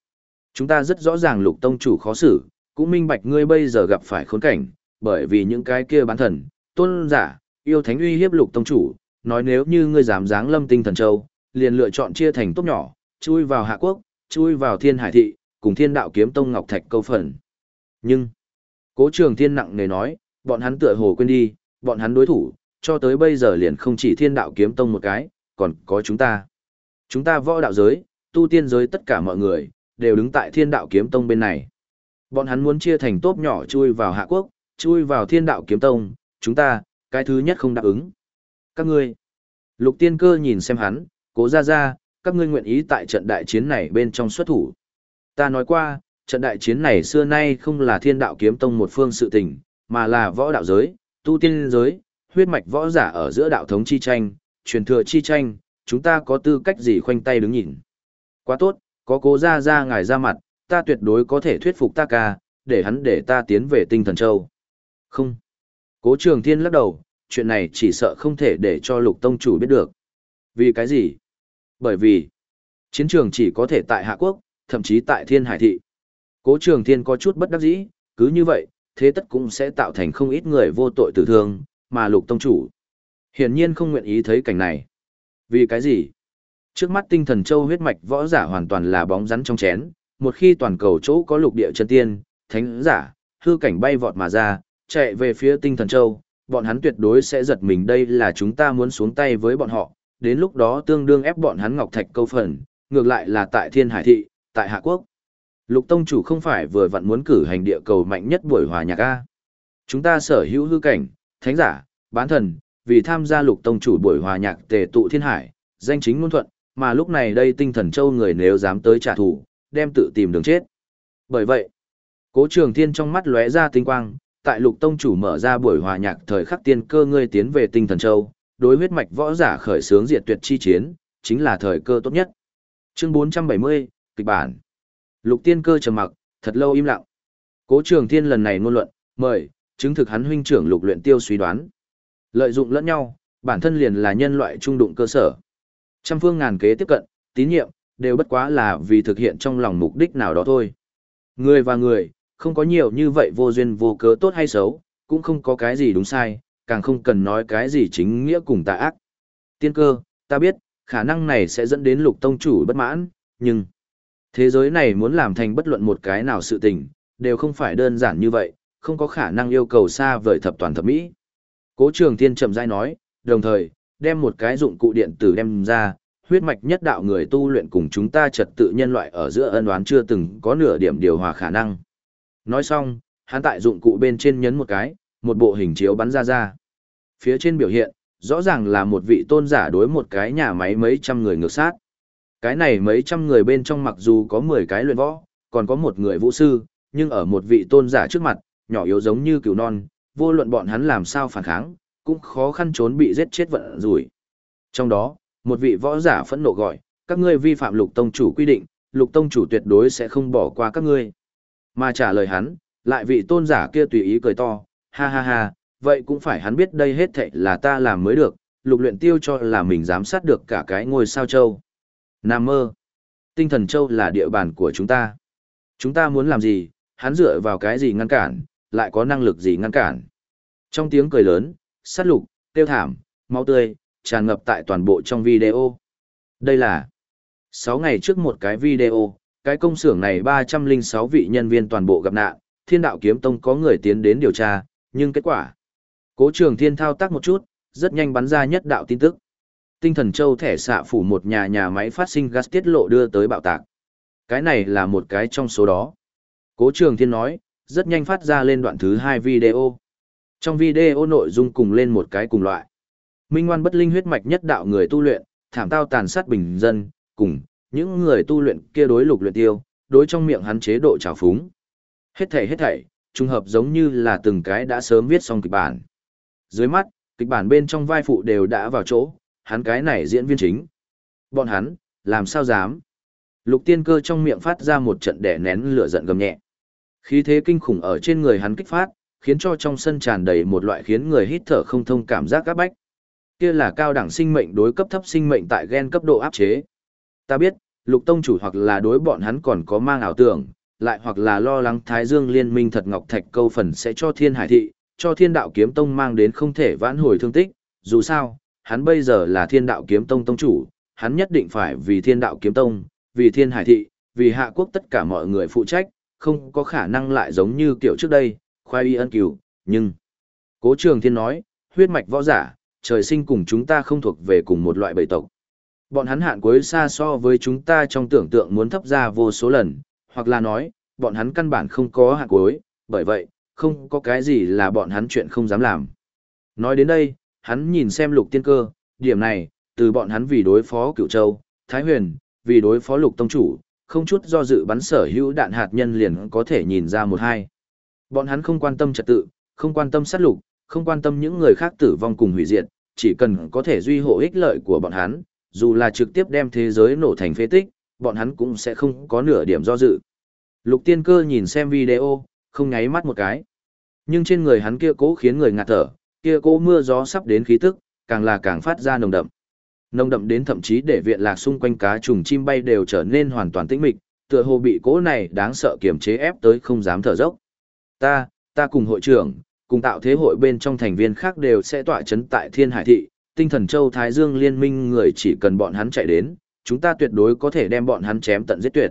Chúng ta rất rõ ràng lục tông chủ khó xử, cũng minh bạch ngươi bây giờ gặp phải khốn cảnh, bởi vì những cái kia bán thần, tôn giả, yêu thánh uy hiếp lục tông chủ, nói nếu như ngươi dám dáng lâm tinh thần châu, liền lựa chọn chia thành tốt nhỏ, chui vào hạ quốc, chui vào thiên hải thị, cùng thiên đạo kiếm tông ngọc thạch câu phần. Nhưng, cố trường thiên nặng nề nói, bọn hắn tựa hồ quên đi, bọn hắn đối thủ, cho tới bây giờ liền không chỉ thiên đạo kiếm tông một cái, còn có chúng ta. Chúng ta võ đạo giới, tu tiên giới tất cả mọi người, đều đứng tại thiên đạo kiếm tông bên này. Bọn hắn muốn chia thành tốp nhỏ chui vào hạ quốc, chui vào thiên đạo kiếm tông, chúng ta, cái thứ nhất không đáp ứng. Các ngươi, lục tiên cơ nhìn xem hắn, cố ra ra, các ngươi nguyện ý tại trận đại chiến này bên trong xuất thủ. Ta nói qua, trận đại chiến này xưa nay không là thiên đạo kiếm tông một phương sự tình, mà là võ đạo giới, tu tiên giới, huyết mạch võ giả ở giữa đạo thống chi tranh, truyền thừa chi tranh, chúng ta có tư cách gì khoanh tay đứng nhìn. Quá tốt, có cố ra ra ngài ra mặt, ta tuyệt đối có thể thuyết phục ta ca, để hắn để ta tiến về tinh thần châu. Không. Cố trường thiên lắc đầu, chuyện này chỉ sợ không thể để cho lục tông chủ biết được. Vì cái gì? Bởi vì, chiến trường chỉ có thể tại Hạ Quốc, thậm chí tại Thiên Hải Thị. Cố trường thiên có chút bất đắc dĩ, cứ như vậy, thế tất cũng sẽ tạo thành không ít người vô tội tử thương, mà lục tông chủ. Hiển nhiên không nguyện ý thấy cảnh này. Vì cái gì? Trước mắt tinh thần châu huyết mạch võ giả hoàn toàn là bóng rắn trong chén, một khi toàn cầu chỗ có lục địa chân tiên, thánh giả, hư cảnh bay vọt mà ra, chạy về phía tinh thần châu, bọn hắn tuyệt đối sẽ giật mình đây là chúng ta muốn xuống tay với bọn họ, đến lúc đó tương đương ép bọn hắn ngọc thạch câu phần, ngược lại là tại thiên hải thị, tại hạ quốc. Lục tông chủ không phải vừa vặn muốn cử hành địa cầu mạnh nhất buổi hòa nhạc A. Chúng ta sở hữu hư cảnh, thánh giả, bán thần, vì tham gia lục tông chủ buổi hòa nhạc tề tụ thiên hải, danh chính ngôn thuận, mà lúc này đây tinh thần châu người nếu dám tới trả thù, đem tự tìm đường chết. Bởi vậy, cố trường thiên trong mắt lóe ra tinh quang, tại lục tông chủ mở ra buổi hòa nhạc thời khắc tiên cơ ngươi tiến về tinh thần châu, đối huyết mạch võ giả khởi sướng diệt tuyệt chi chiến, chính là thời cơ tốt nhất. Chương 470, kịch bản. Lục tiên cơ trầm mặc, thật lâu im lặng. Cố trường thiên lần này ngôn luận, mời, chứng thực hắn huynh trưởng lục luyện tiêu suy đoán. Lợi dụng lẫn nhau, bản thân liền là nhân loại trung đụng cơ sở. Trăm phương ngàn kế tiếp cận, tín nhiệm, đều bất quá là vì thực hiện trong lòng mục đích nào đó thôi. Người và người, không có nhiều như vậy vô duyên vô cớ tốt hay xấu, cũng không có cái gì đúng sai, càng không cần nói cái gì chính nghĩa cùng tà ác. Tiên cơ, ta biết, khả năng này sẽ dẫn đến lục tông chủ bất mãn, nhưng thế giới này muốn làm thành bất luận một cái nào sự tình, đều không phải đơn giản như vậy, không có khả năng yêu cầu xa vời thập toàn thập mỹ. Cố trường thiên chậm rãi nói, đồng thời, đem một cái dụng cụ điện tử đem ra, huyết mạch nhất đạo người tu luyện cùng chúng ta trật tự nhân loại ở giữa ân oán chưa từng có nửa điểm điều hòa khả năng. Nói xong, hắn tại dụng cụ bên trên nhấn một cái, một bộ hình chiếu bắn ra ra. Phía trên biểu hiện, rõ ràng là một vị tôn giả đối một cái nhà máy mấy trăm người ngược sát. Cái này mấy trăm người bên trong mặc dù có 10 cái luyện võ, còn có một người vũ sư, nhưng ở một vị tôn giả trước mặt, nhỏ yếu giống như cừu non, vô luận bọn hắn làm sao phản kháng, cũng khó khăn trốn bị giết chết vận rủi. Trong đó, một vị võ giả phẫn nộ gọi, các ngươi vi phạm lục tông chủ quy định, lục tông chủ tuyệt đối sẽ không bỏ qua các ngươi. Mà trả lời hắn, lại vị tôn giả kia tùy ý cười to, ha ha ha, vậy cũng phải hắn biết đây hết thệ là ta làm mới được, lục luyện tiêu cho là mình giám sát được cả cái ngôi sao châu. Nam mơ, tinh thần châu là địa bàn của chúng ta. Chúng ta muốn làm gì, hắn dựa vào cái gì ngăn cản, lại có năng lực gì ngăn cản. Trong tiếng cười lớn, sát lục, tiêu thảm, máu tươi, tràn ngập tại toàn bộ trong video. Đây là 6 ngày trước một cái video, cái công xưởng này 306 vị nhân viên toàn bộ gặp nạn, thiên đạo kiếm tông có người tiến đến điều tra, nhưng kết quả. Cố trường thiên thao tác một chút, rất nhanh bắn ra nhất đạo tin tức. Tinh thần châu thẻ xạ phủ một nhà nhà máy phát sinh gas tiết lộ đưa tới bạo tạc. Cái này là một cái trong số đó. Cố trường thiên nói, rất nhanh phát ra lên đoạn thứ hai video. Trong video nội dung cùng lên một cái cùng loại. Minh ngoan bất linh huyết mạch nhất đạo người tu luyện, thảm tao tàn sát bình dân, cùng những người tu luyện kia đối lục luyện tiêu, đối trong miệng hắn chế độ trào phúng. Hết thảy hết thảy, trùng hợp giống như là từng cái đã sớm viết xong kịch bản. Dưới mắt, kịch bản bên trong vai phụ đều đã vào chỗ, hắn cái này diễn viên chính. Bọn hắn, làm sao dám? Lục tiên cơ trong miệng phát ra một trận đẻ nén lửa giận gầm nhẹ. Khí thế kinh khủng ở trên người hắn kích phát, khiến cho trong sân tràn đầy một loại khiến người hít thở không thông cảm giác áp bách. Kia là cao đẳng sinh mệnh đối cấp thấp sinh mệnh tại gen cấp độ áp chế. Ta biết, lục tông chủ hoặc là đối bọn hắn còn có mang ảo tưởng, lại hoặc là lo lắng Thái Dương liên minh thật ngọc thạch câu phần sẽ cho thiên hải thị, cho thiên đạo kiếm tông mang đến không thể vãn hồi thương tích, dù sao, hắn bây giờ là thiên đạo kiếm tông tông chủ, hắn nhất định phải vì thiên đạo kiếm tông, vì thiên hải thị, vì hạ quốc tất cả mọi người phụ trách, không có khả năng lại giống như kiểu trước đây, khoai y ân cửu, nhưng... Cố trường thiên nói, huyết mạch võ giả, trời sinh cùng chúng ta không thuộc về cùng một loại bầy tộc. Bọn hắn hạn cuối xa so với chúng ta trong tưởng tượng muốn thấp ra vô số lần, hoặc là nói, bọn hắn căn bản không có hạn cuối, bởi vậy, không có cái gì là bọn hắn chuyện không dám làm. Nói đến đây, hắn nhìn xem lục tiên cơ, điểm này, từ bọn hắn vì đối phó cựu châu, Thái Huyền, vì đối phó lục tông chủ, không chút do dự bắn sở hữu đạn hạt nhân liền có thể nhìn ra một hai. Bọn hắn không quan tâm trật tự, không quan tâm sát lục, không quan tâm những người khác tử vong cùng hủy diệt, chỉ cần có thể duy hộ ích lợi của bọn hắn, dù là trực tiếp đem thế giới nổ thành phế tích, bọn hắn cũng sẽ không có nửa điểm do dự. Lục tiên cơ nhìn xem video, không nháy mắt một cái. Nhưng trên người hắn kia cố khiến người ngạt thở, kia cố mưa gió sắp đến khí tức, càng là càng phát ra nồng đậm. Nồng đậm đến thậm chí để viện lạc xung quanh cá trùng chim bay đều trở nên hoàn toàn tĩnh mịch, tựa hồ bị cố này đáng sợ kiềm chế ép tới không dám thở dốc. Ta, ta cùng hội trưởng, cùng tạo thế hội bên trong thành viên khác đều sẽ tọa chấn tại Thiên Hải thị, tinh thần châu Thái Dương liên minh người chỉ cần bọn hắn chạy đến, chúng ta tuyệt đối có thể đem bọn hắn chém tận giết tuyệt.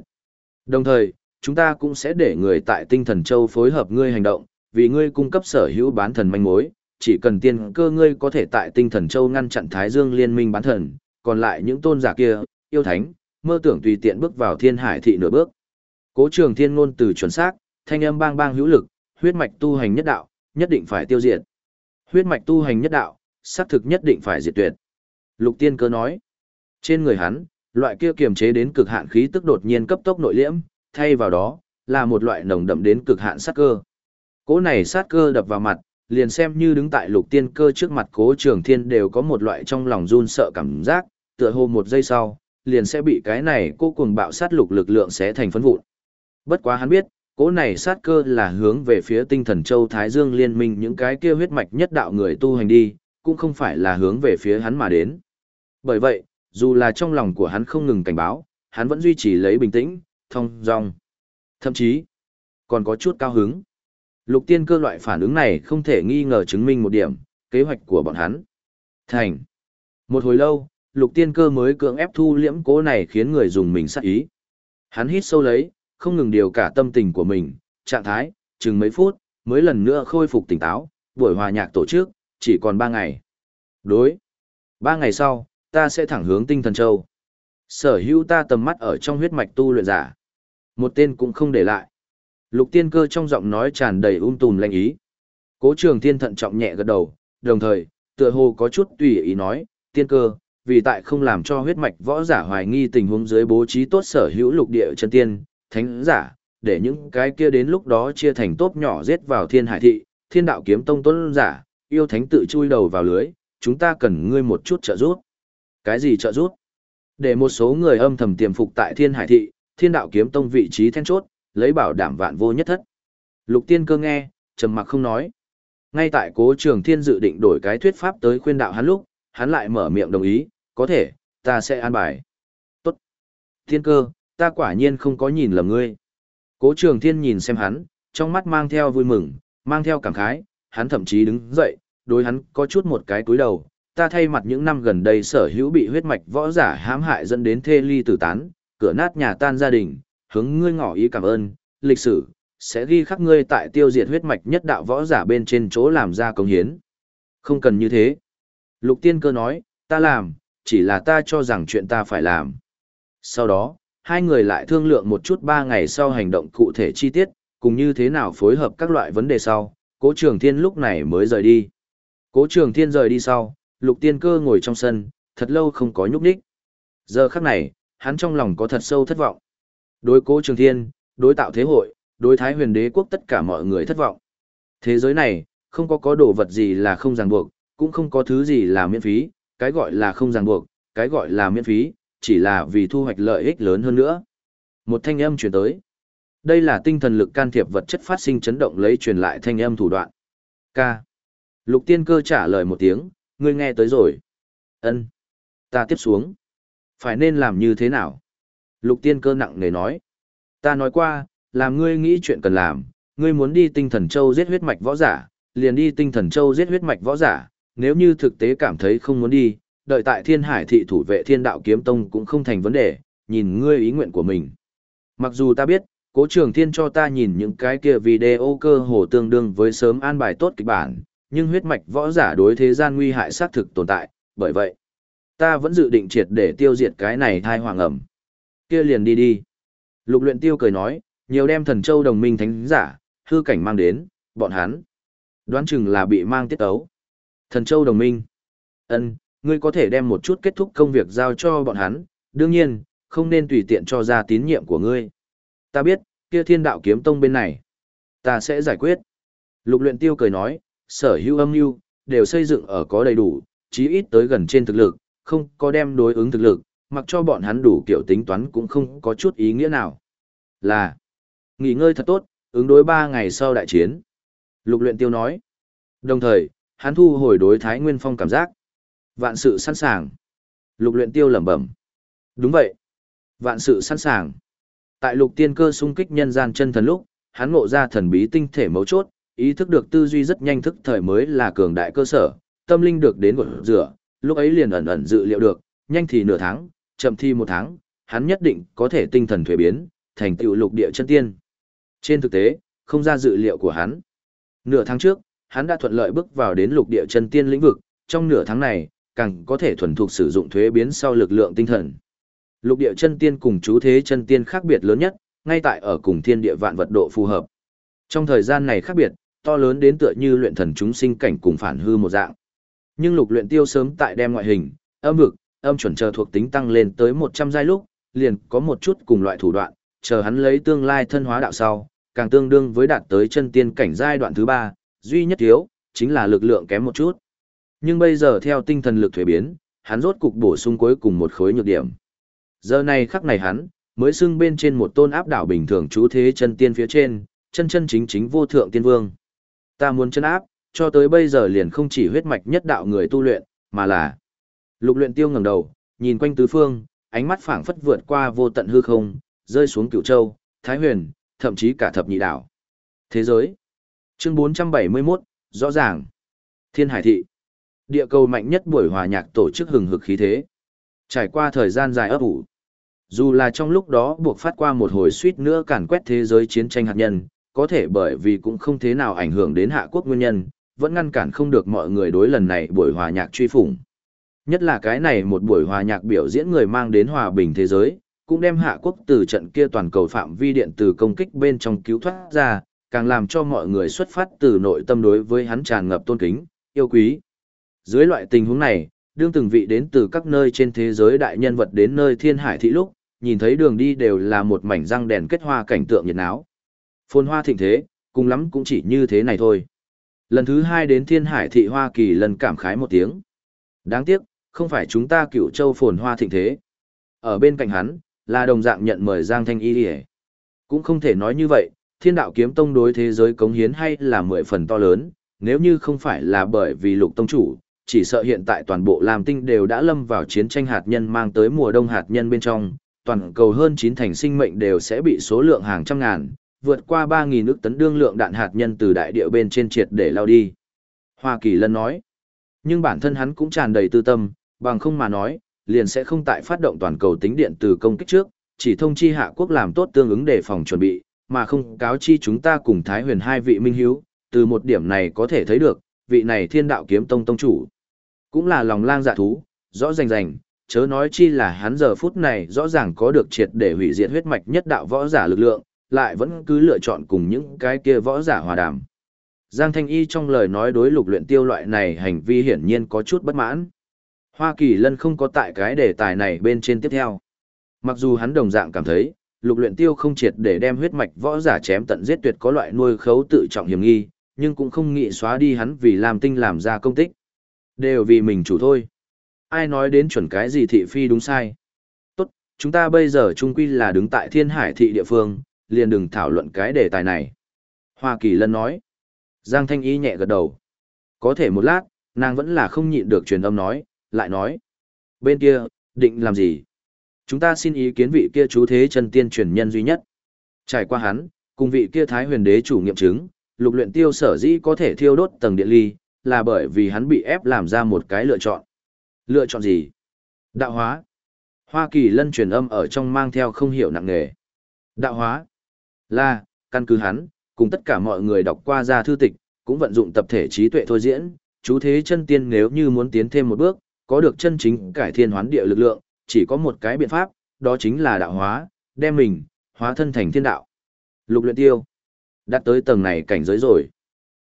Đồng thời, chúng ta cũng sẽ để người tại tinh thần châu phối hợp ngươi hành động, vì ngươi cung cấp sở hữu bán thần manh mối, chỉ cần tiên cơ ngươi có thể tại tinh thần châu ngăn chặn Thái Dương liên minh bán thần, còn lại những tôn giả kia, yêu thánh, mơ tưởng tùy tiện bước vào thiên hải thị nửa bước. Cố trường thiên ngôn từ chuẩn xác, thanh âm bang bang hữu lực, huyết mạch tu hành nhất đạo, nhất định phải tiêu diệt. Huyết mạch tu hành nhất đạo, xác thực nhất định phải diệt tuyệt. Lục tiên cơ nói, trên người hắn, loại kia kiềm chế đến cực hạn khí tức đột nhiên cấp tốc nội liễm, thay vào đó, là một loại nồng đậm đến cực hạn sát cơ. Cố này sát cơ đập vào mặt, liền xem như đứng tại lục tiên cơ trước mặt cố trường thiên đều có một loại trong lòng run sợ cảm giác, tựa hồ một giây sau, liền sẽ bị cái này cô cuồng bạo sát lục lực lượng sẽ thành phấn vụn. Bất quá hắn biết, cố này sát cơ là hướng về phía tinh thần châu Thái Dương liên minh những cái kia huyết mạch nhất đạo người tu hành đi, cũng không phải là hướng về phía hắn mà đến. Bởi vậy, dù là trong lòng của hắn không ngừng cảnh báo, hắn vẫn duy trì lấy bình tĩnh, thông dong. Thậm chí, còn có chút cao hứng. Lục tiên cơ loại phản ứng này không thể nghi ngờ chứng minh một điểm, kế hoạch của bọn hắn. Thành. Một hồi lâu, lục tiên cơ mới cưỡng ép thu liễm cố này khiến người dùng mình sát ý. Hắn hít sâu lấy, không ngừng điều cả tâm tình của mình, trạng thái, chừng mấy phút, mới lần nữa khôi phục tỉnh táo, buổi hòa nhạc tổ chức, chỉ còn ba ngày. Đối. Ba ngày sau, ta sẽ thẳng hướng tinh thần châu. Sở hữu ta tầm mắt ở trong huyết mạch tu luyện giả. Một tên cũng không để lại. Lục tiên cơ trong giọng nói tràn đầy um tùm lanh ý. Cố trường thiên thận trọng nhẹ gật đầu, đồng thời, tựa hồ có chút tùy ý nói, tiên cơ, vì tại không làm cho huyết mạch võ giả hoài nghi tình huống dưới bố trí tốt sở hữu lục địa chân tiên, thánh giả, để những cái kia đến lúc đó chia thành tốt nhỏ giết vào thiên hải thị, thiên đạo kiếm tông tuấn giả, yêu thánh tự chui đầu vào lưới, chúng ta cần ngươi một chút trợ giúp. Cái gì trợ giúp? Để một số người âm thầm tiềm phục tại thiên hải thị, thiên đạo kiếm tông vị trí then chốt, lấy bảo đảm vạn vô nhất thất. Lục tiên cơ nghe, trầm mặc không nói. Ngay tại cố trường thiên dự định đổi cái thuyết pháp tới khuyên đạo hắn lúc, hắn lại mở miệng đồng ý, có thể, ta sẽ an bài. Tốt. Thiên cơ, ta quả nhiên không có nhìn lầm ngươi. Cố trường thiên nhìn xem hắn, trong mắt mang theo vui mừng, mang theo cảm khái, hắn thậm chí đứng dậy, đối hắn có chút một cái cúi đầu. Ta thay mặt những năm gần đây sở hữu bị huyết mạch võ giả hãm hại dẫn đến thê ly tử tán, cửa nát nhà tan gia đình, hướng ngươi ngỏ ý cảm ơn, lịch sử, sẽ ghi khắc ngươi tại tiêu diệt huyết mạch nhất đạo võ giả bên trên chỗ làm ra công hiến. Không cần như thế. Lục tiên cơ nói, ta làm, chỉ là ta cho rằng chuyện ta phải làm. Sau đó, hai người lại thương lượng một chút ba ngày sau hành động cụ thể chi tiết, cùng như thế nào phối hợp các loại vấn đề sau, cố trường thiên lúc này mới rời đi. Cố trường thiên rời đi sau, lục tiên cơ ngồi trong sân, thật lâu không có nhúc nhích. Giờ khắc này, hắn trong lòng có thật sâu thất vọng. Đối cố trường thiên, đối tạo thế hội, đối thái huyền đế quốc tất cả mọi người thất vọng. Thế giới này, không có có đồ vật gì là không ràng buộc, cũng không có thứ gì là miễn phí, cái gọi là không ràng buộc, cái gọi là miễn phí, chỉ là vì thu hoạch lợi ích lớn hơn nữa. Một thanh âm truyền tới. Đây là tinh thần lực can thiệp vật chất phát sinh chấn động lấy truyền lại thanh âm thủ đoạn. K. Lục tiên cơ trả lời một tiếng, ngươi nghe tới rồi. Ân. Ta tiếp xuống. Phải nên làm như thế nào? Lục tiên cơ nặng nề nói. Ta nói qua, làm ngươi nghĩ chuyện cần làm, ngươi muốn đi tinh thần châu giết huyết mạch võ giả, liền đi tinh thần châu giết huyết mạch võ giả, nếu như thực tế cảm thấy không muốn đi, đợi tại thiên hải thị thủ vệ thiên đạo kiếm tông cũng không thành vấn đề, nhìn ngươi ý nguyện của mình. Mặc dù ta biết, cố trường thiên cho ta nhìn những cái kia video cơ hồ tương đương với sớm an bài tốt kịch bản, nhưng huyết mạch võ giả đối thế gian nguy hại xác thực tồn tại, bởi vậy, ta vẫn dự định triệt để tiêu diệt cái này thai hoàng ẩm. Kia liền đi đi. Lục luyện tiêu cười nói, nhiều đem thần châu đồng minh thánh giả, hư cảnh mang đến, bọn hắn. Đoán chừng là bị mang tiết ấu. Thần châu đồng minh. ân ngươi có thể đem một chút kết thúc công việc giao cho bọn hắn, đương nhiên, không nên tùy tiện cho ra tín nhiệm của ngươi. Ta biết, kia thiên đạo kiếm tông bên này, ta sẽ giải quyết. Lục luyện tiêu cười nói, sở hữu âm mưu đều xây dựng ở có đầy đủ, chí ít tới gần trên thực lực, không có đem đối ứng thực lực, mặc cho bọn hắn đủ kiểu tính toán cũng không có chút ý nghĩa nào. Là, nghỉ ngơi thật tốt, ứng đối 3 ngày sau đại chiến. Lục luyện tiêu nói. Đồng thời, hắn thu hồi đối Thái Nguyên Phong cảm giác. Vạn sự sẵn sàng. Lục luyện tiêu lẩm bẩm. Đúng vậy. Vạn sự sẵn sàng. Tại lục tiên cơ xung kích nhân gian chân thần lúc, hắn ngộ ra thần bí tinh thể mấu chốt, ý thức được tư duy rất nhanh thức thời mới là cường đại cơ sở, tâm linh được đến gột rửa, lúc ấy liền ẩn ẩn dự liệu được, nhanh thì nửa tháng, chậm thì một tháng, hắn nhất định có thể tinh thần thuế biến, thành tựu lục địa chân tiên. Trên thực tế, không ra dự liệu của hắn. Nửa tháng trước, hắn đã thuận lợi bước vào đến lục địa chân tiên lĩnh vực, trong nửa tháng này, càng có thể thuần thục sử dụng thuế biến sau lực lượng tinh thần. Lục địa chân tiên cùng chú thế chân tiên khác biệt lớn nhất, ngay tại ở cùng thiên địa vạn vật độ phù hợp. Trong thời gian này khác biệt, to lớn đến tựa như luyện thần chúng sinh cảnh cùng phản hư một dạng. Nhưng lục luyện tiêu sớm tại đem ngoại hình, âm vực, âm chuẩn chờ thuộc tính tăng lên tới 100 giai lúc, liền có một chút cùng loại thủ đoạn, chờ hắn lấy tương lai thân hóa đạo sau, càng tương đương với đạt tới chân tiên cảnh giai đoạn thứ 3, duy nhất thiếu, chính là lực lượng kém một chút. Nhưng bây giờ theo tinh thần lực thuế biến, hắn rốt cục bổ sung cuối cùng một khối nhược điểm. Giờ này khắc này hắn, mới xưng bên trên một tôn áp đảo bình thường chú thế chân tiên phía trên, chân chân chính chính vô thượng tiên vương. Ta muốn chân áp, cho tới bây giờ liền không chỉ huyết mạch nhất đạo người tu luyện, mà là Lục luyện tiêu ngẩng đầu, nhìn quanh tứ phương, ánh mắt phảng phất vượt qua vô tận hư không, rơi xuống cửu châu, thái huyền, thậm chí cả thập nhị đảo. Thế giới. Chương 471, rõ ràng. Thiên Hải Thị. Địa cầu mạnh nhất buổi hòa nhạc tổ chức hừng hực khí thế. Trải qua thời gian dài ấp ủ. Dù là trong lúc đó buộc phát qua một hồi suýt nữa càn quét thế giới chiến tranh hạt nhân, có thể bởi vì cũng không thế nào ảnh hưởng đến hạ quốc nguyên nhân, vẫn ngăn cản không được mọi người đối lần này buổi hòa nhạc truy phủng. Nhất là cái này một buổi hòa nhạc biểu diễn người mang đến hòa bình thế giới, cũng đem hạ quốc từ trận kia toàn cầu phạm vi điện từ công kích bên trong cứu thoát ra, càng làm cho mọi người xuất phát từ nội tâm đối với hắn tràn ngập tôn kính, yêu quý. Dưới loại tình huống này, đương từng vị đến từ các nơi trên thế giới đại nhân vật đến nơi thiên hải thị lúc, nhìn thấy đường đi đều là một mảnh răng đèn kết hoa cảnh tượng nhiệt náo. Phồn hoa thịnh thế, cùng lắm cũng chỉ như thế này thôi. Lần thứ hai đến thiên hải thị Hoa Kỳ lần cảm khái một tiếng. Đáng tiếc, không phải chúng ta cựu châu phồn hoa thịnh thế. Ở bên cạnh hắn, là đồng dạng nhận mời Giang Thanh Y đi Cũng không thể nói như vậy, thiên đạo kiếm tông đối thế giới cống hiến hay là mười phần to lớn, nếu như không phải là bởi vì lục tông chủ, chỉ sợ hiện tại toàn bộ làm tinh đều đã lâm vào chiến tranh hạt nhân mang tới mùa đông hạt nhân bên trong, toàn cầu hơn chín thành sinh mệnh đều sẽ bị số lượng hàng trăm ngàn, vượt qua 3.000 ức tấn đương lượng đạn hạt nhân từ đại địa bên trên triệt để lao đi. Hoa Kỳ Lân nói, nhưng bản thân hắn cũng tràn đầy tư tâm, bằng không mà nói, liền sẽ không tại phát động toàn cầu tính điện từ công kích trước, chỉ thông chi hạ quốc làm tốt tương ứng đề phòng chuẩn bị, mà không cáo chi chúng ta cùng Thái huyền hai vị minh hiếu, từ một điểm này có thể thấy được, vị này thiên đạo kiếm tông tông chủ. Cũng là lòng lang dạ thú, rõ rành rành, chớ nói chi là hắn giờ phút này rõ ràng có được triệt để hủy diệt huyết mạch nhất đạo võ giả lực lượng, lại vẫn cứ lựa chọn cùng những cái kia võ giả hòa đàm. Giang Thanh Y trong lời nói đối lục luyện tiêu loại này hành vi hiển nhiên có chút bất mãn. Hoa Kỳ Lân không có tại cái đề tài này bên trên tiếp theo. Mặc dù hắn đồng dạng cảm thấy, lục luyện tiêu không triệt để đem huyết mạch võ giả chém tận giết tuyệt có loại nuôi khấu tự trọng hiểm nghi, nhưng cũng không nghĩ xóa đi hắn vì làm tinh làm ra công tích. Đều vì mình chủ thôi. Ai nói đến chuẩn cái gì thị phi đúng sai. Tốt, chúng ta bây giờ chung quy là đứng tại thiên hải thị địa phương, liền đừng thảo luận cái đề tài này. Hoa Kỳ Lân nói. Giang Thanh Y nhẹ gật đầu. Có thể một lát, nàng vẫn là không nhịn được truyền âm nói, lại nói. Bên kia, định làm gì? Chúng ta xin ý kiến vị kia chú thế chân tiên truyền nhân duy nhất. Trải qua hắn, cùng vị kia thái huyền đế chủ nghiệm chứng, lục luyện tiêu sở dĩ có thể thiêu đốt tầng địa ly, là bởi vì hắn bị ép làm ra một cái lựa chọn. Lựa chọn gì? Đạo hóa. Hoa Kỳ lân truyền âm ở trong mang theo không hiểu nặng nề. Đạo hóa. Là, căn cứ hắn, cùng tất cả mọi người đọc qua ra thư tịch, cũng vận dụng tập thể trí tuệ thôi diễn, chú thế chân tiên nếu như muốn tiến thêm một bước, có được chân chính cải thiên hoán địa lực lượng, chỉ có một cái biện pháp, đó chính là đạo hóa, đem mình, hóa thân thành thiên đạo. Lục luyện tiêu, đạt tới tầng này cảnh giới rồi.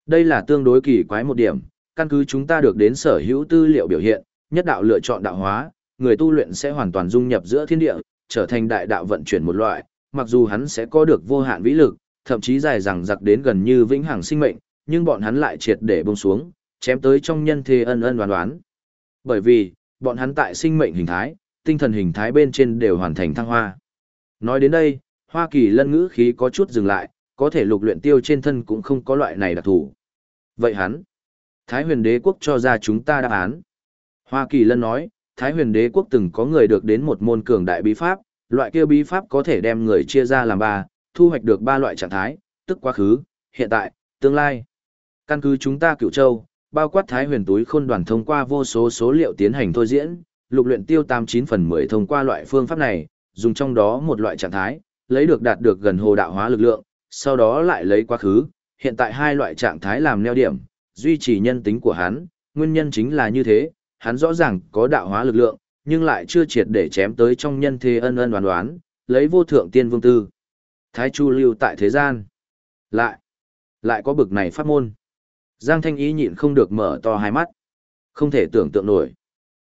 Đây là tương đối kỳ quái một điểm, căn cứ chúng ta được đến sở hữu tư liệu biểu hiện, nhất đạo lựa chọn đạo hóa, người tu luyện sẽ hoàn toàn dung nhập giữa thiên địa, trở thành đại đạo vận chuyển một loại, mặc dù hắn sẽ có được vô hạn vĩ lực, thậm chí dài rằng giặc đến gần như vĩnh hằng sinh mệnh, nhưng bọn hắn lại triệt để buông xuống, chém tới trong nhân thế ân ân đoán đoán. Bởi vì, bọn hắn tại sinh mệnh hình thái, tinh thần hình thái bên trên đều hoàn thành thăng hoa. Nói đến đây, Hoa Kỳ lân ngữ khí có chút dừng lại, có thể lục luyện tiêu trên thân cũng không có loại này đặc thù. Vậy hắn, Thái huyền đế quốc cho ra chúng ta đáp án. Hoa Kỳ lân nói, Thái huyền đế quốc từng có người được đến một môn cường đại bí pháp, loại kia bí pháp có thể đem người chia ra làm ba, thu hoạch được ba loại trạng thái, tức quá khứ, hiện tại, tương lai. Căn cứ chúng ta cựu châu, bao quát thái huyền túi khôn đoàn thông qua vô số số liệu tiến hành thôi diễn, lục luyện tiêu tam chín phần mười thông qua loại phương pháp này, dùng trong đó một loại trạng thái, lấy được đạt được gần hồ đạo hóa lực lượng, sau đó lại lấy quá khứ, hiện tại hai loại trạng thái làm neo điểm, duy trì nhân tính của hắn, nguyên nhân chính là như thế, hắn rõ ràng có đạo hóa lực lượng, nhưng lại chưa triệt để chém tới trong nhân thế ân ân đoán đoán, lấy vô thượng tiên vương tư. Thái Chu lưu tại thế gian. Lại, lại có bực này pháp môn. Giang Thanh Ý nhịn không được mở to hai mắt. Không thể tưởng tượng nổi.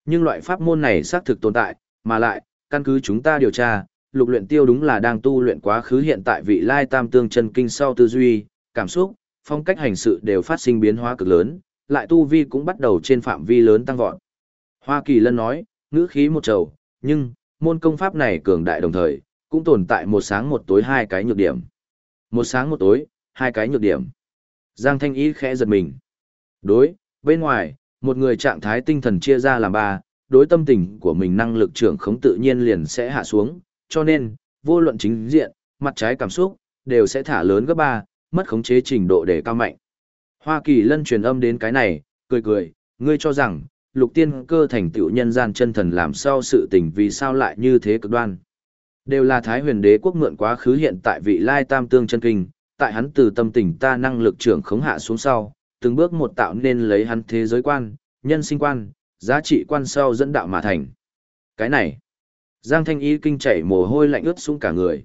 Nhưng loại pháp môn này xác thực tồn tại, mà lại, căn cứ chúng ta điều tra, lục luyện tiêu đúng là đang tu luyện quá khứ hiện tại vị lai tam tương chân kinh sau tư duy, cảm xúc, phong cách hành sự đều phát sinh biến hóa cực lớn, lại tu vi cũng bắt đầu trên phạm vi lớn tăng vọt. Hoa Kỳ Lân nói, ngữ khí một trầu, nhưng, môn công pháp này cường đại đồng thời, cũng tồn tại một sáng một tối hai cái nhược điểm. Một sáng một tối, hai cái nhược điểm. Giang Thanh Ý khẽ giật mình. Đối, bên ngoài, một người trạng thái tinh thần chia ra làm ba, đối tâm tình của mình năng lực trưởng khống tự nhiên liền sẽ hạ xuống, cho nên, vô luận chính diện, mặt trái cảm xúc, đều sẽ thả lớn gấp ba, mất khống chế trình độ để cao mạnh. Hoa Kỳ lân truyền âm đến cái này, cười cười, ngươi cho rằng, lục tiên cơ thành tựu nhân gian chân thần làm sao sự tình vì sao lại như thế cực đoan. Đều là Thái huyền đế quốc mượn quá khứ hiện tại vị lai tam tương chân kinh, tại hắn từ tâm tình ta năng lực trưởng khống hạ xuống sau, từng bước một tạo nên lấy hắn thế giới quan, nhân sinh quan, giá trị quan sau dẫn đạo mà thành. Cái này, Giang Thanh Y kinh chảy mồ hôi lạnh ướt xuống cả người.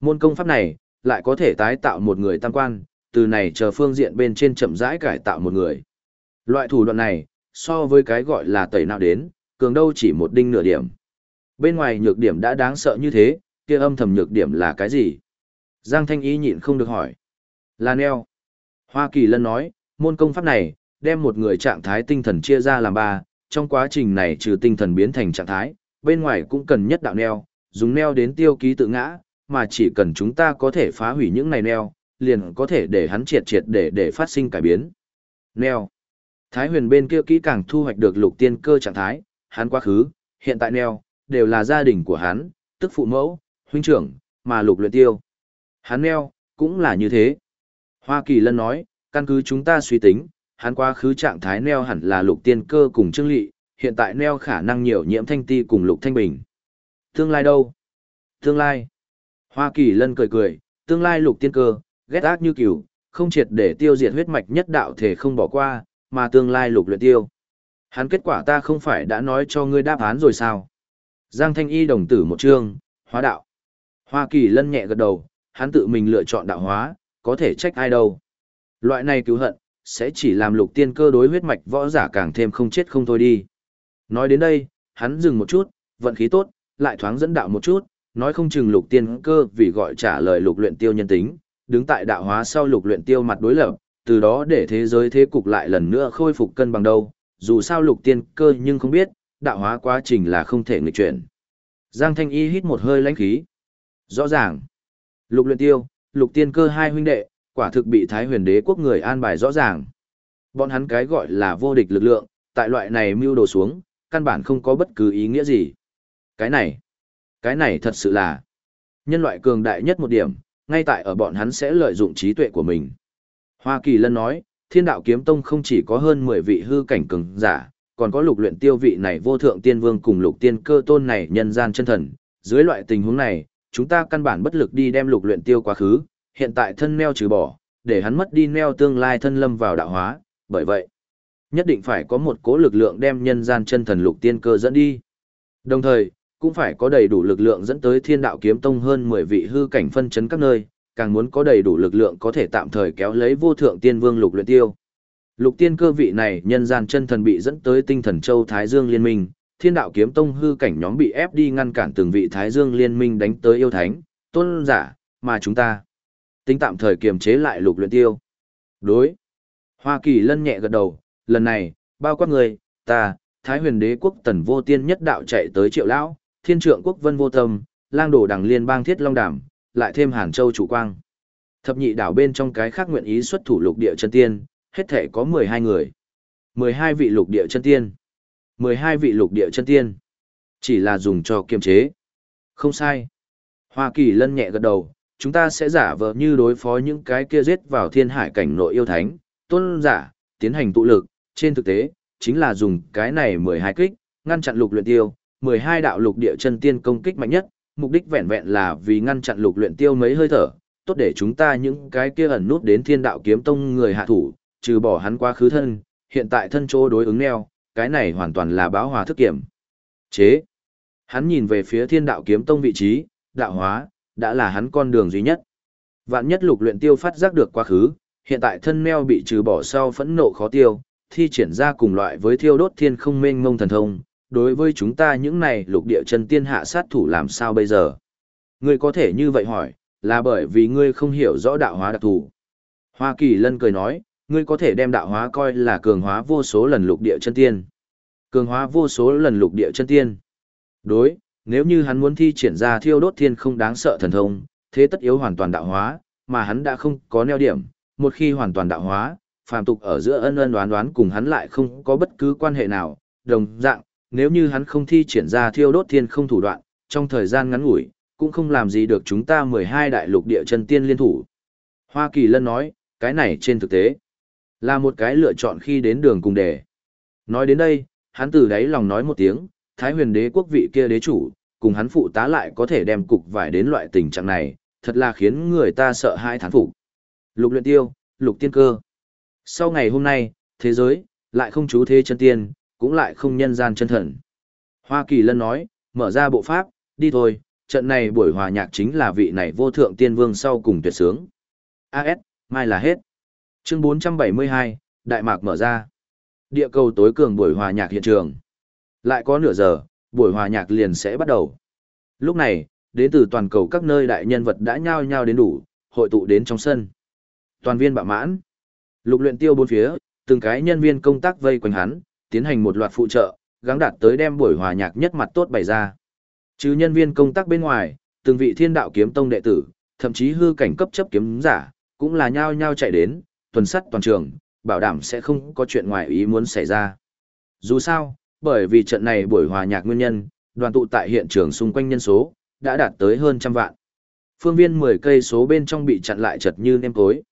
Môn công pháp này, lại có thể tái tạo một người tam quan, từ này chờ phương diện bên trên chậm rãi cải tạo một người. Loại thủ đoạn này, so với cái gọi là tẩy nào đến, cường đâu chỉ một đinh nửa điểm. Bên ngoài nhược điểm đã đáng sợ như thế, kia âm thầm nhược điểm là cái gì? Giang Thanh Y nhịn không được hỏi. Là neo. Hoa Kỳ Lân nói, môn công pháp này, đem một người trạng thái tinh thần chia ra làm ba, trong quá trình này trừ tinh thần biến thành trạng thái, bên ngoài cũng cần nhất đạo neo, dùng neo đến tiêu ký tự ngã, mà chỉ cần chúng ta có thể phá hủy những này neo, liền có thể để hắn triệt triệt để để phát sinh cải biến. Neo. Thái huyền bên kia kỹ càng thu hoạch được lục tiên cơ trạng thái, hắn quá khứ, hiện tại neo, đều là gia đình của hắn, tức phụ mẫu, huynh trưởng, mà lục luyện tiêu. Hắn neo, cũng là như thế. Hoa Kỳ Lân nói, căn cứ chúng ta suy tính, hắn quá khứ trạng thái neo hẳn là lục tiên cơ cùng trương lị, hiện tại neo khả năng nhiều nhiễm thanh ti cùng lục thanh bình. Tương lai đâu? Tương lai. Hoa Kỳ Lân cười cười, tương lai lục tiên cơ, ghét ác như cửu, không triệt để tiêu diệt huyết mạch nhất đạo thể không bỏ qua, mà tương lai lục luyện tiêu. Hắn kết quả ta không phải đã nói cho ngươi đáp án rồi sao? Giang Thanh Y đồng tử một chương, hóa đạo. Hoa Kỳ Lân nhẹ gật đầu, hắn tự mình lựa chọn đạo hóa, có thể trách ai đâu. Loại này cứu hận, sẽ chỉ làm lục tiên cơ đối huyết mạch võ giả càng thêm không chết không thôi đi. Nói đến đây, hắn dừng một chút, vận khí tốt, lại thoáng dẫn đạo một chút, nói không chừng lục tiên cơ vì gọi trả lời lục luyện tiêu nhân tính, đứng tại đạo hóa sau lục luyện tiêu mặt đối lập, từ đó để thế giới thế cục lại lần nữa khôi phục cân bằng đâu, dù sao lục tiên cơ nhưng không biết, đạo hóa quá trình là không thể nghịch chuyển. Giang Thanh Y hít một hơi lãnh khí. Rõ ràng, lục luyện tiêu, lục tiên cơ hai huynh đệ, quả thực bị Thái huyền đế quốc người an bài rõ ràng. Bọn hắn cái gọi là vô địch lực lượng, tại loại này mưu đồ xuống, căn bản không có bất cứ ý nghĩa gì. Cái này, cái này thật sự là nhân loại cường đại nhất một điểm, ngay tại ở bọn hắn sẽ lợi dụng trí tuệ của mình. Hoa Kỳ Lân nói, thiên đạo kiếm tông không chỉ có hơn 10 vị hư cảnh cường giả, còn có lục luyện tiêu vị này vô thượng tiên vương cùng lục tiên cơ tôn này nhân gian chân thần. Dưới loại tình huống này, chúng ta căn bản bất lực đi đem lục luyện tiêu quá khứ, hiện tại thân neo trừ bỏ, để hắn mất đi neo tương lai thân lâm vào đạo hóa, bởi vậy, nhất định phải có một cố lực lượng đem nhân gian chân thần lục tiên cơ dẫn đi. Đồng thời, cũng phải có đầy đủ lực lượng dẫn tới thiên đạo kiếm tông hơn 10 vị hư cảnh phân chấn các nơi, càng muốn có đầy đủ lực lượng có thể tạm thời kéo lấy vô thượng tiên vương lục luyện tiêu. Lục tiên cơ vị này nhân gian chân thần bị dẫn tới tinh thần châu Thái Dương liên minh, thiên đạo kiếm tông hư cảnh nhóm bị ép đi ngăn cản từng vị thái dương liên minh đánh tới yêu thánh, tôn giả, mà chúng ta tính tạm thời kiềm chế lại lục luyện tiêu. Đối. Hoa Kỳ lân nhẹ gật đầu, lần này, bao quát người, ta, Thái huyền đế quốc tần vô tiên nhất đạo chạy tới triệu lão, thiên trượng quốc vân vô tâm, lang đổ đằng liên bang thiết long đàm, lại thêm hàn châu chủ quang. Thập nhị đảo bên trong cái khác nguyện ý xuất thủ lục địa chân tiên, hết thể có 12 người. 12 vị lục địa chân tiên. 12 vị lục địa chân tiên. Chỉ là dùng cho kiềm chế. Không sai. Hoa Kỳ lân nhẹ gật đầu, chúng ta sẽ giả vờ như đối phó những cái kia giết vào thiên hải cảnh nội yêu thánh, tôn giả, tiến hành tụ lực, trên thực tế, chính là dùng cái này 12 kích, ngăn chặn lục luyện tiêu, 12 đạo lục địa chân tiên công kích mạnh nhất, mục đích vẹn vẹn là vì ngăn chặn lục luyện tiêu mấy hơi thở, tốt để chúng ta những cái kia ẩn nút đến thiên đạo kiếm tông người hạ thủ, trừ bỏ hắn quá khứ thân, hiện tại thân chỗ đối ứng neo, cái này hoàn toàn là báo hòa thức kiểm. Chế. Hắn nhìn về phía thiên đạo kiếm tông vị trí, đạo hóa, đã là hắn con đường duy nhất. Vạn nhất lục luyện tiêu phát giác được quá khứ, hiện tại thân neo bị trừ bỏ sau phẫn nộ khó tiêu, thi triển ra cùng loại với thiêu đốt thiên không mênh mông thần thông. Đối với chúng ta những này lục địa chân tiên hạ sát thủ làm sao bây giờ? Ngươi có thể như vậy hỏi, là bởi vì ngươi không hiểu rõ đạo hóa đặc thù. Hoa Kỳ Lân cười nói, ngươi có thể đem đạo hóa coi là cường hóa vô số lần lục địa chân tiên. Cường hóa vô số lần lục địa chân tiên. Đối, nếu như hắn muốn thi triển ra thiêu đốt thiên không đáng sợ thần thông, thế tất yếu hoàn toàn đạo hóa, mà hắn đã không có neo điểm, một khi hoàn toàn đạo hóa, phàm tục ở giữa ân ân đoán đoán cùng hắn lại không có bất cứ quan hệ nào, đồng dạng, nếu như hắn không thi triển ra thiêu đốt thiên không thủ đoạn, trong thời gian ngắn ngủi, cũng không làm gì được chúng ta 12 đại lục địa chân tiên liên thủ. Hoa Kỳ Lân nói, cái này trên thực tế, là một cái lựa chọn khi đến đường cùng đề. Nói đến đây, hắn từ đáy lòng nói một tiếng, Thái huyền đế quốc vị kia đế chủ, cùng hắn phụ tá lại có thể đem cục vải đến loại tình trạng này, thật là khiến người ta sợ hai thán phục. Lục luyện tiêu, lục tiên cơ. Sau ngày hôm nay, thế giới, lại không chú thế chân tiên, cũng lại không nhân gian chân thần. Hoa Kỳ Lân nói, mở ra bộ pháp, đi thôi, trận này buổi hòa nhạc chính là vị này vô thượng tiên vương sau cùng tuyệt sướng. AS, mai là hết. Chương 472, Đại mạc mở ra. Địa cầu tối cường buổi hòa nhạc hiện trường. Lại có nửa giờ, buổi hòa nhạc liền sẽ bắt đầu. Lúc này, đến từ toàn cầu các nơi đại nhân vật đã nhao nhao đến đủ, hội tụ đến trong sân. Toàn viên bạo mãn. Lục luyện tiêu bốn phía, từng cái nhân viên công tác vây quanh hắn, tiến hành một loạt phụ trợ, gắng đạt tới đem buổi hòa nhạc nhất mặt tốt bày ra. Chứ nhân viên công tác bên ngoài, từng vị thiên đạo kiếm tông đệ tử, thậm chí hư cảnh cấp chấp kiếm giả, cũng là nhao nhao chạy đến, tuần sắt toàn trường, bảo đảm sẽ không có chuyện ngoài ý muốn xảy ra. Dù sao, bởi vì trận này buổi hòa nhạc nguyên nhân, đoàn tụ tại hiện trường xung quanh nhân số, đã đạt tới hơn trăm vạn. Phương viên 10 cây số bên trong bị chặn lại chật như nêm cối.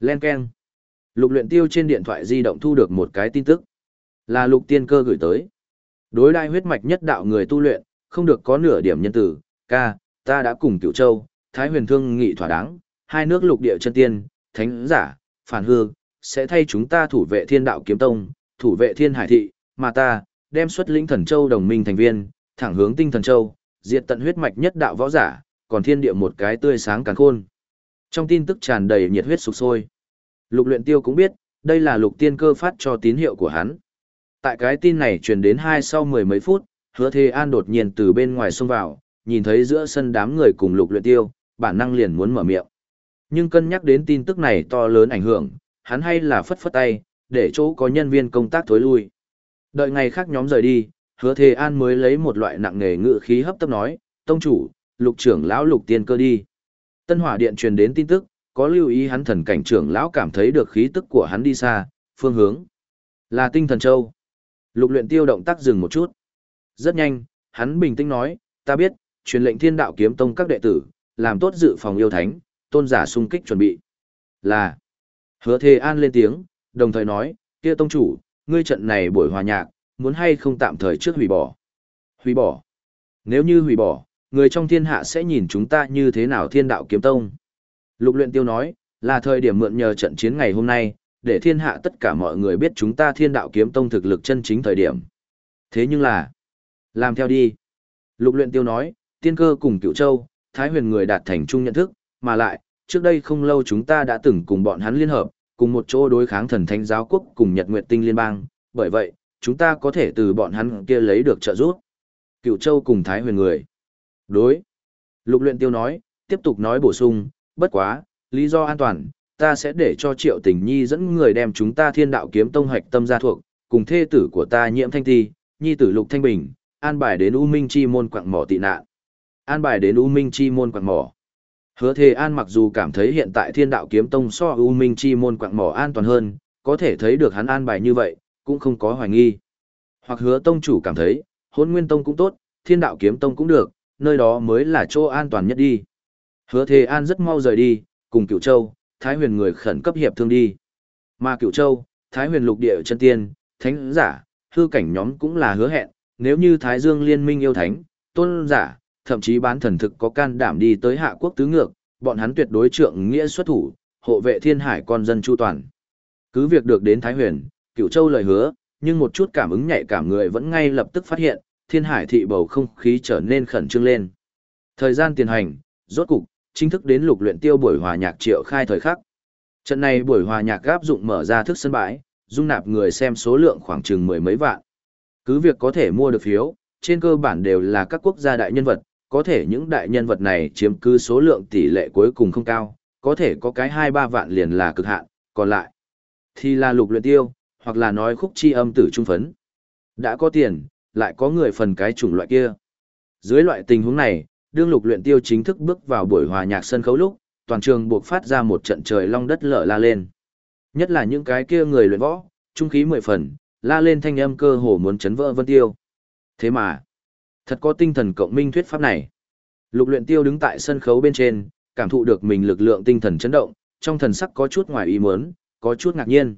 Len Ken. Lục luyện tiêu trên điện thoại di động thu được một cái tin tức. Là lục tiên cơ gửi tới. Đối đai huyết mạch nhất đạo người tu luyện, không được có nửa điểm nhân tử. Ca, ta đã cùng cửu châu, Thái huyền thương nghị thỏa đáng, hai nước lục địa chân tiên, thánh giả, phản hương, sẽ thay chúng ta thủ vệ thiên đạo kiếm tông, thủ vệ thiên hải thị, mà ta, đem xuất lĩnh thần châu đồng minh thành viên, thẳng hướng tinh thần châu, diệt tận huyết mạch nhất đạo võ giả, còn thiên địa một cái tươi sáng càng khôn. Trong tin tức tràn đầy nhiệt huyết sục sôi. Lục luyện tiêu cũng biết, đây là lục tiên cơ phát cho tín hiệu của hắn. Tại cái tin này truyền đến hai sau mười mấy phút, hứa thế an đột nhiên từ bên ngoài xông vào, nhìn thấy giữa sân đám người cùng lục luyện tiêu, bản năng liền muốn mở miệng. Nhưng cân nhắc đến tin tức này to lớn ảnh hưởng, hắn hay là phất phất tay, để chỗ có nhân viên công tác thối lui. Đợi ngày khác nhóm rời đi, hứa thế an mới lấy một loại nặng nghề ngự khí hấp tấp nói, tông chủ, lục trưởng lão lục tiên cơ đi. Tân hỏa điện truyền đến tin tức, có lưu ý hắn thần cảnh trưởng lão cảm thấy được khí tức của hắn đi xa, phương hướng. Là tinh thần châu. Lục luyện tiêu động tác dừng một chút. Rất nhanh, hắn bình tĩnh nói, ta biết, truyền lệnh thiên đạo kiếm tông các đệ tử, làm tốt dự phòng yêu thánh, tôn giả sung kích chuẩn bị. Là. Hứa Thề An lên tiếng, đồng thời nói, kia tông chủ, ngươi trận này buổi hòa nhạc, muốn hay không tạm thời trước hủy bỏ. Hủy bỏ. Nếu như hủy bỏ, người trong thiên hạ sẽ nhìn chúng ta như thế nào thiên đạo kiếm tông. Lục luyện tiêu nói, là thời điểm mượn nhờ trận chiến ngày hôm nay, để thiên hạ tất cả mọi người biết chúng ta thiên đạo kiếm tông thực lực chân chính thời điểm. Thế nhưng là, làm theo đi. Lục luyện tiêu nói, tiên cơ cùng cựu châu, thái huyền người đạt thành chung nhận thức, mà lại, trước đây không lâu chúng ta đã từng cùng bọn hắn liên hợp, cùng một chỗ đối kháng thần thánh giáo quốc cùng Nhật Nguyệt Tinh Liên bang, bởi vậy, chúng ta có thể từ bọn hắn kia lấy được trợ giúp. Cựu Châu cùng Thái huyền người. Đối. Lục luyện tiêu nói, tiếp tục nói bổ sung, bất quá, lý do an toàn, ta sẽ để cho Triệu Tình Nhi dẫn người đem chúng ta Thiên Đạo Kiếm Tông hạch tâm gia thuộc, cùng thê tử của ta Nhiễm Thanh Ti, nhi tử Lục Thanh Bình, an bài đến U Minh Chi môn quạng mỏ tị nạn. An bài đến U Minh Chi môn quạng mỏ. Hứa Thề An mặc dù cảm thấy hiện tại Thiên Đạo Kiếm Tông so U Minh Chi môn quạng mỏ an toàn hơn, có thể thấy được hắn an bài như vậy, cũng không có hoài nghi. Hoặc Hứa Tông chủ cảm thấy, Hỗn Nguyên Tông cũng tốt, Thiên Đạo Kiếm Tông cũng được, nơi đó mới là chỗ an toàn nhất đi. Hứa Thề An rất mau rời đi, cùng Cửu Châu, Thái Huyền người khẩn cấp hiệp thương đi. Mà Cửu Châu, Thái Huyền lục địa chân tiên, thánh giả, hư cảnh nhóm cũng là hứa hẹn, nếu như Thái Dương liên minh yêu thánh, tôn giả, thậm chí bán thần thực có can đảm đi tới hạ quốc tứ ngược, bọn hắn tuyệt đối trượng nghĩa xuất thủ, hộ vệ thiên hải con dân chu toàn. Cứ việc được đến Thái Huyền, Cửu Châu lời hứa, nhưng một chút cảm ứng nhạy cảm người vẫn ngay lập tức phát hiện, thiên hải thị bầu không khí trở nên khẩn trương lên. Thời gian tiền hành, rốt cục, chính thức đến lục luyện tiêu buổi hòa nhạc triệu khai thời khắc. Trận này buổi hòa nhạc gáp dụng mở ra thức sân bãi, dung nạp người xem số lượng khoảng chừng mười mấy vạn. Cứ việc có thể mua được phiếu, trên cơ bản đều là các quốc gia đại nhân vật, có thể những đại nhân vật này chiếm cứ số lượng tỷ lệ cuối cùng không cao, có thể có cái 2-3 vạn liền là cực hạn, còn lại thì là lục luyện tiêu, hoặc là nói khúc chi âm tử trung phấn. Đã có tiền, lại có người phần cái chủng loại kia. Dưới loại tình huống này, đương lục luyện tiêu chính thức bước vào buổi hòa nhạc sân khấu lúc, toàn trường buộc phát ra một trận trời long đất lở la lên. Nhất là những cái kia người luyện võ, trung khí mười phần, la lên thanh âm cơ hồ muốn chấn vỡ vân tiêu. Thế mà, thật có tinh thần cộng minh thuyết pháp này. Lục luyện tiêu đứng tại sân khấu bên trên, cảm thụ được mình lực lượng tinh thần chấn động, trong thần sắc có chút ngoài ý muốn, có chút ngạc nhiên.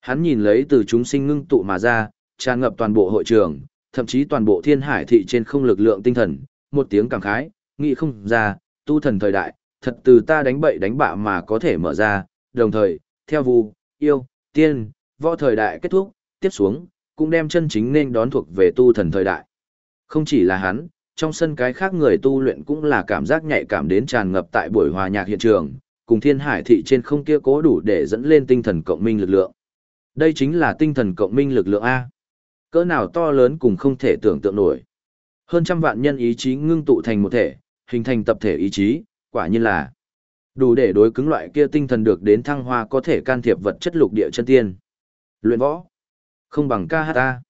Hắn nhìn lấy từ chúng sinh ngưng tụ mà ra, tràn ngập toàn bộ hội trường, thậm chí toàn bộ thiên hải thị trên không lực lượng tinh thần, một tiếng cảm khái, nghĩ không ra, tu thần thời đại, thật từ ta đánh bậy đánh bạ mà có thể mở ra, đồng thời, theo vu, yêu, tiên, võ thời đại kết thúc, tiếp xuống, cũng đem chân chính nên đón thuộc về tu thần thời đại. Không chỉ là hắn, trong sân cái khác người tu luyện cũng là cảm giác nhạy cảm đến tràn ngập tại buổi hòa nhạc hiện trường, cùng thiên hải thị trên không kia cố đủ để dẫn lên tinh thần cộng minh lực lượng. Đây chính là tinh thần cộng minh lực lượng A. Cỡ nào to lớn cùng không thể tưởng tượng nổi. Hơn trăm vạn nhân ý chí ngưng tụ thành một thể, hình thành tập thể ý chí, quả nhiên là đủ để đối cứng loại kia tinh thần được đến thăng hoa có thể can thiệp vật chất lục địa chân tiên. Luyện võ, không bằng ca hát ta.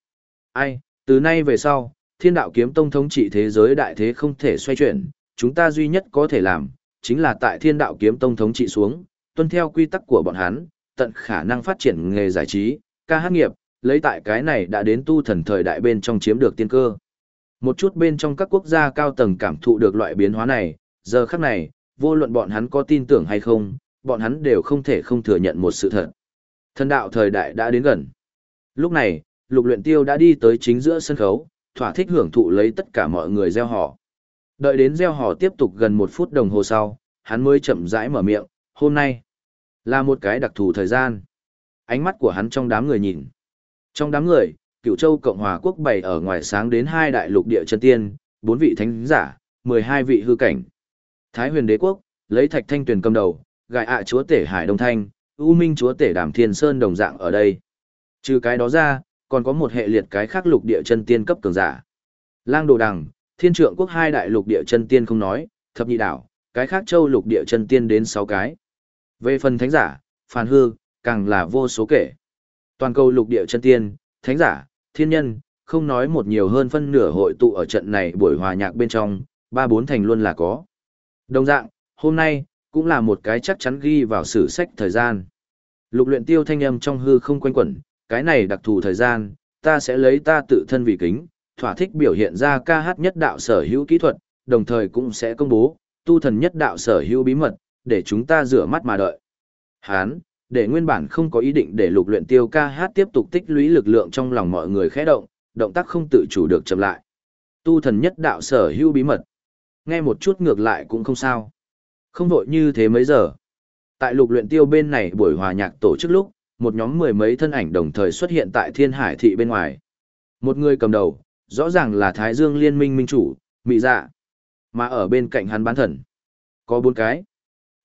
Ai, từ nay về sau, thiên đạo kiếm tông thống trị thế giới đại thế không thể xoay chuyển, chúng ta duy nhất có thể làm, chính là tại thiên đạo kiếm tông thống trị xuống, tuân theo quy tắc của bọn hắn, tận khả năng phát triển nghề giải trí, ca hát nghiệp, lấy tại cái này đã đến tu thần thời đại bên trong chiếm được tiên cơ. Một chút bên trong các quốc gia cao tầng cảm thụ được loại biến hóa này, giờ khắc này, vô luận bọn hắn có tin tưởng hay không, bọn hắn đều không thể không thừa nhận một sự thật. Thần đạo thời đại đã đến gần. Lúc này, lục luyện tiêu đã đi tới chính giữa sân khấu, thỏa thích hưởng thụ lấy tất cả mọi người gieo họ. Đợi đến gieo họ tiếp tục gần một phút đồng hồ sau, hắn mới chậm rãi mở miệng, hôm nay là một cái đặc thù thời gian. Ánh mắt của hắn trong đám người nhìn. Trong đám người, cựu châu Cộng hòa quốc bày ở ngoài sáng đến hai đại lục địa chân tiên, bốn vị thánh giả, mười hai vị hư cảnh. Thái huyền đế quốc, lấy thạch thanh tuyền cầm đầu, gại ạ chúa tể Hải Đông Thanh, U Minh chúa tể Đàm Thiên Sơn đồng dạng ở đây. Trừ cái đó ra, còn có một hệ liệt cái khác lục địa chân tiên cấp cường giả. Lang Đồ Đằng, Thiên Trượng quốc hai đại lục địa chân tiên không nói, thập nhị đảo, cái khác châu lục địa chân tiên đến sáu cái. Về phần thánh giả, phản hư, càng là vô số kể. Toàn cầu lục địa chân tiên, thánh giả, thiên nhân, không nói một nhiều hơn phân nửa hội tụ ở trận này buổi hòa nhạc bên trong, ba bốn thành luôn là có. Đồng dạng, hôm nay, cũng là một cái chắc chắn ghi vào sử sách thời gian. Lục luyện tiêu thanh âm trong hư không quanh quẩn, cái này đặc thù thời gian, ta sẽ lấy ta tự thân vì kính, thỏa thích biểu hiện ra ca hát nhất đạo sở hữu kỹ thuật, đồng thời cũng sẽ công bố, tu thần nhất đạo sở hữu bí mật, để chúng ta rửa mắt mà đợi. Hán, để nguyên bản không có ý định để lục luyện tiêu ca hát tiếp tục tích lũy lực lượng trong lòng mọi người khẽ động, động tác không tự chủ được chậm lại. Tu thần nhất đạo sở hữu bí mật. Nghe một chút ngược lại cũng không sao. Không vội như thế mấy giờ. Tại lục luyện tiêu bên này buổi hòa nhạc tổ chức lúc, một nhóm mười mấy thân ảnh đồng thời xuất hiện tại thiên hải thị bên ngoài. Một người cầm đầu, rõ ràng là Thái Dương Liên minh minh chủ, Mị Dạ. Mà ở bên cạnh hắn bán thần, có bốn cái.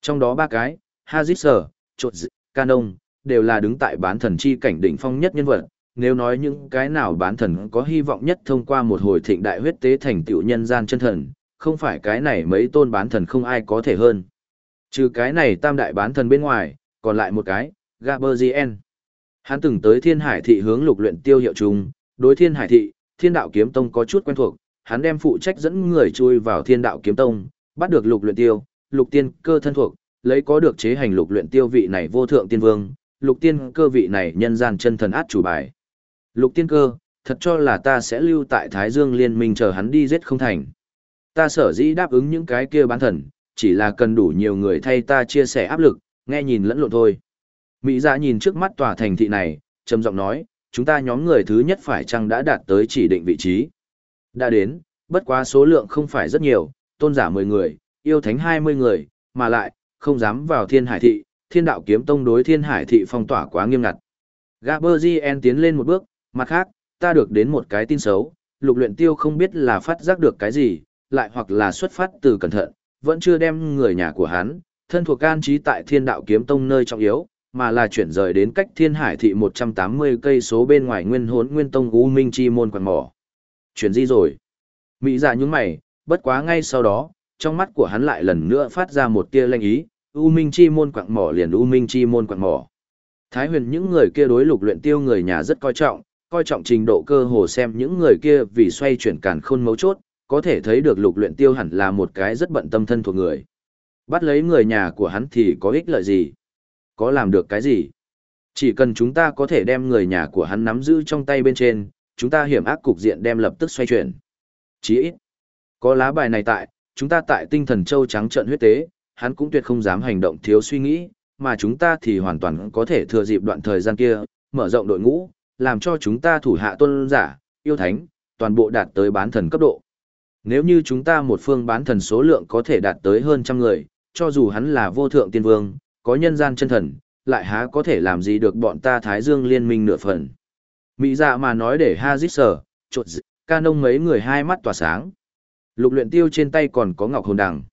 Trong đó ba cái, Hazit Sở, Chột Dị, Canon, đều là đứng tại bán thần chi cảnh đỉnh phong nhất nhân vật, nếu nói những cái nào bán thần có hy vọng nhất thông qua một hồi thịnh đại huyết tế thành tựu nhân gian chân thần, không phải cái này mấy tôn bán thần không ai có thể hơn. Trừ cái này tam đại bán thần bên ngoài, còn lại một cái, Gaberzien. Hắn từng tới Thiên Hải thị hướng lục luyện tiêu hiệu trùng, đối Thiên Hải thị, Thiên đạo kiếm tông có chút quen thuộc, hắn đem phụ trách dẫn người chui vào Thiên đạo kiếm tông, bắt được lục luyện tiêu, lục tiên cơ thân thuộc, lấy có được chế hành lục luyện tiêu vị này vô thượng tiên vương, lục tiên cơ vị này nhân gian chân thần át chủ bài. Lục tiên cơ, thật cho là ta sẽ lưu tại Thái Dương liên minh chờ hắn đi giết không thành. Ta sở dĩ đáp ứng những cái kia bán thần, chỉ là cần đủ nhiều người thay ta chia sẻ áp lực, nghe nhìn lẫn lộn thôi. Mỹ dạ nhìn trước mắt tòa thành thị này, trầm giọng nói, chúng ta nhóm người thứ nhất phải chăng đã đạt tới chỉ định vị trí. Đã đến, bất quá số lượng không phải rất nhiều, tôn giả 10 người, yêu thánh 20 người, mà lại, không dám vào thiên hải thị, thiên đạo kiếm tông đối thiên hải thị phong tỏa quá nghiêm ngặt. Gaberzien tiến lên một bước, mặt khác, ta được đến một cái tin xấu, lục luyện tiêu không biết là phát giác được cái gì, lại hoặc là xuất phát từ cẩn thận, vẫn chưa đem người nhà của hắn, thân thuộc can trí tại thiên đạo kiếm tông nơi trọng yếu, mà là chuyển rời đến cách thiên hải thị 180 cây số bên ngoài nguyên hốn nguyên tông U Minh Chi môn quảng mỏ. Chuyển gì rồi? Mỹ dạ nhúng mày, bất quá ngay sau đó, trong mắt của hắn lại lần nữa phát ra một tia lanh ý, U Minh Chi môn quặng mỏ liền U Minh Chi môn quặng mỏ. Thái huyền những người kia đối lục luyện tiêu người nhà rất coi trọng, coi trọng trình độ cơ hồ xem những người kia vì xoay chuyển càn khôn mấu chốt, có thể thấy được lục luyện tiêu hẳn là một cái rất bận tâm thân thuộc người. Bắt lấy người nhà của hắn thì có ích lợi gì? Có làm được cái gì? Chỉ cần chúng ta có thể đem người nhà của hắn nắm giữ trong tay bên trên, chúng ta hiểm ác cục diện đem lập tức xoay chuyển. Chỉ ít, có lá bài này tại, chúng ta tại tinh thần châu trắng trận huyết tế, hắn cũng tuyệt không dám hành động thiếu suy nghĩ, mà chúng ta thì hoàn toàn có thể thừa dịp đoạn thời gian kia, mở rộng đội ngũ, làm cho chúng ta thủ hạ tuân giả, yêu thánh, toàn bộ đạt tới bán thần cấp độ. Nếu như chúng ta một phương bán thần số lượng có thể đạt tới hơn trăm người, cho dù hắn là vô thượng tiên vương, có nhân gian chân thần, lại há có thể làm gì được bọn ta Thái Dương liên minh nửa phần. Mỹ dạ mà nói để Hazit sở, trột dị, ca nông mấy người hai mắt tỏa sáng. Lục luyện tiêu trên tay còn có ngọc hồn đằng.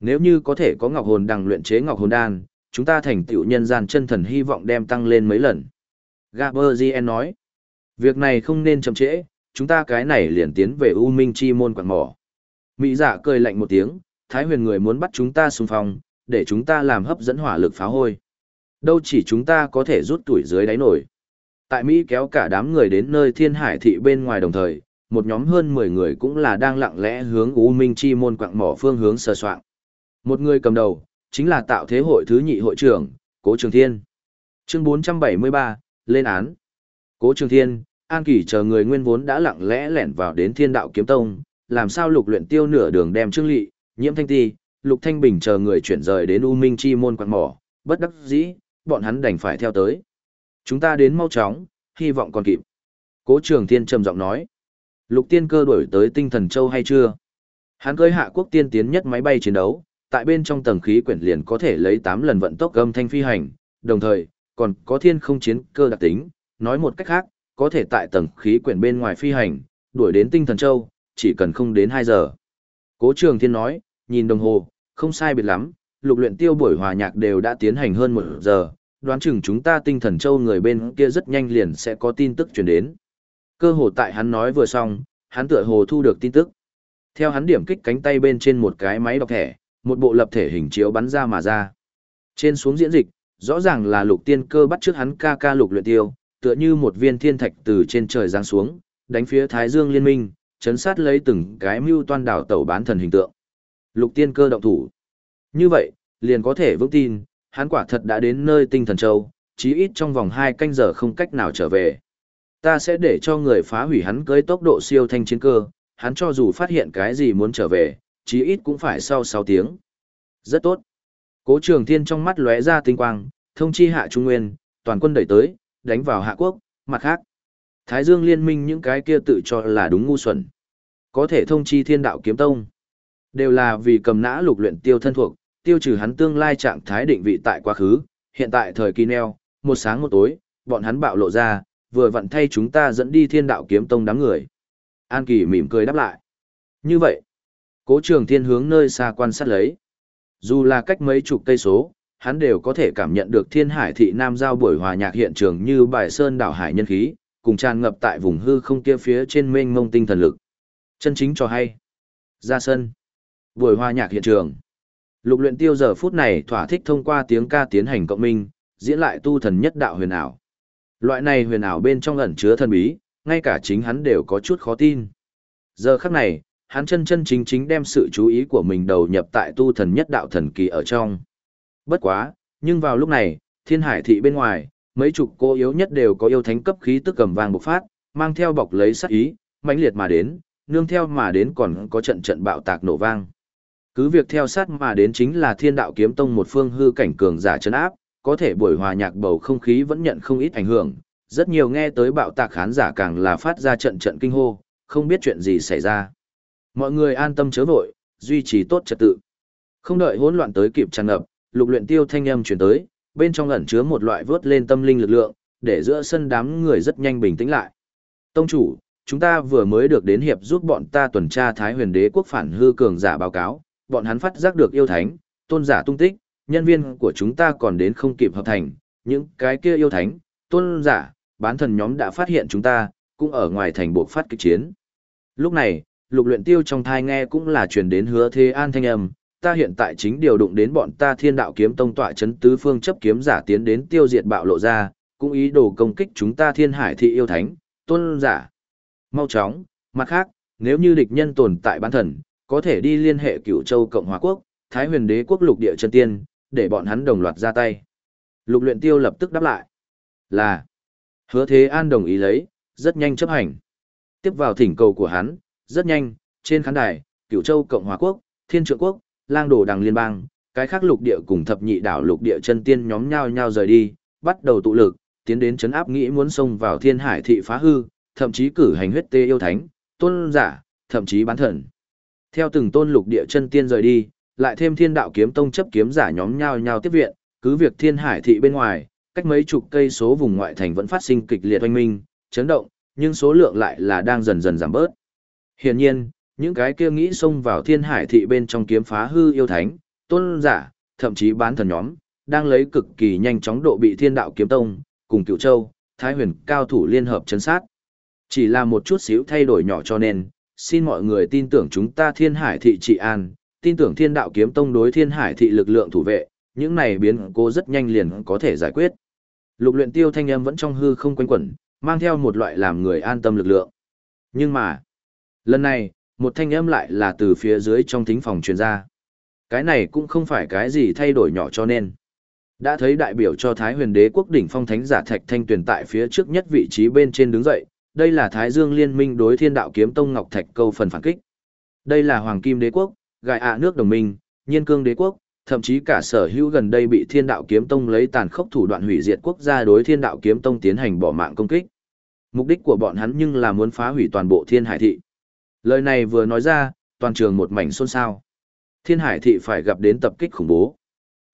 Nếu như có thể có ngọc hồn đằng luyện chế ngọc hồn đan, chúng ta thành tựu nhân gian chân thần hy vọng đem tăng lên mấy lần. Gaberzien nói, việc này không nên chậm trễ, chúng ta cái này liền tiến về U Minh Chi môn quảng mỏ. Mỹ dạ cười lạnh một tiếng, Thái huyền người muốn bắt chúng ta xung phong, để chúng ta làm hấp dẫn hỏa lực phá hôi. Đâu chỉ chúng ta có thể rút tuổi dưới đáy nổi. Tại Mỹ kéo cả đám người đến nơi thiên hải thị bên ngoài đồng thời, một nhóm hơn 10 người cũng là đang lặng lẽ hướng U Minh Chi môn quặng mỏ phương hướng sơ soạn. Một người cầm đầu, chính là tạo thế hội thứ nhị hội trưởng, Cố Trường Thiên. Chương 473, lên án. Cố Trường Thiên, An Kỳ chờ người nguyên vốn đã lặng lẽ lẻn vào đến Thiên Đạo Kiếm Tông, làm sao lục luyện tiêu nửa đường đem Trương Lị, Nhiễm Thanh Ti, Lục Thanh Bình chờ người chuyển rời đến U Minh Chi môn quặng mỏ, bất đắc dĩ, bọn hắn đành phải theo tới. Chúng ta đến mau chóng, hy vọng còn kịp. Cố Trường Thiên trầm giọng nói. Lục Tiên Cơ đuổi tới Tinh Thần Châu hay chưa? Hắn cưới hạ quốc tiên tiến nhất máy bay chiến đấu, tại bên trong tầng khí quyển liền có thể lấy 8 lần vận tốc âm thanh phi hành, đồng thời, còn có thiên không chiến cơ đặc tính, nói một cách khác, có thể tại tầng khí quyển bên ngoài phi hành, đuổi đến tinh thần châu, chỉ cần không đến 2 giờ. Cố trường thiên nói, nhìn đồng hồ, không sai biệt lắm, lục luyện tiêu buổi hòa nhạc đều đã tiến hành hơn 1 giờ, đoán chừng chúng ta tinh thần châu người bên kia rất nhanh liền sẽ có tin tức truyền đến. Cơ hồ tại hắn nói vừa xong, hắn tựa hồ thu được tin tức. Theo hắn điểm kích cánh tay bên trên một cái máy đọc thẻ, một bộ lập thể hình chiếu bắn ra mà ra. Trên xuống diễn dịch, rõ ràng là lục tiên cơ bắt trước hắn ca ca lục luyện tiêu, tựa như một viên thiên thạch từ trên trời giáng xuống, đánh phía Thái Dương liên minh, chấn sát lấy từng cái mưu toan đảo tẩu bán thần hình tượng. Lục tiên cơ động thủ. Như vậy, liền có thể vững tin, hắn quả thật đã đến nơi tinh thần châu, chí ít trong vòng 2 canh giờ không cách nào trở về. Ta sẽ để cho người phá hủy hắn cưới tốc độ siêu thanh chiến cơ, hắn cho dù phát hiện cái gì muốn trở về, chí ít cũng phải sau 6 tiếng. Rất tốt. Cố trường thiên trong mắt lóe ra tinh quang, thông chi hạ trung nguyên, toàn quân đẩy tới, đánh vào hạ quốc, mặt khác. Thái Dương liên minh những cái kia tự cho là đúng ngu xuẩn. Có thể thông chi thiên đạo kiếm tông. Đều là vì cầm nã lục luyện tiêu thân thuộc, tiêu trừ hắn tương lai trạng thái định vị tại quá khứ, hiện tại thời kỳ neo, một sáng một tối, bọn hắn bạo lộ ra, vừa vặn thay chúng ta dẫn đi thiên đạo kiếm tông đám người. An Kỳ mỉm cười đáp lại. Như vậy, Cố trường thiên hướng nơi xa quan sát lấy. Dù là cách mấy chục cây số, hắn đều có thể cảm nhận được thiên hải thị nam giao buổi hòa nhạc hiện trường như bài sơn đảo hải nhân khí, cùng tràn ngập tại vùng hư không kia phía trên mênh mông tinh thần lực. Chân chính cho hay. Ra sân. Buổi hòa nhạc hiện trường. Lục luyện tiêu giờ phút này thỏa thích thông qua tiếng ca tiến hành cộng minh, diễn lại tu thần nhất đạo huyền ảo. Loại này huyền ảo bên trong ẩn chứa thần bí, ngay cả chính hắn đều có chút khó tin. Giờ khắc này, hắn chân chân chính chính đem sự chú ý của mình đầu nhập tại tu thần nhất đạo thần kỳ ở trong. Bất quá, nhưng vào lúc này, thiên hải thị bên ngoài, mấy chục cô yếu nhất đều có yêu thánh cấp khí tức cầm vàng bộc phát, mang theo bọc lấy sát ý, mãnh liệt mà đến, nương theo mà đến còn có trận trận bạo tạc nổ vang. Cứ việc theo sát mà đến chính là thiên đạo kiếm tông một phương hư cảnh cường giả chấn áp, có thể buổi hòa nhạc bầu không khí vẫn nhận không ít ảnh hưởng, rất nhiều nghe tới bạo tạc khán giả càng là phát ra trận trận kinh hô, không biết chuyện gì xảy ra. Mọi người an tâm chớ vội, duy trì tốt trật tự. Không đợi hỗn loạn tới kịp tràn ngập, lục luyện tiêu thanh âm truyền tới, bên trong ẩn chứa một loại vớt lên tâm linh lực lượng, để giữa sân đám người rất nhanh bình tĩnh lại. Tông chủ, chúng ta vừa mới được đến hiệp giúp bọn ta tuần tra Thái huyền đế quốc phản hư cường giả báo cáo, bọn hắn phát giác được yêu thánh, tôn giả tung tích, nhân viên của chúng ta còn đến không kịp hợp thành, những cái kia yêu thánh, tôn giả, bán thần nhóm đã phát hiện chúng ta, cũng ở ngoài thành buộc phát kịch chiến. Lúc này, lục luyện tiêu trong thai nghe cũng là truyền đến hứa thế an thanh âm, ta hiện tại chính điều động đến bọn ta thiên đạo kiếm tông tọa chấn tứ phương chấp kiếm giả tiến đến tiêu diệt bạo lộ ra, cũng ý đồ công kích chúng ta thiên hải thị yêu thánh, tôn giả. Mau chóng, mặt khác, nếu như địch nhân tồn tại bán thần, có thể đi liên hệ cửu châu Cộng hòa quốc, Thái huyền đế quốc lục địa chân tiên, để bọn hắn đồng loạt ra tay. Lục luyện tiêu lập tức đáp lại. Là. Hứa thế an đồng ý lấy, rất nhanh chấp hành. Tiếp vào thỉnh cầu của hắn, rất nhanh, trên khán đài, cửu châu Cộng hòa quốc, thiên trượng quốc, lang đồ đằng liên bang, cái khác lục địa cùng thập nhị đảo lục địa chân tiên nhóm nhau nhau rời đi, bắt đầu tụ lực, tiến đến chấn áp nghĩ muốn xông vào thiên hải thị phá hư, thậm chí cử hành huyết tê yêu thánh, tôn giả, thậm chí bán thần. Theo từng tôn lục địa chân tiên rời đi, lại thêm thiên đạo kiếm tông chấp kiếm giả nhóm nhau nhau tiếp viện, cứ việc thiên hải thị bên ngoài, cách mấy chục cây số vùng ngoại thành vẫn phát sinh kịch liệt oanh minh, chấn động, nhưng số lượng lại là đang dần dần giảm bớt. Hiển nhiên, những cái kia nghĩ xông vào thiên hải thị bên trong kiếm phá hư yêu thánh, tôn giả, thậm chí bán thần nhóm, đang lấy cực kỳ nhanh chóng độ bị thiên đạo kiếm tông, cùng cựu châu, thái huyền cao thủ liên hợp chấn sát. Chỉ là một chút xíu thay đổi nhỏ cho nên, xin mọi người tin tưởng chúng ta thiên hải thị trị an, tin tưởng thiên đạo kiếm tông đối thiên hải thị lực lượng thủ vệ, những này biến cố rất nhanh liền có thể giải quyết. Lục luyện tiêu thanh âm vẫn trong hư không quanh quẩn, mang theo một loại làm người an tâm lực lượng. Nhưng mà, lần này, một thanh âm lại là từ phía dưới trong thính phòng truyền ra. Cái này cũng không phải cái gì thay đổi nhỏ cho nên. Đã thấy đại biểu cho Thái huyền đế quốc đỉnh phong thánh giả Thạch Thanh tuyển tại phía trước nhất vị trí bên trên đứng dậy, đây là Thái Dương liên minh đối thiên đạo kiếm tông Ngọc Thạch câu phần phản kích. Đây là Hoàng Kim đế quốc, gại ạ nước đồng minh, nhiên cương đế quốc, thậm chí cả sở hữu gần đây bị thiên đạo kiếm tông lấy tàn khốc thủ đoạn hủy diệt quốc gia đối thiên đạo kiếm tông tiến hành bỏ mạng công kích. Mục đích của bọn hắn nhưng là muốn phá hủy toàn bộ thiên hải thị. Lời này vừa nói ra, toàn trường một mảnh xôn xao. Thiên hải thị phải gặp đến tập kích khủng bố.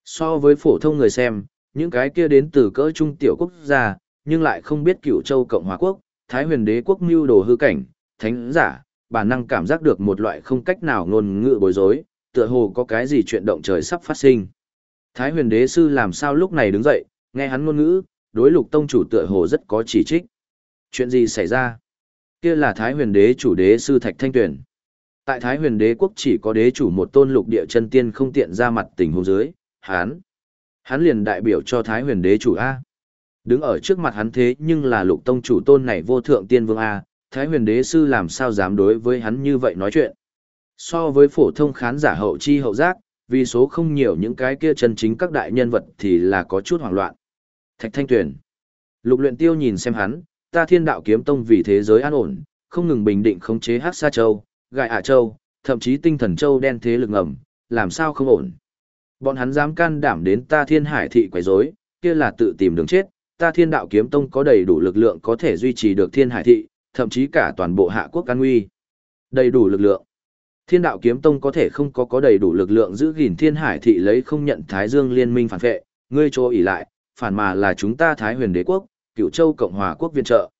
So với phổ thông người xem, những cái kia đến từ cỡ trung tiểu quốc gia, nhưng lại không biết cựu châu Cộng hòa quốc, Thái huyền đế quốc mưu đồ hư cảnh, thánh giả, bản năng cảm giác được một loại không cách nào ngôn ngữ bối rối, tựa hồ có cái gì chuyện động trời sắp phát sinh. Thái huyền đế sư làm sao lúc này đứng dậy, nghe hắn ngôn ngữ, đối lục tông chủ tựa hồ rất có chỉ trích. Chuyện gì xảy ra? Kia là Thái huyền đế chủ đế sư Thạch Thanh Tuyển. Tại Thái huyền đế quốc chỉ có đế chủ một tôn lục địa chân tiên không tiện ra mặt tình huống dưới, hắn. Hắn liền đại biểu cho Thái huyền đế chủ A. Đứng ở trước mặt hắn thế nhưng là lục tông chủ tôn này vô thượng tiên vương A, Thái huyền đế sư làm sao dám đối với hắn như vậy nói chuyện. So với phổ thông khán giả hậu chi hậu giác, vì số không nhiều những cái kia chân chính các đại nhân vật thì là có chút hoảng loạn. Thạch Thanh Tuyền. Lục luyện tiêu nhìn xem hắn, ta thiên đạo kiếm tông vì thế giới an ổn, không ngừng bình định khống chế Hắc Sa Châu, Gại Ả Châu, thậm chí tinh thần Châu đen thế lực ngầm, làm sao không ổn. Bọn hắn dám can đảm đến ta thiên hải thị quấy rối, kia là tự tìm đường chết, ta thiên đạo kiếm tông có đầy đủ lực lượng có thể duy trì được thiên hải thị, thậm chí cả toàn bộ hạ quốc an nguy. Đầy đủ lực lượng. Thiên đạo kiếm tông có thể không có có đầy đủ lực lượng giữ gìn thiên hải thị lấy không nhận Thái Dương liên minh phản vệ, ngươi chỗ ỉ lại, phản mà là chúng ta Thái huyền đế quốc, cựu châu Cộng hòa quốc viện trợ.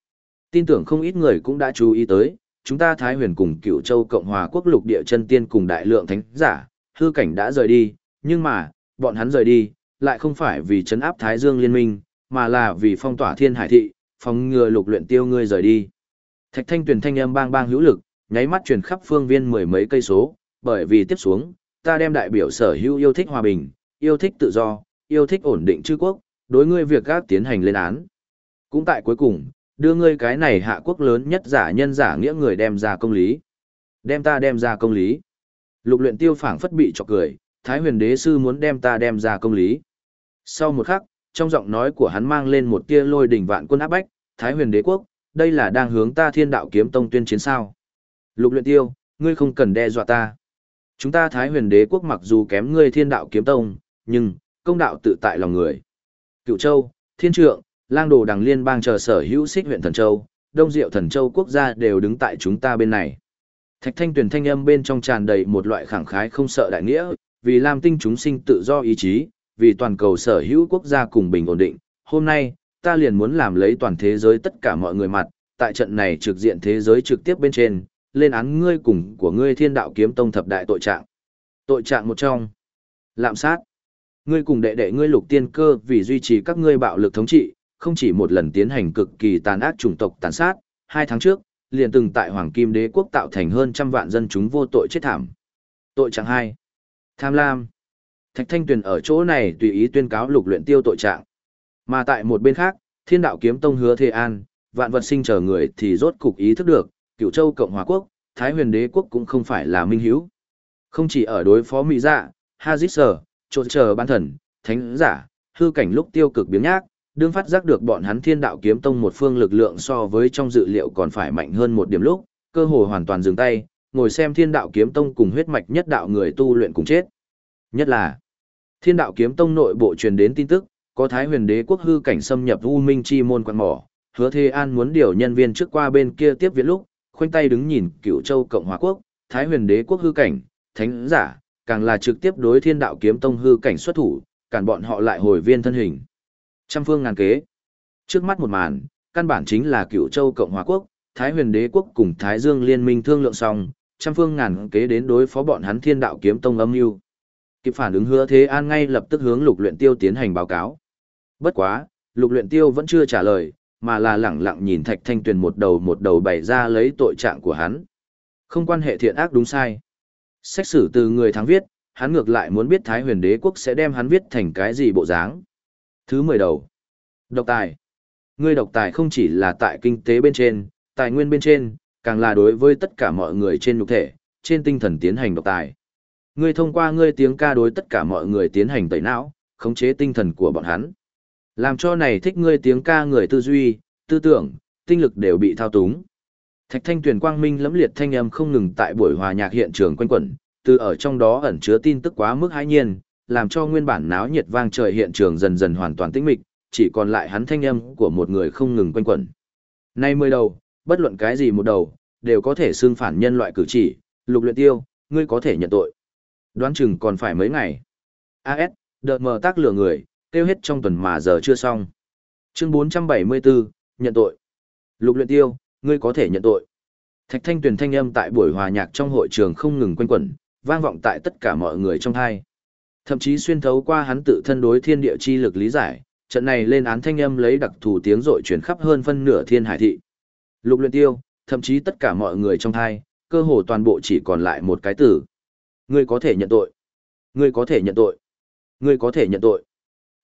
Tin tưởng không ít người cũng đã chú ý tới, chúng ta Thái huyền cùng cựu châu Cộng hòa quốc lục địa chân tiên cùng đại lượng thánh giả, hư cảnh đã rời đi, nhưng mà, bọn hắn rời đi, lại không phải vì chấn áp Thái Dương liên minh, mà là vì phong tỏa thiên hải thị, phòng ngừa lục luyện tiêu ngươi rời đi. Thạch thanh tuyển thanh âm bang bang hữu lực, nháy mắt truyền khắp phương viên mười mấy cây số, bởi vì tiếp xuống, ta đem đại biểu sở hữu yêu thích hòa bình, yêu thích tự do, yêu thích ổn định chư quốc, đối ngươi việc gác tiến hành lên án. Cũng tại cuối cùng, đưa ngươi cái này hạ quốc lớn nhất giả nhân giả nghĩa người đem ra công lý. Đem ta đem ra công lý. Lục luyện tiêu phảng phất bị chọc cười, Thái huyền đế sư muốn đem ta đem ra công lý. Sau một khắc, trong giọng nói của hắn mang lên một tia lôi đỉnh vạn quân áp bách, Thái huyền đế quốc, đây là đang hướng ta thiên đạo kiếm tông tuyên chiến sao. Lục luyện tiêu, ngươi không cần đe dọa ta. Chúng ta Thái huyền đế quốc mặc dù kém ngươi thiên đạo kiếm tông, nhưng, công đạo tự tại lòng người. Cựu Châu, Thiên Trượng, Lang Đồ Đằng Liên bang chờ sở hữu xích huyện Thần Châu, Đông Diệu Thần Châu quốc gia đều đứng tại chúng ta bên này. Thạch thanh tuyển thanh âm bên trong tràn đầy một loại khẳng khái không sợ đại nghĩa, vì làm tinh chúng sinh tự do ý chí, vì toàn cầu sở hữu quốc gia cùng bình ổn định. Hôm nay, ta liền muốn làm lấy toàn thế giới tất cả mọi người mặt, tại trận này trực diện thế giới trực tiếp bên trên, lên án ngươi cùng của ngươi thiên đạo kiếm tông thập đại tội trạng. Tội trạng một trong, lạm sát. Ngươi cùng đệ đệ ngươi lục tiên cơ vì duy trì các ngươi bạo lực thống trị, không chỉ một lần tiến hành cực kỳ tàn ác chủng tộc tàn sát, hai tháng trước, liền từng tại Hoàng Kim Đế quốc tạo thành hơn trăm vạn dân chúng vô tội chết thảm. Tội trạng hai, Tham lam. Thạch Thanh Tuyền ở chỗ này tùy ý tuyên cáo lục luyện tiêu tội trạng. Mà tại một bên khác, Thiên đạo kiếm tông hứa Thế An, vạn vật sinh chờ người thì rốt cục ý thức được, Cửu Châu Cộng hòa quốc, Thái Huyền Đế quốc cũng không phải là minh hiếu. Không chỉ ở đối phó Mỹ Dạ, Hazit trộn chờ ban thần, thánh giả, hư cảnh lúc tiêu cực biếng nhác, đương phát giác được bọn hắn thiên đạo kiếm tông một phương lực lượng so với trong dự liệu còn phải mạnh hơn một điểm lúc, cơ hồ hoàn toàn dừng tay, ngồi xem thiên đạo kiếm tông cùng huyết mạch nhất đạo người tu luyện cùng chết. Nhất là, thiên đạo kiếm tông nội bộ truyền đến tin tức, có thái huyền đế quốc hư cảnh xâm nhập u minh chi môn quan mỏ, hứa thê an muốn điều nhân viên trước qua bên kia tiếp viện lúc, khoanh tay đứng nhìn cựu châu cộng hòa quốc, thái huyền đế quốc hư cảnh, thánh giả, càng là trực tiếp đối thiên đạo kiếm tông hư cảnh xuất thủ, cản bọn họ lại hồi viên thân hình. Trăm phương ngàn kế. Trước mắt một màn, căn bản chính là cựu châu Cộng hòa quốc, Thái huyền đế quốc cùng Thái dương liên minh thương lượng xong, trăm phương ngàn kế đến đối phó bọn hắn thiên đạo kiếm tông âm mưu Kịp phản ứng hứa thế an ngay lập tức hướng lục luyện tiêu tiến hành báo cáo. Bất quá, lục luyện tiêu vẫn chưa trả lời, mà là lẳng lặng nhìn thạch thanh tuyền một đầu một đầu bày ra lấy tội trạng của hắn. Không quan hệ thiện ác đúng sai. Xét xử từ người thắng viết, hắn ngược lại muốn biết Thái huyền đế quốc sẽ đem hắn viết thành cái gì bộ dáng. Thứ mười đầu. Độc tài. Ngươi độc tài không chỉ là tại kinh tế bên trên, tài nguyên bên trên, càng là đối với tất cả mọi người trên nhục thể, trên tinh thần tiến hành độc tài. Ngươi thông qua ngươi tiếng ca đối tất cả mọi người tiến hành tẩy não, khống chế tinh thần của bọn hắn. Làm cho này thích ngươi tiếng ca người tư duy, tư tưởng, tinh lực đều bị thao túng. Thạch thanh tuyển quang minh lẫm liệt thanh âm không ngừng tại buổi hòa nhạc hiện trường quanh quẩn, từ ở trong đó ẩn chứa tin tức quá mức hãi nhiên, làm cho nguyên bản náo nhiệt vang trời hiện trường dần dần hoàn toàn tĩnh mịch, chỉ còn lại hắn thanh âm của một người không ngừng quanh quẩn. Nay mười đầu, bất luận cái gì một đầu, đều có thể xưng phản nhân loại cử chỉ, lục luyện tiêu, ngươi có thể nhận tội. Đoán chừng còn phải mấy ngày. AS, đợt mờ tác lửa người, tiêu hết trong tuần mà giờ chưa xong. Chương 474, nhận tội. Lục luyện tiêu, ngươi có thể nhận tội. Thạch thanh tuyển thanh âm tại buổi hòa nhạc trong hội trường không ngừng quanh quẩn, vang vọng tại tất cả mọi người trong hai. Thậm chí xuyên thấu qua hắn tự thân đối thiên địa chi lực lý giải, trận này lên án thanh âm lấy đặc thù tiếng rội truyền khắp hơn phân nửa thiên hải thị. Lục luyện tiêu, thậm chí tất cả mọi người trong hai, cơ hồ toàn bộ chỉ còn lại một cái từ. Ngươi có thể nhận tội. Ngươi có thể nhận tội. Ngươi có thể nhận tội.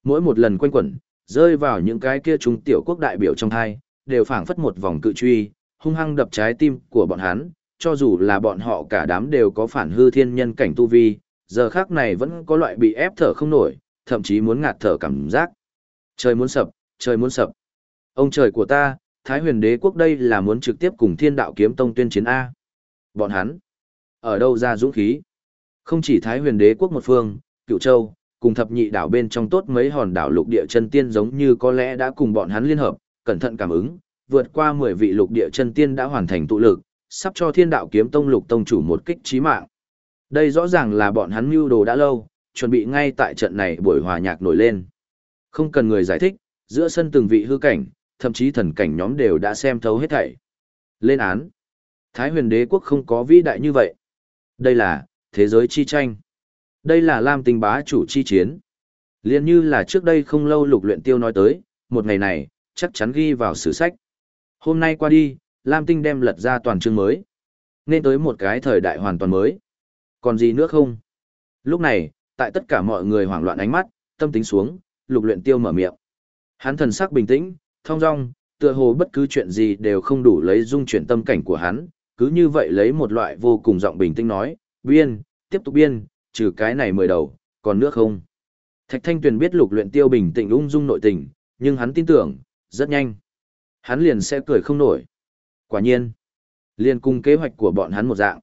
Mỗi một lần quanh quẩn, rơi vào những cái kia chúng tiểu quốc đại biểu trong hai, đều phảng phất một vòng cự truy, hung hăng đập trái tim của bọn hắn, cho dù là bọn họ cả đám đều có phản hư thiên nhân cảnh tu vi, giờ khác này vẫn có loại bị ép thở không nổi, thậm chí muốn ngạt thở cảm giác. Trời muốn sập, trời muốn sập. Ông trời của ta, Thái huyền đế quốc đây là muốn trực tiếp cùng thiên đạo kiếm tông tuyên chiến A. Bọn hắn, ở đâu ra dũng khí? Không chỉ Thái huyền đế quốc một phương, cựu châu, cùng thập nhị đảo bên trong tốt mấy hòn đảo lục địa chân tiên giống như có lẽ đã cùng bọn hắn liên hợp, cẩn thận cảm ứng, vượt qua 10 vị lục địa chân tiên đã hoàn thành tụ lực, sắp cho thiên đạo kiếm tông lục tông chủ một kích chí mạng. Đây rõ ràng là bọn hắn mưu đồ đã lâu, chuẩn bị ngay tại trận này buổi hòa nhạc nổi lên. Không cần người giải thích, giữa sân từng vị hư cảnh, thậm chí thần cảnh nhóm đều đã xem thấu hết thảy. Lên án. Thái huyền đế quốc không có vĩ đại như vậy. Đây là, thế giới chi tranh. Đây là Lam Tinh bá chủ chi chiến. Liên như là trước đây không lâu lục luyện tiêu nói tới, một ngày này, chắc chắn ghi vào sử sách. Hôm nay qua đi, Lam Tinh đem lật ra toàn chương mới. Nên tới một cái thời đại hoàn toàn mới. Còn gì nữa không? Lúc này, tại tất cả mọi người hoảng loạn ánh mắt, tâm tính xuống, lục luyện tiêu mở miệng. Hắn thần sắc bình tĩnh, thong dong, tựa hồ bất cứ chuyện gì đều không đủ lấy dung chuyển tâm cảnh của hắn, cứ như vậy lấy một loại vô cùng giọng bình tĩnh nói, biên, tiếp tục biên, trừ cái này mười đầu, còn nước không? Thạch Thanh Tuyền biết lục luyện tiêu bình tĩnh ung dung nội tình, nhưng hắn tin tưởng, rất nhanh. Hắn liền sẽ cười không nổi. Quả nhiên, liền cùng kế hoạch của bọn hắn một dạng.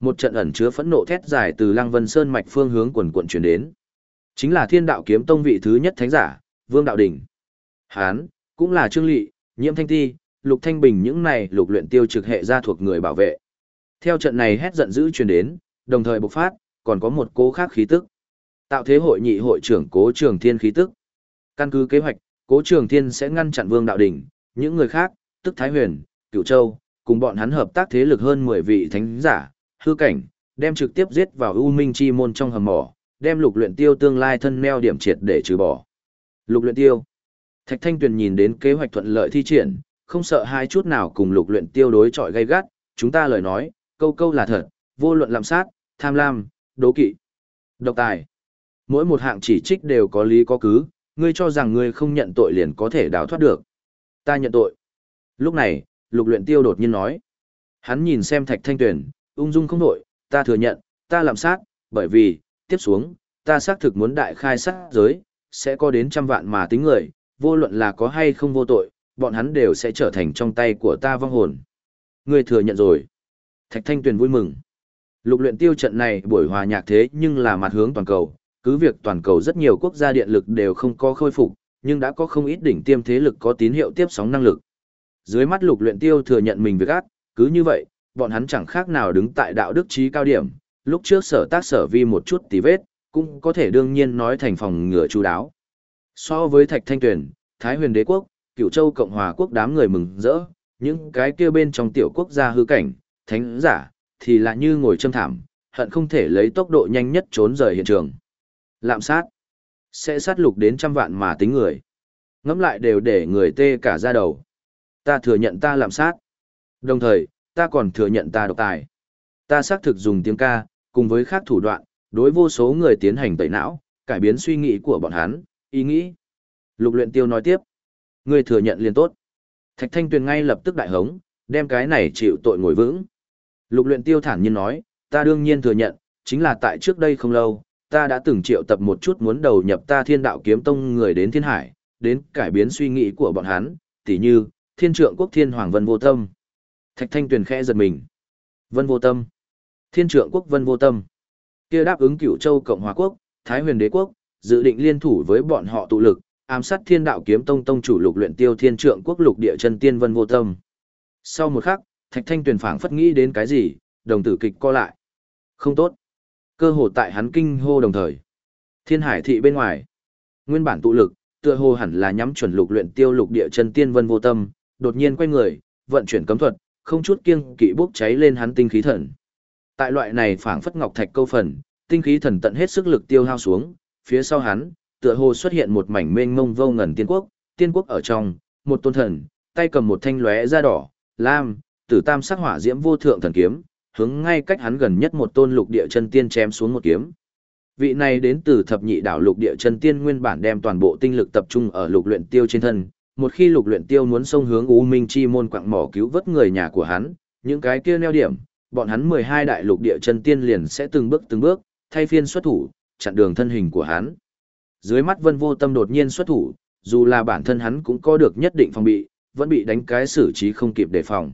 Một trận ẩn chứa phẫn nộ thét dài từ Lăng Vân Sơn mạch phương hướng quần quần truyền đến. Chính là Thiên Đạo Kiếm Tông vị thứ nhất thánh giả, Vương Đạo Đỉnh. hắn cũng là Trương Lệ, Nhiễm Thanh Ti, Lục Thanh Bình những này lục luyện tiêu trực hệ gia thuộc người bảo vệ. Theo trận này hét giận dữ truyền đến, đồng thời bộc phát, còn có một cố khác khí tức. Tạo thế hội nhị hội trưởng Cố Trường Thiên khí tức. Căn cứ kế hoạch, Cố Trường Thiên sẽ ngăn chặn Vương Đạo Đỉnh, những người khác, tức Thái Huyền, Cửu Châu, cùng bọn hắn hợp tác thế lực hơn 10 vị thánh giả, hư cảnh, đem trực tiếp giết vào U Minh Chi môn trong hầm mỏ, đem lục luyện tiêu tương lai thân neo điểm triệt để trừ bỏ. Lục luyện tiêu. Thạch Thanh Tuyền nhìn đến kế hoạch thuận lợi thi triển, không sợ hai chút nào cùng lục luyện tiêu đối chọi gay gắt, chúng ta lời nói, câu câu là thật, vô luận làm sát, tham lam, đố kỵ, độc tài. Mỗi một hạng chỉ trích đều có lý có cứ, ngươi cho rằng ngươi không nhận tội liền có thể đào thoát được. Ta nhận tội. Lúc này, lục luyện tiêu đột nhiên nói. Hắn nhìn xem thạch thanh tuyển, ung dung không nổi, ta thừa nhận, ta làm sát, bởi vì, tiếp xuống, ta xác thực muốn đại khai sát giới, sẽ có đến trăm vạn mà tính người, vô luận là có hay không vô tội, bọn hắn đều sẽ trở thành trong tay của ta vong hồn. Ngươi thừa nhận rồi. Thạch thanh tuyển vui mừng. Lục luyện tiêu trận này buổi hòa nhạc thế nhưng là mặt hướng toàn cầu, cứ việc toàn cầu rất nhiều quốc gia điện lực đều không có khôi phục, nhưng đã có không ít đỉnh tiêm thế lực có tín hiệu tiếp sóng năng lực. Dưới mắt lục luyện tiêu thừa nhận mình việc ác, cứ như vậy, bọn hắn chẳng khác nào đứng tại đạo đức trí cao điểm, lúc trước sở tác sở vi một chút tí vết, cũng có thể đương nhiên nói thành phòng ngừa chú đáo. So với Thạch Thanh Tuyền, Thái Huyền Đế Quốc, Cựu Châu Cộng Hòa Quốc đám người mừng rỡ, những cái kia bên trong tiểu quốc gia hư cảnh, thánh giả, thì là như ngồi châm thảm, hận không thể lấy tốc độ nhanh nhất trốn rời hiện trường. Lạm sát, sẽ sát lục đến trăm vạn mà tính người. Ngắm lại đều để người tê cả ra đầu. Ta thừa nhận ta lạm sát. Đồng thời, ta còn thừa nhận ta độc tài. Ta xác thực dùng tiếng ca, cùng với khác thủ đoạn, đối vô số người tiến hành tẩy não, cải biến suy nghĩ của bọn hắn, ý nghĩ. Lục luyện tiêu nói tiếp. Người thừa nhận liền tốt. Thạch thanh tuyền ngay lập tức đại hống, đem cái này chịu tội ngồi vững. Lục luyện tiêu thản nhiên nói, ta đương nhiên thừa nhận, chính là tại trước đây không lâu, ta đã từng triệu tập một chút muốn đầu nhập ta thiên đạo kiếm tông người đến thiên hải, đến cải biến suy nghĩ của bọn hắn, tỉ như, thiên trượng quốc thiên hoàng vân vô tâm. Thạch thanh tuyền khẽ giật mình. Vân vô tâm. Thiên trượng quốc vân vô tâm. kia đáp ứng cửu châu Cộng hòa quốc, Thái huyền đế quốc, dự định liên thủ với bọn họ tụ lực, ám sát thiên đạo kiếm tông tông chủ lục luyện tiêu thiên trượng quốc lục địa chân tiên vân vô tâm. Sau một khắc, Thạch Thanh Tuyền phảng phất nghĩ đến cái gì, đồng tử kịch co lại. Không tốt. Cơ hồ tại hắn kinh hô đồng thời. Thiên Hải thị bên ngoài, nguyên bản tụ lực, tựa hồ hẳn là nhắm chuẩn lục luyện tiêu lục địa chân tiên vân vô tâm, đột nhiên quay người, vận chuyển cấm thuật, không chút kiêng kỵ bốc cháy lên hắn tinh khí thần. Tại loại này phảng phất ngọc thạch câu phần, tinh khí thần tận hết sức lực tiêu hao xuống, phía sau hắn, tựa hồ xuất hiện một mảnh mênh mông vô ngần tiên quốc, tiên quốc ở trong, một tôn thần, tay cầm một thanh lóe da đỏ, lam, tử tam sắc hỏa diễm vô thượng thần kiếm, hướng ngay cách hắn gần nhất một tôn lục địa chân tiên chém xuống một kiếm. Vị này đến từ thập nhị đảo lục địa chân tiên nguyên bản đem toàn bộ tinh lực tập trung ở lục luyện tiêu trên thân, một khi lục luyện tiêu muốn xông hướng U Minh Chi môn quặng mỏ cứu vớt người nhà của hắn, những cái kia neo điểm, bọn hắn 12 đại lục địa chân tiên liền sẽ từng bước từng bước, thay phiên xuất thủ, chặn đường thân hình của hắn. Dưới mắt Vân Vô Tâm đột nhiên xuất thủ, dù là bản thân hắn cũng có được nhất định phòng bị, vẫn bị đánh cái xử trí không kịp đề phòng.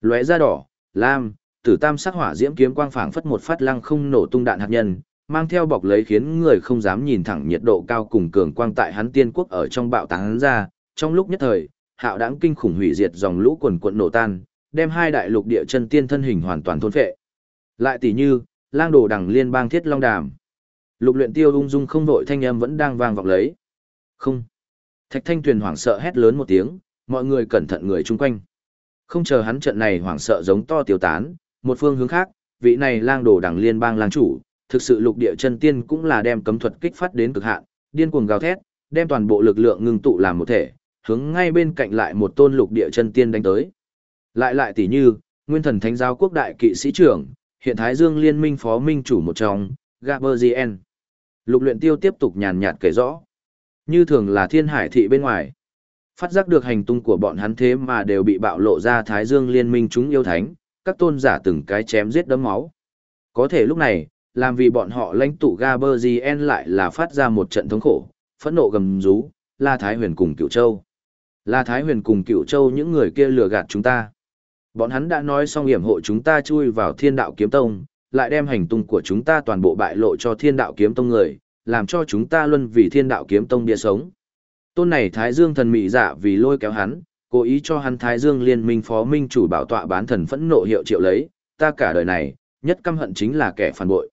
Lóe ra đỏ, lam, tử tam sắc hỏa diễm kiếm quang phảng phất một phát lăng không nổ tung đạn hạt nhân, mang theo bọc lấy khiến người không dám nhìn thẳng nhiệt độ cao cùng cường quang tại hắn tiên quốc ở trong bạo tán ra, trong lúc nhất thời, hạo đãng kinh khủng hủy diệt dòng lũ quần quận nổ tan, đem hai đại lục địa chân tiên thân hình hoàn toàn thôn phệ. Lại tỷ như, lang đồ đằng liên bang thiết long đàm. Lục luyện tiêu ung dung không đội thanh âm vẫn đang vang vọng lấy. Không. Thạch thanh tuyền hoảng sợ hét lớn một tiếng, mọi người cẩn thận người chung quanh. Không chờ hắn trận này hoảng sợ giống to tiêu tán, một phương hướng khác, vị này lang đồ đẳng liên bang lang chủ, thực sự lục địa chân tiên cũng là đem cấm thuật kích phát đến cực hạn, điên cuồng gào thét, đem toàn bộ lực lượng ngưng tụ làm một thể, hướng ngay bên cạnh lại một tôn lục địa chân tiên đánh tới. Lại lại tỷ như, nguyên thần thánh giáo quốc đại kỵ sĩ trưởng, hiện Thái Dương Liên minh phó minh chủ một trong, Gaberzien. Lục luyện tiêu tiếp tục nhàn nhạt kể rõ. Như thường là thiên hải thị bên ngoài. Phát giác được hành tung của bọn hắn thế mà đều bị bạo lộ ra Thái Dương Liên minh chúng yêu thánh, các tôn giả từng cái chém giết đấm máu. Có thể lúc này, làm vì bọn họ lãnh tụ Gaberzien lại là phát ra một trận thống khổ, phẫn nộ gầm rú, La Thái Huyền cùng Cựu Châu. La Thái Huyền cùng Cựu Châu những người kia lừa gạt chúng ta. Bọn hắn đã nói xong hiểm hộ chúng ta chui vào Thiên Đạo Kiếm Tông, lại đem hành tung của chúng ta toàn bộ bại lộ cho Thiên Đạo Kiếm Tông người, làm cho chúng ta luân vì Thiên Đạo Kiếm Tông bia sống. Tôn này Thái Dương thần mị dạ vì lôi kéo hắn, cố ý cho hắn Thái Dương liên minh phó minh chủ bảo tọa bán thần phẫn nộ hiệu triệu lấy, ta cả đời này, nhất căm hận chính là kẻ phản bội.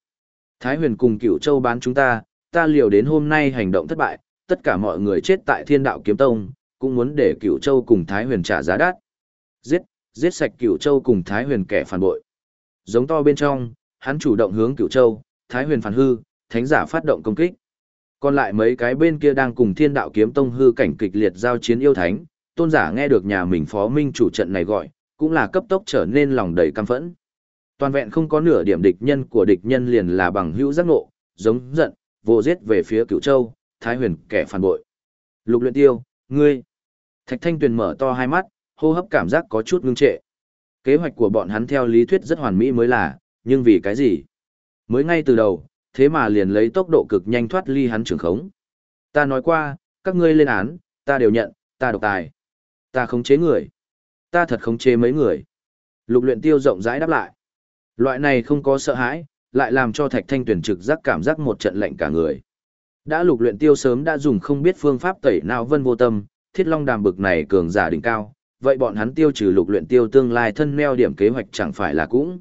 Thái huyền cùng cửu châu bán chúng ta, ta liều đến hôm nay hành động thất bại, tất cả mọi người chết tại thiên đạo kiếm tông, cũng muốn để cửu châu cùng Thái huyền trả giá đắt. Giết, giết sạch cửu châu cùng Thái huyền kẻ phản bội. Giống to bên trong, hắn chủ động hướng cửu châu, Thái huyền phản hư, thánh giả phát động công kích. Còn lại mấy cái bên kia đang cùng thiên đạo kiếm tông hư cảnh kịch liệt giao chiến yêu thánh, tôn giả nghe được nhà mình phó minh chủ trận này gọi, cũng là cấp tốc trở nên lòng đầy căm phẫn. Toàn vẹn không có nửa điểm địch nhân của địch nhân liền là bằng hữu giác ngộ, giống giận, vô giết về phía cửu châu, thái huyền kẻ phản bội. Lục luyện tiêu, ngươi. Thạch thanh tuyền mở to hai mắt, hô hấp cảm giác có chút ngưng trệ. Kế hoạch của bọn hắn theo lý thuyết rất hoàn mỹ mới là, nhưng vì cái gì? Mới ngay từ đầu, thế mà liền lấy tốc độ cực nhanh thoát ly hắn trưởng khống. Ta nói qua, các ngươi lên án, ta đều nhận, ta độc tài. Ta khống chế người. Ta thật khống chế mấy người. Lục luyện tiêu rộng rãi đáp lại. Loại này không có sợ hãi, lại làm cho thạch thanh tuyển trực giác cảm giác một trận lạnh cả người. Đã lục luyện tiêu sớm đã dùng không biết phương pháp tẩy nào vân vô tâm, thiết long đàm bực này cường giả đỉnh cao, vậy bọn hắn tiêu trừ lục luyện tiêu tương lai thân neo điểm kế hoạch chẳng phải là cũng.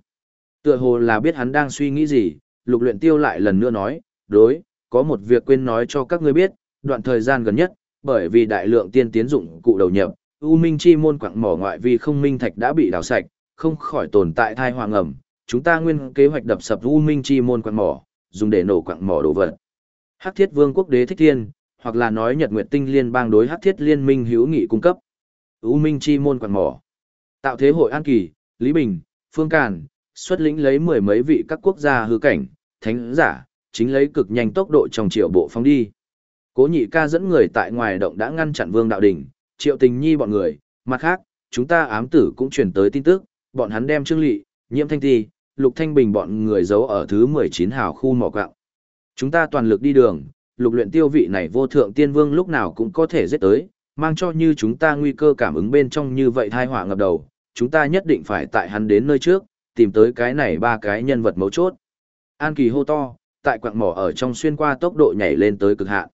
Tựa hồ là biết hắn đang suy nghĩ gì, lục luyện tiêu lại lần nữa nói, đối, có một việc quên nói cho các ngươi biết, đoạn thời gian gần nhất, bởi vì đại lượng tiên tiến dụng cụ đầu nhập, U Minh Chi môn quặng mỏ ngoại vi không minh thạch đã bị đào sạch, không khỏi tồn tại thai hoàng ẩm, chúng ta nguyên kế hoạch đập sập U Minh Chi môn quặng mỏ, dùng để nổ quặng mỏ đồ vật. Hắc Thiết Vương quốc đế thích thiên, hoặc là nói Nhật Nguyệt Tinh liên bang đối Hắc Thiết liên minh hữu nghị cung cấp. U Minh Chi môn quặng mỏ. Tạo thế hội An Kỳ, Lý Bình, Phương Càn, xuất lĩnh lấy mười mấy vị các quốc gia hư cảnh, thánh giả, chính lấy cực nhanh tốc độ trong triệu bộ phóng đi. Cố nhị ca dẫn người tại ngoài động đã ngăn chặn Vương Đạo Đình, Triệu Tình Nhi bọn người, mặt khác, chúng ta ám tử cũng truyền tới tin tức, bọn hắn đem Trương Lị, Nhiễm Thanh Ti, Lục Thanh Bình bọn người giấu ở thứ 19 hào khu mỏ quặng. Chúng ta toàn lực đi đường, lục luyện tiêu vị này vô thượng tiên vương lúc nào cũng có thể giết tới, mang cho như chúng ta nguy cơ cảm ứng bên trong như vậy tai họa ngập đầu, chúng ta nhất định phải tại hắn đến nơi trước, tìm tới cái này ba cái nhân vật mấu chốt. An Kỳ hô to, tại quặng mỏ ở trong xuyên qua tốc độ nhảy lên tới cực hạn.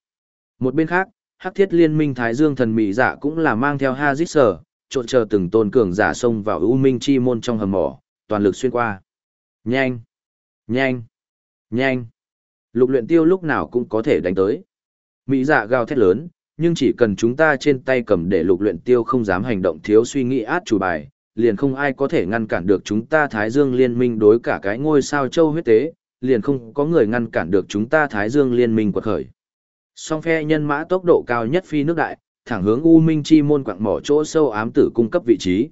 Một bên khác, Hắc Thiết Liên Minh Thái Dương Thần Mỹ Giả dạ cũng là mang theo Hazit trộn chờ từng tôn cường giả xông vào U Minh Chi môn trong hầm mỏ, toàn lực xuyên qua. Nhanh! Nhanh! Nhanh! Lục luyện tiêu lúc nào cũng có thể đánh tới. Mỹ dạ gào thét lớn, nhưng chỉ cần chúng ta trên tay cầm để lục luyện tiêu không dám hành động thiếu suy nghĩ át chủ bài, liền không ai có thể ngăn cản được chúng ta Thái Dương Liên minh đối cả cái ngôi sao châu huyết tế, liền không có người ngăn cản được chúng ta Thái Dương Liên minh quật khởi. Song phe nhân mã tốc độ cao nhất phi nước đại, thẳng hướng U Minh Chi môn quạng mỏ chỗ sâu ám tử cung cấp vị trí.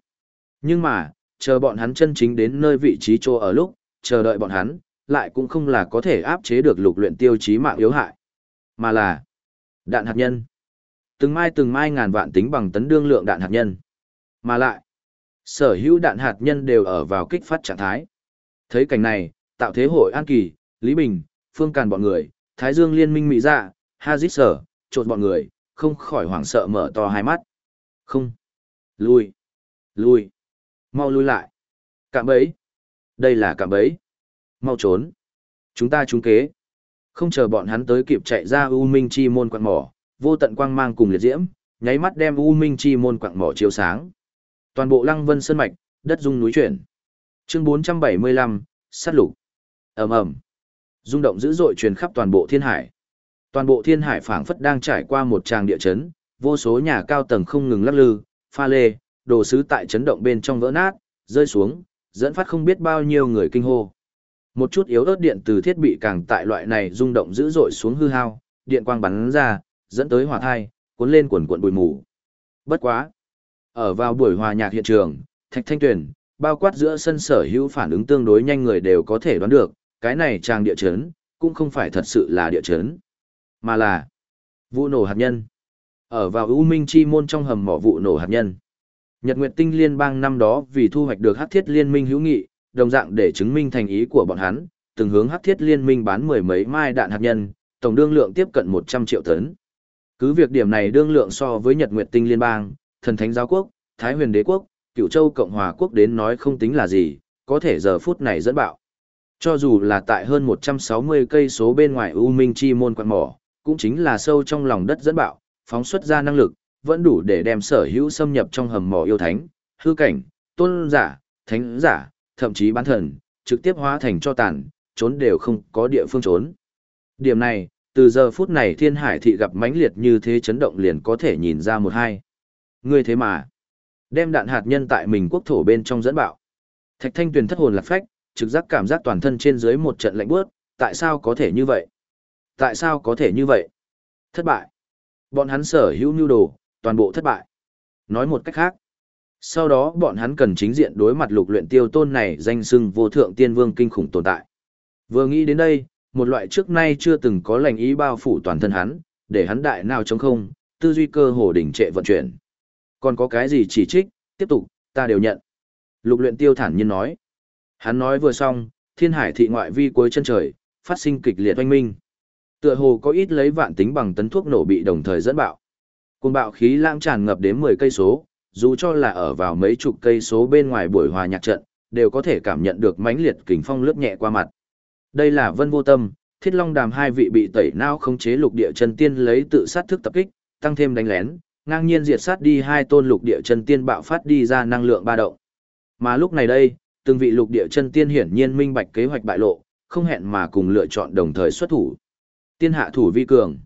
Nhưng mà, chờ bọn hắn chân chính đến nơi vị trí chỗ ở lúc, chờ đợi bọn hắn, lại cũng không là có thể áp chế được lục luyện tiêu chí mạng yếu hại, mà là đạn hạt nhân. Từng mai từng mai ngàn vạn tính bằng tấn đương lượng đạn hạt nhân. Mà lại, sở hữu đạn hạt nhân đều ở vào kích phát trạng thái. Thấy cảnh này, tạo thế hội An Kỳ, Lý Bình, Phương Càn bọn người, Thái Dương Liên minh Mỹ Dạ, Hazit sở, trộn bọn người, không khỏi hoảng sợ mở to hai mắt. Không. Lui. Lui. Mau lui lại. Cạm bẫy. Đây là cạm bẫy. Mau trốn. Chúng ta trúng kế. Không chờ bọn hắn tới kịp chạy ra U Minh Chi môn quạng mỏ, vô tận quang mang cùng liệt diễm, nháy mắt đem U Minh Chi môn quạng mỏ chiếu sáng. Toàn bộ Lăng Vân sơn mạch, đất rung núi chuyển. Chương 475, sát lục. Ầm ầm. Rung động dữ dội truyền khắp toàn bộ thiên hải. Toàn bộ thiên hải phảng phất đang trải qua một tràng địa chấn, vô số nhà cao tầng không ngừng lắc lư, pha lê, đồ sứ tại chấn động bên trong vỡ nát, rơi xuống, dẫn phát không biết bao nhiêu người kinh hô. Một chút yếu ớt điện từ thiết bị càng tại loại này rung động dữ dội xuống hư hao, điện quang bắn ra, dẫn tới hỏa thai, cuốn lên quần cuộn bụi mù. Bất quá. Ở vào buổi hòa nhạc hiện trường, Thạch Thanh Tuyền, bao quát giữa sân sở hữu phản ứng tương đối nhanh người đều có thể đoán được, cái này trang địa chấn, cũng không phải thật sự là địa chấn, mà là vụ nổ hạt nhân. Ở vào U Minh Chi môn trong hầm mỏ vụ nổ hạt nhân. Nhật Nguyệt Tinh Liên bang năm đó vì thu hoạch được Hắc Thiết Liên minh hữu nghị, đồng dạng để chứng minh thành ý của bọn hắn, từng hướng Hắc Thiết Liên minh bán mười mấy mai đạn hạt nhân, tổng đương lượng tiếp cận 100 triệu tấn. Cứ việc điểm này đương lượng so với Nhật Nguyệt Tinh Liên bang, Thần Thánh Giáo quốc, Thái Huyền Đế quốc, Cựu Châu Cộng hòa quốc đến nói không tính là gì, có thể giờ phút này dẫn bạo. Cho dù là tại hơn 160 cây số bên ngoài U Minh Chi môn quan mỏ, cũng chính là sâu trong lòng đất dẫn bạo, phóng xuất ra năng lực, vẫn đủ để đem sở hữu xâm nhập trong hầm mỏ yêu thánh, hư cảnh, tôn giả, thánh giả, thậm chí bán thần, trực tiếp hóa thành cho tàn, trốn đều không có địa phương trốn. Điểm này, từ giờ phút này thiên hải thị gặp mãnh liệt như thế chấn động liền có thể nhìn ra một hai. Ngươi thế mà, đem đạn hạt nhân tại mình quốc thổ bên trong dẫn bạo. Thạch thanh tuyền thất hồn lạc phách, trực giác cảm giác toàn thân trên dưới một trận lạnh bước, tại sao có thể như vậy? Tại sao có thể như vậy? Thất bại. Bọn hắn sở hữu nhu đồ, toàn bộ thất bại. Nói một cách khác, sau đó bọn hắn cần chính diện đối mặt lục luyện tiêu tôn này danh sưng vô thượng tiên vương kinh khủng tồn tại. Vừa nghĩ đến đây, một loại trước nay chưa từng có lành ý bao phủ toàn thân hắn, để hắn đại nào trống không, tư duy cơ hồ đỉnh trệ vận chuyển. Còn có cái gì chỉ trích, tiếp tục, ta đều nhận. Lục luyện tiêu thản nhiên nói. Hắn nói vừa xong, thiên hải thị ngoại vi cuối chân trời, phát sinh kịch liệt oanh minh. Tựa hồ có ít lấy vạn tính bằng tấn thuốc nổ bị đồng thời dẫn bạo. Cuồng bạo khí lãng tràn ngập đến 10 cây số, dù cho là ở vào mấy chục cây số bên ngoài buổi hòa nhạc trận, đều có thể cảm nhận được mãnh liệt kình phong lướt nhẹ qua mặt. Đây là Vân Vô Tâm, Thiết Long Đàm hai vị bị tẩy não không chế lục địa chân tiên lấy tự sát thức tập kích, tăng thêm đánh lén, ngang nhiên diệt sát đi hai tôn lục địa chân tiên bạo phát đi ra năng lượng ba động. Mà lúc này đây, từng vị lục địa chân tiên hiển nhiên minh bạch kế hoạch bại lộ, không hẹn mà cùng lựa chọn đồng thời xuất thủ. Tiên hạ thủ vi cường.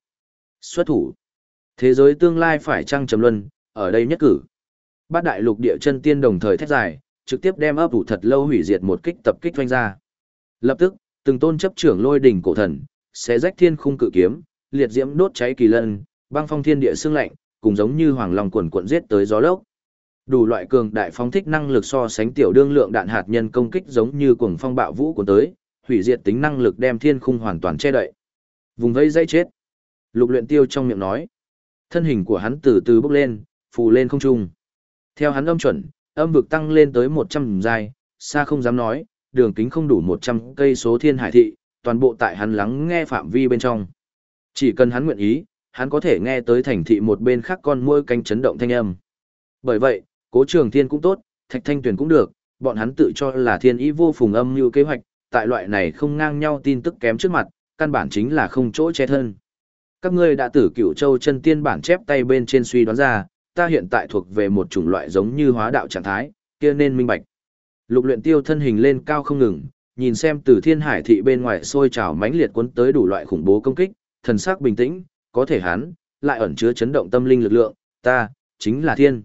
Xuất thủ. Thế giới tương lai phải trăng trầm luân, ở đây nhất cử. Bát đại lục địa chân tiên đồng thời thét dài, trực tiếp đem ấp ủ thật lâu hủy diệt một kích tập kích doanh ra. Lập tức, từng tôn chấp trưởng lôi đỉnh cổ thần, sẽ rách thiên khung cự kiếm, liệt diễm đốt cháy kỳ lân, băng phong thiên địa xương lạnh, cùng giống như hoàng long cuồn cuộn giết tới gió lốc. Đủ loại cường đại phóng thích năng lực so sánh tiểu đương lượng đạn hạt nhân công kích giống như cuồng phong bạo vũ cuốn tới, hủy diệt tính năng lực đem thiên khung hoàn toàn che đậy. Vùng vây dây chết. Lục luyện tiêu trong miệng nói. Thân hình của hắn từ từ bốc lên, phù lên không trung. Theo hắn âm chuẩn, âm vực tăng lên tới 100 dài, xa không dám nói, đường kính không đủ 100 cây số thiên hải thị, toàn bộ tại hắn lắng nghe phạm vi bên trong. Chỉ cần hắn nguyện ý, hắn có thể nghe tới thành thị một bên khác con môi canh chấn động thanh âm. Bởi vậy, cố trường thiên cũng tốt, thạch thanh tuyển cũng được, bọn hắn tự cho là thiên ý vô phùng âm như kế hoạch, tại loại này không ngang nhau tin tức kém trước mặt, căn bản chính là không chỗ che thân. Các ngươi đã tử cửu châu chân tiên bản chép tay bên trên suy đoán ra, ta hiện tại thuộc về một chủng loại giống như hóa đạo trạng thái, kia nên minh bạch. Lục luyện tiêu thân hình lên cao không ngừng, nhìn xem từ thiên hải thị bên ngoài sôi trào mãnh liệt cuốn tới đủ loại khủng bố công kích, thần sắc bình tĩnh, có thể hắn, lại ẩn chứa chấn động tâm linh lực lượng, ta, chính là thiên.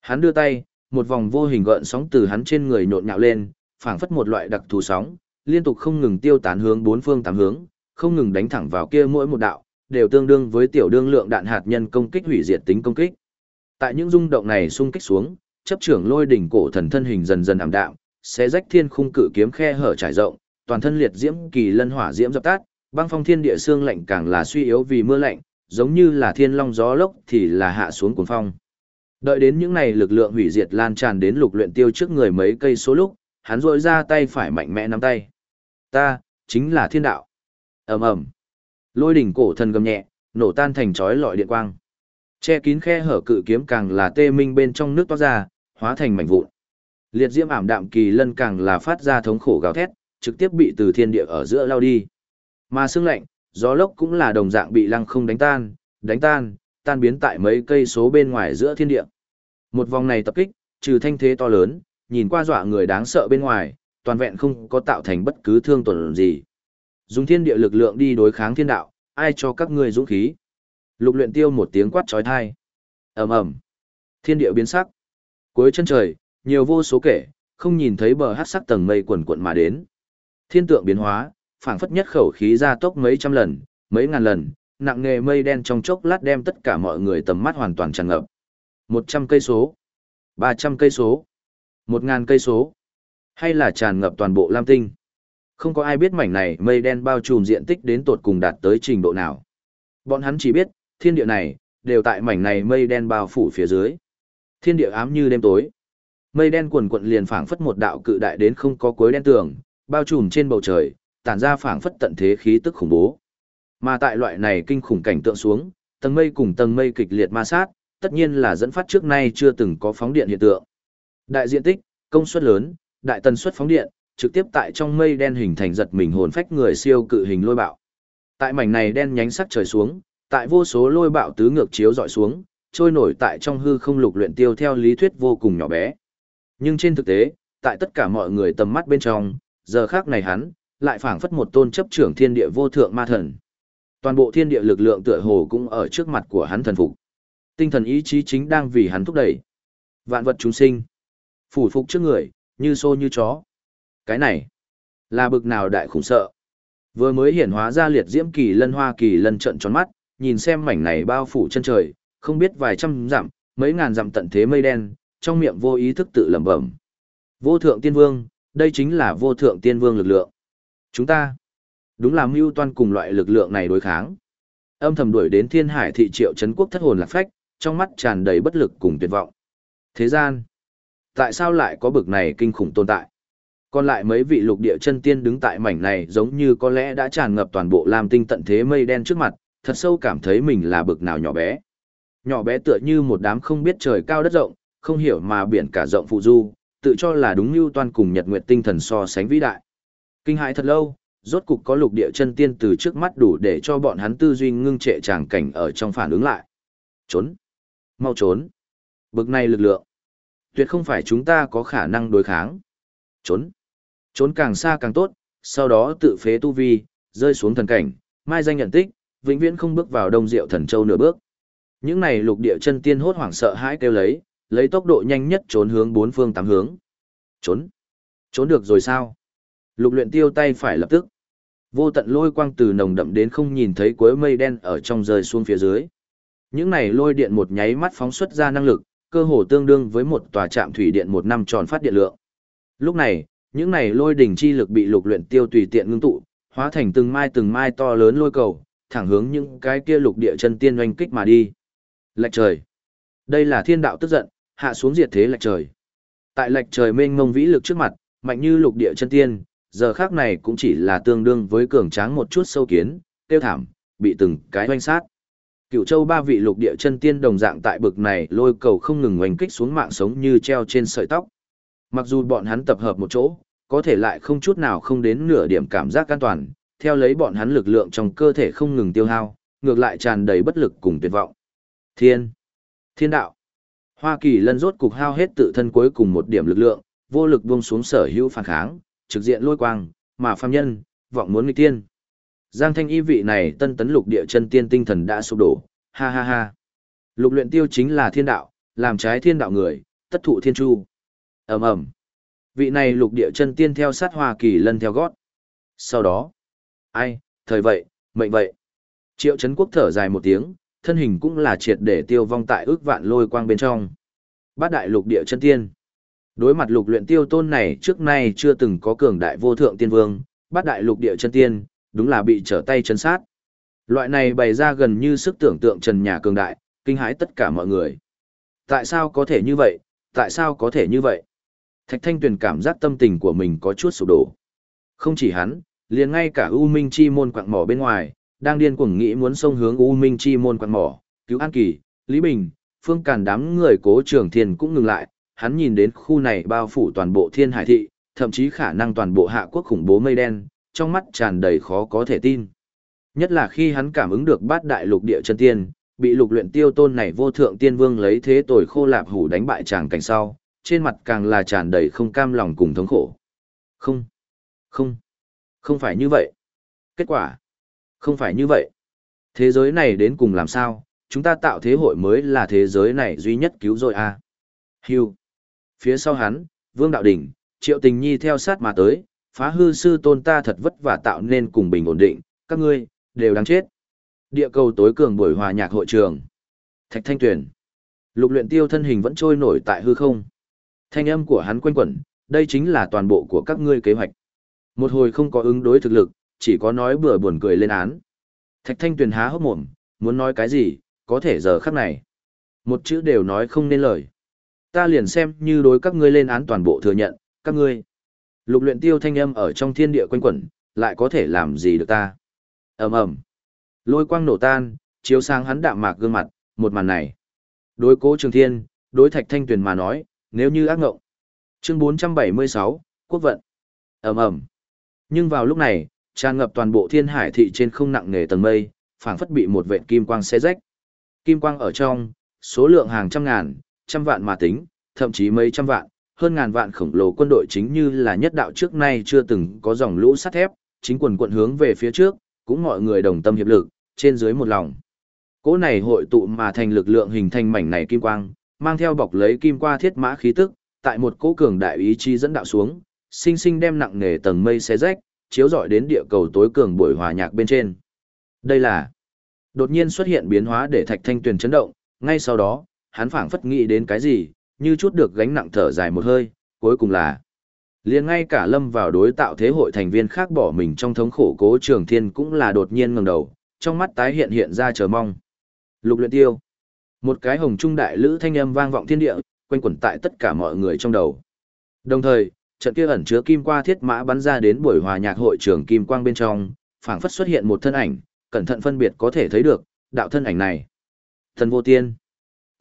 Hắn đưa tay, một vòng vô hình gợn sóng từ hắn trên người nhộn nhạo lên, phảng phất một loại đặc thù sóng, liên tục không ngừng tiêu tán hướng bốn phương tám hướng, không ngừng đánh thẳng vào kia mỗi một đạo, đều tương đương với tiểu đương lượng đạn hạt nhân công kích hủy diệt tính công kích. Tại những rung động này xung kích xuống, chấp trưởng lôi đỉnh cổ thần thân hình dần dần ảm đạm, sẽ rách thiên khung cự kiếm khe hở trải rộng, toàn thân liệt diễm kỳ lân hỏa diễm dập tắt, băng phong thiên địa xương lạnh càng là suy yếu vì mưa lạnh, giống như là thiên long gió lốc thì là hạ xuống cuồng phong. Đợi đến những này lực lượng hủy diệt lan tràn đến lục luyện tiêu trước người mấy cây số lúc, hắn rỗi ra tay phải mạnh mẽ nắm tay. Ta, chính là thiên đạo. ầm ầm Lôi đỉnh cổ thần gầm nhẹ, nổ tan thành chói lọi điện quang. Che kín khe hở cự kiếm càng là tê minh bên trong nước toát ra, hóa thành mảnh vụn. Liệt diễm ảm đạm kỳ lân càng là phát ra thống khổ gào thét, trực tiếp bị từ thiên địa ở giữa lao đi. Mà sương lạnh, gió lốc cũng là đồng dạng bị lăng không đánh tan, đánh tan, tan biến tại mấy cây số bên ngoài giữa thiên địa. Một vòng này tập kích, trừ thanh thế to lớn, nhìn qua dọa người đáng sợ bên ngoài, toàn vẹn không có tạo thành bất cứ thương tổn gì. Dùng thiên địa lực lượng đi đối kháng thiên đạo, ai cho các ngươi dũng khí? Lục luyện tiêu một tiếng quát chói tai. ầm ầm, thiên địa biến sắc. Cuối chân trời, nhiều vô số kể, không nhìn thấy bờ hắc sắc tầng mây quần cuộn mà đến. Thiên tượng biến hóa, phảng phất nhất khẩu khí ra tốc mấy trăm lần, mấy ngàn lần, nặng nề mây đen trong chốc lát đem tất cả mọi người tầm mắt hoàn toàn tràn ngập. 100 cây số, 300 cây số, 1000 cây số, hay là tràn ngập toàn bộ Lam Tinh. Không có ai biết mảnh này mây đen bao trùm diện tích đến tột cùng đạt tới trình độ nào. Bọn hắn chỉ biết, thiên địa này, đều tại mảnh này mây đen bao phủ phía dưới. Thiên địa ám như đêm tối. Mây đen quần quận liền phảng phất một đạo cự đại đến không có cuối đen tường, bao trùm trên bầu trời, tản ra phảng phất tận thế khí tức khủng bố. Mà tại loại này kinh khủng cảnh tượng xuống, tầng mây cùng tầng mây kịch liệt ma sát, tất nhiên là dẫn phát trước nay chưa từng có phóng điện hiện tượng. Đại diện tích, công suất lớn, đại tần suất phóng điện, trực tiếp tại trong mây đen hình thành giật mình hồn phách người siêu cự hình lôi bạo. Tại mảnh này đen nhánh sắc trời xuống, tại vô số lôi bạo tứ ngược chiếu dọi xuống, trôi nổi tại trong hư không lục luyện tiêu theo lý thuyết vô cùng nhỏ bé. Nhưng trên thực tế, tại tất cả mọi người tầm mắt bên trong, giờ khác này hắn, lại phảng phất một tôn chấp trưởng thiên địa vô thượng ma thần. Toàn bộ thiên địa lực lượng tựa hồ cũng ở trước mặt của hắn thần phục. Tinh thần ý chí chính đang vì hắn thúc đẩy. Vạn vật chúng sinh, phủ phục trước người, như xô như chó. Cái này, là bực nào đại khủng sợ. Vừa mới hiển hóa ra liệt diễm kỳ lân hoa kỳ lân trận tròn mắt, nhìn xem mảnh này bao phủ chân trời, không biết vài trăm dặm, mấy ngàn dặm tận thế mây đen, trong miệng vô ý thức tự lẩm bẩm. Vô thượng tiên vương, đây chính là vô thượng tiên vương lực lượng. Chúng ta, đúng là mưu toan cùng loại lực lượng này đối kháng. Âm thầm đuổi đến thiên hải thị triệu Trấn quốc thất hồn lạc phách, trong mắt tràn đầy bất lực cùng tuyệt vọng. Thế gian, tại sao lại có bực này kinh khủng tồn tại? Còn lại mấy vị lục địa chân tiên đứng tại mảnh này giống như có lẽ đã tràn ngập toàn bộ lam tinh tận thế mây đen trước mặt, thật sâu cảm thấy mình là bực nào nhỏ bé. Nhỏ bé tựa như một đám không biết trời cao đất rộng, không hiểu mà biển cả rộng phụ du, tự cho là đúng như toan cùng nhật nguyệt tinh thần so sánh vĩ đại. Kinh hãi thật lâu, rốt cục có lục địa chân tiên từ trước mắt đủ để cho bọn hắn tư duy ngưng trệ tràng cảnh ở trong phản ứng lại. Trốn! Mau trốn! Bực này lực lượng! Tuyệt không phải chúng ta có khả năng đối kháng. Trốn! Trốn càng xa càng tốt, sau đó tự phế tu vi, rơi xuống thần cảnh, mai danh nhận tích, vĩnh viễn không bước vào đông diệu thần châu nửa bước. Những này lục địa chân tiên hốt hoảng sợ hãi kêu lấy, lấy tốc độ nhanh nhất trốn hướng bốn phương tám hướng. Trốn. Trốn được rồi sao? Lục luyện tiêu tay phải lập tức. Vô tận lôi quang từ nồng đậm đến không nhìn thấy cuối mây đen ở trong rơi xuống phía dưới. Những này lôi điện một nháy mắt phóng xuất ra năng lực, cơ hồ tương đương với một tòa trạm thủy điện một năm tròn phát điện lượng. Lúc này, những này lôi đỉnh chi lực bị lục luyện tiêu tùy tiện ngưng tụ, hóa thành từng mai từng mai to lớn lôi cầu, thẳng hướng những cái kia lục địa chân tiên oanh kích mà đi. Lệch trời. Đây là thiên đạo tức giận, hạ xuống diệt thế lệch trời. Tại lệch trời mênh mông vĩ lực trước mặt, mạnh như lục địa chân tiên, giờ khác này cũng chỉ là tương đương với cường tráng một chút sâu kiến, tiêu thảm, bị từng cái hoanh sát. Cựu châu ba vị lục địa chân tiên đồng dạng tại bực này lôi cầu không ngừng oanh kích xuống mạng sống như treo trên sợi tóc. Mặc dù bọn hắn tập hợp một chỗ, có thể lại không chút nào không đến nửa điểm cảm giác an toàn, theo lấy bọn hắn lực lượng trong cơ thể không ngừng tiêu hao, ngược lại tràn đầy bất lực cùng tuyệt vọng. Thiên, thiên đạo. Hoa Kỳ lân rốt cục hao hết tự thân cuối cùng một điểm lực lượng, vô lực buông xuống sở hữu phản kháng, trực diện lôi quang, mà phàm nhân, vọng muốn nghịch tiên. Giang thanh y vị này tân tấn lục địa chân tiên tinh thần đã sụp đổ, ha ha ha. Lục luyện tiêu chính là thiên đạo, làm trái thiên đạo người, tất thụ thiên chu. ầm ầm, Vị này lục địa chân tiên theo sát Hoa Kỳ lân theo gót. Sau đó, ai, thời vậy, mệnh vậy. Triệu chấn Quốc thở dài một tiếng, thân hình cũng là triệt để tiêu vong tại ước vạn lôi quang bên trong. Bát đại lục địa chân tiên. Đối mặt lục luyện tiêu tôn này trước nay chưa từng có cường đại vô thượng tiên vương, bát đại lục địa chân tiên, đúng là bị trở tay chân sát. Loại này bày ra gần như sức tưởng tượng trần nhà cường đại, kinh hãi tất cả mọi người. Tại sao có thể như vậy, tại sao có thể như vậy? Thạch Thanh Tuyền cảm giác tâm tình của mình có chút sụp đổ. Không chỉ hắn, liền ngay cả U Minh Chi môn quạng mỏ bên ngoài, đang điên cuồng nghĩ muốn xông hướng U Minh Chi môn quạng mỏ, cứu An Kỳ, Lý Bình, Phương Càn đám người cố trưởng thiền cũng ngừng lại, hắn nhìn đến khu này bao phủ toàn bộ thiên hải thị, thậm chí khả năng toàn bộ hạ quốc khủng bố mây đen, trong mắt tràn đầy khó có thể tin. Nhất là khi hắn cảm ứng được bát đại lục địa chân tiên, bị lục luyện tiêu tôn này vô thượng tiên vương lấy thế tồi khô lạp hủ đánh bại chàng cảnh sau, trên mặt càng là tràn đầy không cam lòng cùng thống khổ. Không, không, không phải như vậy. Kết quả, không phải như vậy. Thế giới này đến cùng làm sao, chúng ta tạo thế hội mới là thế giới này duy nhất cứu rồi à. Hưu. Phía sau hắn, Vương Đạo Đình, Triệu Tình Nhi theo sát mà tới, phá hư sư tôn ta thật vất vả tạo nên cùng bình ổn định, các ngươi, đều đáng chết. Địa cầu tối cường buổi hòa nhạc hội trường. Thạch Thanh Tuyền. Lục luyện tiêu thân hình vẫn trôi nổi tại hư không. Thanh âm của hắn quanh quẩn, đây chính là toàn bộ của các ngươi kế hoạch. Một hồi không có ứng đối thực lực, chỉ có nói bừa buồn cười lên án. Thạch thanh tuyền há hốc mồm, muốn nói cái gì, có thể giờ khắc này. Một chữ đều nói không nên lời. Ta liền xem như đối các ngươi lên án toàn bộ thừa nhận, các ngươi. Lục luyện tiêu thanh âm ở trong thiên địa quanh quẩn, lại có thể làm gì được ta. ầm ầm, Lôi quang nổ tan, chiếu sáng hắn đạm mạc gương mặt, một màn này. Đối cố trường thiên, đối thạch thanh tuyền mà nói, nếu như ác ngộng. Chương 476, Quốc vận. ầm ầm. Nhưng vào lúc này, tràn ngập toàn bộ thiên hải thị trên không nặng nề tầng mây, phảng phất bị một vệt kim quang xé rách. Kim quang ở trong, số lượng hàng trăm ngàn, trăm vạn mà tính, thậm chí mấy trăm vạn, hơn ngàn vạn khổng lồ quân đội chính như là nhất đạo trước nay chưa từng có dòng lũ sắt thép, chính quần quận hướng về phía trước, cũng mọi người đồng tâm hiệp lực, trên dưới một lòng. Cỗ này hội tụ mà thành lực lượng hình thành mảnh này kim quang, mang theo bọc lấy kim qua thiết mã khí tức, tại một cỗ cường đại ý chí dẫn đạo xuống, sinh sinh đem nặng nề tầng mây xé rách, chiếu rọi đến địa cầu tối cường buổi hòa nhạc bên trên. Đây là đột nhiên xuất hiện biến hóa để Thạch Thanh Tuyền chấn động, ngay sau đó, hắn phảng phất nghĩ đến cái gì, như chút được gánh nặng thở dài một hơi, cuối cùng là liền ngay cả lâm vào đối tạo thế hội thành viên khác bỏ mình trong thống khổ cố trường thiên cũng là đột nhiên ngẩng đầu, trong mắt tái hiện hiện ra chờ mong. Lục luyện tiêu. Một cái hồng trung đại lữ thanh âm vang vọng thiên địa, quanh quẩn tại tất cả mọi người trong đầu. Đồng thời, trận kia ẩn chứa kim qua thiết mã bắn ra đến buổi hòa nhạc hội trường kim quang bên trong, phảng phất xuất hiện một thân ảnh, cẩn thận phân biệt có thể thấy được, đạo thân ảnh này. Thần vô tiên.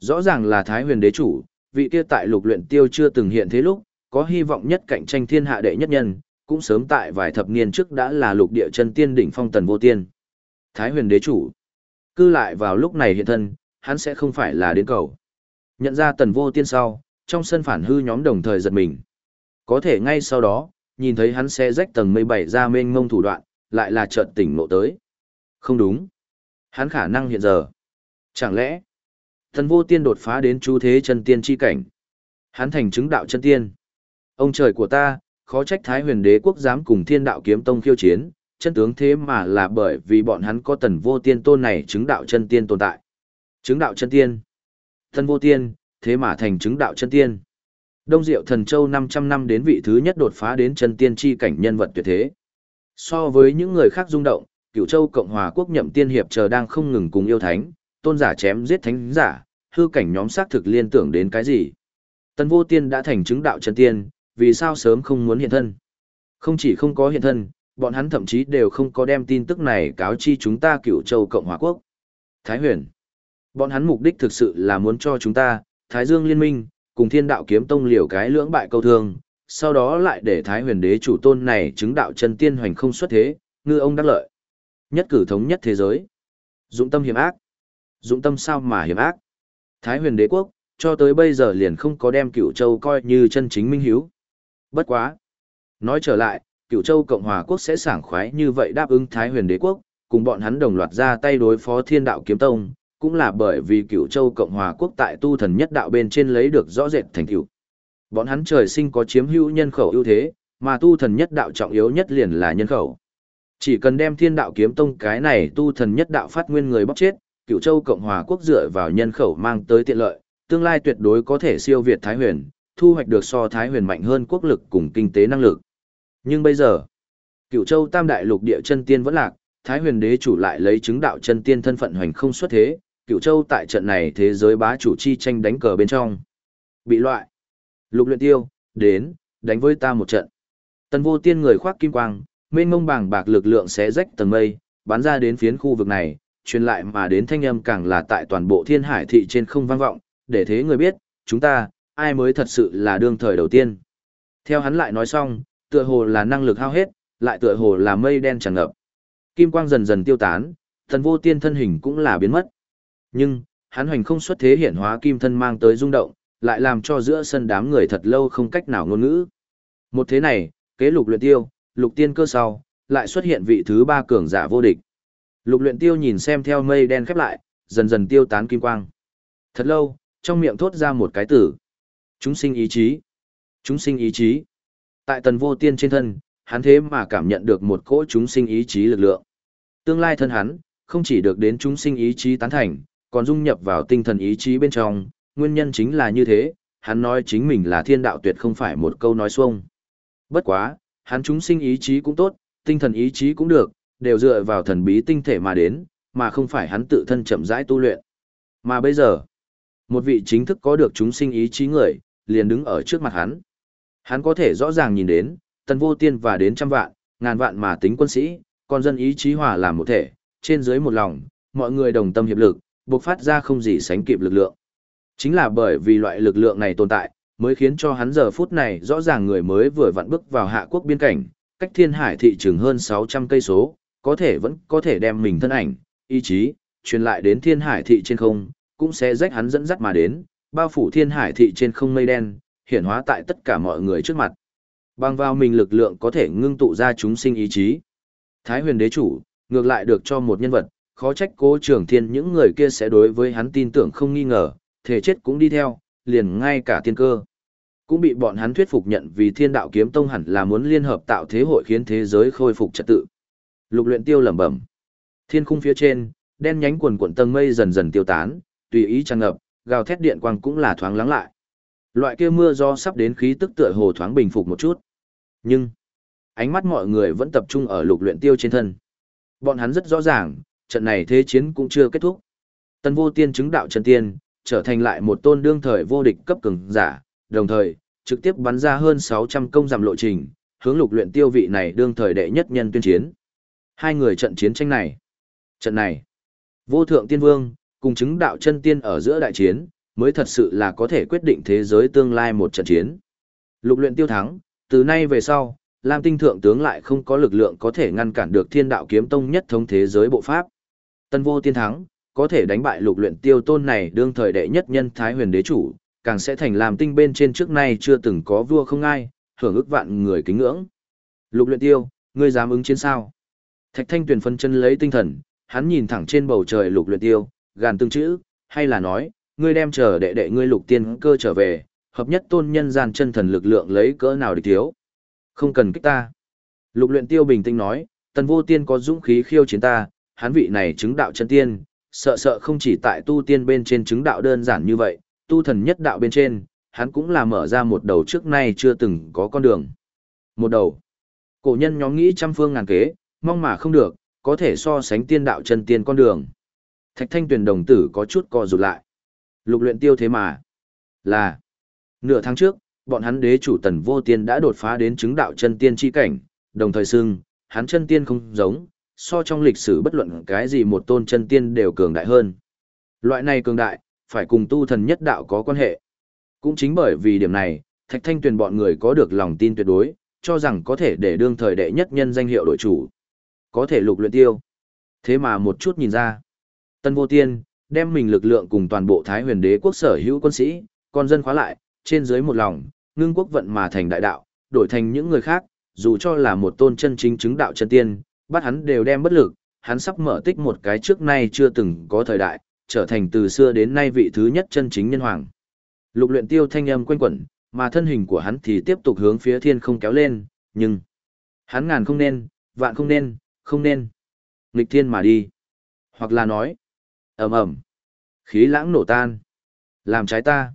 Rõ ràng là Thái huyền đế chủ, vị kia tại lục luyện tiêu chưa từng hiện thế lúc, có hy vọng nhất cạnh tranh thiên hạ đệ nhất nhân, cũng sớm tại vài thập niên trước đã là lục địa chân tiên đỉnh phong tần vô tiên. Thái huyền đế chủ. Cư lại vào lúc này hiện thân, hắn sẽ không phải là đến cầu. Nhận ra tần vô tiên sau, trong sân phản hư nhóm đồng thời giật mình. Có thể ngay sau đó, nhìn thấy hắn sẽ rách tầng mây bảy ra mênh mông thủ đoạn, lại là chợt tỉnh nộ tới. Không đúng. Hắn khả năng hiện giờ. Chẳng lẽ, thần vô tiên đột phá đến chú thế chân tiên chi cảnh. Hắn thành chứng đạo chân tiên. Ông trời của ta, khó trách Thái huyền đế quốc dám cùng thiên đạo kiếm tông khiêu chiến, chân tướng thế mà là bởi vì bọn hắn có tần vô tiên tôn này chứng đạo chân tiên tồn tại. Chứng đạo chân tiên. Thần vô tiên, thế mà thành chứng đạo chân tiên. Đông Diệu Thần Châu 500 năm đến vị thứ nhất đột phá đến chân tiên chi cảnh nhân vật tuyệt thế. So với những người khác rung động, Cửu Châu Cộng hòa quốc nhậm tiên hiệp chờ đang không ngừng cùng yêu thánh, tôn giả chém giết thánh giả, hư cảnh nhóm xác thực liên tưởng đến cái gì. Tần vô tiên đã thành chứng đạo chân tiên, vì sao sớm không muốn hiện thân. Không chỉ không có hiện thân, bọn hắn thậm chí đều không có đem tin tức này cáo chi chúng ta Cửu Châu Cộng hòa quốc. Thái huyền. Bọn hắn mục đích thực sự là muốn cho chúng ta, Thái Dương Liên minh, cùng thiên đạo kiếm tông liều cái lưỡng bại câu thương, sau đó lại để Thái huyền đế chủ tôn này chứng đạo chân tiên hoành không xuất thế, ngư ông đắc lợi. Nhất cử thống nhất thế giới. Dũng tâm hiểm ác. Dũng tâm sao mà hiểm ác. Thái huyền đế quốc, cho tới bây giờ liền không có đem cửu châu coi như chân chính minh hiếu. Bất quá. Nói trở lại, cửu châu Cộng hòa quốc sẽ sảng khoái như vậy đáp ứng Thái huyền đế quốc, cùng bọn hắn đồng loạt ra tay đối phó thiên đạo kiếm tông, cũng là bởi vì cựu châu Cộng hòa quốc tại tu thần nhất đạo bên trên lấy được rõ rệt thành tựu. Bọn hắn trời sinh có chiếm hữu nhân khẩu ưu thế, mà tu thần nhất đạo trọng yếu nhất liền là nhân khẩu. Chỉ cần đem thiên đạo kiếm tông cái này tu thần nhất đạo phát nguyên người bóc chết, cựu châu Cộng hòa quốc dựa vào nhân khẩu mang tới tiện lợi, tương lai tuyệt đối có thể siêu việt Thái huyền, thu hoạch được so Thái huyền mạnh hơn quốc lực cùng kinh tế năng lực. Nhưng bây giờ, cựu châu tam đại lục địa chân tiên vẫn lạc, Thái huyền đế chủ lại lấy chứng đạo chân tiên thân phận hoành không xuất thế, cựu châu tại trận này thế giới bá chủ chi tranh đánh cờ bên trong. Bị loại. Lục luyện tiêu, đến, đánh với ta một trận. Tần vô tiên người khoác kim quang, mênh mông bàng bạc lực lượng xé rách tầng mây, bắn ra đến phiến khu vực này, truyền lại mà đến thanh âm càng là tại toàn bộ thiên hải thị trên không vang vọng, để thế người biết, chúng ta, ai mới thật sự là đương thời đầu tiên. Theo hắn lại nói xong, tựa hồ là năng lực hao hết, lại tựa hồ là mây đen tràn ngập. Kim quang dần dần tiêu tán, thần vô tiên thân hình cũng là biến mất. Nhưng, hắn hoành không xuất thế hiển hóa kim thân mang tới rung động, lại làm cho giữa sân đám người thật lâu không cách nào ngôn ngữ. Một thế này, kế lục luyện tiêu, lục tiên cơ sau, lại xuất hiện vị thứ ba cường giả vô địch. Lục luyện tiêu nhìn xem theo mây đen khép lại, dần dần tiêu tán kim quang. Thật lâu, trong miệng thốt ra một cái tử. Chúng sinh ý chí. Chúng sinh ý chí. Tại tần vô tiên trên thân, hắn thế mà cảm nhận được một cỗ chúng sinh ý chí lực lượng. Tương lai thân hắn, không chỉ được đến chúng sinh ý chí tán thành, còn dung nhập vào tinh thần ý chí bên trong, nguyên nhân chính là như thế, hắn nói chính mình là thiên đạo tuyệt không phải một câu nói xuông. Bất quá, hắn chúng sinh ý chí cũng tốt, tinh thần ý chí cũng được, đều dựa vào thần bí tinh thể mà đến, mà không phải hắn tự thân chậm rãi tu luyện. Mà bây giờ, một vị chính thức có được chúng sinh ý chí người, liền đứng ở trước mặt hắn. Hắn có thể rõ ràng nhìn đến, tần vô tiên và đến trăm vạn, ngàn vạn mà tính quân sĩ, con dân ý chí hòa làm một thể, trên dưới một lòng, mọi người đồng tâm hiệp lực, buộc phát ra không gì sánh kịp lực lượng. Chính là bởi vì loại lực lượng này tồn tại, mới khiến cho hắn giờ phút này rõ ràng người mới vừa vặn bước vào hạ quốc biên cảnh, cách thiên hải thị trường hơn 600 cây số, có thể vẫn có thể đem mình thân ảnh, ý chí, truyền lại đến thiên hải thị trên không, cũng sẽ rách hắn dẫn dắt mà đến, bao phủ thiên hải thị trên không mây đen, hiển hóa tại tất cả mọi người trước mặt. Bằng vào mình lực lượng có thể ngưng tụ ra chúng sinh ý chí. Thái huyền đế chủ, ngược lại được cho một nhân vật, khó trách cố trường thiên những người kia sẽ đối với hắn tin tưởng không nghi ngờ, thể chết cũng đi theo, liền ngay cả tiên cơ. Cũng bị bọn hắn thuyết phục nhận vì thiên đạo kiếm tông hẳn là muốn liên hợp tạo thế hội khiến thế giới khôi phục trật tự. Lục luyện tiêu lẩm bẩm. Thiên khung phía trên, đen nhánh quần cuộn tầng mây dần dần tiêu tán, tùy ý tràn ngập, gào thét điện quang cũng là thoáng lắng lại. Loại kia mưa do sắp đến khí tức tựa hồ thoáng bình phục một chút. Nhưng, ánh mắt mọi người vẫn tập trung ở lục luyện tiêu trên thân. Bọn hắn rất rõ ràng, trận này thế chiến cũng chưa kết thúc. Tân vô tiên chứng đạo chân tiên, trở thành lại một tôn đương thời vô địch cấp cường giả, đồng thời, trực tiếp bắn ra hơn 600 công giảm lộ trình, hướng lục luyện tiêu vị này đương thời đệ nhất nhân tuyên chiến. Hai người trận chiến tranh này. Trận này, vô thượng tiên vương, cùng chứng đạo chân tiên ở giữa đại chiến, mới thật sự là có thể quyết định thế giới tương lai một trận chiến. Lục luyện tiêu thắng, từ nay về sau, Lam Tinh Thượng tướng lại không có lực lượng có thể ngăn cản được thiên đạo kiếm tông nhất thống thế giới bộ pháp. Tân vô tiên thắng, có thể đánh bại lục luyện tiêu tôn này đương thời đệ nhất nhân Thái huyền đế chủ, càng sẽ thành lam tinh bên trên trước nay chưa từng có vua không ai, hưởng ức vạn người kính ngưỡng. Lục luyện tiêu, ngươi dám ứng chiến sao? Thạch thanh Tuyền phân chân lấy tinh thần, hắn nhìn thẳng trên bầu trời lục luyện tiêu, gàn từng chữ, hay là nói, ngươi đem chờ đệ đệ ngươi lục tiên cơ trở về, hợp nhất tôn nhân gian chân thần lực lượng lấy cỡ nào đi thiếu. Không cần kích ta. Lục luyện tiêu bình tĩnh nói, tần vô tiên có dũng khí khiêu chiến ta, hắn vị này chứng đạo chân tiên, sợ sợ không chỉ tại tu tiên bên trên chứng đạo đơn giản như vậy, tu thần nhất đạo bên trên, hắn cũng là mở ra một đầu trước nay chưa từng có con đường. Một đầu. Cổ nhân nhóm nghĩ trăm phương ngàn kế, mong mà không được, có thể so sánh tiên đạo chân tiên con đường. Thạch thanh tuyển đồng tử có chút co rụt lại. Lục luyện tiêu thế mà. Là. Nửa tháng trước, bọn hắn đế chủ tần vô tiên đã đột phá đến chứng đạo chân tiên chi cảnh, đồng thời xưng, hắn chân tiên không giống, so trong lịch sử bất luận cái gì một tôn chân tiên đều cường đại hơn. Loại này cường đại, phải cùng tu thần nhất đạo có quan hệ. Cũng chính bởi vì điểm này, Thạch Thanh Tuyền bọn người có được lòng tin tuyệt đối, cho rằng có thể để đương thời đệ nhất nhân danh hiệu đội chủ. Có thể lục luyện tiêu. Thế mà một chút nhìn ra. Tân vô tiên, đem mình lực lượng cùng toàn bộ Thái huyền đế quốc sở hữu quân sĩ, con dân khóa lại, trên dưới một lòng, ngưng quốc vận mà thành đại đạo, đổi thành những người khác, dù cho là một tôn chân chính chứng đạo chân tiên, bắt hắn đều đem bất lực, hắn sắp mở tích một cái trước nay chưa từng có thời đại, trở thành từ xưa đến nay vị thứ nhất chân chính nhân hoàng. Lục luyện tiêu thanh âm quanh quẩn, mà thân hình của hắn thì tiếp tục hướng phía thiên không kéo lên, nhưng hắn ngàn không nên, vạn không nên, không nên. Nghịch thiên mà đi. Hoặc là nói, ầm ầm, khí lãng nổ tan, làm trái ta.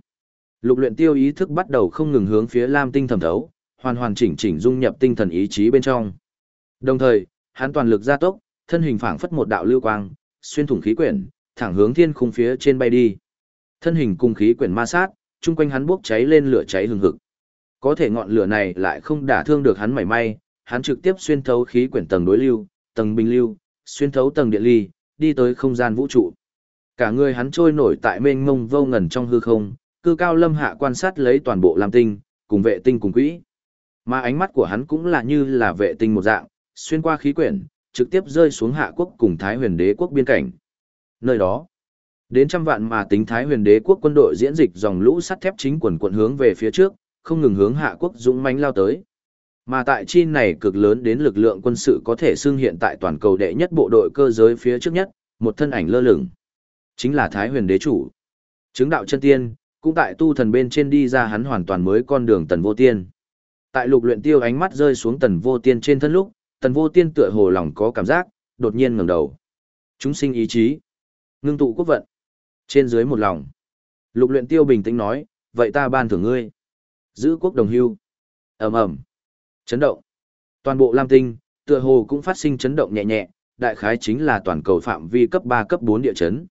Lục luyện tiêu ý thức bắt đầu không ngừng hướng phía Lam Tinh thẩm thấu, hoàn hoàn chỉnh chỉnh dung nhập tinh thần ý chí bên trong. Đồng thời, hắn toàn lực gia tốc, thân hình phảng phất một đạo lưu quang, xuyên thủng khí quyển, thẳng hướng thiên khung phía trên bay đi. Thân hình cùng khí quyển ma sát, chung quanh hắn bốc cháy lên lửa cháy hừng hực. Có thể ngọn lửa này lại không đả thương được hắn mảy may, hắn trực tiếp xuyên thấu khí quyển tầng đối lưu, tầng bình lưu, xuyên thấu tầng địa ly, đi tới không gian vũ trụ. Cả người hắn trôi nổi tại mênh mông vô ngần trong hư không, cư cao lâm hạ quan sát lấy toàn bộ lam tinh, cùng vệ tinh cùng quỹ. Mà ánh mắt của hắn cũng là như là vệ tinh một dạng, xuyên qua khí quyển, trực tiếp rơi xuống hạ quốc cùng Thái huyền đế quốc biên cảnh. Nơi đó, đến trăm vạn mà tính Thái huyền đế quốc quân đội diễn dịch dòng lũ sắt thép chính quần quận hướng về phía trước, không ngừng hướng hạ quốc dũng mãnh lao tới. Mà tại chi này cực lớn đến lực lượng quân sự có thể xưng hiện tại toàn cầu đệ nhất bộ đội cơ giới phía trước nhất, một thân ảnh lơ lửng. Chính là Thái huyền đế chủ. Chứng đạo chân tiên, cũng tại tu thần bên trên đi ra hắn hoàn toàn mới con đường tần vô tiên. Tại lục luyện tiêu ánh mắt rơi xuống tần vô tiên trên thân lúc, tần vô tiên tựa hồ lòng có cảm giác, đột nhiên ngẩng đầu. Chúng sinh ý chí, ngưng tụ quốc vận, trên dưới một lòng. Lục luyện tiêu bình tĩnh nói, vậy ta ban thưởng ngươi. Giữ quốc đồng hưu. ầm ầm, Chấn động. Toàn bộ Lam Tinh, tựa hồ cũng phát sinh chấn động nhẹ nhẹ, đại khái chính là toàn cầu phạm vi cấp 3 cấp 4 địa chấn.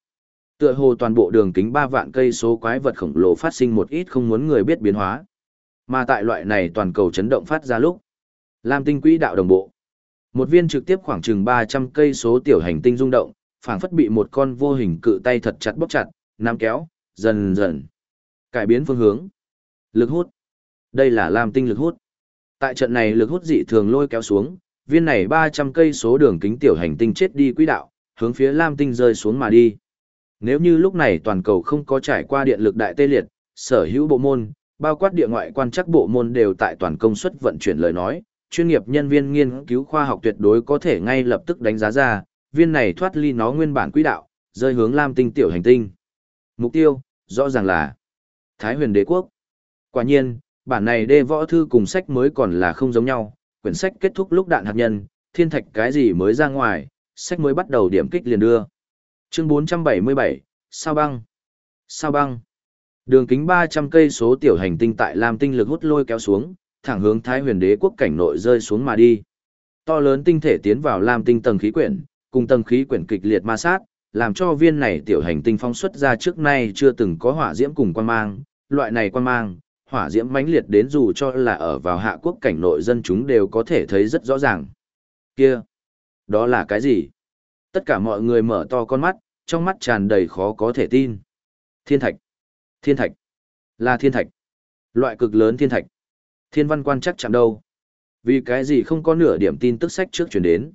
Tựa hồ toàn bộ đường kính 3 vạn cây số quái vật khổng lồ phát sinh một ít không muốn người biết biến hóa. Mà tại loại này toàn cầu chấn động phát ra lúc, Lam Tinh quỹ đạo đồng bộ. Một viên trực tiếp khoảng chừng 300 cây số tiểu hành tinh rung động, phảng phất bị một con vô hình cự tay thật chặt bóp chặt, nắm kéo, dần dần cải biến phương hướng. Lực hút. Đây là Lam Tinh lực hút. Tại trận này lực hút dị thường lôi kéo xuống, viên này 300 cây số đường kính tiểu hành tinh chết đi quỹ đạo, hướng phía Lam Tinh rơi xuống mà đi. Nếu như lúc này toàn cầu không có trải qua điện lực đại tê liệt, sở hữu bộ môn, bao quát địa ngoại quan chắc bộ môn đều tại toàn công suất vận chuyển lời nói, chuyên nghiệp nhân viên nghiên cứu khoa học tuyệt đối có thể ngay lập tức đánh giá ra, viên này thoát ly nó nguyên bản quỹ đạo, rơi hướng Lam Tinh tiểu hành tinh. Mục tiêu, rõ ràng là Thái huyền đế quốc. Quả nhiên, bản này đê võ thư cùng sách mới còn là không giống nhau, quyển sách kết thúc lúc đạn hạt nhân, thiên thạch cái gì mới ra ngoài, sách mới bắt đầu điểm kích liền đưa. Chương 477, Sao băng? Sao băng? Đường kính 300 cây số tiểu hành tinh tại Lam tinh lực hút lôi kéo xuống, thẳng hướng Thái Huyền Đế quốc cảnh nội rơi xuống mà đi. To lớn tinh thể tiến vào Lam tinh tầng khí quyển, cùng tầng khí quyển kịch liệt ma sát, làm cho viên này tiểu hành tinh phong xuất ra trước nay chưa từng có hỏa diễm cùng quan mang, loại này quan mang, hỏa diễm mãnh liệt đến dù cho là ở vào hạ quốc cảnh nội dân chúng đều có thể thấy rất rõ ràng. Kia, đó là cái gì? Tất cả mọi người mở to con mắt, trong mắt tràn đầy khó có thể tin. Thiên thạch, thiên thạch, là thiên thạch, loại cực lớn thiên thạch. Thiên văn quan chắc chạm đâu? Vì cái gì không có nửa điểm tin tức sách trước chuyển đến?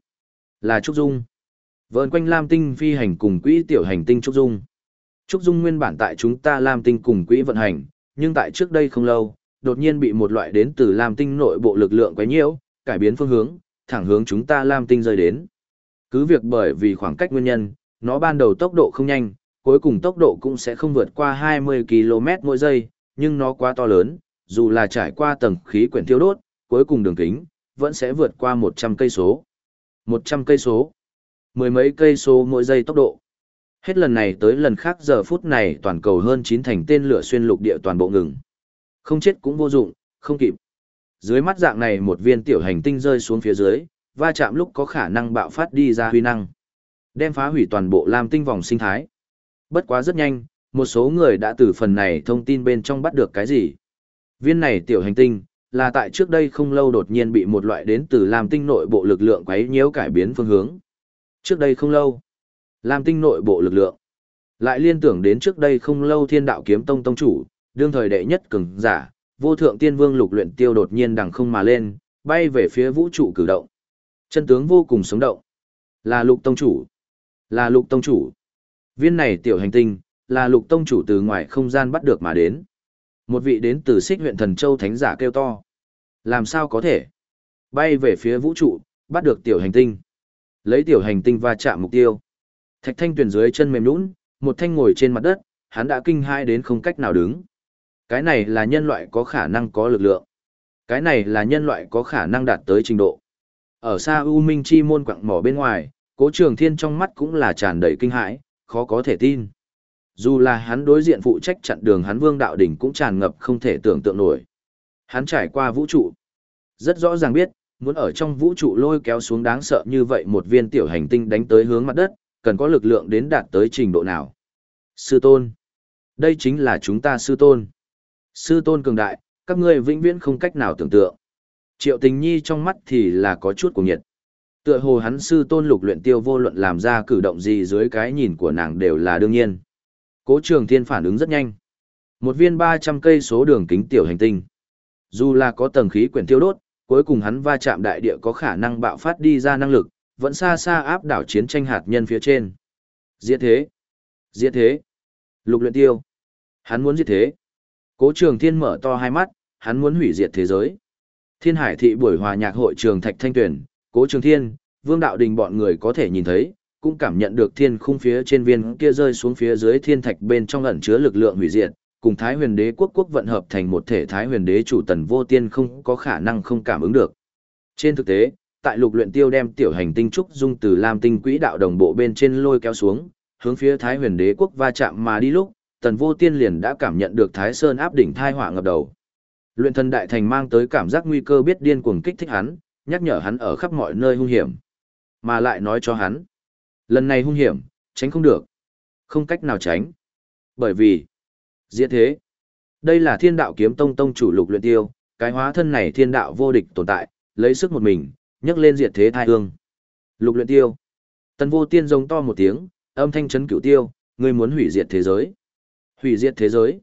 Là Trúc Dung. Vợn quanh Lam Tinh phi hành cùng quỹ tiểu hành tinh Trúc Dung. Trúc Dung nguyên bản tại chúng ta Lam Tinh cùng quỹ vận hành, nhưng tại trước đây không lâu, đột nhiên bị một loại đến từ Lam Tinh nội bộ lực lượng quấy nhiễu, cải biến phương hướng, thẳng hướng chúng ta Lam Tinh rơi đến. Cứ việc bởi vì khoảng cách nguyên nhân, nó ban đầu tốc độ không nhanh, cuối cùng tốc độ cũng sẽ không vượt qua 20 km mỗi giây, nhưng nó quá to lớn, dù là trải qua tầng khí quyển thiêu đốt, cuối cùng đường kính vẫn sẽ vượt qua 100 cây số. 100 cây số. Mười mấy cây số mỗi giây tốc độ. Hết lần này tới lần khác giờ phút này toàn cầu hơn chín thành tên lửa xuyên lục địa toàn bộ ngừng. Không chết cũng vô dụng, không kịp. Dưới mắt dạng này một viên tiểu hành tinh rơi xuống phía dưới, va chạm lúc có khả năng bạo phát đi ra huy năng. Đem phá hủy toàn bộ Lam tinh vòng sinh thái. Bất quá rất nhanh, một số người đã từ phần này thông tin bên trong bắt được cái gì. Viên này tiểu hành tinh, là tại trước đây không lâu đột nhiên bị một loại đến từ Lam tinh nội bộ lực lượng quấy nhiễu cải biến phương hướng. Trước đây không lâu, Lam tinh nội bộ lực lượng. Lại liên tưởng đến trước đây không lâu thiên đạo kiếm tông tông chủ, đương thời đệ nhất cường giả, vô thượng tiên vương lục luyện tiêu đột nhiên đằng không mà lên, bay về phía vũ trụ cử động. Chân tướng vô cùng sống động. Là lục tông chủ. Là lục tông chủ. Viên này tiểu hành tinh, là lục tông chủ từ ngoài không gian bắt được mà đến. Một vị đến từ xích huyện thần châu thánh giả kêu to. Làm sao có thể? Bay về phía vũ trụ, bắt được tiểu hành tinh. Lấy tiểu hành tinh va chạm mục tiêu. Thạch thanh tuyển dưới chân mềm nhũn, một thanh ngồi trên mặt đất, hắn đã kinh hai đến không cách nào đứng. Cái này là nhân loại có khả năng có lực lượng. Cái này là nhân loại có khả năng đạt tới trình độ. Ở xa U Minh Chi môn quặng mỏ bên ngoài, cố trường thiên trong mắt cũng là tràn đầy kinh hãi, khó có thể tin. Dù là hắn đối diện phụ trách chặn đường hắn vương đạo đỉnh cũng tràn ngập không thể tưởng tượng nổi. Hắn trải qua vũ trụ. Rất rõ ràng biết, muốn ở trong vũ trụ lôi kéo xuống đáng sợ như vậy một viên tiểu hành tinh đánh tới hướng mặt đất, cần có lực lượng đến đạt tới trình độ nào. Sư tôn. Đây chính là chúng ta sư tôn. Sư tôn cường đại, các ngươi vĩnh viễn không cách nào tưởng tượng. Triệu tình nhi trong mắt thì là có chút của nhiệt. Tựa hồ hắn sư tôn lục luyện tiêu vô luận làm ra cử động gì dưới cái nhìn của nàng đều là đương nhiên. Cố trường thiên phản ứng rất nhanh. Một viên 300 cây số đường kính tiểu hành tinh. Dù là có tầng khí quyển tiêu đốt, cuối cùng hắn va chạm đại địa có khả năng bạo phát đi ra năng lực, vẫn xa xa áp đảo chiến tranh hạt nhân phía trên. Diệt thế. Diệt thế. Lục luyện tiêu. Hắn muốn diệt thế. Cố trường thiên mở to hai mắt, hắn muốn hủy diệt thế giới. Thiên hải thị buổi hòa nhạc hội trường Thạch Thanh Tuyển, Cố Trường Thiên, Vương Đạo Đình bọn người có thể nhìn thấy, cũng cảm nhận được thiên khung phía trên viên kia rơi xuống phía dưới thiên thạch bên trong ẩn chứa lực lượng hủy diệt, cùng Thái Huyền Đế quốc quốc vận hợp thành một thể Thái Huyền Đế chủ tần vô tiên không có khả năng không cảm ứng được. Trên thực tế, tại lục luyện tiêu đem tiểu hành tinh trúc dung từ Lam tinh quỹ đạo đồng bộ bên trên lôi kéo xuống, hướng phía Thái Huyền Đế quốc va chạm mà đi lúc, Tần Vô Tiên liền đã cảm nhận được Thái Sơn áp đỉnh thai họa ngập đầu. Luyện thần đại thành mang tới cảm giác nguy cơ biết điên cuồng kích thích hắn, nhắc nhở hắn ở khắp mọi nơi hung hiểm. Mà lại nói cho hắn, lần này hung hiểm, tránh không được. Không cách nào tránh. Bởi vì, diễn thế. Đây là thiên đạo kiếm tông tông chủ lục luyện tiêu, cái hóa thân này thiên đạo vô địch tồn tại, lấy sức một mình, nhấc lên diệt thế thai hương. Lục luyện tiêu. Tần vô tiên giống to một tiếng, âm thanh chấn cửu tiêu, ngươi muốn hủy diệt thế giới. Hủy diệt thế giới.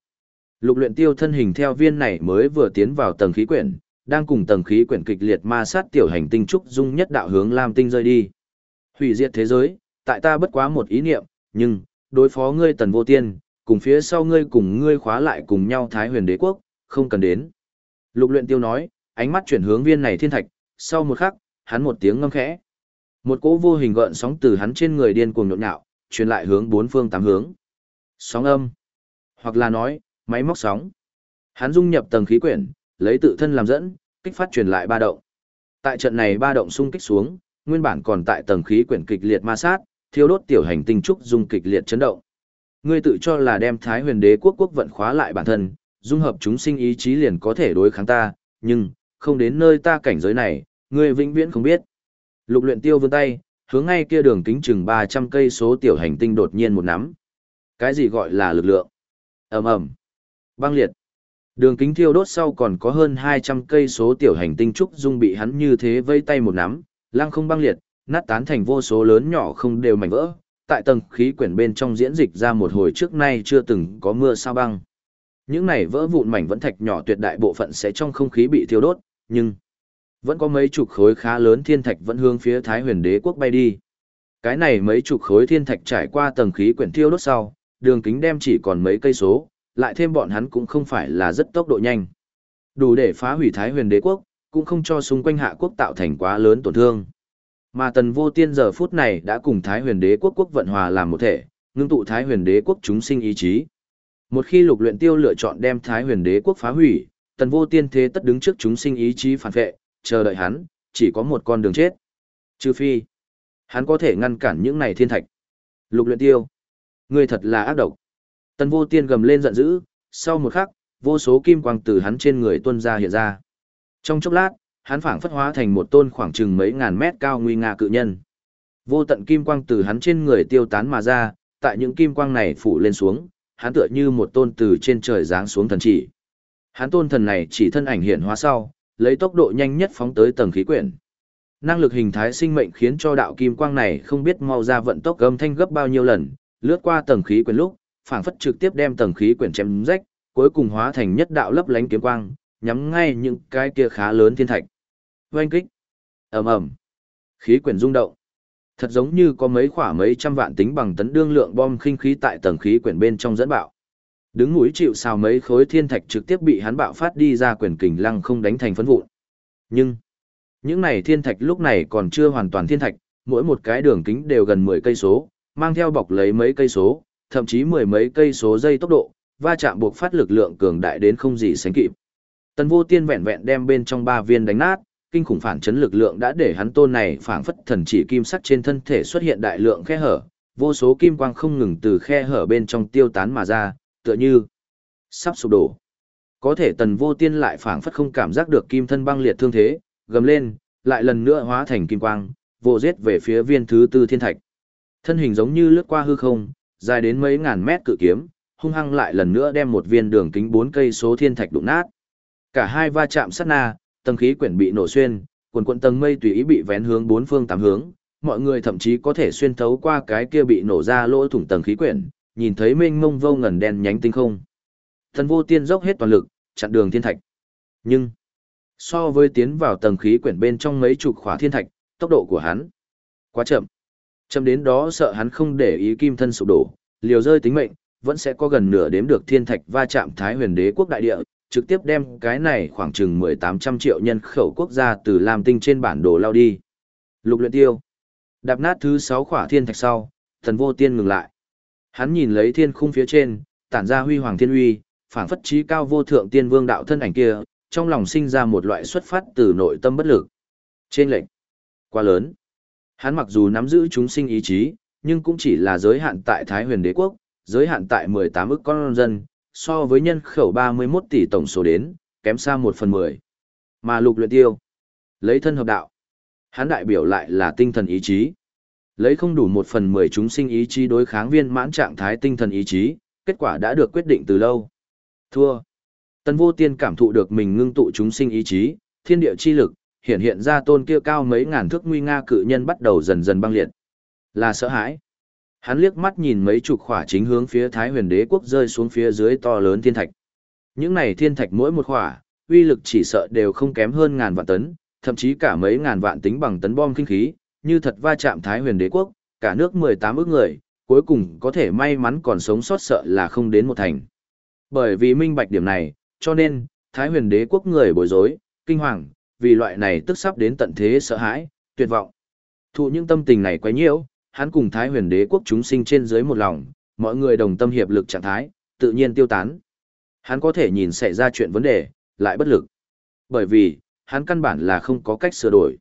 Lục luyện tiêu thân hình theo viên này mới vừa tiến vào tầng khí quyển, đang cùng tầng khí quyển kịch liệt ma sát tiểu hành tinh trúc dung nhất đạo hướng lam tinh rơi đi. Hủy diệt thế giới, tại ta bất quá một ý niệm, nhưng, đối phó ngươi tần vô tiên, cùng phía sau ngươi cùng ngươi khóa lại cùng nhau thái huyền đế quốc, không cần đến. Lục luyện tiêu nói, ánh mắt chuyển hướng viên này thiên thạch, sau một khắc, hắn một tiếng ngâm khẽ. Một cỗ vô hình gợn sóng từ hắn trên người điên cuồng nhộn nhạo, truyền lại hướng bốn phương tám hướng. Sóng âm, hoặc là nói, máy móc sóng. Hắn dung nhập tầng khí quyển, lấy tự thân làm dẫn, kích phát truyền lại ba động. Tại trận này ba động xung kích xuống, nguyên bản còn tại tầng khí quyển kịch liệt ma sát, thiêu đốt tiểu hành tinh trúc dung kịch liệt chấn động. Ngươi tự cho là đem Thái Huyền Đế quốc quốc vận khóa lại bản thân, dung hợp chúng sinh ý chí liền có thể đối kháng ta, nhưng không đến nơi ta cảnh giới này, ngươi vĩnh viễn không biết. Lục Luyện Tiêu vươn tay, hướng ngay kia đường kính chừng 300 cây số tiểu hành tinh đột nhiên một nắm. Cái gì gọi là lực lượng? Ầm ầm. Băng liệt. Đường kính thiêu đốt sau còn có hơn 200 cây số tiểu hành tinh trúc dung bị hắn như thế vây tay một nắm, lăng không băng liệt, nát tán thành vô số lớn nhỏ không đều mảnh vỡ, tại tầng khí quyển bên trong diễn dịch ra một hồi trước nay chưa từng có mưa sao băng. Những này vỡ vụn mảnh vẫn thạch nhỏ tuyệt đại bộ phận sẽ trong không khí bị thiêu đốt, nhưng vẫn có mấy chục khối khá lớn thiên thạch vẫn hướng phía Thái Huyền Đế quốc bay đi. Cái này mấy chục khối thiên thạch trải qua tầng khí quyển thiêu đốt sau, đường kính đem chỉ còn mấy cây số, lại thêm bọn hắn cũng không phải là rất tốc độ nhanh. Đủ để phá hủy Thái huyền đế quốc, cũng không cho xung quanh hạ quốc tạo thành quá lớn tổn thương. Mà tần vô tiên giờ phút này đã cùng Thái huyền đế quốc quốc vận hòa làm một thể, ngưng tụ Thái huyền đế quốc chúng sinh ý chí. Một khi lục luyện tiêu lựa chọn đem Thái huyền đế quốc phá hủy, tần vô tiên thế tất đứng trước chúng sinh ý chí phản vệ, chờ đợi hắn, chỉ có một con đường chết. Trừ phi, hắn có thể ngăn cản những này thiên thạch. Lục luyện tiêu, ngươi thật là ác độc. Tần vô tiên gầm lên giận dữ, sau một khắc, vô số kim quang từ hắn trên người tuôn ra hiện ra. Trong chốc lát, hắn phảng phất hóa thành một tôn khoảng chừng mấy ngàn mét cao nguy nga cự nhân. Vô tận kim quang từ hắn trên người tiêu tán mà ra, tại những kim quang này phủ lên xuống, hắn tựa như một tôn từ trên trời giáng xuống thần chỉ. Hắn tôn thần này chỉ thân ảnh hiện hóa sau, lấy tốc độ nhanh nhất phóng tới tầng khí quyển. Năng lực hình thái sinh mệnh khiến cho đạo kim quang này không biết mau ra vận tốc gầm thanh gấp bao nhiêu lần, lướt qua tầng khí quyển lúc, phảng phất trực tiếp đem tầng khí quyển chém rách, cuối cùng hóa thành nhất đạo lấp lánh kiếm quang, nhắm ngay những cái kia khá lớn thiên thạch. Oanh kích. ầm ầm, Khí quyển rung động. Thật giống như có mấy khỏa mấy trăm vạn tính bằng tấn đương lượng bom khinh khí tại tầng khí quyển bên trong dẫn bạo. Đứng mũi chịu sào mấy khối thiên thạch trực tiếp bị hắn bạo phát đi ra quyền kình lăng không đánh thành phấn vụn. Nhưng, những này thiên thạch lúc này còn chưa hoàn toàn thiên thạch, mỗi một cái đường kính đều gần 10 cây số, mang theo bọc lấy mấy cây số, thậm chí mười mấy cây số dây tốc độ, va chạm buộc phát lực lượng cường đại đến không gì sánh kịp. Tần vô tiên vẹn vẹn đem bên trong ba viên đánh nát, kinh khủng phản chấn lực lượng đã để hắn tôn này phảng phất thần chỉ kim sắc trên thân thể xuất hiện đại lượng khe hở, vô số kim quang không ngừng từ khe hở bên trong tiêu tán mà ra, tựa như sắp sụp đổ. Có thể tần vô tiên lại phảng phất không cảm giác được kim thân băng liệt thương thế, gầm lên, lại lần nữa hóa thành kim quang, vô giết về phía viên thứ tư thiên thạch. Thân hình giống như lướt qua hư không, dài đến mấy ngàn mét cự kiếm, hung hăng lại lần nữa đem một viên đường kính 4 cây số thiên thạch đụng nát. Cả hai va chạm sát na, tầng khí quyển bị nổ xuyên, quần quần tầng mây tùy ý bị vén hướng bốn phương tám hướng, mọi người thậm chí có thể xuyên thấu qua cái kia bị nổ ra lỗ thủng tầng khí quyển, nhìn thấy mênh mông vô ngần đen nhánh tinh không. Thần vô tiên dốc hết toàn lực, chặn đường thiên thạch. Nhưng, so với tiến vào tầng khí quyển bên trong mấy chục khóa thiên thạch, tốc độ của hắn quá chậm. Chậm đến đó sợ hắn không để ý kim thân sụp đổ, liều rơi tính mệnh, vẫn sẽ có gần nửa đếm được thiên thạch va chạm Thái huyền đế quốc đại địa, trực tiếp đem cái này khoảng chừng 1800 triệu nhân khẩu quốc gia từ Lam Tinh trên bản đồ lao đi. Lục luyện tiêu. Đạp nát thứ 6 khỏa thiên thạch sau, thần vô tiên ngừng lại. Hắn nhìn lấy thiên khung phía trên, tản ra huy hoàng thiên uy, phảng phất trí cao vô thượng tiên vương đạo thân ảnh kia, trong lòng sinh ra một loại xuất phát từ nội tâm bất lực. Trên lệnh, quá lớn. Hắn mặc dù nắm giữ chúng sinh ý chí, nhưng cũng chỉ là giới hạn tại Thái huyền đế quốc, giới hạn tại 18 ức con dân, so với nhân khẩu 31 tỷ tổng số đến, kém xa 1 phần 10. Mà lục luyện tiêu, lấy thân hợp đạo, hắn đại biểu lại là tinh thần ý chí. Lấy không đủ một phần 10 chúng sinh ý chí đối kháng viên mãn trạng thái tinh thần ý chí, kết quả đã được quyết định từ lâu. Thua. Tần vô tiên cảm thụ được mình ngưng tụ chúng sinh ý chí, thiên địa chi lực, hiện hiện ra tôn kia cao mấy ngàn thước nguy nga cự nhân bắt đầu dần dần băng liệt. Là sợ hãi. Hắn liếc mắt nhìn mấy chục khỏa chính hướng phía Thái Huyền Đế quốc rơi xuống phía dưới to lớn thiên thạch. Những này thiên thạch mỗi một khỏa, uy lực chỉ sợ đều không kém hơn ngàn vạn tấn, thậm chí cả mấy ngàn vạn tính bằng tấn bom kinh khí, như thật va chạm Thái Huyền Đế quốc, cả nước 18 ức người, cuối cùng có thể may mắn còn sống sót sợ là không đến một thành. Bởi vì minh bạch điểm này, cho nên, Thái Huyền Đế quốc người bối rối, kinh hoàng, vì loại này tức sắp đến tận thế sợ hãi, tuyệt vọng. Thụ những tâm tình này quá nhiễu, hắn cùng Thái Huyền Đế quốc chúng sinh trên dưới một lòng, mọi người đồng tâm hiệp lực trạng thái, tự nhiên tiêu tán. Hắn có thể nhìn xảy ra chuyện vấn đề, lại bất lực. Bởi vì, hắn căn bản là không có cách sửa đổi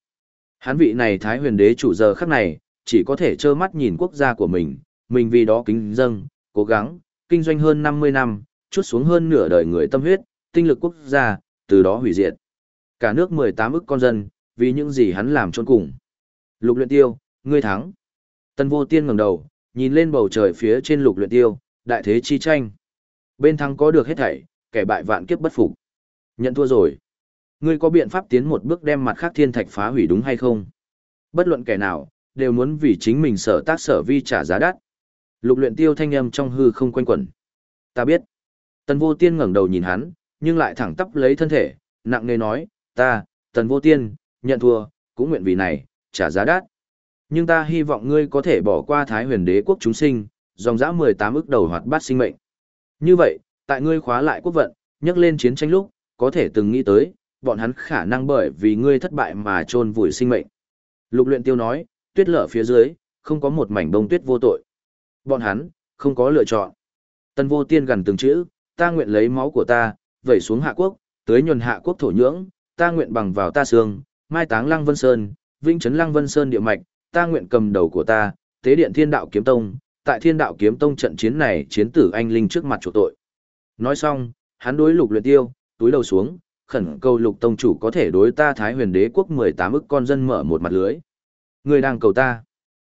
hán vị này Thái Huyền Đế chủ giờ khắc này, chỉ có thể trơ mắt nhìn quốc gia của mình, mình vì đó kính dâng, cố gắng, kinh doanh hơn 50 năm, chút xuống hơn nửa đời người tâm huyết, tinh lực quốc gia, từ đó hủy diệt. Cả nước 18 ức con dân, vì những gì hắn làm trôn cùng. Lục luyện tiêu, ngươi thắng. Tân vô tiên ngẩng đầu, nhìn lên bầu trời phía trên lục luyện tiêu, đại thế chi tranh. Bên thắng có được hết thảy, kẻ bại vạn kiếp bất phục. Nhận thua rồi. Ngươi có biện pháp tiến một bước đem mặt khác thiên thạch phá hủy đúng hay không? Bất luận kẻ nào, đều muốn vì chính mình sở tác sở vi trả giá đắt. Lục luyện tiêu thanh âm trong hư không quanh quẩn. Ta biết. Tần vô tiên ngẩng đầu nhìn hắn, nhưng lại thẳng tắp lấy thân thể, nặng nề nói, ta, tần vô tiên, nhận thua, cũng nguyện vì này, trả giá đắt. Nhưng ta hy vọng ngươi có thể bỏ qua thái huyền đế quốc chúng sinh, dòng dã 18 ức đầu hoạt bát sinh mệnh. Như vậy, tại ngươi khóa lại quốc vận, nhắc lên chiến tranh lúc, có thể từng nghĩ tới, bọn hắn khả năng bởi vì ngươi thất bại mà trôn vùi sinh mệnh. Lục luyện tiêu nói, tuyết lở phía dưới, không có một mảnh bông tuyết vô tội. Bọn hắn, không có lựa chọn. Tân vô tiên gần từng chữ, ta nguyện lấy máu của ta, vẩy xuống hạ quốc, tới nhuần hạ quốc thổ nhưỡng, ta nguyện bằng vào ta xương, mai táng lăng vân sơn, vinh chấn lăng vân sơn địa mạch, ta nguyện cầm đầu của ta, tế điện thiên đạo kiếm tông, tại thiên đạo kiếm tông trận chiến này chiến tử anh linh trước mặt chủ tội. Nói xong, hắn đối lục luyện tiêu, túi đầu xuống, khẩn cầu lục tông chủ có thể đối ta thái huyền đế quốc 18 ức con dân mở một mặt lưới. Người đang cầu ta.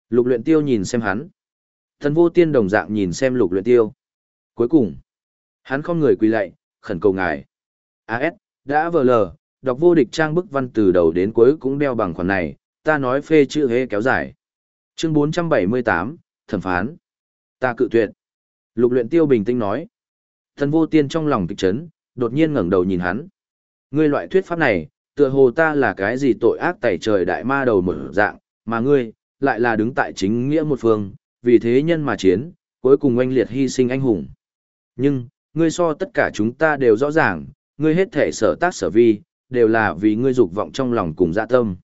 Lục luyện tiêu nhìn xem hắn. Thần vô tiên đồng dạng nhìn xem lục luyện tiêu. Cuối cùng, hắn không người quỳ lạy, khẩn cầu ngài. AS, đã vờ lờ, đọc vô địch trang bức văn từ đầu đến cuối cũng đeo bằng khoản này, ta nói phê chữ hế kéo dài. Chương 478, thẩm phán. Ta cự tuyệt. Lục luyện tiêu bình tĩnh nói. Thần vô tiên trong lòng kịch chấn, đột nhiên ngẩng đầu nhìn hắn. Ngươi loại thuyết pháp này, tựa hồ ta là cái gì tội ác tẩy trời đại ma đầu mở dạng, mà ngươi, lại là đứng tại chính nghĩa một phương, vì thế nhân mà chiến, cuối cùng oanh liệt hy sinh anh hùng. Nhưng, ngươi so tất cả chúng ta đều rõ ràng, ngươi hết thể sở tác sở vi, đều là vì ngươi dục vọng trong lòng cùng dạ tâm.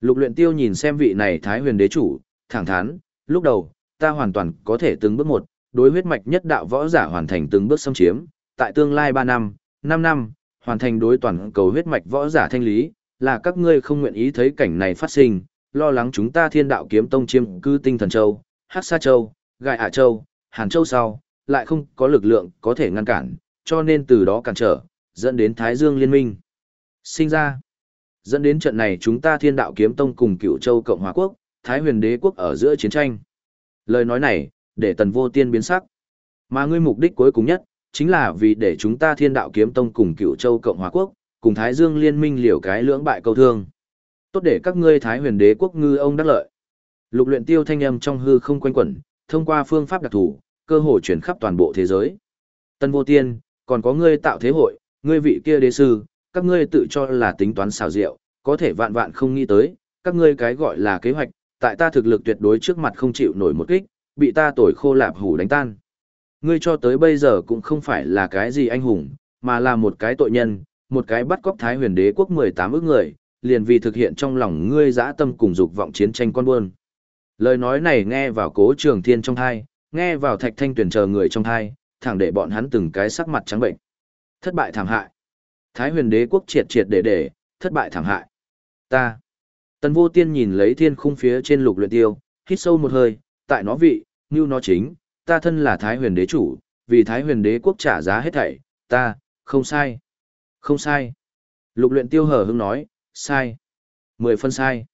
Lục luyện tiêu nhìn xem vị này Thái huyền đế chủ, thẳng thắn, lúc đầu, ta hoàn toàn có thể từng bước một, đối huyết mạch nhất đạo võ giả hoàn thành từng bước xâm chiếm, tại tương lai 3 năm, 5 năm, hoàn thành đối toàn cầu huyết mạch võ giả thanh lý, là các ngươi không nguyện ý thấy cảnh này phát sinh, lo lắng chúng ta thiên đạo kiếm tông chiêm cư tinh thần châu, hắc sa châu, gai hạ châu, hàn châu sau, lại không có lực lượng có thể ngăn cản, cho nên từ đó cản trở, dẫn đến Thái Dương liên minh. Sinh ra, dẫn đến trận này chúng ta thiên đạo kiếm tông cùng cựu châu Cộng hòa quốc, Thái huyền đế quốc ở giữa chiến tranh. Lời nói này, để tần vô tiên biến sắc. Mà ngươi mục đích cuối cùng nhất, chính là vì để chúng ta thiên đạo kiếm tông cùng cựu châu Cộng hòa quốc, cùng Thái Dương liên minh liều cái lưỡng bại câu thương. Tốt để các ngươi Thái huyền đế quốc ngư ông đắc lợi. Lục luyện tiêu thanh âm trong hư không quanh quẩn, thông qua phương pháp đặc thù, cơ hội chuyển khắp toàn bộ thế giới. Tân vô tiên, còn có ngươi tạo thế hội, ngươi vị kia đế sư, các ngươi tự cho là tính toán xảo diệu, có thể vạn vạn không nghĩ tới, các ngươi cái gọi là kế hoạch, tại ta thực lực tuyệt đối trước mặt không chịu nổi một kích, bị ta tuổi khô lạp hủ đánh tan. Ngươi cho tới bây giờ cũng không phải là cái gì anh hùng, mà là một cái tội nhân, một cái bắt cóc thái huyền đế quốc 18 ước người, liền vì thực hiện trong lòng ngươi dã tâm cùng dục vọng chiến tranh con buôn. Lời nói này nghe vào cố trường thiên trong thai, nghe vào thạch thanh tuyển chờ người trong thai, thẳng để bọn hắn từng cái sắc mặt trắng bệnh. Thất bại thảm hại. Thái huyền đế quốc triệt triệt để để, thất bại thảm hại. Ta. Tần vô tiên nhìn lấy thiên khung phía trên lục luyện tiêu, hít sâu một hơi, tại nó vị, như nó chính, ta thân là Thái huyền đế chủ, vì Thái huyền đế quốc trả giá hết thảy, ta, không sai. Không sai. Lục luyện tiêu hờ hững nói, sai. Mười phân sai.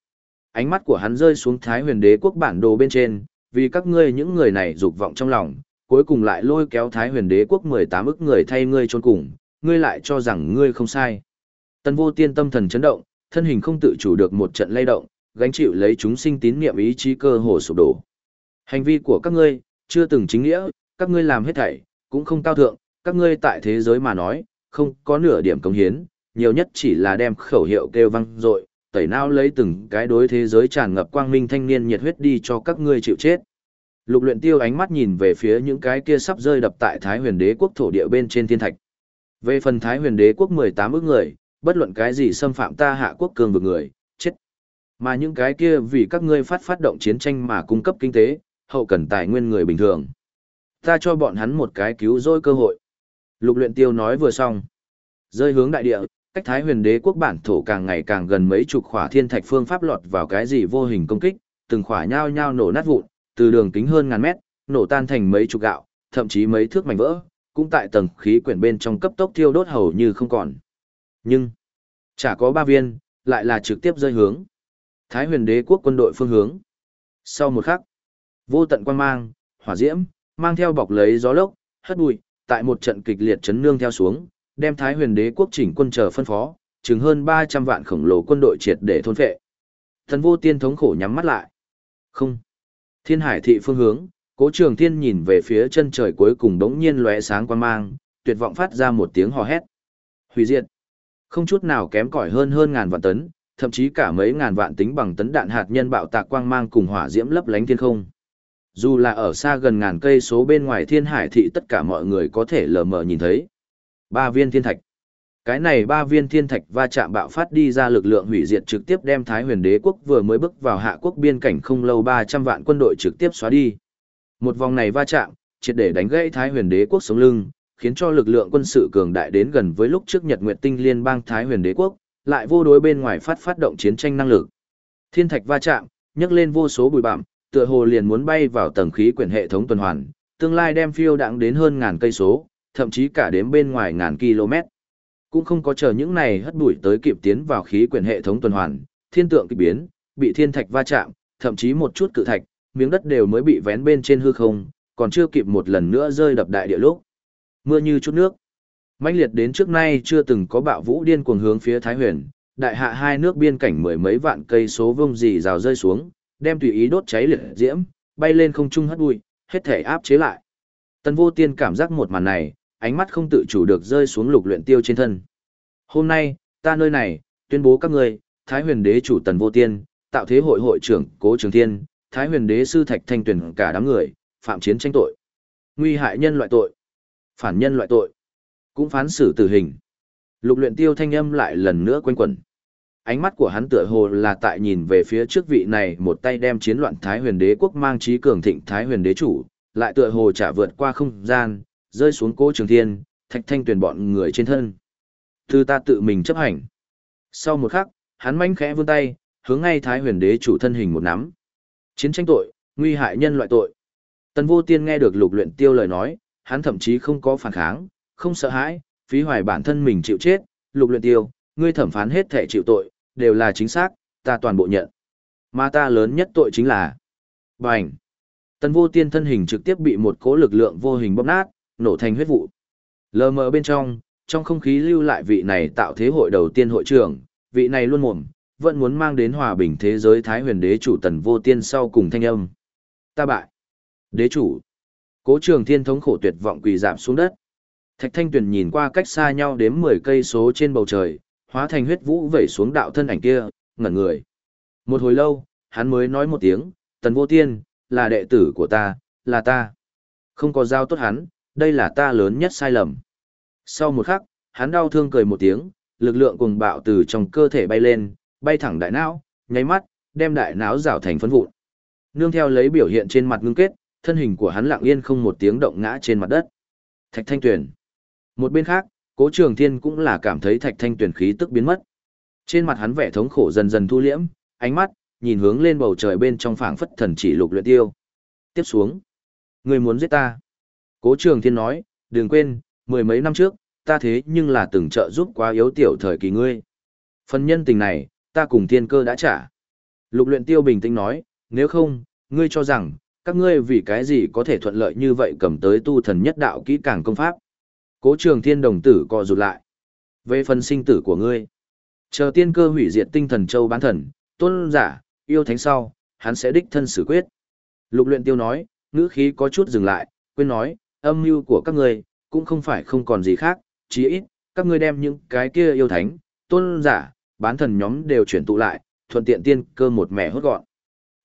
Ánh mắt của hắn rơi xuống Thái huyền đế quốc bản đồ bên trên, vì các ngươi những người này dục vọng trong lòng, cuối cùng lại lôi kéo Thái huyền đế quốc 18 ức người thay ngươi trôn cùng, ngươi lại cho rằng ngươi không sai. Tần vô tiên tâm thần chấn động, thân hình không tự chủ được một trận lay động, gánh chịu lấy chúng sinh tín niệm ý chí cơ hồ sụp đổ. Hành vi của các ngươi, chưa từng chính nghĩa, các ngươi làm hết thảy, cũng không cao thượng, các ngươi tại thế giới mà nói, không có nửa điểm công hiến, nhiều nhất chỉ là đem khẩu hiệu kêu vang dội, tẩy não lấy từng cái đối thế giới tràn ngập quang minh thanh niên nhiệt huyết đi cho các ngươi chịu chết. Lục luyện tiêu ánh mắt nhìn về phía những cái kia sắp rơi đập tại Thái huyền đế quốc thổ địa bên trên thiên thạch. Về phần Thái huyền đế quốc 18 ước người, bất luận cái gì xâm phạm ta hạ quốc cường vực người, chết. Mà những cái kia vì các ngươi phát phát động chiến tranh mà cung cấp kinh tế, hậu cần tài nguyên người bình thường. Ta cho bọn hắn một cái cứu rỗi cơ hội. Lục luyện tiêu nói vừa xong. Rơi hướng đại địa, cách Thái huyền đế quốc bản thổ càng ngày càng gần mấy chục khỏa thiên thạch phương pháp lọt vào cái gì vô hình công kích, từng khỏa nhao nhao nổ nát vụn, từ đường kính hơn ngàn mét, nổ tan thành mấy chục gạo, thậm chí mấy thước mảnh vỡ, cũng tại tầng khí quyển bên trong cấp tốc thiêu đốt hầu như không còn. Nhưng, chả có ba viên, lại là trực tiếp rơi hướng. Thái huyền đế quốc quân đội phương hướng. Sau một khắc, vô tận quan mang, hỏa diễm, mang theo bọc lấy gió lốc, hất bụi, tại một trận kịch liệt chấn nương theo xuống, đem Thái huyền đế quốc chỉnh quân chờ phân phó, chừng hơn 300 vạn khổng lồ quân đội triệt để thôn phệ. Thần vô tiên thống khổ nhắm mắt lại. Không. Thiên hải thị phương hướng, cố trường thiên nhìn về phía chân trời cuối cùng đống nhiên lóe sáng quan mang, tuyệt vọng phát ra một tiếng hò hét. Hủy diệt. Không chút nào kém cỏi hơn hơn ngàn vạn tấn, thậm chí cả mấy ngàn vạn tính bằng tấn đạn hạt nhân bạo tạc quang mang cùng hỏa diễm lấp lánh thiên không. Dù là ở xa gần ngàn cây số bên ngoài thiên hải thị tất cả mọi người có thể lờ mờ nhìn thấy. Ba viên thiên thạch. Cái này ba viên thiên thạch va chạm bạo phát đi ra lực lượng hủy diệt trực tiếp đem Thái huyền đế quốc vừa mới bước vào hạ quốc biên cảnh không lâu 300 vạn quân đội trực tiếp xóa đi. Một vòng này va chạm, triệt để đánh gãy Thái huyền đế quốc sống lưng, khiến cho lực lượng quân sự cường đại đến gần với lúc trước Nhật Nguyệt Tinh liên bang Thái huyền đế quốc, lại vô đối bên ngoài phát phát động chiến tranh năng lực. Thiên thạch va chạm, nhấc lên vô số bụi bặm, tựa hồ liền muốn bay vào tầng khí quyển hệ thống tuần hoàn, tương lai đem phiêu đãng đến hơn ngàn cây số, thậm chí cả đến bên ngoài ngàn km. Cũng không có chờ những này hất bụi tới kịp tiến vào khí quyển hệ thống tuần hoàn, thiên tượng kỳ biến, bị thiên thạch va chạm, thậm chí một chút cự thạch, miếng đất đều mới bị vén bên trên hư không, còn chưa kịp một lần nữa rơi đập đại địa lúc. Mưa như chút nước. mãnh liệt đến trước nay chưa từng có bạo vũ điên cuồng hướng phía Thái Huyền, đại hạ hai nước biên cảnh mười mấy vạn cây số vông dì rào rơi xuống, đem tùy ý đốt cháy liệt diễm, bay lên không trung hất bụi, hết thể áp chế lại. Tần vô tiên cảm giác một màn này, ánh mắt không tự chủ được rơi xuống lục luyện tiêu trên thân. Hôm nay, ta nơi này, tuyên bố các ngươi, Thái huyền đế chủ tần vô tiên, tạo thế hội hội trưởng cố trường thiên, Thái huyền đế sư thạch thanh tuyển cả đám người, phạm chiến tranh tội. Nguy hại nhân loại tội. Phản nhân loại tội. Cũng phán xử tử hình. Lục luyện tiêu thanh âm lại lần nữa quanh quẩn. Ánh mắt của hắn tựa hồ là tại nhìn về phía trước vị này một tay đem chiến loạn Thái huyền đế quốc mang trí cường thịnh Thái huyền đế chủ, lại tựa hồ trả vượt qua không gian, rơi xuống cố trường thiên, thạch thanh tuyển bọn người trên thân. Thư ta tự mình chấp hành. Sau một khắc, hắn mánh khẽ vươn tay, hướng ngay thái huyền đế chủ thân hình một nắm. Chiến tranh tội, nguy hại nhân loại tội. Tần vô tiên nghe được lục luyện tiêu lời nói, hắn thậm chí không có phản kháng, không sợ hãi, phí hoài bản thân mình chịu chết, lục luyện tiêu, ngươi thẩm phán hết thể chịu tội, đều là chính xác, ta toàn bộ nhận. Mà ta lớn nhất tội chính là Bành! Tần vô tiên thân hình trực tiếp bị một cỗ lực lượng vô hình bóp nát, nổ thành huyết vụ. Lờ mờ bên trong, trong không khí lưu lại vị này tạo thế hội đầu tiên hội trưởng, vị này luôn mồm, vẫn muốn mang đến hòa bình thế giới Thái huyền đế chủ tần vô tiên sau cùng thanh âm. Ta bại. Đế chủ. Cố trường thiên thống khổ tuyệt vọng quỳ giảm xuống đất. Thạch thanh tuyển nhìn qua cách xa nhau đếm 10 cây số trên bầu trời, hóa thành huyết vũ vẩy xuống đạo thân ảnh kia, ngẩn người. Một hồi lâu, hắn mới nói một tiếng, tần vô tiên, là đệ tử của ta, là ta. Không có giao tốt hắn, đây là ta lớn nhất sai lầm. Sau một khắc, hắn đau thương cười một tiếng, lực lượng cùng bạo từ trong cơ thể bay lên, bay thẳng đại não, nháy mắt, đem đại não rào thành phấn vụn. Nương theo lấy biểu hiện trên mặt ngưng kết, thân hình của hắn lặng yên không một tiếng động ngã trên mặt đất. Thạch Thanh Tuyền. Một bên khác, Cố Trường Thiên cũng là cảm thấy Thạch Thanh Tuyền khí tức biến mất. Trên mặt hắn vẻ thống khổ dần dần thu liễm, ánh mắt nhìn hướng lên bầu trời bên trong phảng phất thần chỉ lục luyện tiêu. Tiếp xuống, Ngươi muốn giết ta. Cố trường thiên nói, đừng quên, mười mấy năm trước, ta thế nhưng là từng trợ giúp quá yếu tiểu thời kỳ ngươi. Phần nhân tình này, ta cùng thiên cơ đã trả. Lục luyện tiêu bình tĩnh nói, nếu không, ngươi cho rằng, các ngươi vì cái gì có thể thuận lợi như vậy cầm tới tu thần nhất đạo kỹ càng công pháp. Cố trường thiên đồng tử co rụt lại. Về phần sinh tử của ngươi, chờ tiên cơ hủy diệt tinh thần châu bán thần, tôn giả, yêu thánh sau, hắn sẽ đích thân xử quyết. Lục luyện tiêu nói, ngữ khí có chút dừng lại, quên nói, âm mưu của các ngươi, cũng không phải không còn gì khác, chỉ ít, các ngươi đem những cái kia yêu thánh, tôn giả, bán thần nhóm đều chuyển tụ lại, thuận tiện tiên cơ một mẻ hốt gọn.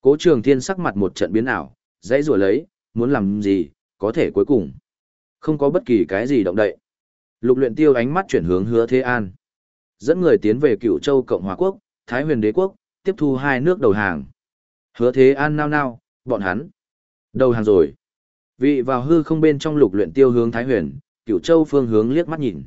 Cố trường thiên sắc mặt một trận biến ảo, dãy rủa lấy, muốn làm gì, có thể cuối cùng. Không có bất kỳ cái gì động đậy. Lục luyện tiêu ánh mắt chuyển hướng hứa thế an. Dẫn người tiến về cựu châu Cộng hòa quốc, Thái huyền đế quốc, tiếp thu hai nước đầu hàng. Hứa thế an nao nao, bọn hắn. Đầu hàng rồi. Vị vào hư không bên trong lục luyện tiêu hướng Thái huyền, cựu châu phương hướng liếc mắt nhìn.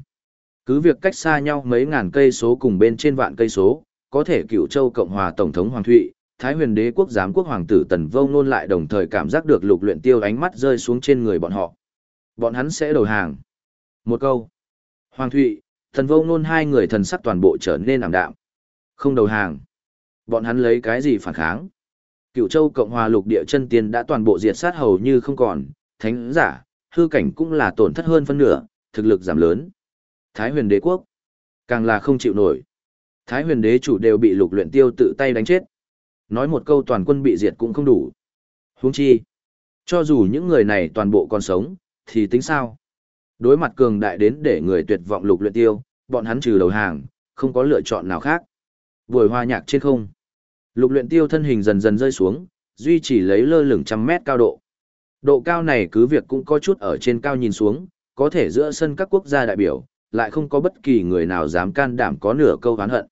Cứ việc cách xa nhau mấy ngàn cây số cùng bên trên vạn cây số, có thể cựu châu Cộng hòa Tổng thống Hoàng Thụy, Thái huyền đế quốc giám quốc hoàng tử Tần Vô Nôn lại đồng thời cảm giác được lục luyện tiêu ánh mắt rơi xuống trên người bọn họ. Bọn hắn sẽ đầu hàng. Một câu. Hoàng Thụy, thần Vô Nôn hai người thần sắc toàn bộ trở nên ảm đạm. Không đầu hàng. Bọn hắn lấy cái gì phản kháng? Cựu châu Cộng hòa lục địa chân tiên đã toàn bộ diệt sát hầu như không còn, thánh giả, hư cảnh cũng là tổn thất hơn phân nửa, thực lực giảm lớn. Thái huyền đế quốc, càng là không chịu nổi. Thái huyền đế chủ đều bị lục luyện tiêu tự tay đánh chết. Nói một câu toàn quân bị diệt cũng không đủ. Huống chi, cho dù những người này toàn bộ còn sống, thì tính sao? Đối mặt cường đại đến để người tuyệt vọng lục luyện tiêu, bọn hắn trừ đầu hàng, không có lựa chọn nào khác. Buổi hoa nhạc trên không. Lục luyện tiêu thân hình dần dần rơi xuống, duy trì lấy lơ lửng trăm mét cao độ. Độ cao này cứ việc cũng có chút ở trên cao nhìn xuống, có thể giữa sân các quốc gia đại biểu, lại không có bất kỳ người nào dám can đảm có nửa câu hán hận.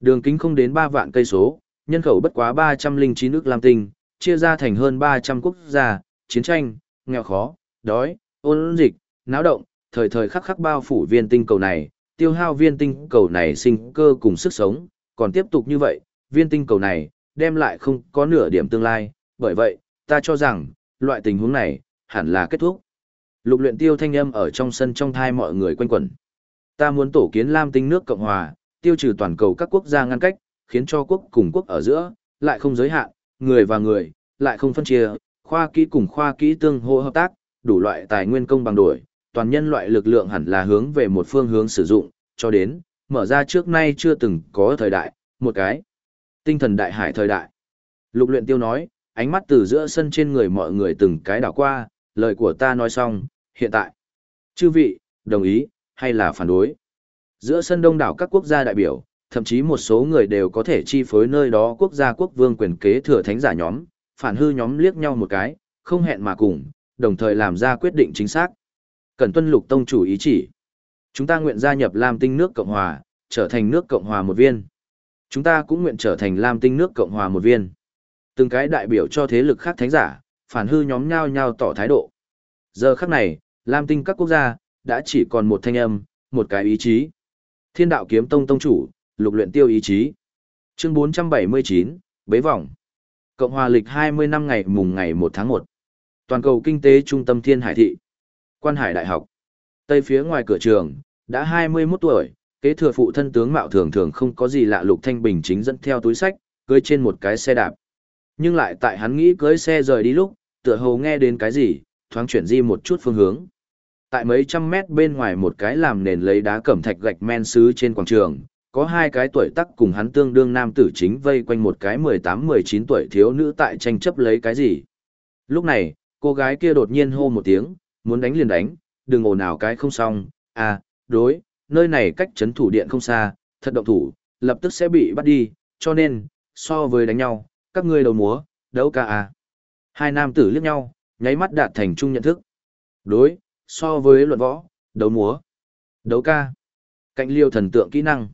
Đường kính không đến 3 vạn cây số, nhân khẩu bất quá 309 nước Lam Tinh, chia ra thành hơn 300 quốc gia, chiến tranh, nghèo khó, đói, ôn dịch, náo động, thời thời khắc khắc bao phủ viên tinh cầu này, tiêu hao viên tinh cầu này sinh cơ cùng sức sống, còn tiếp tục như vậy, viên tinh cầu này, đem lại không có nửa điểm tương lai, bởi vậy, ta cho rằng, loại tình huống này, hẳn là kết thúc. Lục luyện tiêu thanh âm ở trong sân trong thai mọi người quanh quẩn. Ta muốn tổ kiến Lam tinh nước Cộng Hòa, tiêu trừ toàn cầu các quốc gia ngăn cách, khiến cho quốc cùng quốc ở giữa, lại không giới hạn, người và người, lại không phân chia, khoa kỹ cùng khoa kỹ tương hỗ hợp tác, đủ loại tài nguyên công bằng đổi, toàn nhân loại lực lượng hẳn là hướng về một phương hướng sử dụng, cho đến, mở ra trước nay chưa từng có thời đại, một cái tinh thần đại hải thời đại. Lục luyện tiêu nói, ánh mắt từ giữa sân trên người mọi người từng cái đảo qua, lời của ta nói xong, hiện tại. Chư vị, đồng ý, hay là phản đối? Giữa sân đông đảo các quốc gia đại biểu, thậm chí một số người đều có thể chi phối nơi đó quốc gia quốc vương quyền kế thừa thánh giả nhóm, phản hư nhóm liếc nhau một cái, không hẹn mà cùng, đồng thời làm ra quyết định chính xác. Cần tuân lục tông chủ ý chỉ. Chúng ta nguyện gia nhập Lam Tinh nước Cộng Hòa, trở thành nước Cộng Hòa một viên. Chúng ta cũng nguyện trở thành Lam Tinh nước Cộng Hòa một viên. Từng cái đại biểu cho thế lực khác thánh giả, phản hư nhóm nhau nhau tỏ thái độ. Giờ khắc này, Lam Tinh các quốc gia, đã chỉ còn một thanh âm, một cái ý chí. Thiên đạo kiếm tông tông chủ, lục luyện tiêu ý chí. Chương 479, bế vòng. Cộng hòa lịch 20 năm ngày mùng ngày 1 tháng 1. Toàn cầu kinh tế trung tâm Thiên Hải thị. Quan Hải Đại học. Tây phía ngoài cửa trường, đã 21 tuổi, kế thừa phụ thân tướng mạo thường thường không có gì lạ Lục Thanh Bình chính dẫn theo túi sách, cưỡi trên một cái xe đạp. Nhưng lại tại hắn nghĩ cưỡi xe rời đi lúc, tựa hồ nghe đến cái gì, thoáng chuyển di một chút phương hướng. Tại mấy trăm mét bên ngoài một cái làm nền lấy đá cẩm thạch gạch men sứ trên quảng trường, có hai cái tuổi tác cùng hắn tương đương nam tử chính vây quanh một cái 18-19 tuổi thiếu nữ tại tranh chấp lấy cái gì. Lúc này, cô gái kia đột nhiên hô một tiếng, muốn đánh liền đánh, đừng ồn ào cái không xong, à, đối, nơi này cách chấn thủ điện không xa, thật động thủ, lập tức sẽ bị bắt đi, cho nên, so với đánh nhau, các ngươi đầu múa, đấu ca à. Hai nam tử liếc nhau, nháy mắt đạt thành chung nhận thức. Đối, so với luận võ, đấu múa, đấu ca, cạnh liêu thần tượng kỹ năng.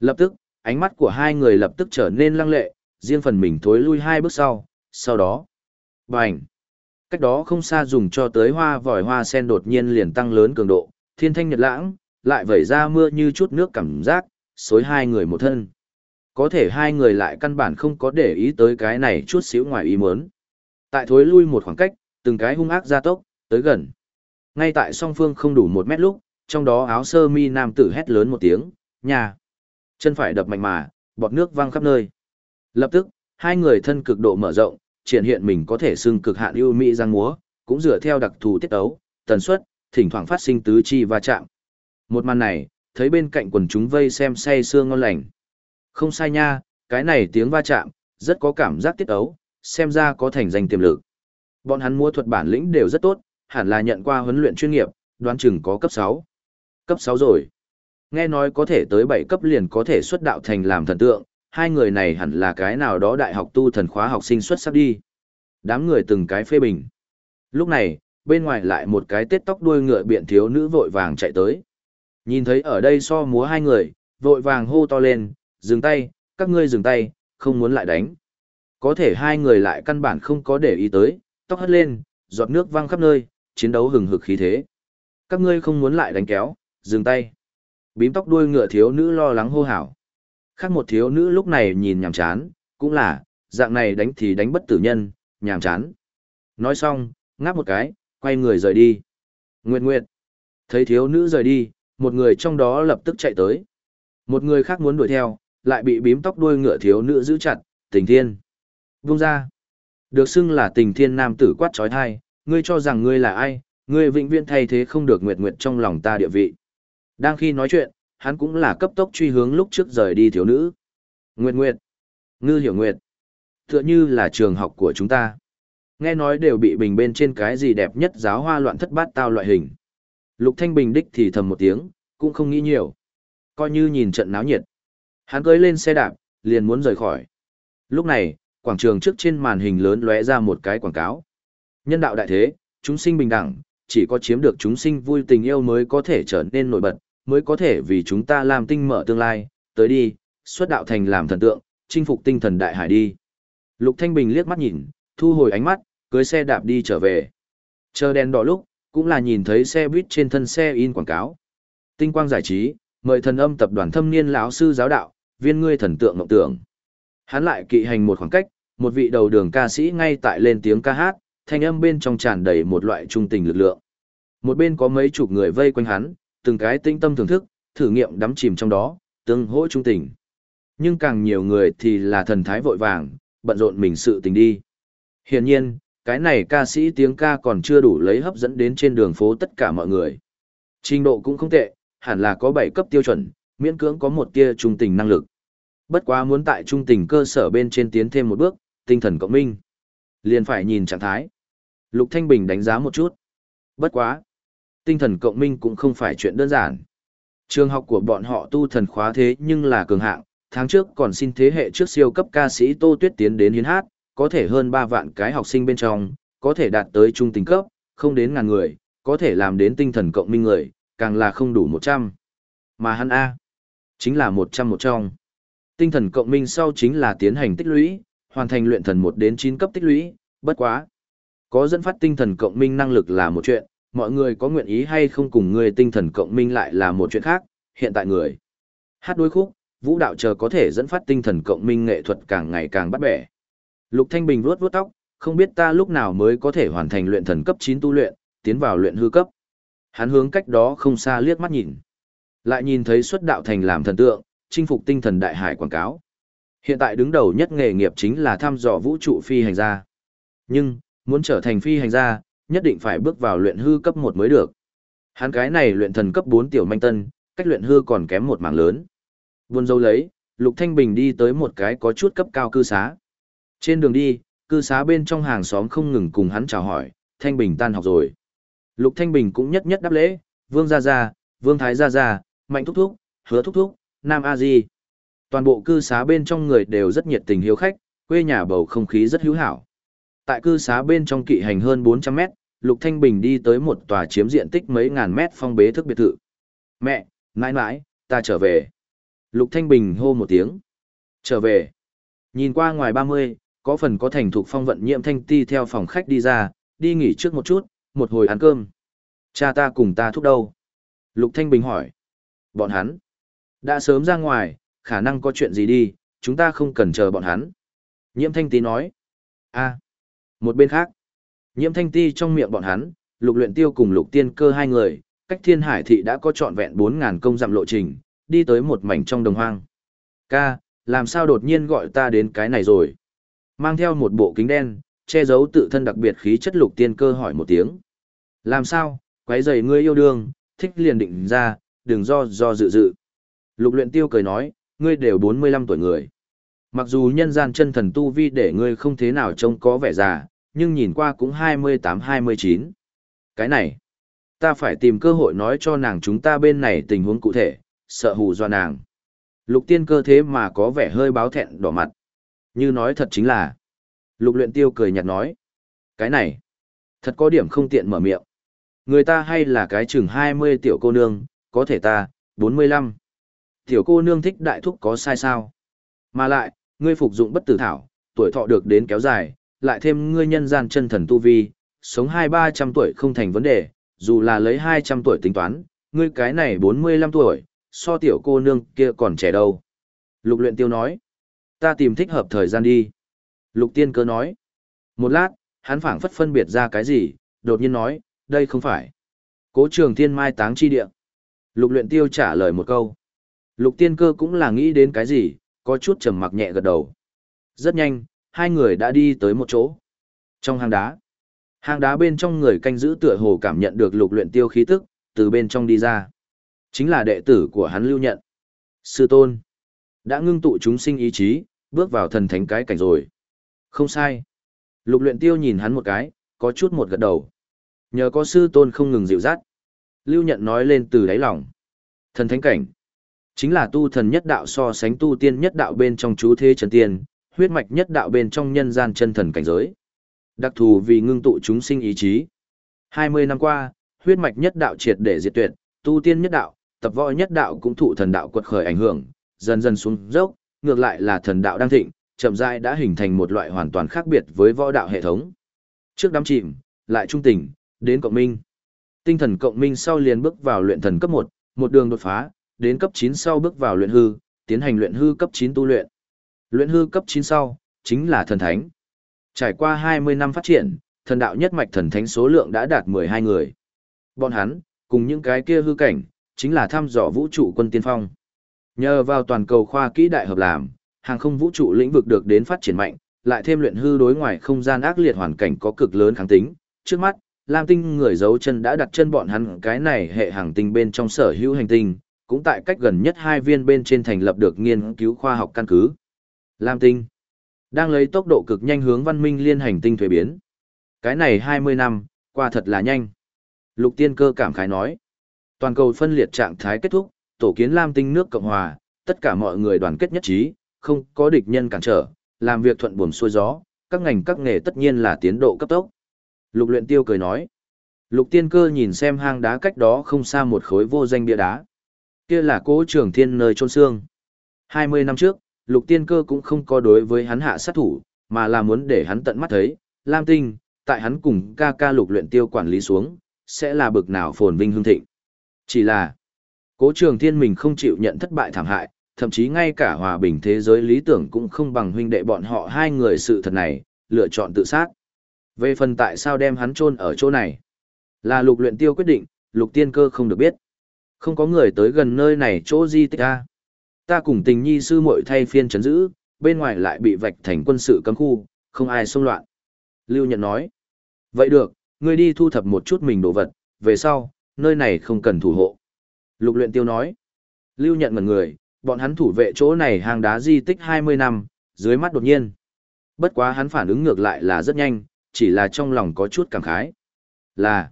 Lập tức, ánh mắt của hai người lập tức trở nên lăng lệ, riêng phần mình thối lui hai bước sau, sau đó. Bành! Cách đó không xa dùng cho tới hoa vòi hoa sen đột nhiên liền tăng lớn cường độ, thiên thanh nhật lãng, lại vẩy ra mưa như chút nước cảm giác, xối hai người một thân. Có thể hai người lại căn bản không có để ý tới cái này chút xíu ngoài ý muốn. Tại thối lui một khoảng cách, từng cái hung ác gia tốc, tới gần. Ngay tại song phương không đủ một mét lúc, trong đó áo sơ mi nam tử hét lớn một tiếng, nhà. Chân phải đập mạnh mà, bọt nước văng khắp nơi. Lập tức, hai người thân cực độ mở rộng, triển hiện mình có thể xưng cực hạn ưu mỹ giang múa, cũng dựa theo đặc thù tiết tấu, tần suất, thỉnh thoảng phát sinh tứ chi va chạm. Một màn này, thấy bên cạnh quần chúng vây xem say sương ngon lành. Không sai nha, cái này tiếng va chạm, rất có cảm giác tiết ấu, xem ra có thành danh tiềm lực. Bọn hắn mua thuật bản lĩnh đều rất tốt, hẳn là nhận qua huấn luyện chuyên nghiệp, đoán chừng có cấp 6. Cấp 6 rồi. Nghe nói có thể tới 7 cấp liền có thể xuất đạo thành làm thần tượng, hai người này hẳn là cái nào đó đại học tu thần khóa học sinh xuất sắc đi. Đám người từng cái phê bình. Lúc này, bên ngoài lại một cái tết tóc đuôi ngựa biện thiếu nữ vội vàng chạy tới. Nhìn thấy ở đây so múa hai người, vội vàng hô to lên, dừng tay, các ngươi dừng tay, không muốn lại đánh. Có thể hai người lại căn bản không có để ý tới, tóc hất lên, giọt nước văng khắp nơi, chiến đấu hừng hực khí thế. Các ngươi không muốn lại đánh kéo, dừng tay. Bím tóc đuôi ngựa thiếu nữ lo lắng hô hào. Khác một thiếu nữ lúc này nhìn nhàm chán, cũng là, dạng này đánh thì đánh bất tử nhân, nhàm chán. Nói xong, ngáp một cái, quay người rời đi. Nguyệt Nguyệt. Thấy thiếu nữ rời đi, một người trong đó lập tức chạy tới. Một người khác muốn đuổi theo, lại bị bím tóc đuôi ngựa thiếu nữ giữ chặt, tình thiên. Vung ra. Được xưng là tình thiên nam tử quát trói thai, ngươi cho rằng ngươi là ai, ngươi vĩnh viễn thay thế không được nguyệt nguyệt trong lòng ta địa vị. Đang khi nói chuyện, hắn cũng là cấp tốc truy hướng lúc trước rời đi thiếu nữ. Nguyệt nguyệt. Ngư hiểu nguyệt. Tựa như là trường học của chúng ta. Nghe nói đều bị bình bên trên cái gì đẹp nhất giáo hoa loạn thất bát tao loại hình. Lục Thanh Bình đích thì thầm một tiếng, cũng không nghĩ nhiều. Coi như nhìn trận náo nhiệt. Hắn cưỡi lên xe đạp, liền muốn rời khỏi. Lúc này, quảng trường trước trên màn hình lớn lóe ra một cái quảng cáo. Nhân đạo đại thế, chúng sinh bình đẳng, chỉ có chiếm được chúng sinh vui tình yêu mới có thể trở nên nổi bật, mới có thể vì chúng ta làm tinh mở tương lai, tới đi, xuất đạo thành làm thần tượng, chinh phục tinh thần đại hải đi. Lục Thanh Bình liếc mắt nhìn, thu hồi ánh mắt, cưới xe đạp đi trở về. Chờ đèn đỏ lúc, cũng là nhìn thấy xe buýt trên thân xe in quảng cáo. Tinh quang giải trí, mời thần âm tập đoàn thâm niên lão sư giáo đạo, viên ngươi thần tượng mộng tưởng. Hắn lại kỵ hành một khoảng cách, một vị đầu đường ca sĩ ngay tại lên tiếng ca hát, thanh âm bên trong tràn đầy một loại trung tình lực lượng. Một bên có mấy chục người vây quanh hắn, từng cái tinh tâm thưởng thức, thử nghiệm đắm chìm trong đó, tương hỗ trung tình. Nhưng càng nhiều người thì là thần thái vội vàng, bận rộn mình sự tình đi. Hiển nhiên, cái này ca sĩ tiếng ca còn chưa đủ lấy hấp dẫn đến trên đường phố tất cả mọi người. Trình độ cũng không tệ, hẳn là có 7 cấp tiêu chuẩn, miễn cưỡng có một tia trung tình năng lực. Bất quá muốn tại trung tình cơ sở bên trên tiến thêm một bước, tinh thần cộng minh. Liền phải nhìn trạng thái. Lục Thanh Bình đánh giá một chút. Bất quá. Tinh thần cộng minh cũng không phải chuyện đơn giản. Trường học của bọn họ tu thần khóa thế nhưng là cường hạng, tháng trước còn xin thế hệ trước siêu cấp ca sĩ Tô Tuyết tiến đến hiến hát, có thể hơn 3 vạn cái học sinh bên trong, có thể đạt tới trung tình cấp, không đến ngàn người, có thể làm đến tinh thần cộng minh người, càng là không đủ 100. Mà hắn A, chính là 100 một trong. Tinh thần cộng minh sau chính là tiến hành tích lũy, hoàn thành luyện thần 1 đến 9 cấp tích lũy, bất quá. Có dẫn phát tinh thần cộng minh năng lực là một chuyện, mọi người có nguyện ý hay không cùng người tinh thần cộng minh lại là một chuyện khác, hiện tại người. Hát đối khúc, vũ đạo chờ có thể dẫn phát tinh thần cộng minh nghệ thuật càng ngày càng bắt bẻ. Lục Thanh Bình vuốt vuốt tóc, không biết ta lúc nào mới có thể hoàn thành luyện thần cấp 9 tu luyện, tiến vào luyện hư cấp. Hắn hướng cách đó không xa liếc mắt nhìn. Lại nhìn thấy xuất đạo thành làm thần tượng, chinh phục tinh thần đại hải quảng cáo. Hiện tại đứng đầu nhất nghề nghiệp chính là thăm dò vũ trụ phi hành gia. Nhưng, muốn trở thành phi hành gia, nhất định phải bước vào luyện hư cấp 1 mới được. Hắn cái này luyện thần cấp 4 tiểu manh tân, cách luyện hư còn kém một mảng lớn. Buôn dâu lấy, Lục Thanh Bình đi tới một cái có chút cấp cao cư xá. Trên đường đi, cư xá bên trong hàng xóm không ngừng cùng hắn chào hỏi, Thanh Bình tan học rồi. Lục Thanh Bình cũng nhất nhất đáp lễ, Vương Gia Gia, Vương Thái Gia Gia, Mạnh Thúc Thúc, Hứa Thúc Thúc, Nam A Di. Toàn bộ cư xá bên trong người đều rất nhiệt tình hiếu khách, quê nhà bầu không khí rất hữu hảo. Tại cư xá bên trong kỵ hành hơn 400 mét, Lục Thanh Bình đi tới một tòa chiếm diện tích mấy ngàn mét phong bế thức biệt thự. Mẹ, nãi nãi, ta trở về. Lục Thanh Bình hô một tiếng. Trở về. Nhìn qua ngoài 30, có phần có thành thục phong vận nhiễm thanh ti theo phòng khách đi ra, đi nghỉ trước một chút, một hồi ăn cơm. Cha ta cùng ta thúc đâu? Lục Thanh Bình hỏi. Bọn hắn. Đã sớm ra ngoài, khả năng có chuyện gì đi, chúng ta không cần chờ bọn hắn. Nhiễm thanh ti nói. a một bên khác. Nhiễm thanh ti trong miệng bọn hắn, lục luyện tiêu cùng lục tiên cơ hai người, cách thiên hải thị đã có trọn vẹn 4.000 công dặm lộ trình, đi tới một mảnh trong đồng hoang. Ca, làm sao đột nhiên gọi ta đến cái này rồi? Mang theo một bộ kính đen, che giấu tự thân đặc biệt khí chất lục tiên cơ hỏi một tiếng. Làm sao, quấy rầy ngươi yêu đương, thích liền định ra, đừng do do dự dự. Lục luyện tiêu cười nói, ngươi đều 45 tuổi người. Mặc dù nhân gian chân thần tu vi để ngươi không thế nào trông có vẻ già, nhưng nhìn qua cũng 28-29. Cái này, ta phải tìm cơ hội nói cho nàng chúng ta bên này tình huống cụ thể, sợ hù do nàng. Lục tiên cơ thế mà có vẻ hơi báo thẹn đỏ mặt. Như nói thật chính là. Lục luyện tiêu cười nhạt nói. Cái này, thật có điểm không tiện mở miệng. Người ta hay là cái chừng 20 tiểu cô nương, có thể ta, 45. Tiểu cô nương thích đại thúc có sai sao? Mà lại, ngươi phục dụng bất tử thảo, tuổi thọ được đến kéo dài, lại thêm ngươi nhân gian chân thần tu vi, sống hai ba trăm tuổi không thành vấn đề, dù là lấy hai trăm tuổi tính toán, ngươi cái này bốn mươi lăm tuổi, so tiểu cô nương kia còn trẻ đâu. Lục luyện tiêu nói, ta tìm thích hợp thời gian đi. Lục tiên cơ nói, một lát, hắn phảng phất phân biệt ra cái gì, đột nhiên nói, đây không phải. Cố trường thiên mai táng chi địa. Lục luyện tiêu trả lời một câu. Lục tiên cơ cũng là nghĩ đến cái gì, có chút trầm mặc nhẹ gật đầu. Rất nhanh, hai người đã đi tới một chỗ. Trong hang đá, hang đá bên trong người canh giữ tựa hồ cảm nhận được lục luyện tiêu khí tức, từ bên trong đi ra. Chính là đệ tử của hắn lưu nhận. Sư tôn, đã ngưng tụ chúng sinh ý chí, bước vào thần thánh cái cảnh rồi. Không sai. Lục luyện tiêu nhìn hắn một cái, có chút một gật đầu. Nhờ có sư tôn không ngừng dịu dắt. Lưu nhận nói lên từ đáy lòng. Thần thánh cảnh. Chính là tu thần nhất đạo so sánh tu tiên nhất đạo bên trong chú thế trần tiên, huyết mạch nhất đạo bên trong nhân gian chân thần cảnh giới. Đặc thù vì ngưng tụ chúng sinh ý chí. 20 năm qua, huyết mạch nhất đạo triệt để diệt tuyệt, tu tiên nhất đạo, tập võ nhất đạo cũng thụ thần đạo quật khởi ảnh hưởng, dần dần xuống dốc, ngược lại là thần đạo đang thịnh, chậm rãi đã hình thành một loại hoàn toàn khác biệt với võ đạo hệ thống. Trước đám chìm, lại trung tình, đến cộng minh. Tinh thần cộng minh sau liền bước vào luyện thần cấp 1, một đường đột phá, đến cấp 9 sau bước vào luyện hư, tiến hành luyện hư cấp 9 tu luyện. Luyện hư cấp 9 sau, chính là thần thánh. Trải qua 20 năm phát triển, thần đạo nhất mạch thần thánh số lượng đã đạt 12 người. Bọn hắn, cùng những cái kia hư cảnh, chính là thăm dò vũ trụ quân tiên phong. Nhờ vào toàn cầu khoa kỹ đại hợp làm, hàng không vũ trụ lĩnh vực được đến phát triển mạnh, lại thêm luyện hư đối ngoài không gian ác liệt hoàn cảnh có cực lớn kháng tính. Trước mắt, Lam Tinh người giấu chân đã đặt chân bọn hắn cái này hệ hàng tinh bên trong sở hữu hành tinh, cũng tại cách gần nhất hai viên bên trên thành lập được nghiên cứu khoa học căn cứ. Lam Tinh đang lấy tốc độ cực nhanh hướng văn minh liên hành tinh thuế biến. Cái này 20 năm, qua thật là nhanh. Lục tiên cơ cảm khái nói. Toàn cầu phân liệt trạng thái kết thúc, tổ kiến Lam Tinh nước Cộng Hòa, tất cả mọi người đoàn kết nhất trí, không có địch nhân cản trở, làm việc thuận buồm xuôi gió, các ngành các nghề tất nhiên là tiến độ cấp tốc. Lục luyện tiêu cười nói. Lục tiên cơ nhìn xem hang đá cách đó không xa một khối vô danh bia đá. Kia là cố trường thiên nơi trôn xương. 20 năm trước, lục tiên cơ cũng không có đối với hắn hạ sát thủ, mà là muốn để hắn tận mắt thấy, Lam Tinh, tại hắn cùng ca ca lục luyện tiêu quản lý xuống, sẽ là bực nào phồn vinh hương thịnh. Chỉ là, cố trường thiên mình không chịu nhận thất bại thảm hại, thậm chí ngay cả hòa bình thế giới lý tưởng cũng không bằng huynh đệ bọn họ hai người sự thật này, lựa chọn tự sát. Về phần tại sao đem hắn chôn ở chỗ này, là lục luyện tiêu quyết định, lục tiên cơ không được biết. Không có người tới gần nơi này chỗ di tích ta. Ta cùng tình nhi sư muội thay phiên chấn giữ, bên ngoài lại bị vạch thành quân sự cấm khu, không ai xông loạn. Lưu Nhận nói. Vậy được, ngươi đi thu thập một chút mình đồ vật, về sau, nơi này không cần thủ hộ. Lục luyện tiêu nói. Lưu Nhận ngần người, bọn hắn thủ vệ chỗ này hàng đá di tích 20 năm, dưới mắt đột nhiên. Bất quá hắn phản ứng ngược lại là rất nhanh, chỉ là trong lòng có chút cảm khái. Là.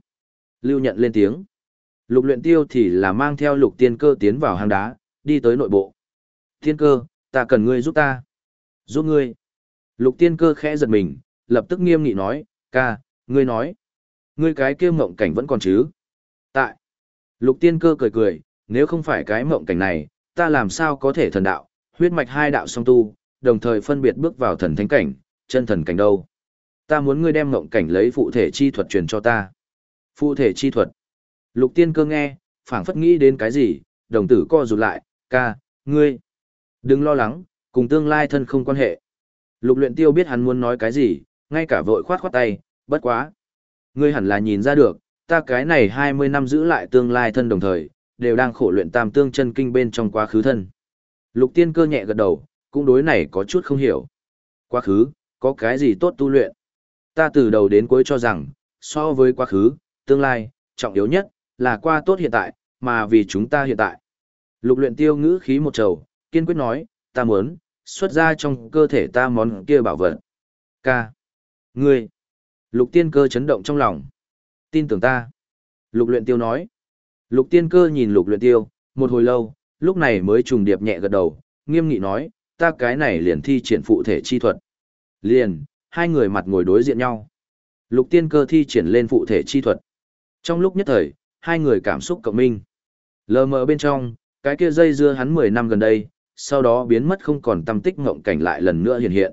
Lưu Nhận lên tiếng. Lục luyện tiêu thì là mang theo lục tiên cơ tiến vào hang đá, đi tới nội bộ. Tiên cơ, ta cần ngươi giúp ta. Giúp ngươi. Lục tiên cơ khẽ giật mình, lập tức nghiêm nghị nói, ca, ngươi nói. Ngươi cái kia mộng cảnh vẫn còn chứ? Tại. Lục tiên cơ cười cười, nếu không phải cái mộng cảnh này, ta làm sao có thể thần đạo, huyết mạch hai đạo song tu, đồng thời phân biệt bước vào thần thánh cảnh, chân thần cảnh đâu. Ta muốn ngươi đem mộng cảnh lấy phụ thể chi thuật truyền cho ta. Phụ thể chi thuật. Lục tiên cơ nghe, phảng phất nghĩ đến cái gì, đồng tử co rụt lại, ca, ngươi. Đừng lo lắng, cùng tương lai thân không quan hệ. Lục luyện tiêu biết hắn muốn nói cái gì, ngay cả vội khoát khoát tay, bất quá. Ngươi hẳn là nhìn ra được, ta cái này 20 năm giữ lại tương lai thân đồng thời, đều đang khổ luyện tam tương chân kinh bên trong quá khứ thân. Lục tiên cơ nhẹ gật đầu, cũng đối này có chút không hiểu. Quá khứ, có cái gì tốt tu luyện? Ta từ đầu đến cuối cho rằng, so với quá khứ, tương lai, trọng yếu nhất, là qua tốt hiện tại, mà vì chúng ta hiện tại. Lục luyện tiêu ngữ khí một trầu, kiên quyết nói, ta muốn, xuất ra trong cơ thể ta món kia bảo vật. Ca. Ngươi. Lục tiên cơ chấn động trong lòng. Tin tưởng ta. Lục luyện tiêu nói. Lục tiên cơ nhìn lục luyện tiêu, một hồi lâu, lúc này mới trùng điệp nhẹ gật đầu, nghiêm nghị nói, ta cái này liền thi triển phụ thể chi thuật. Liền, hai người mặt ngồi đối diện nhau. Lục tiên cơ thi triển lên phụ thể chi thuật. Trong lúc nhất thời, hai người cảm xúc cộng minh. Lờ mờ bên trong, cái kia dây dưa hắn 10 năm gần đây, sau đó biến mất không còn tâm tích ngộng cảnh lại lần nữa hiện hiện.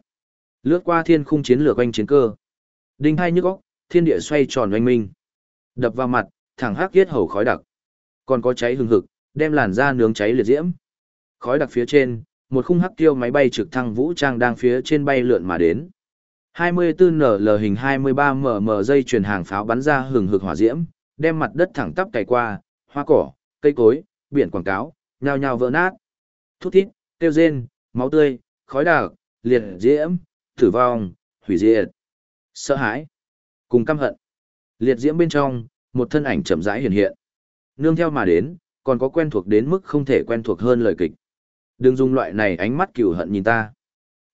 Lướt qua thiên khung chiến lược oanh chiến cơ. Đinh hai nhức óc, thiên địa xoay tròn oanh minh. Đập vào mặt, thẳng hắc huyết hầu khói đặc. Còn có cháy hừng hực, đem làn da nướng cháy liệt diễm. Khói đặc phía trên, một khung hắc tiêu máy bay trực thăng vũ trang đang phía trên bay lượn mà đến. 24NL hình 23mm dây truyền hàng pháo bắn ra hừng hực hỏa diễm, đem mặt đất thẳng tắp cày qua, hoa cỏ, cây cối, biển quảng cáo, nhao nhao vỡ nát. Thút thít, tiêu rên, máu tươi, khói đặc, liệt diễm, tử vong, hủy diệt. Sợ hãi, cùng căm hận. Liệt diễm bên trong, một thân ảnh chậm rãi hiện hiện. Nương theo mà đến, còn có quen thuộc đến mức không thể quen thuộc hơn lời kịch. Đừng dùng loại này ánh mắt cừu hận nhìn ta.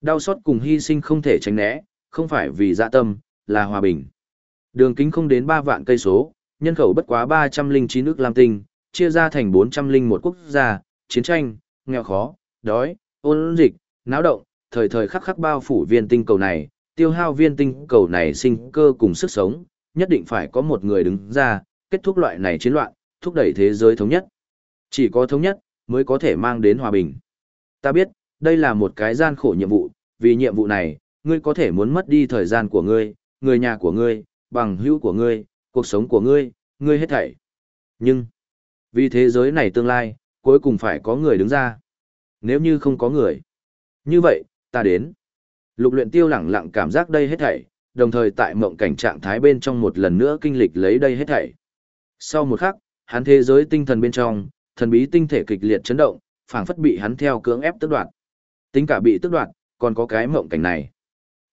Đau xót cùng hy sinh không thể tránh né, không phải vì dạ tâm, là hòa bình. Đường kính không đến 3 vạn cây số, nhân khẩu bất quá 309 nước Lam Tinh, chia ra thành 401 quốc gia, chiến tranh, nghèo khó, đói, ôn dịch, náo động, thời thời khắc khắc bao phủ viên tinh cầu này, tiêu hao viên tinh cầu này sinh cơ cùng sức sống, nhất định phải có một người đứng ra, kết thúc loại này chiến loạn, thúc đẩy thế giới thống nhất. Chỉ có thống nhất, mới có thể mang đến hòa bình. Ta biết, đây là một cái gian khổ nhiệm vụ, vì nhiệm vụ này, ngươi có thể muốn mất đi thời gian của ngươi, người nhà của ngươi, bằng hữu của ngươi, cuộc sống của ngươi, ngươi hết thảy. Nhưng, vì thế giới này tương lai, cuối cùng phải có người đứng ra. Nếu như không có người, như vậy, ta đến. Lục luyện tiêu lẳng lặng cảm giác đây hết thảy, đồng thời tại mộng cảnh trạng thái bên trong một lần nữa kinh lịch lấy đây hết thảy. Sau một khắc, hắn thế giới tinh thần bên trong, thần bí tinh thể kịch liệt chấn động, phảng phất bị hắn theo cưỡng ép tức đoạt. Tính cả bị tức đoạt, còn có cái mộng cảnh này.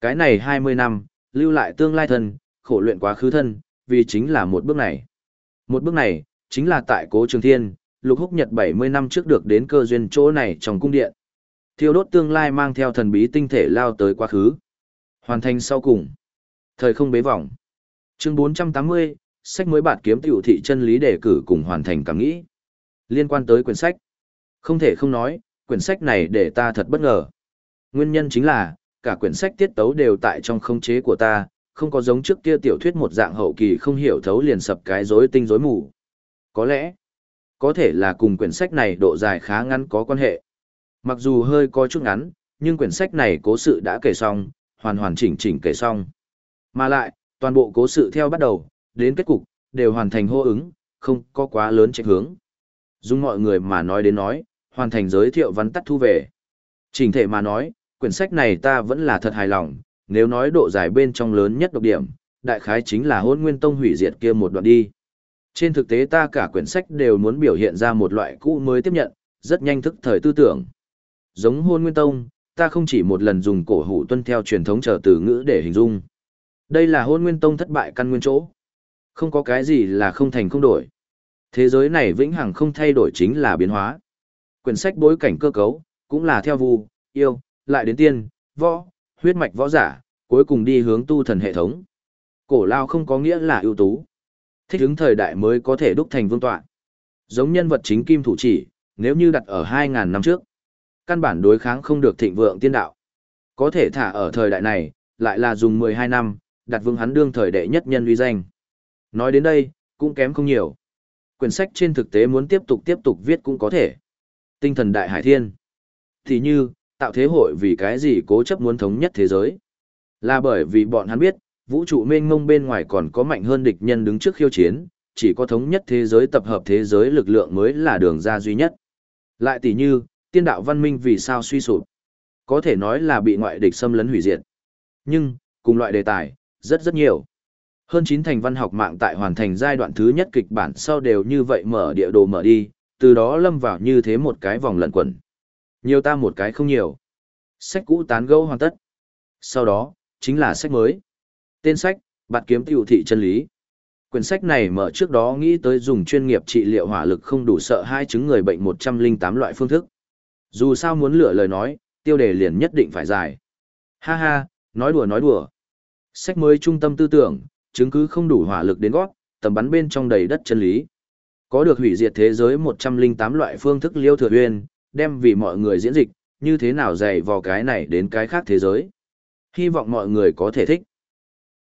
Cái này 20 năm, lưu lại tương lai thân, khổ luyện quá khứ thân, vì chính là một bước này. Một bước này, chính là tại Cố Trường Thiên, Lục Húc Nhật 70 năm trước được đến cơ duyên chỗ này trong cung điện. Thiêu đốt tương lai mang theo thần bí tinh thể lao tới quá khứ. Hoàn thành sau cùng. Thời không bế vọng, Chương 480, sách mới bản kiếm tiểu thị chân lý đề cử cùng hoàn thành cảm nghĩ. Liên quan tới quyển sách. Không thể không nói, quyển sách này để ta thật bất ngờ. Nguyên nhân chính là, cả quyển sách tiết tấu đều tại trong không chế của ta, không có giống trước kia tiểu thuyết một dạng hậu kỳ không hiểu thấu liền sập cái rối tinh rối mù. Có lẽ, có thể là cùng quyển sách này độ dài khá ngắn có quan hệ. Mặc dù hơi có chút ngắn, nhưng quyển sách này cố sự đã kể xong, hoàn hoàn chỉnh chỉnh kể xong. Mà lại, toàn bộ cố sự theo bắt đầu, đến kết cục, đều hoàn thành hô ứng, không có quá lớn trách hướng. Dùng mọi người mà nói đến nói, hoàn thành giới thiệu văn tắt thu về. Trình thể mà nói, quyển sách này ta vẫn là thật hài lòng, nếu nói độ dài bên trong lớn nhất độc điểm, đại khái chính là hôn nguyên tông hủy diệt kia một đoạn đi. Trên thực tế ta cả quyển sách đều muốn biểu hiện ra một loại cũ mới tiếp nhận, rất nhanh thức thời tư tưởng. Giống hôn nguyên tông, ta không chỉ một lần dùng cổ hủ tuân theo truyền thống trở từ ngữ để hình dung. Đây là hôn nguyên tông thất bại căn nguyên chỗ. Không có cái gì là không thành không đổi. Thế giới này vĩnh hằng không thay đổi chính là biến hóa. Quyển sách bối cảnh cơ cấu, cũng là theo vu, yêu, lại đến tiên, võ, huyết mạch võ giả, cuối cùng đi hướng tu thần hệ thống. Cổ lao không có nghĩa là ưu tú. Thích ứng thời đại mới có thể đúc thành vương tọa. Giống nhân vật chính kim thủ chỉ, nếu như đặt ở 2.000 năm trước, căn bản đối kháng không được thịnh vượng tiên đạo. Có thể thả ở thời đại này, lại là dùng 12 năm, đặt vương hắn đương thời đệ nhất nhân uy danh. Nói đến đây, cũng kém không nhiều. Quyển sách trên thực tế muốn tiếp tục tiếp tục viết cũng có thể. Tinh thần đại hải thiên. Thì như, tạo thế hội vì cái gì cố chấp muốn thống nhất thế giới. Là bởi vì bọn hắn biết, vũ trụ mênh mông bên ngoài còn có mạnh hơn địch nhân đứng trước khiêu chiến, chỉ có thống nhất thế giới tập hợp thế giới lực lượng mới là đường ra duy nhất. Lại tỷ như, tiên đạo văn minh vì sao suy sụp? Có thể nói là bị ngoại địch xâm lấn hủy diệt. Nhưng, cùng loại đề tài, rất rất nhiều. Hơn 9 thành văn học mạng tại hoàn thành giai đoạn thứ nhất kịch bản sau đều như vậy mở địa đồ mở đi, từ đó lâm vào như thế một cái vòng lẩn quẩn. Nhiều ta một cái không nhiều. Sách cũ tán gẫu hoàn tất. Sau đó, chính là sách mới. Tên sách, Bạt kiếm tiểu thị chân lý. Quyển sách này mở trước đó nghĩ tới dùng chuyên nghiệp trị liệu hỏa lực không đủ sợ hai chứng người bệnh 108 loại phương thức. Dù sao muốn lựa lời nói, tiêu đề liền nhất định phải dài. Ha ha, nói đùa nói đùa. Sách mới trung tâm tư tưởng, chứng cứ không đủ hỏa lực đến gót, tầm bắn bên trong đầy đất chân lý. Có được hủy diệt thế giới 108 loại phương thức liêu thừa uyên, đem vì mọi người diễn dịch, như thế nào dạy vào cái này đến cái khác thế giới. Hy vọng mọi người có thể thích.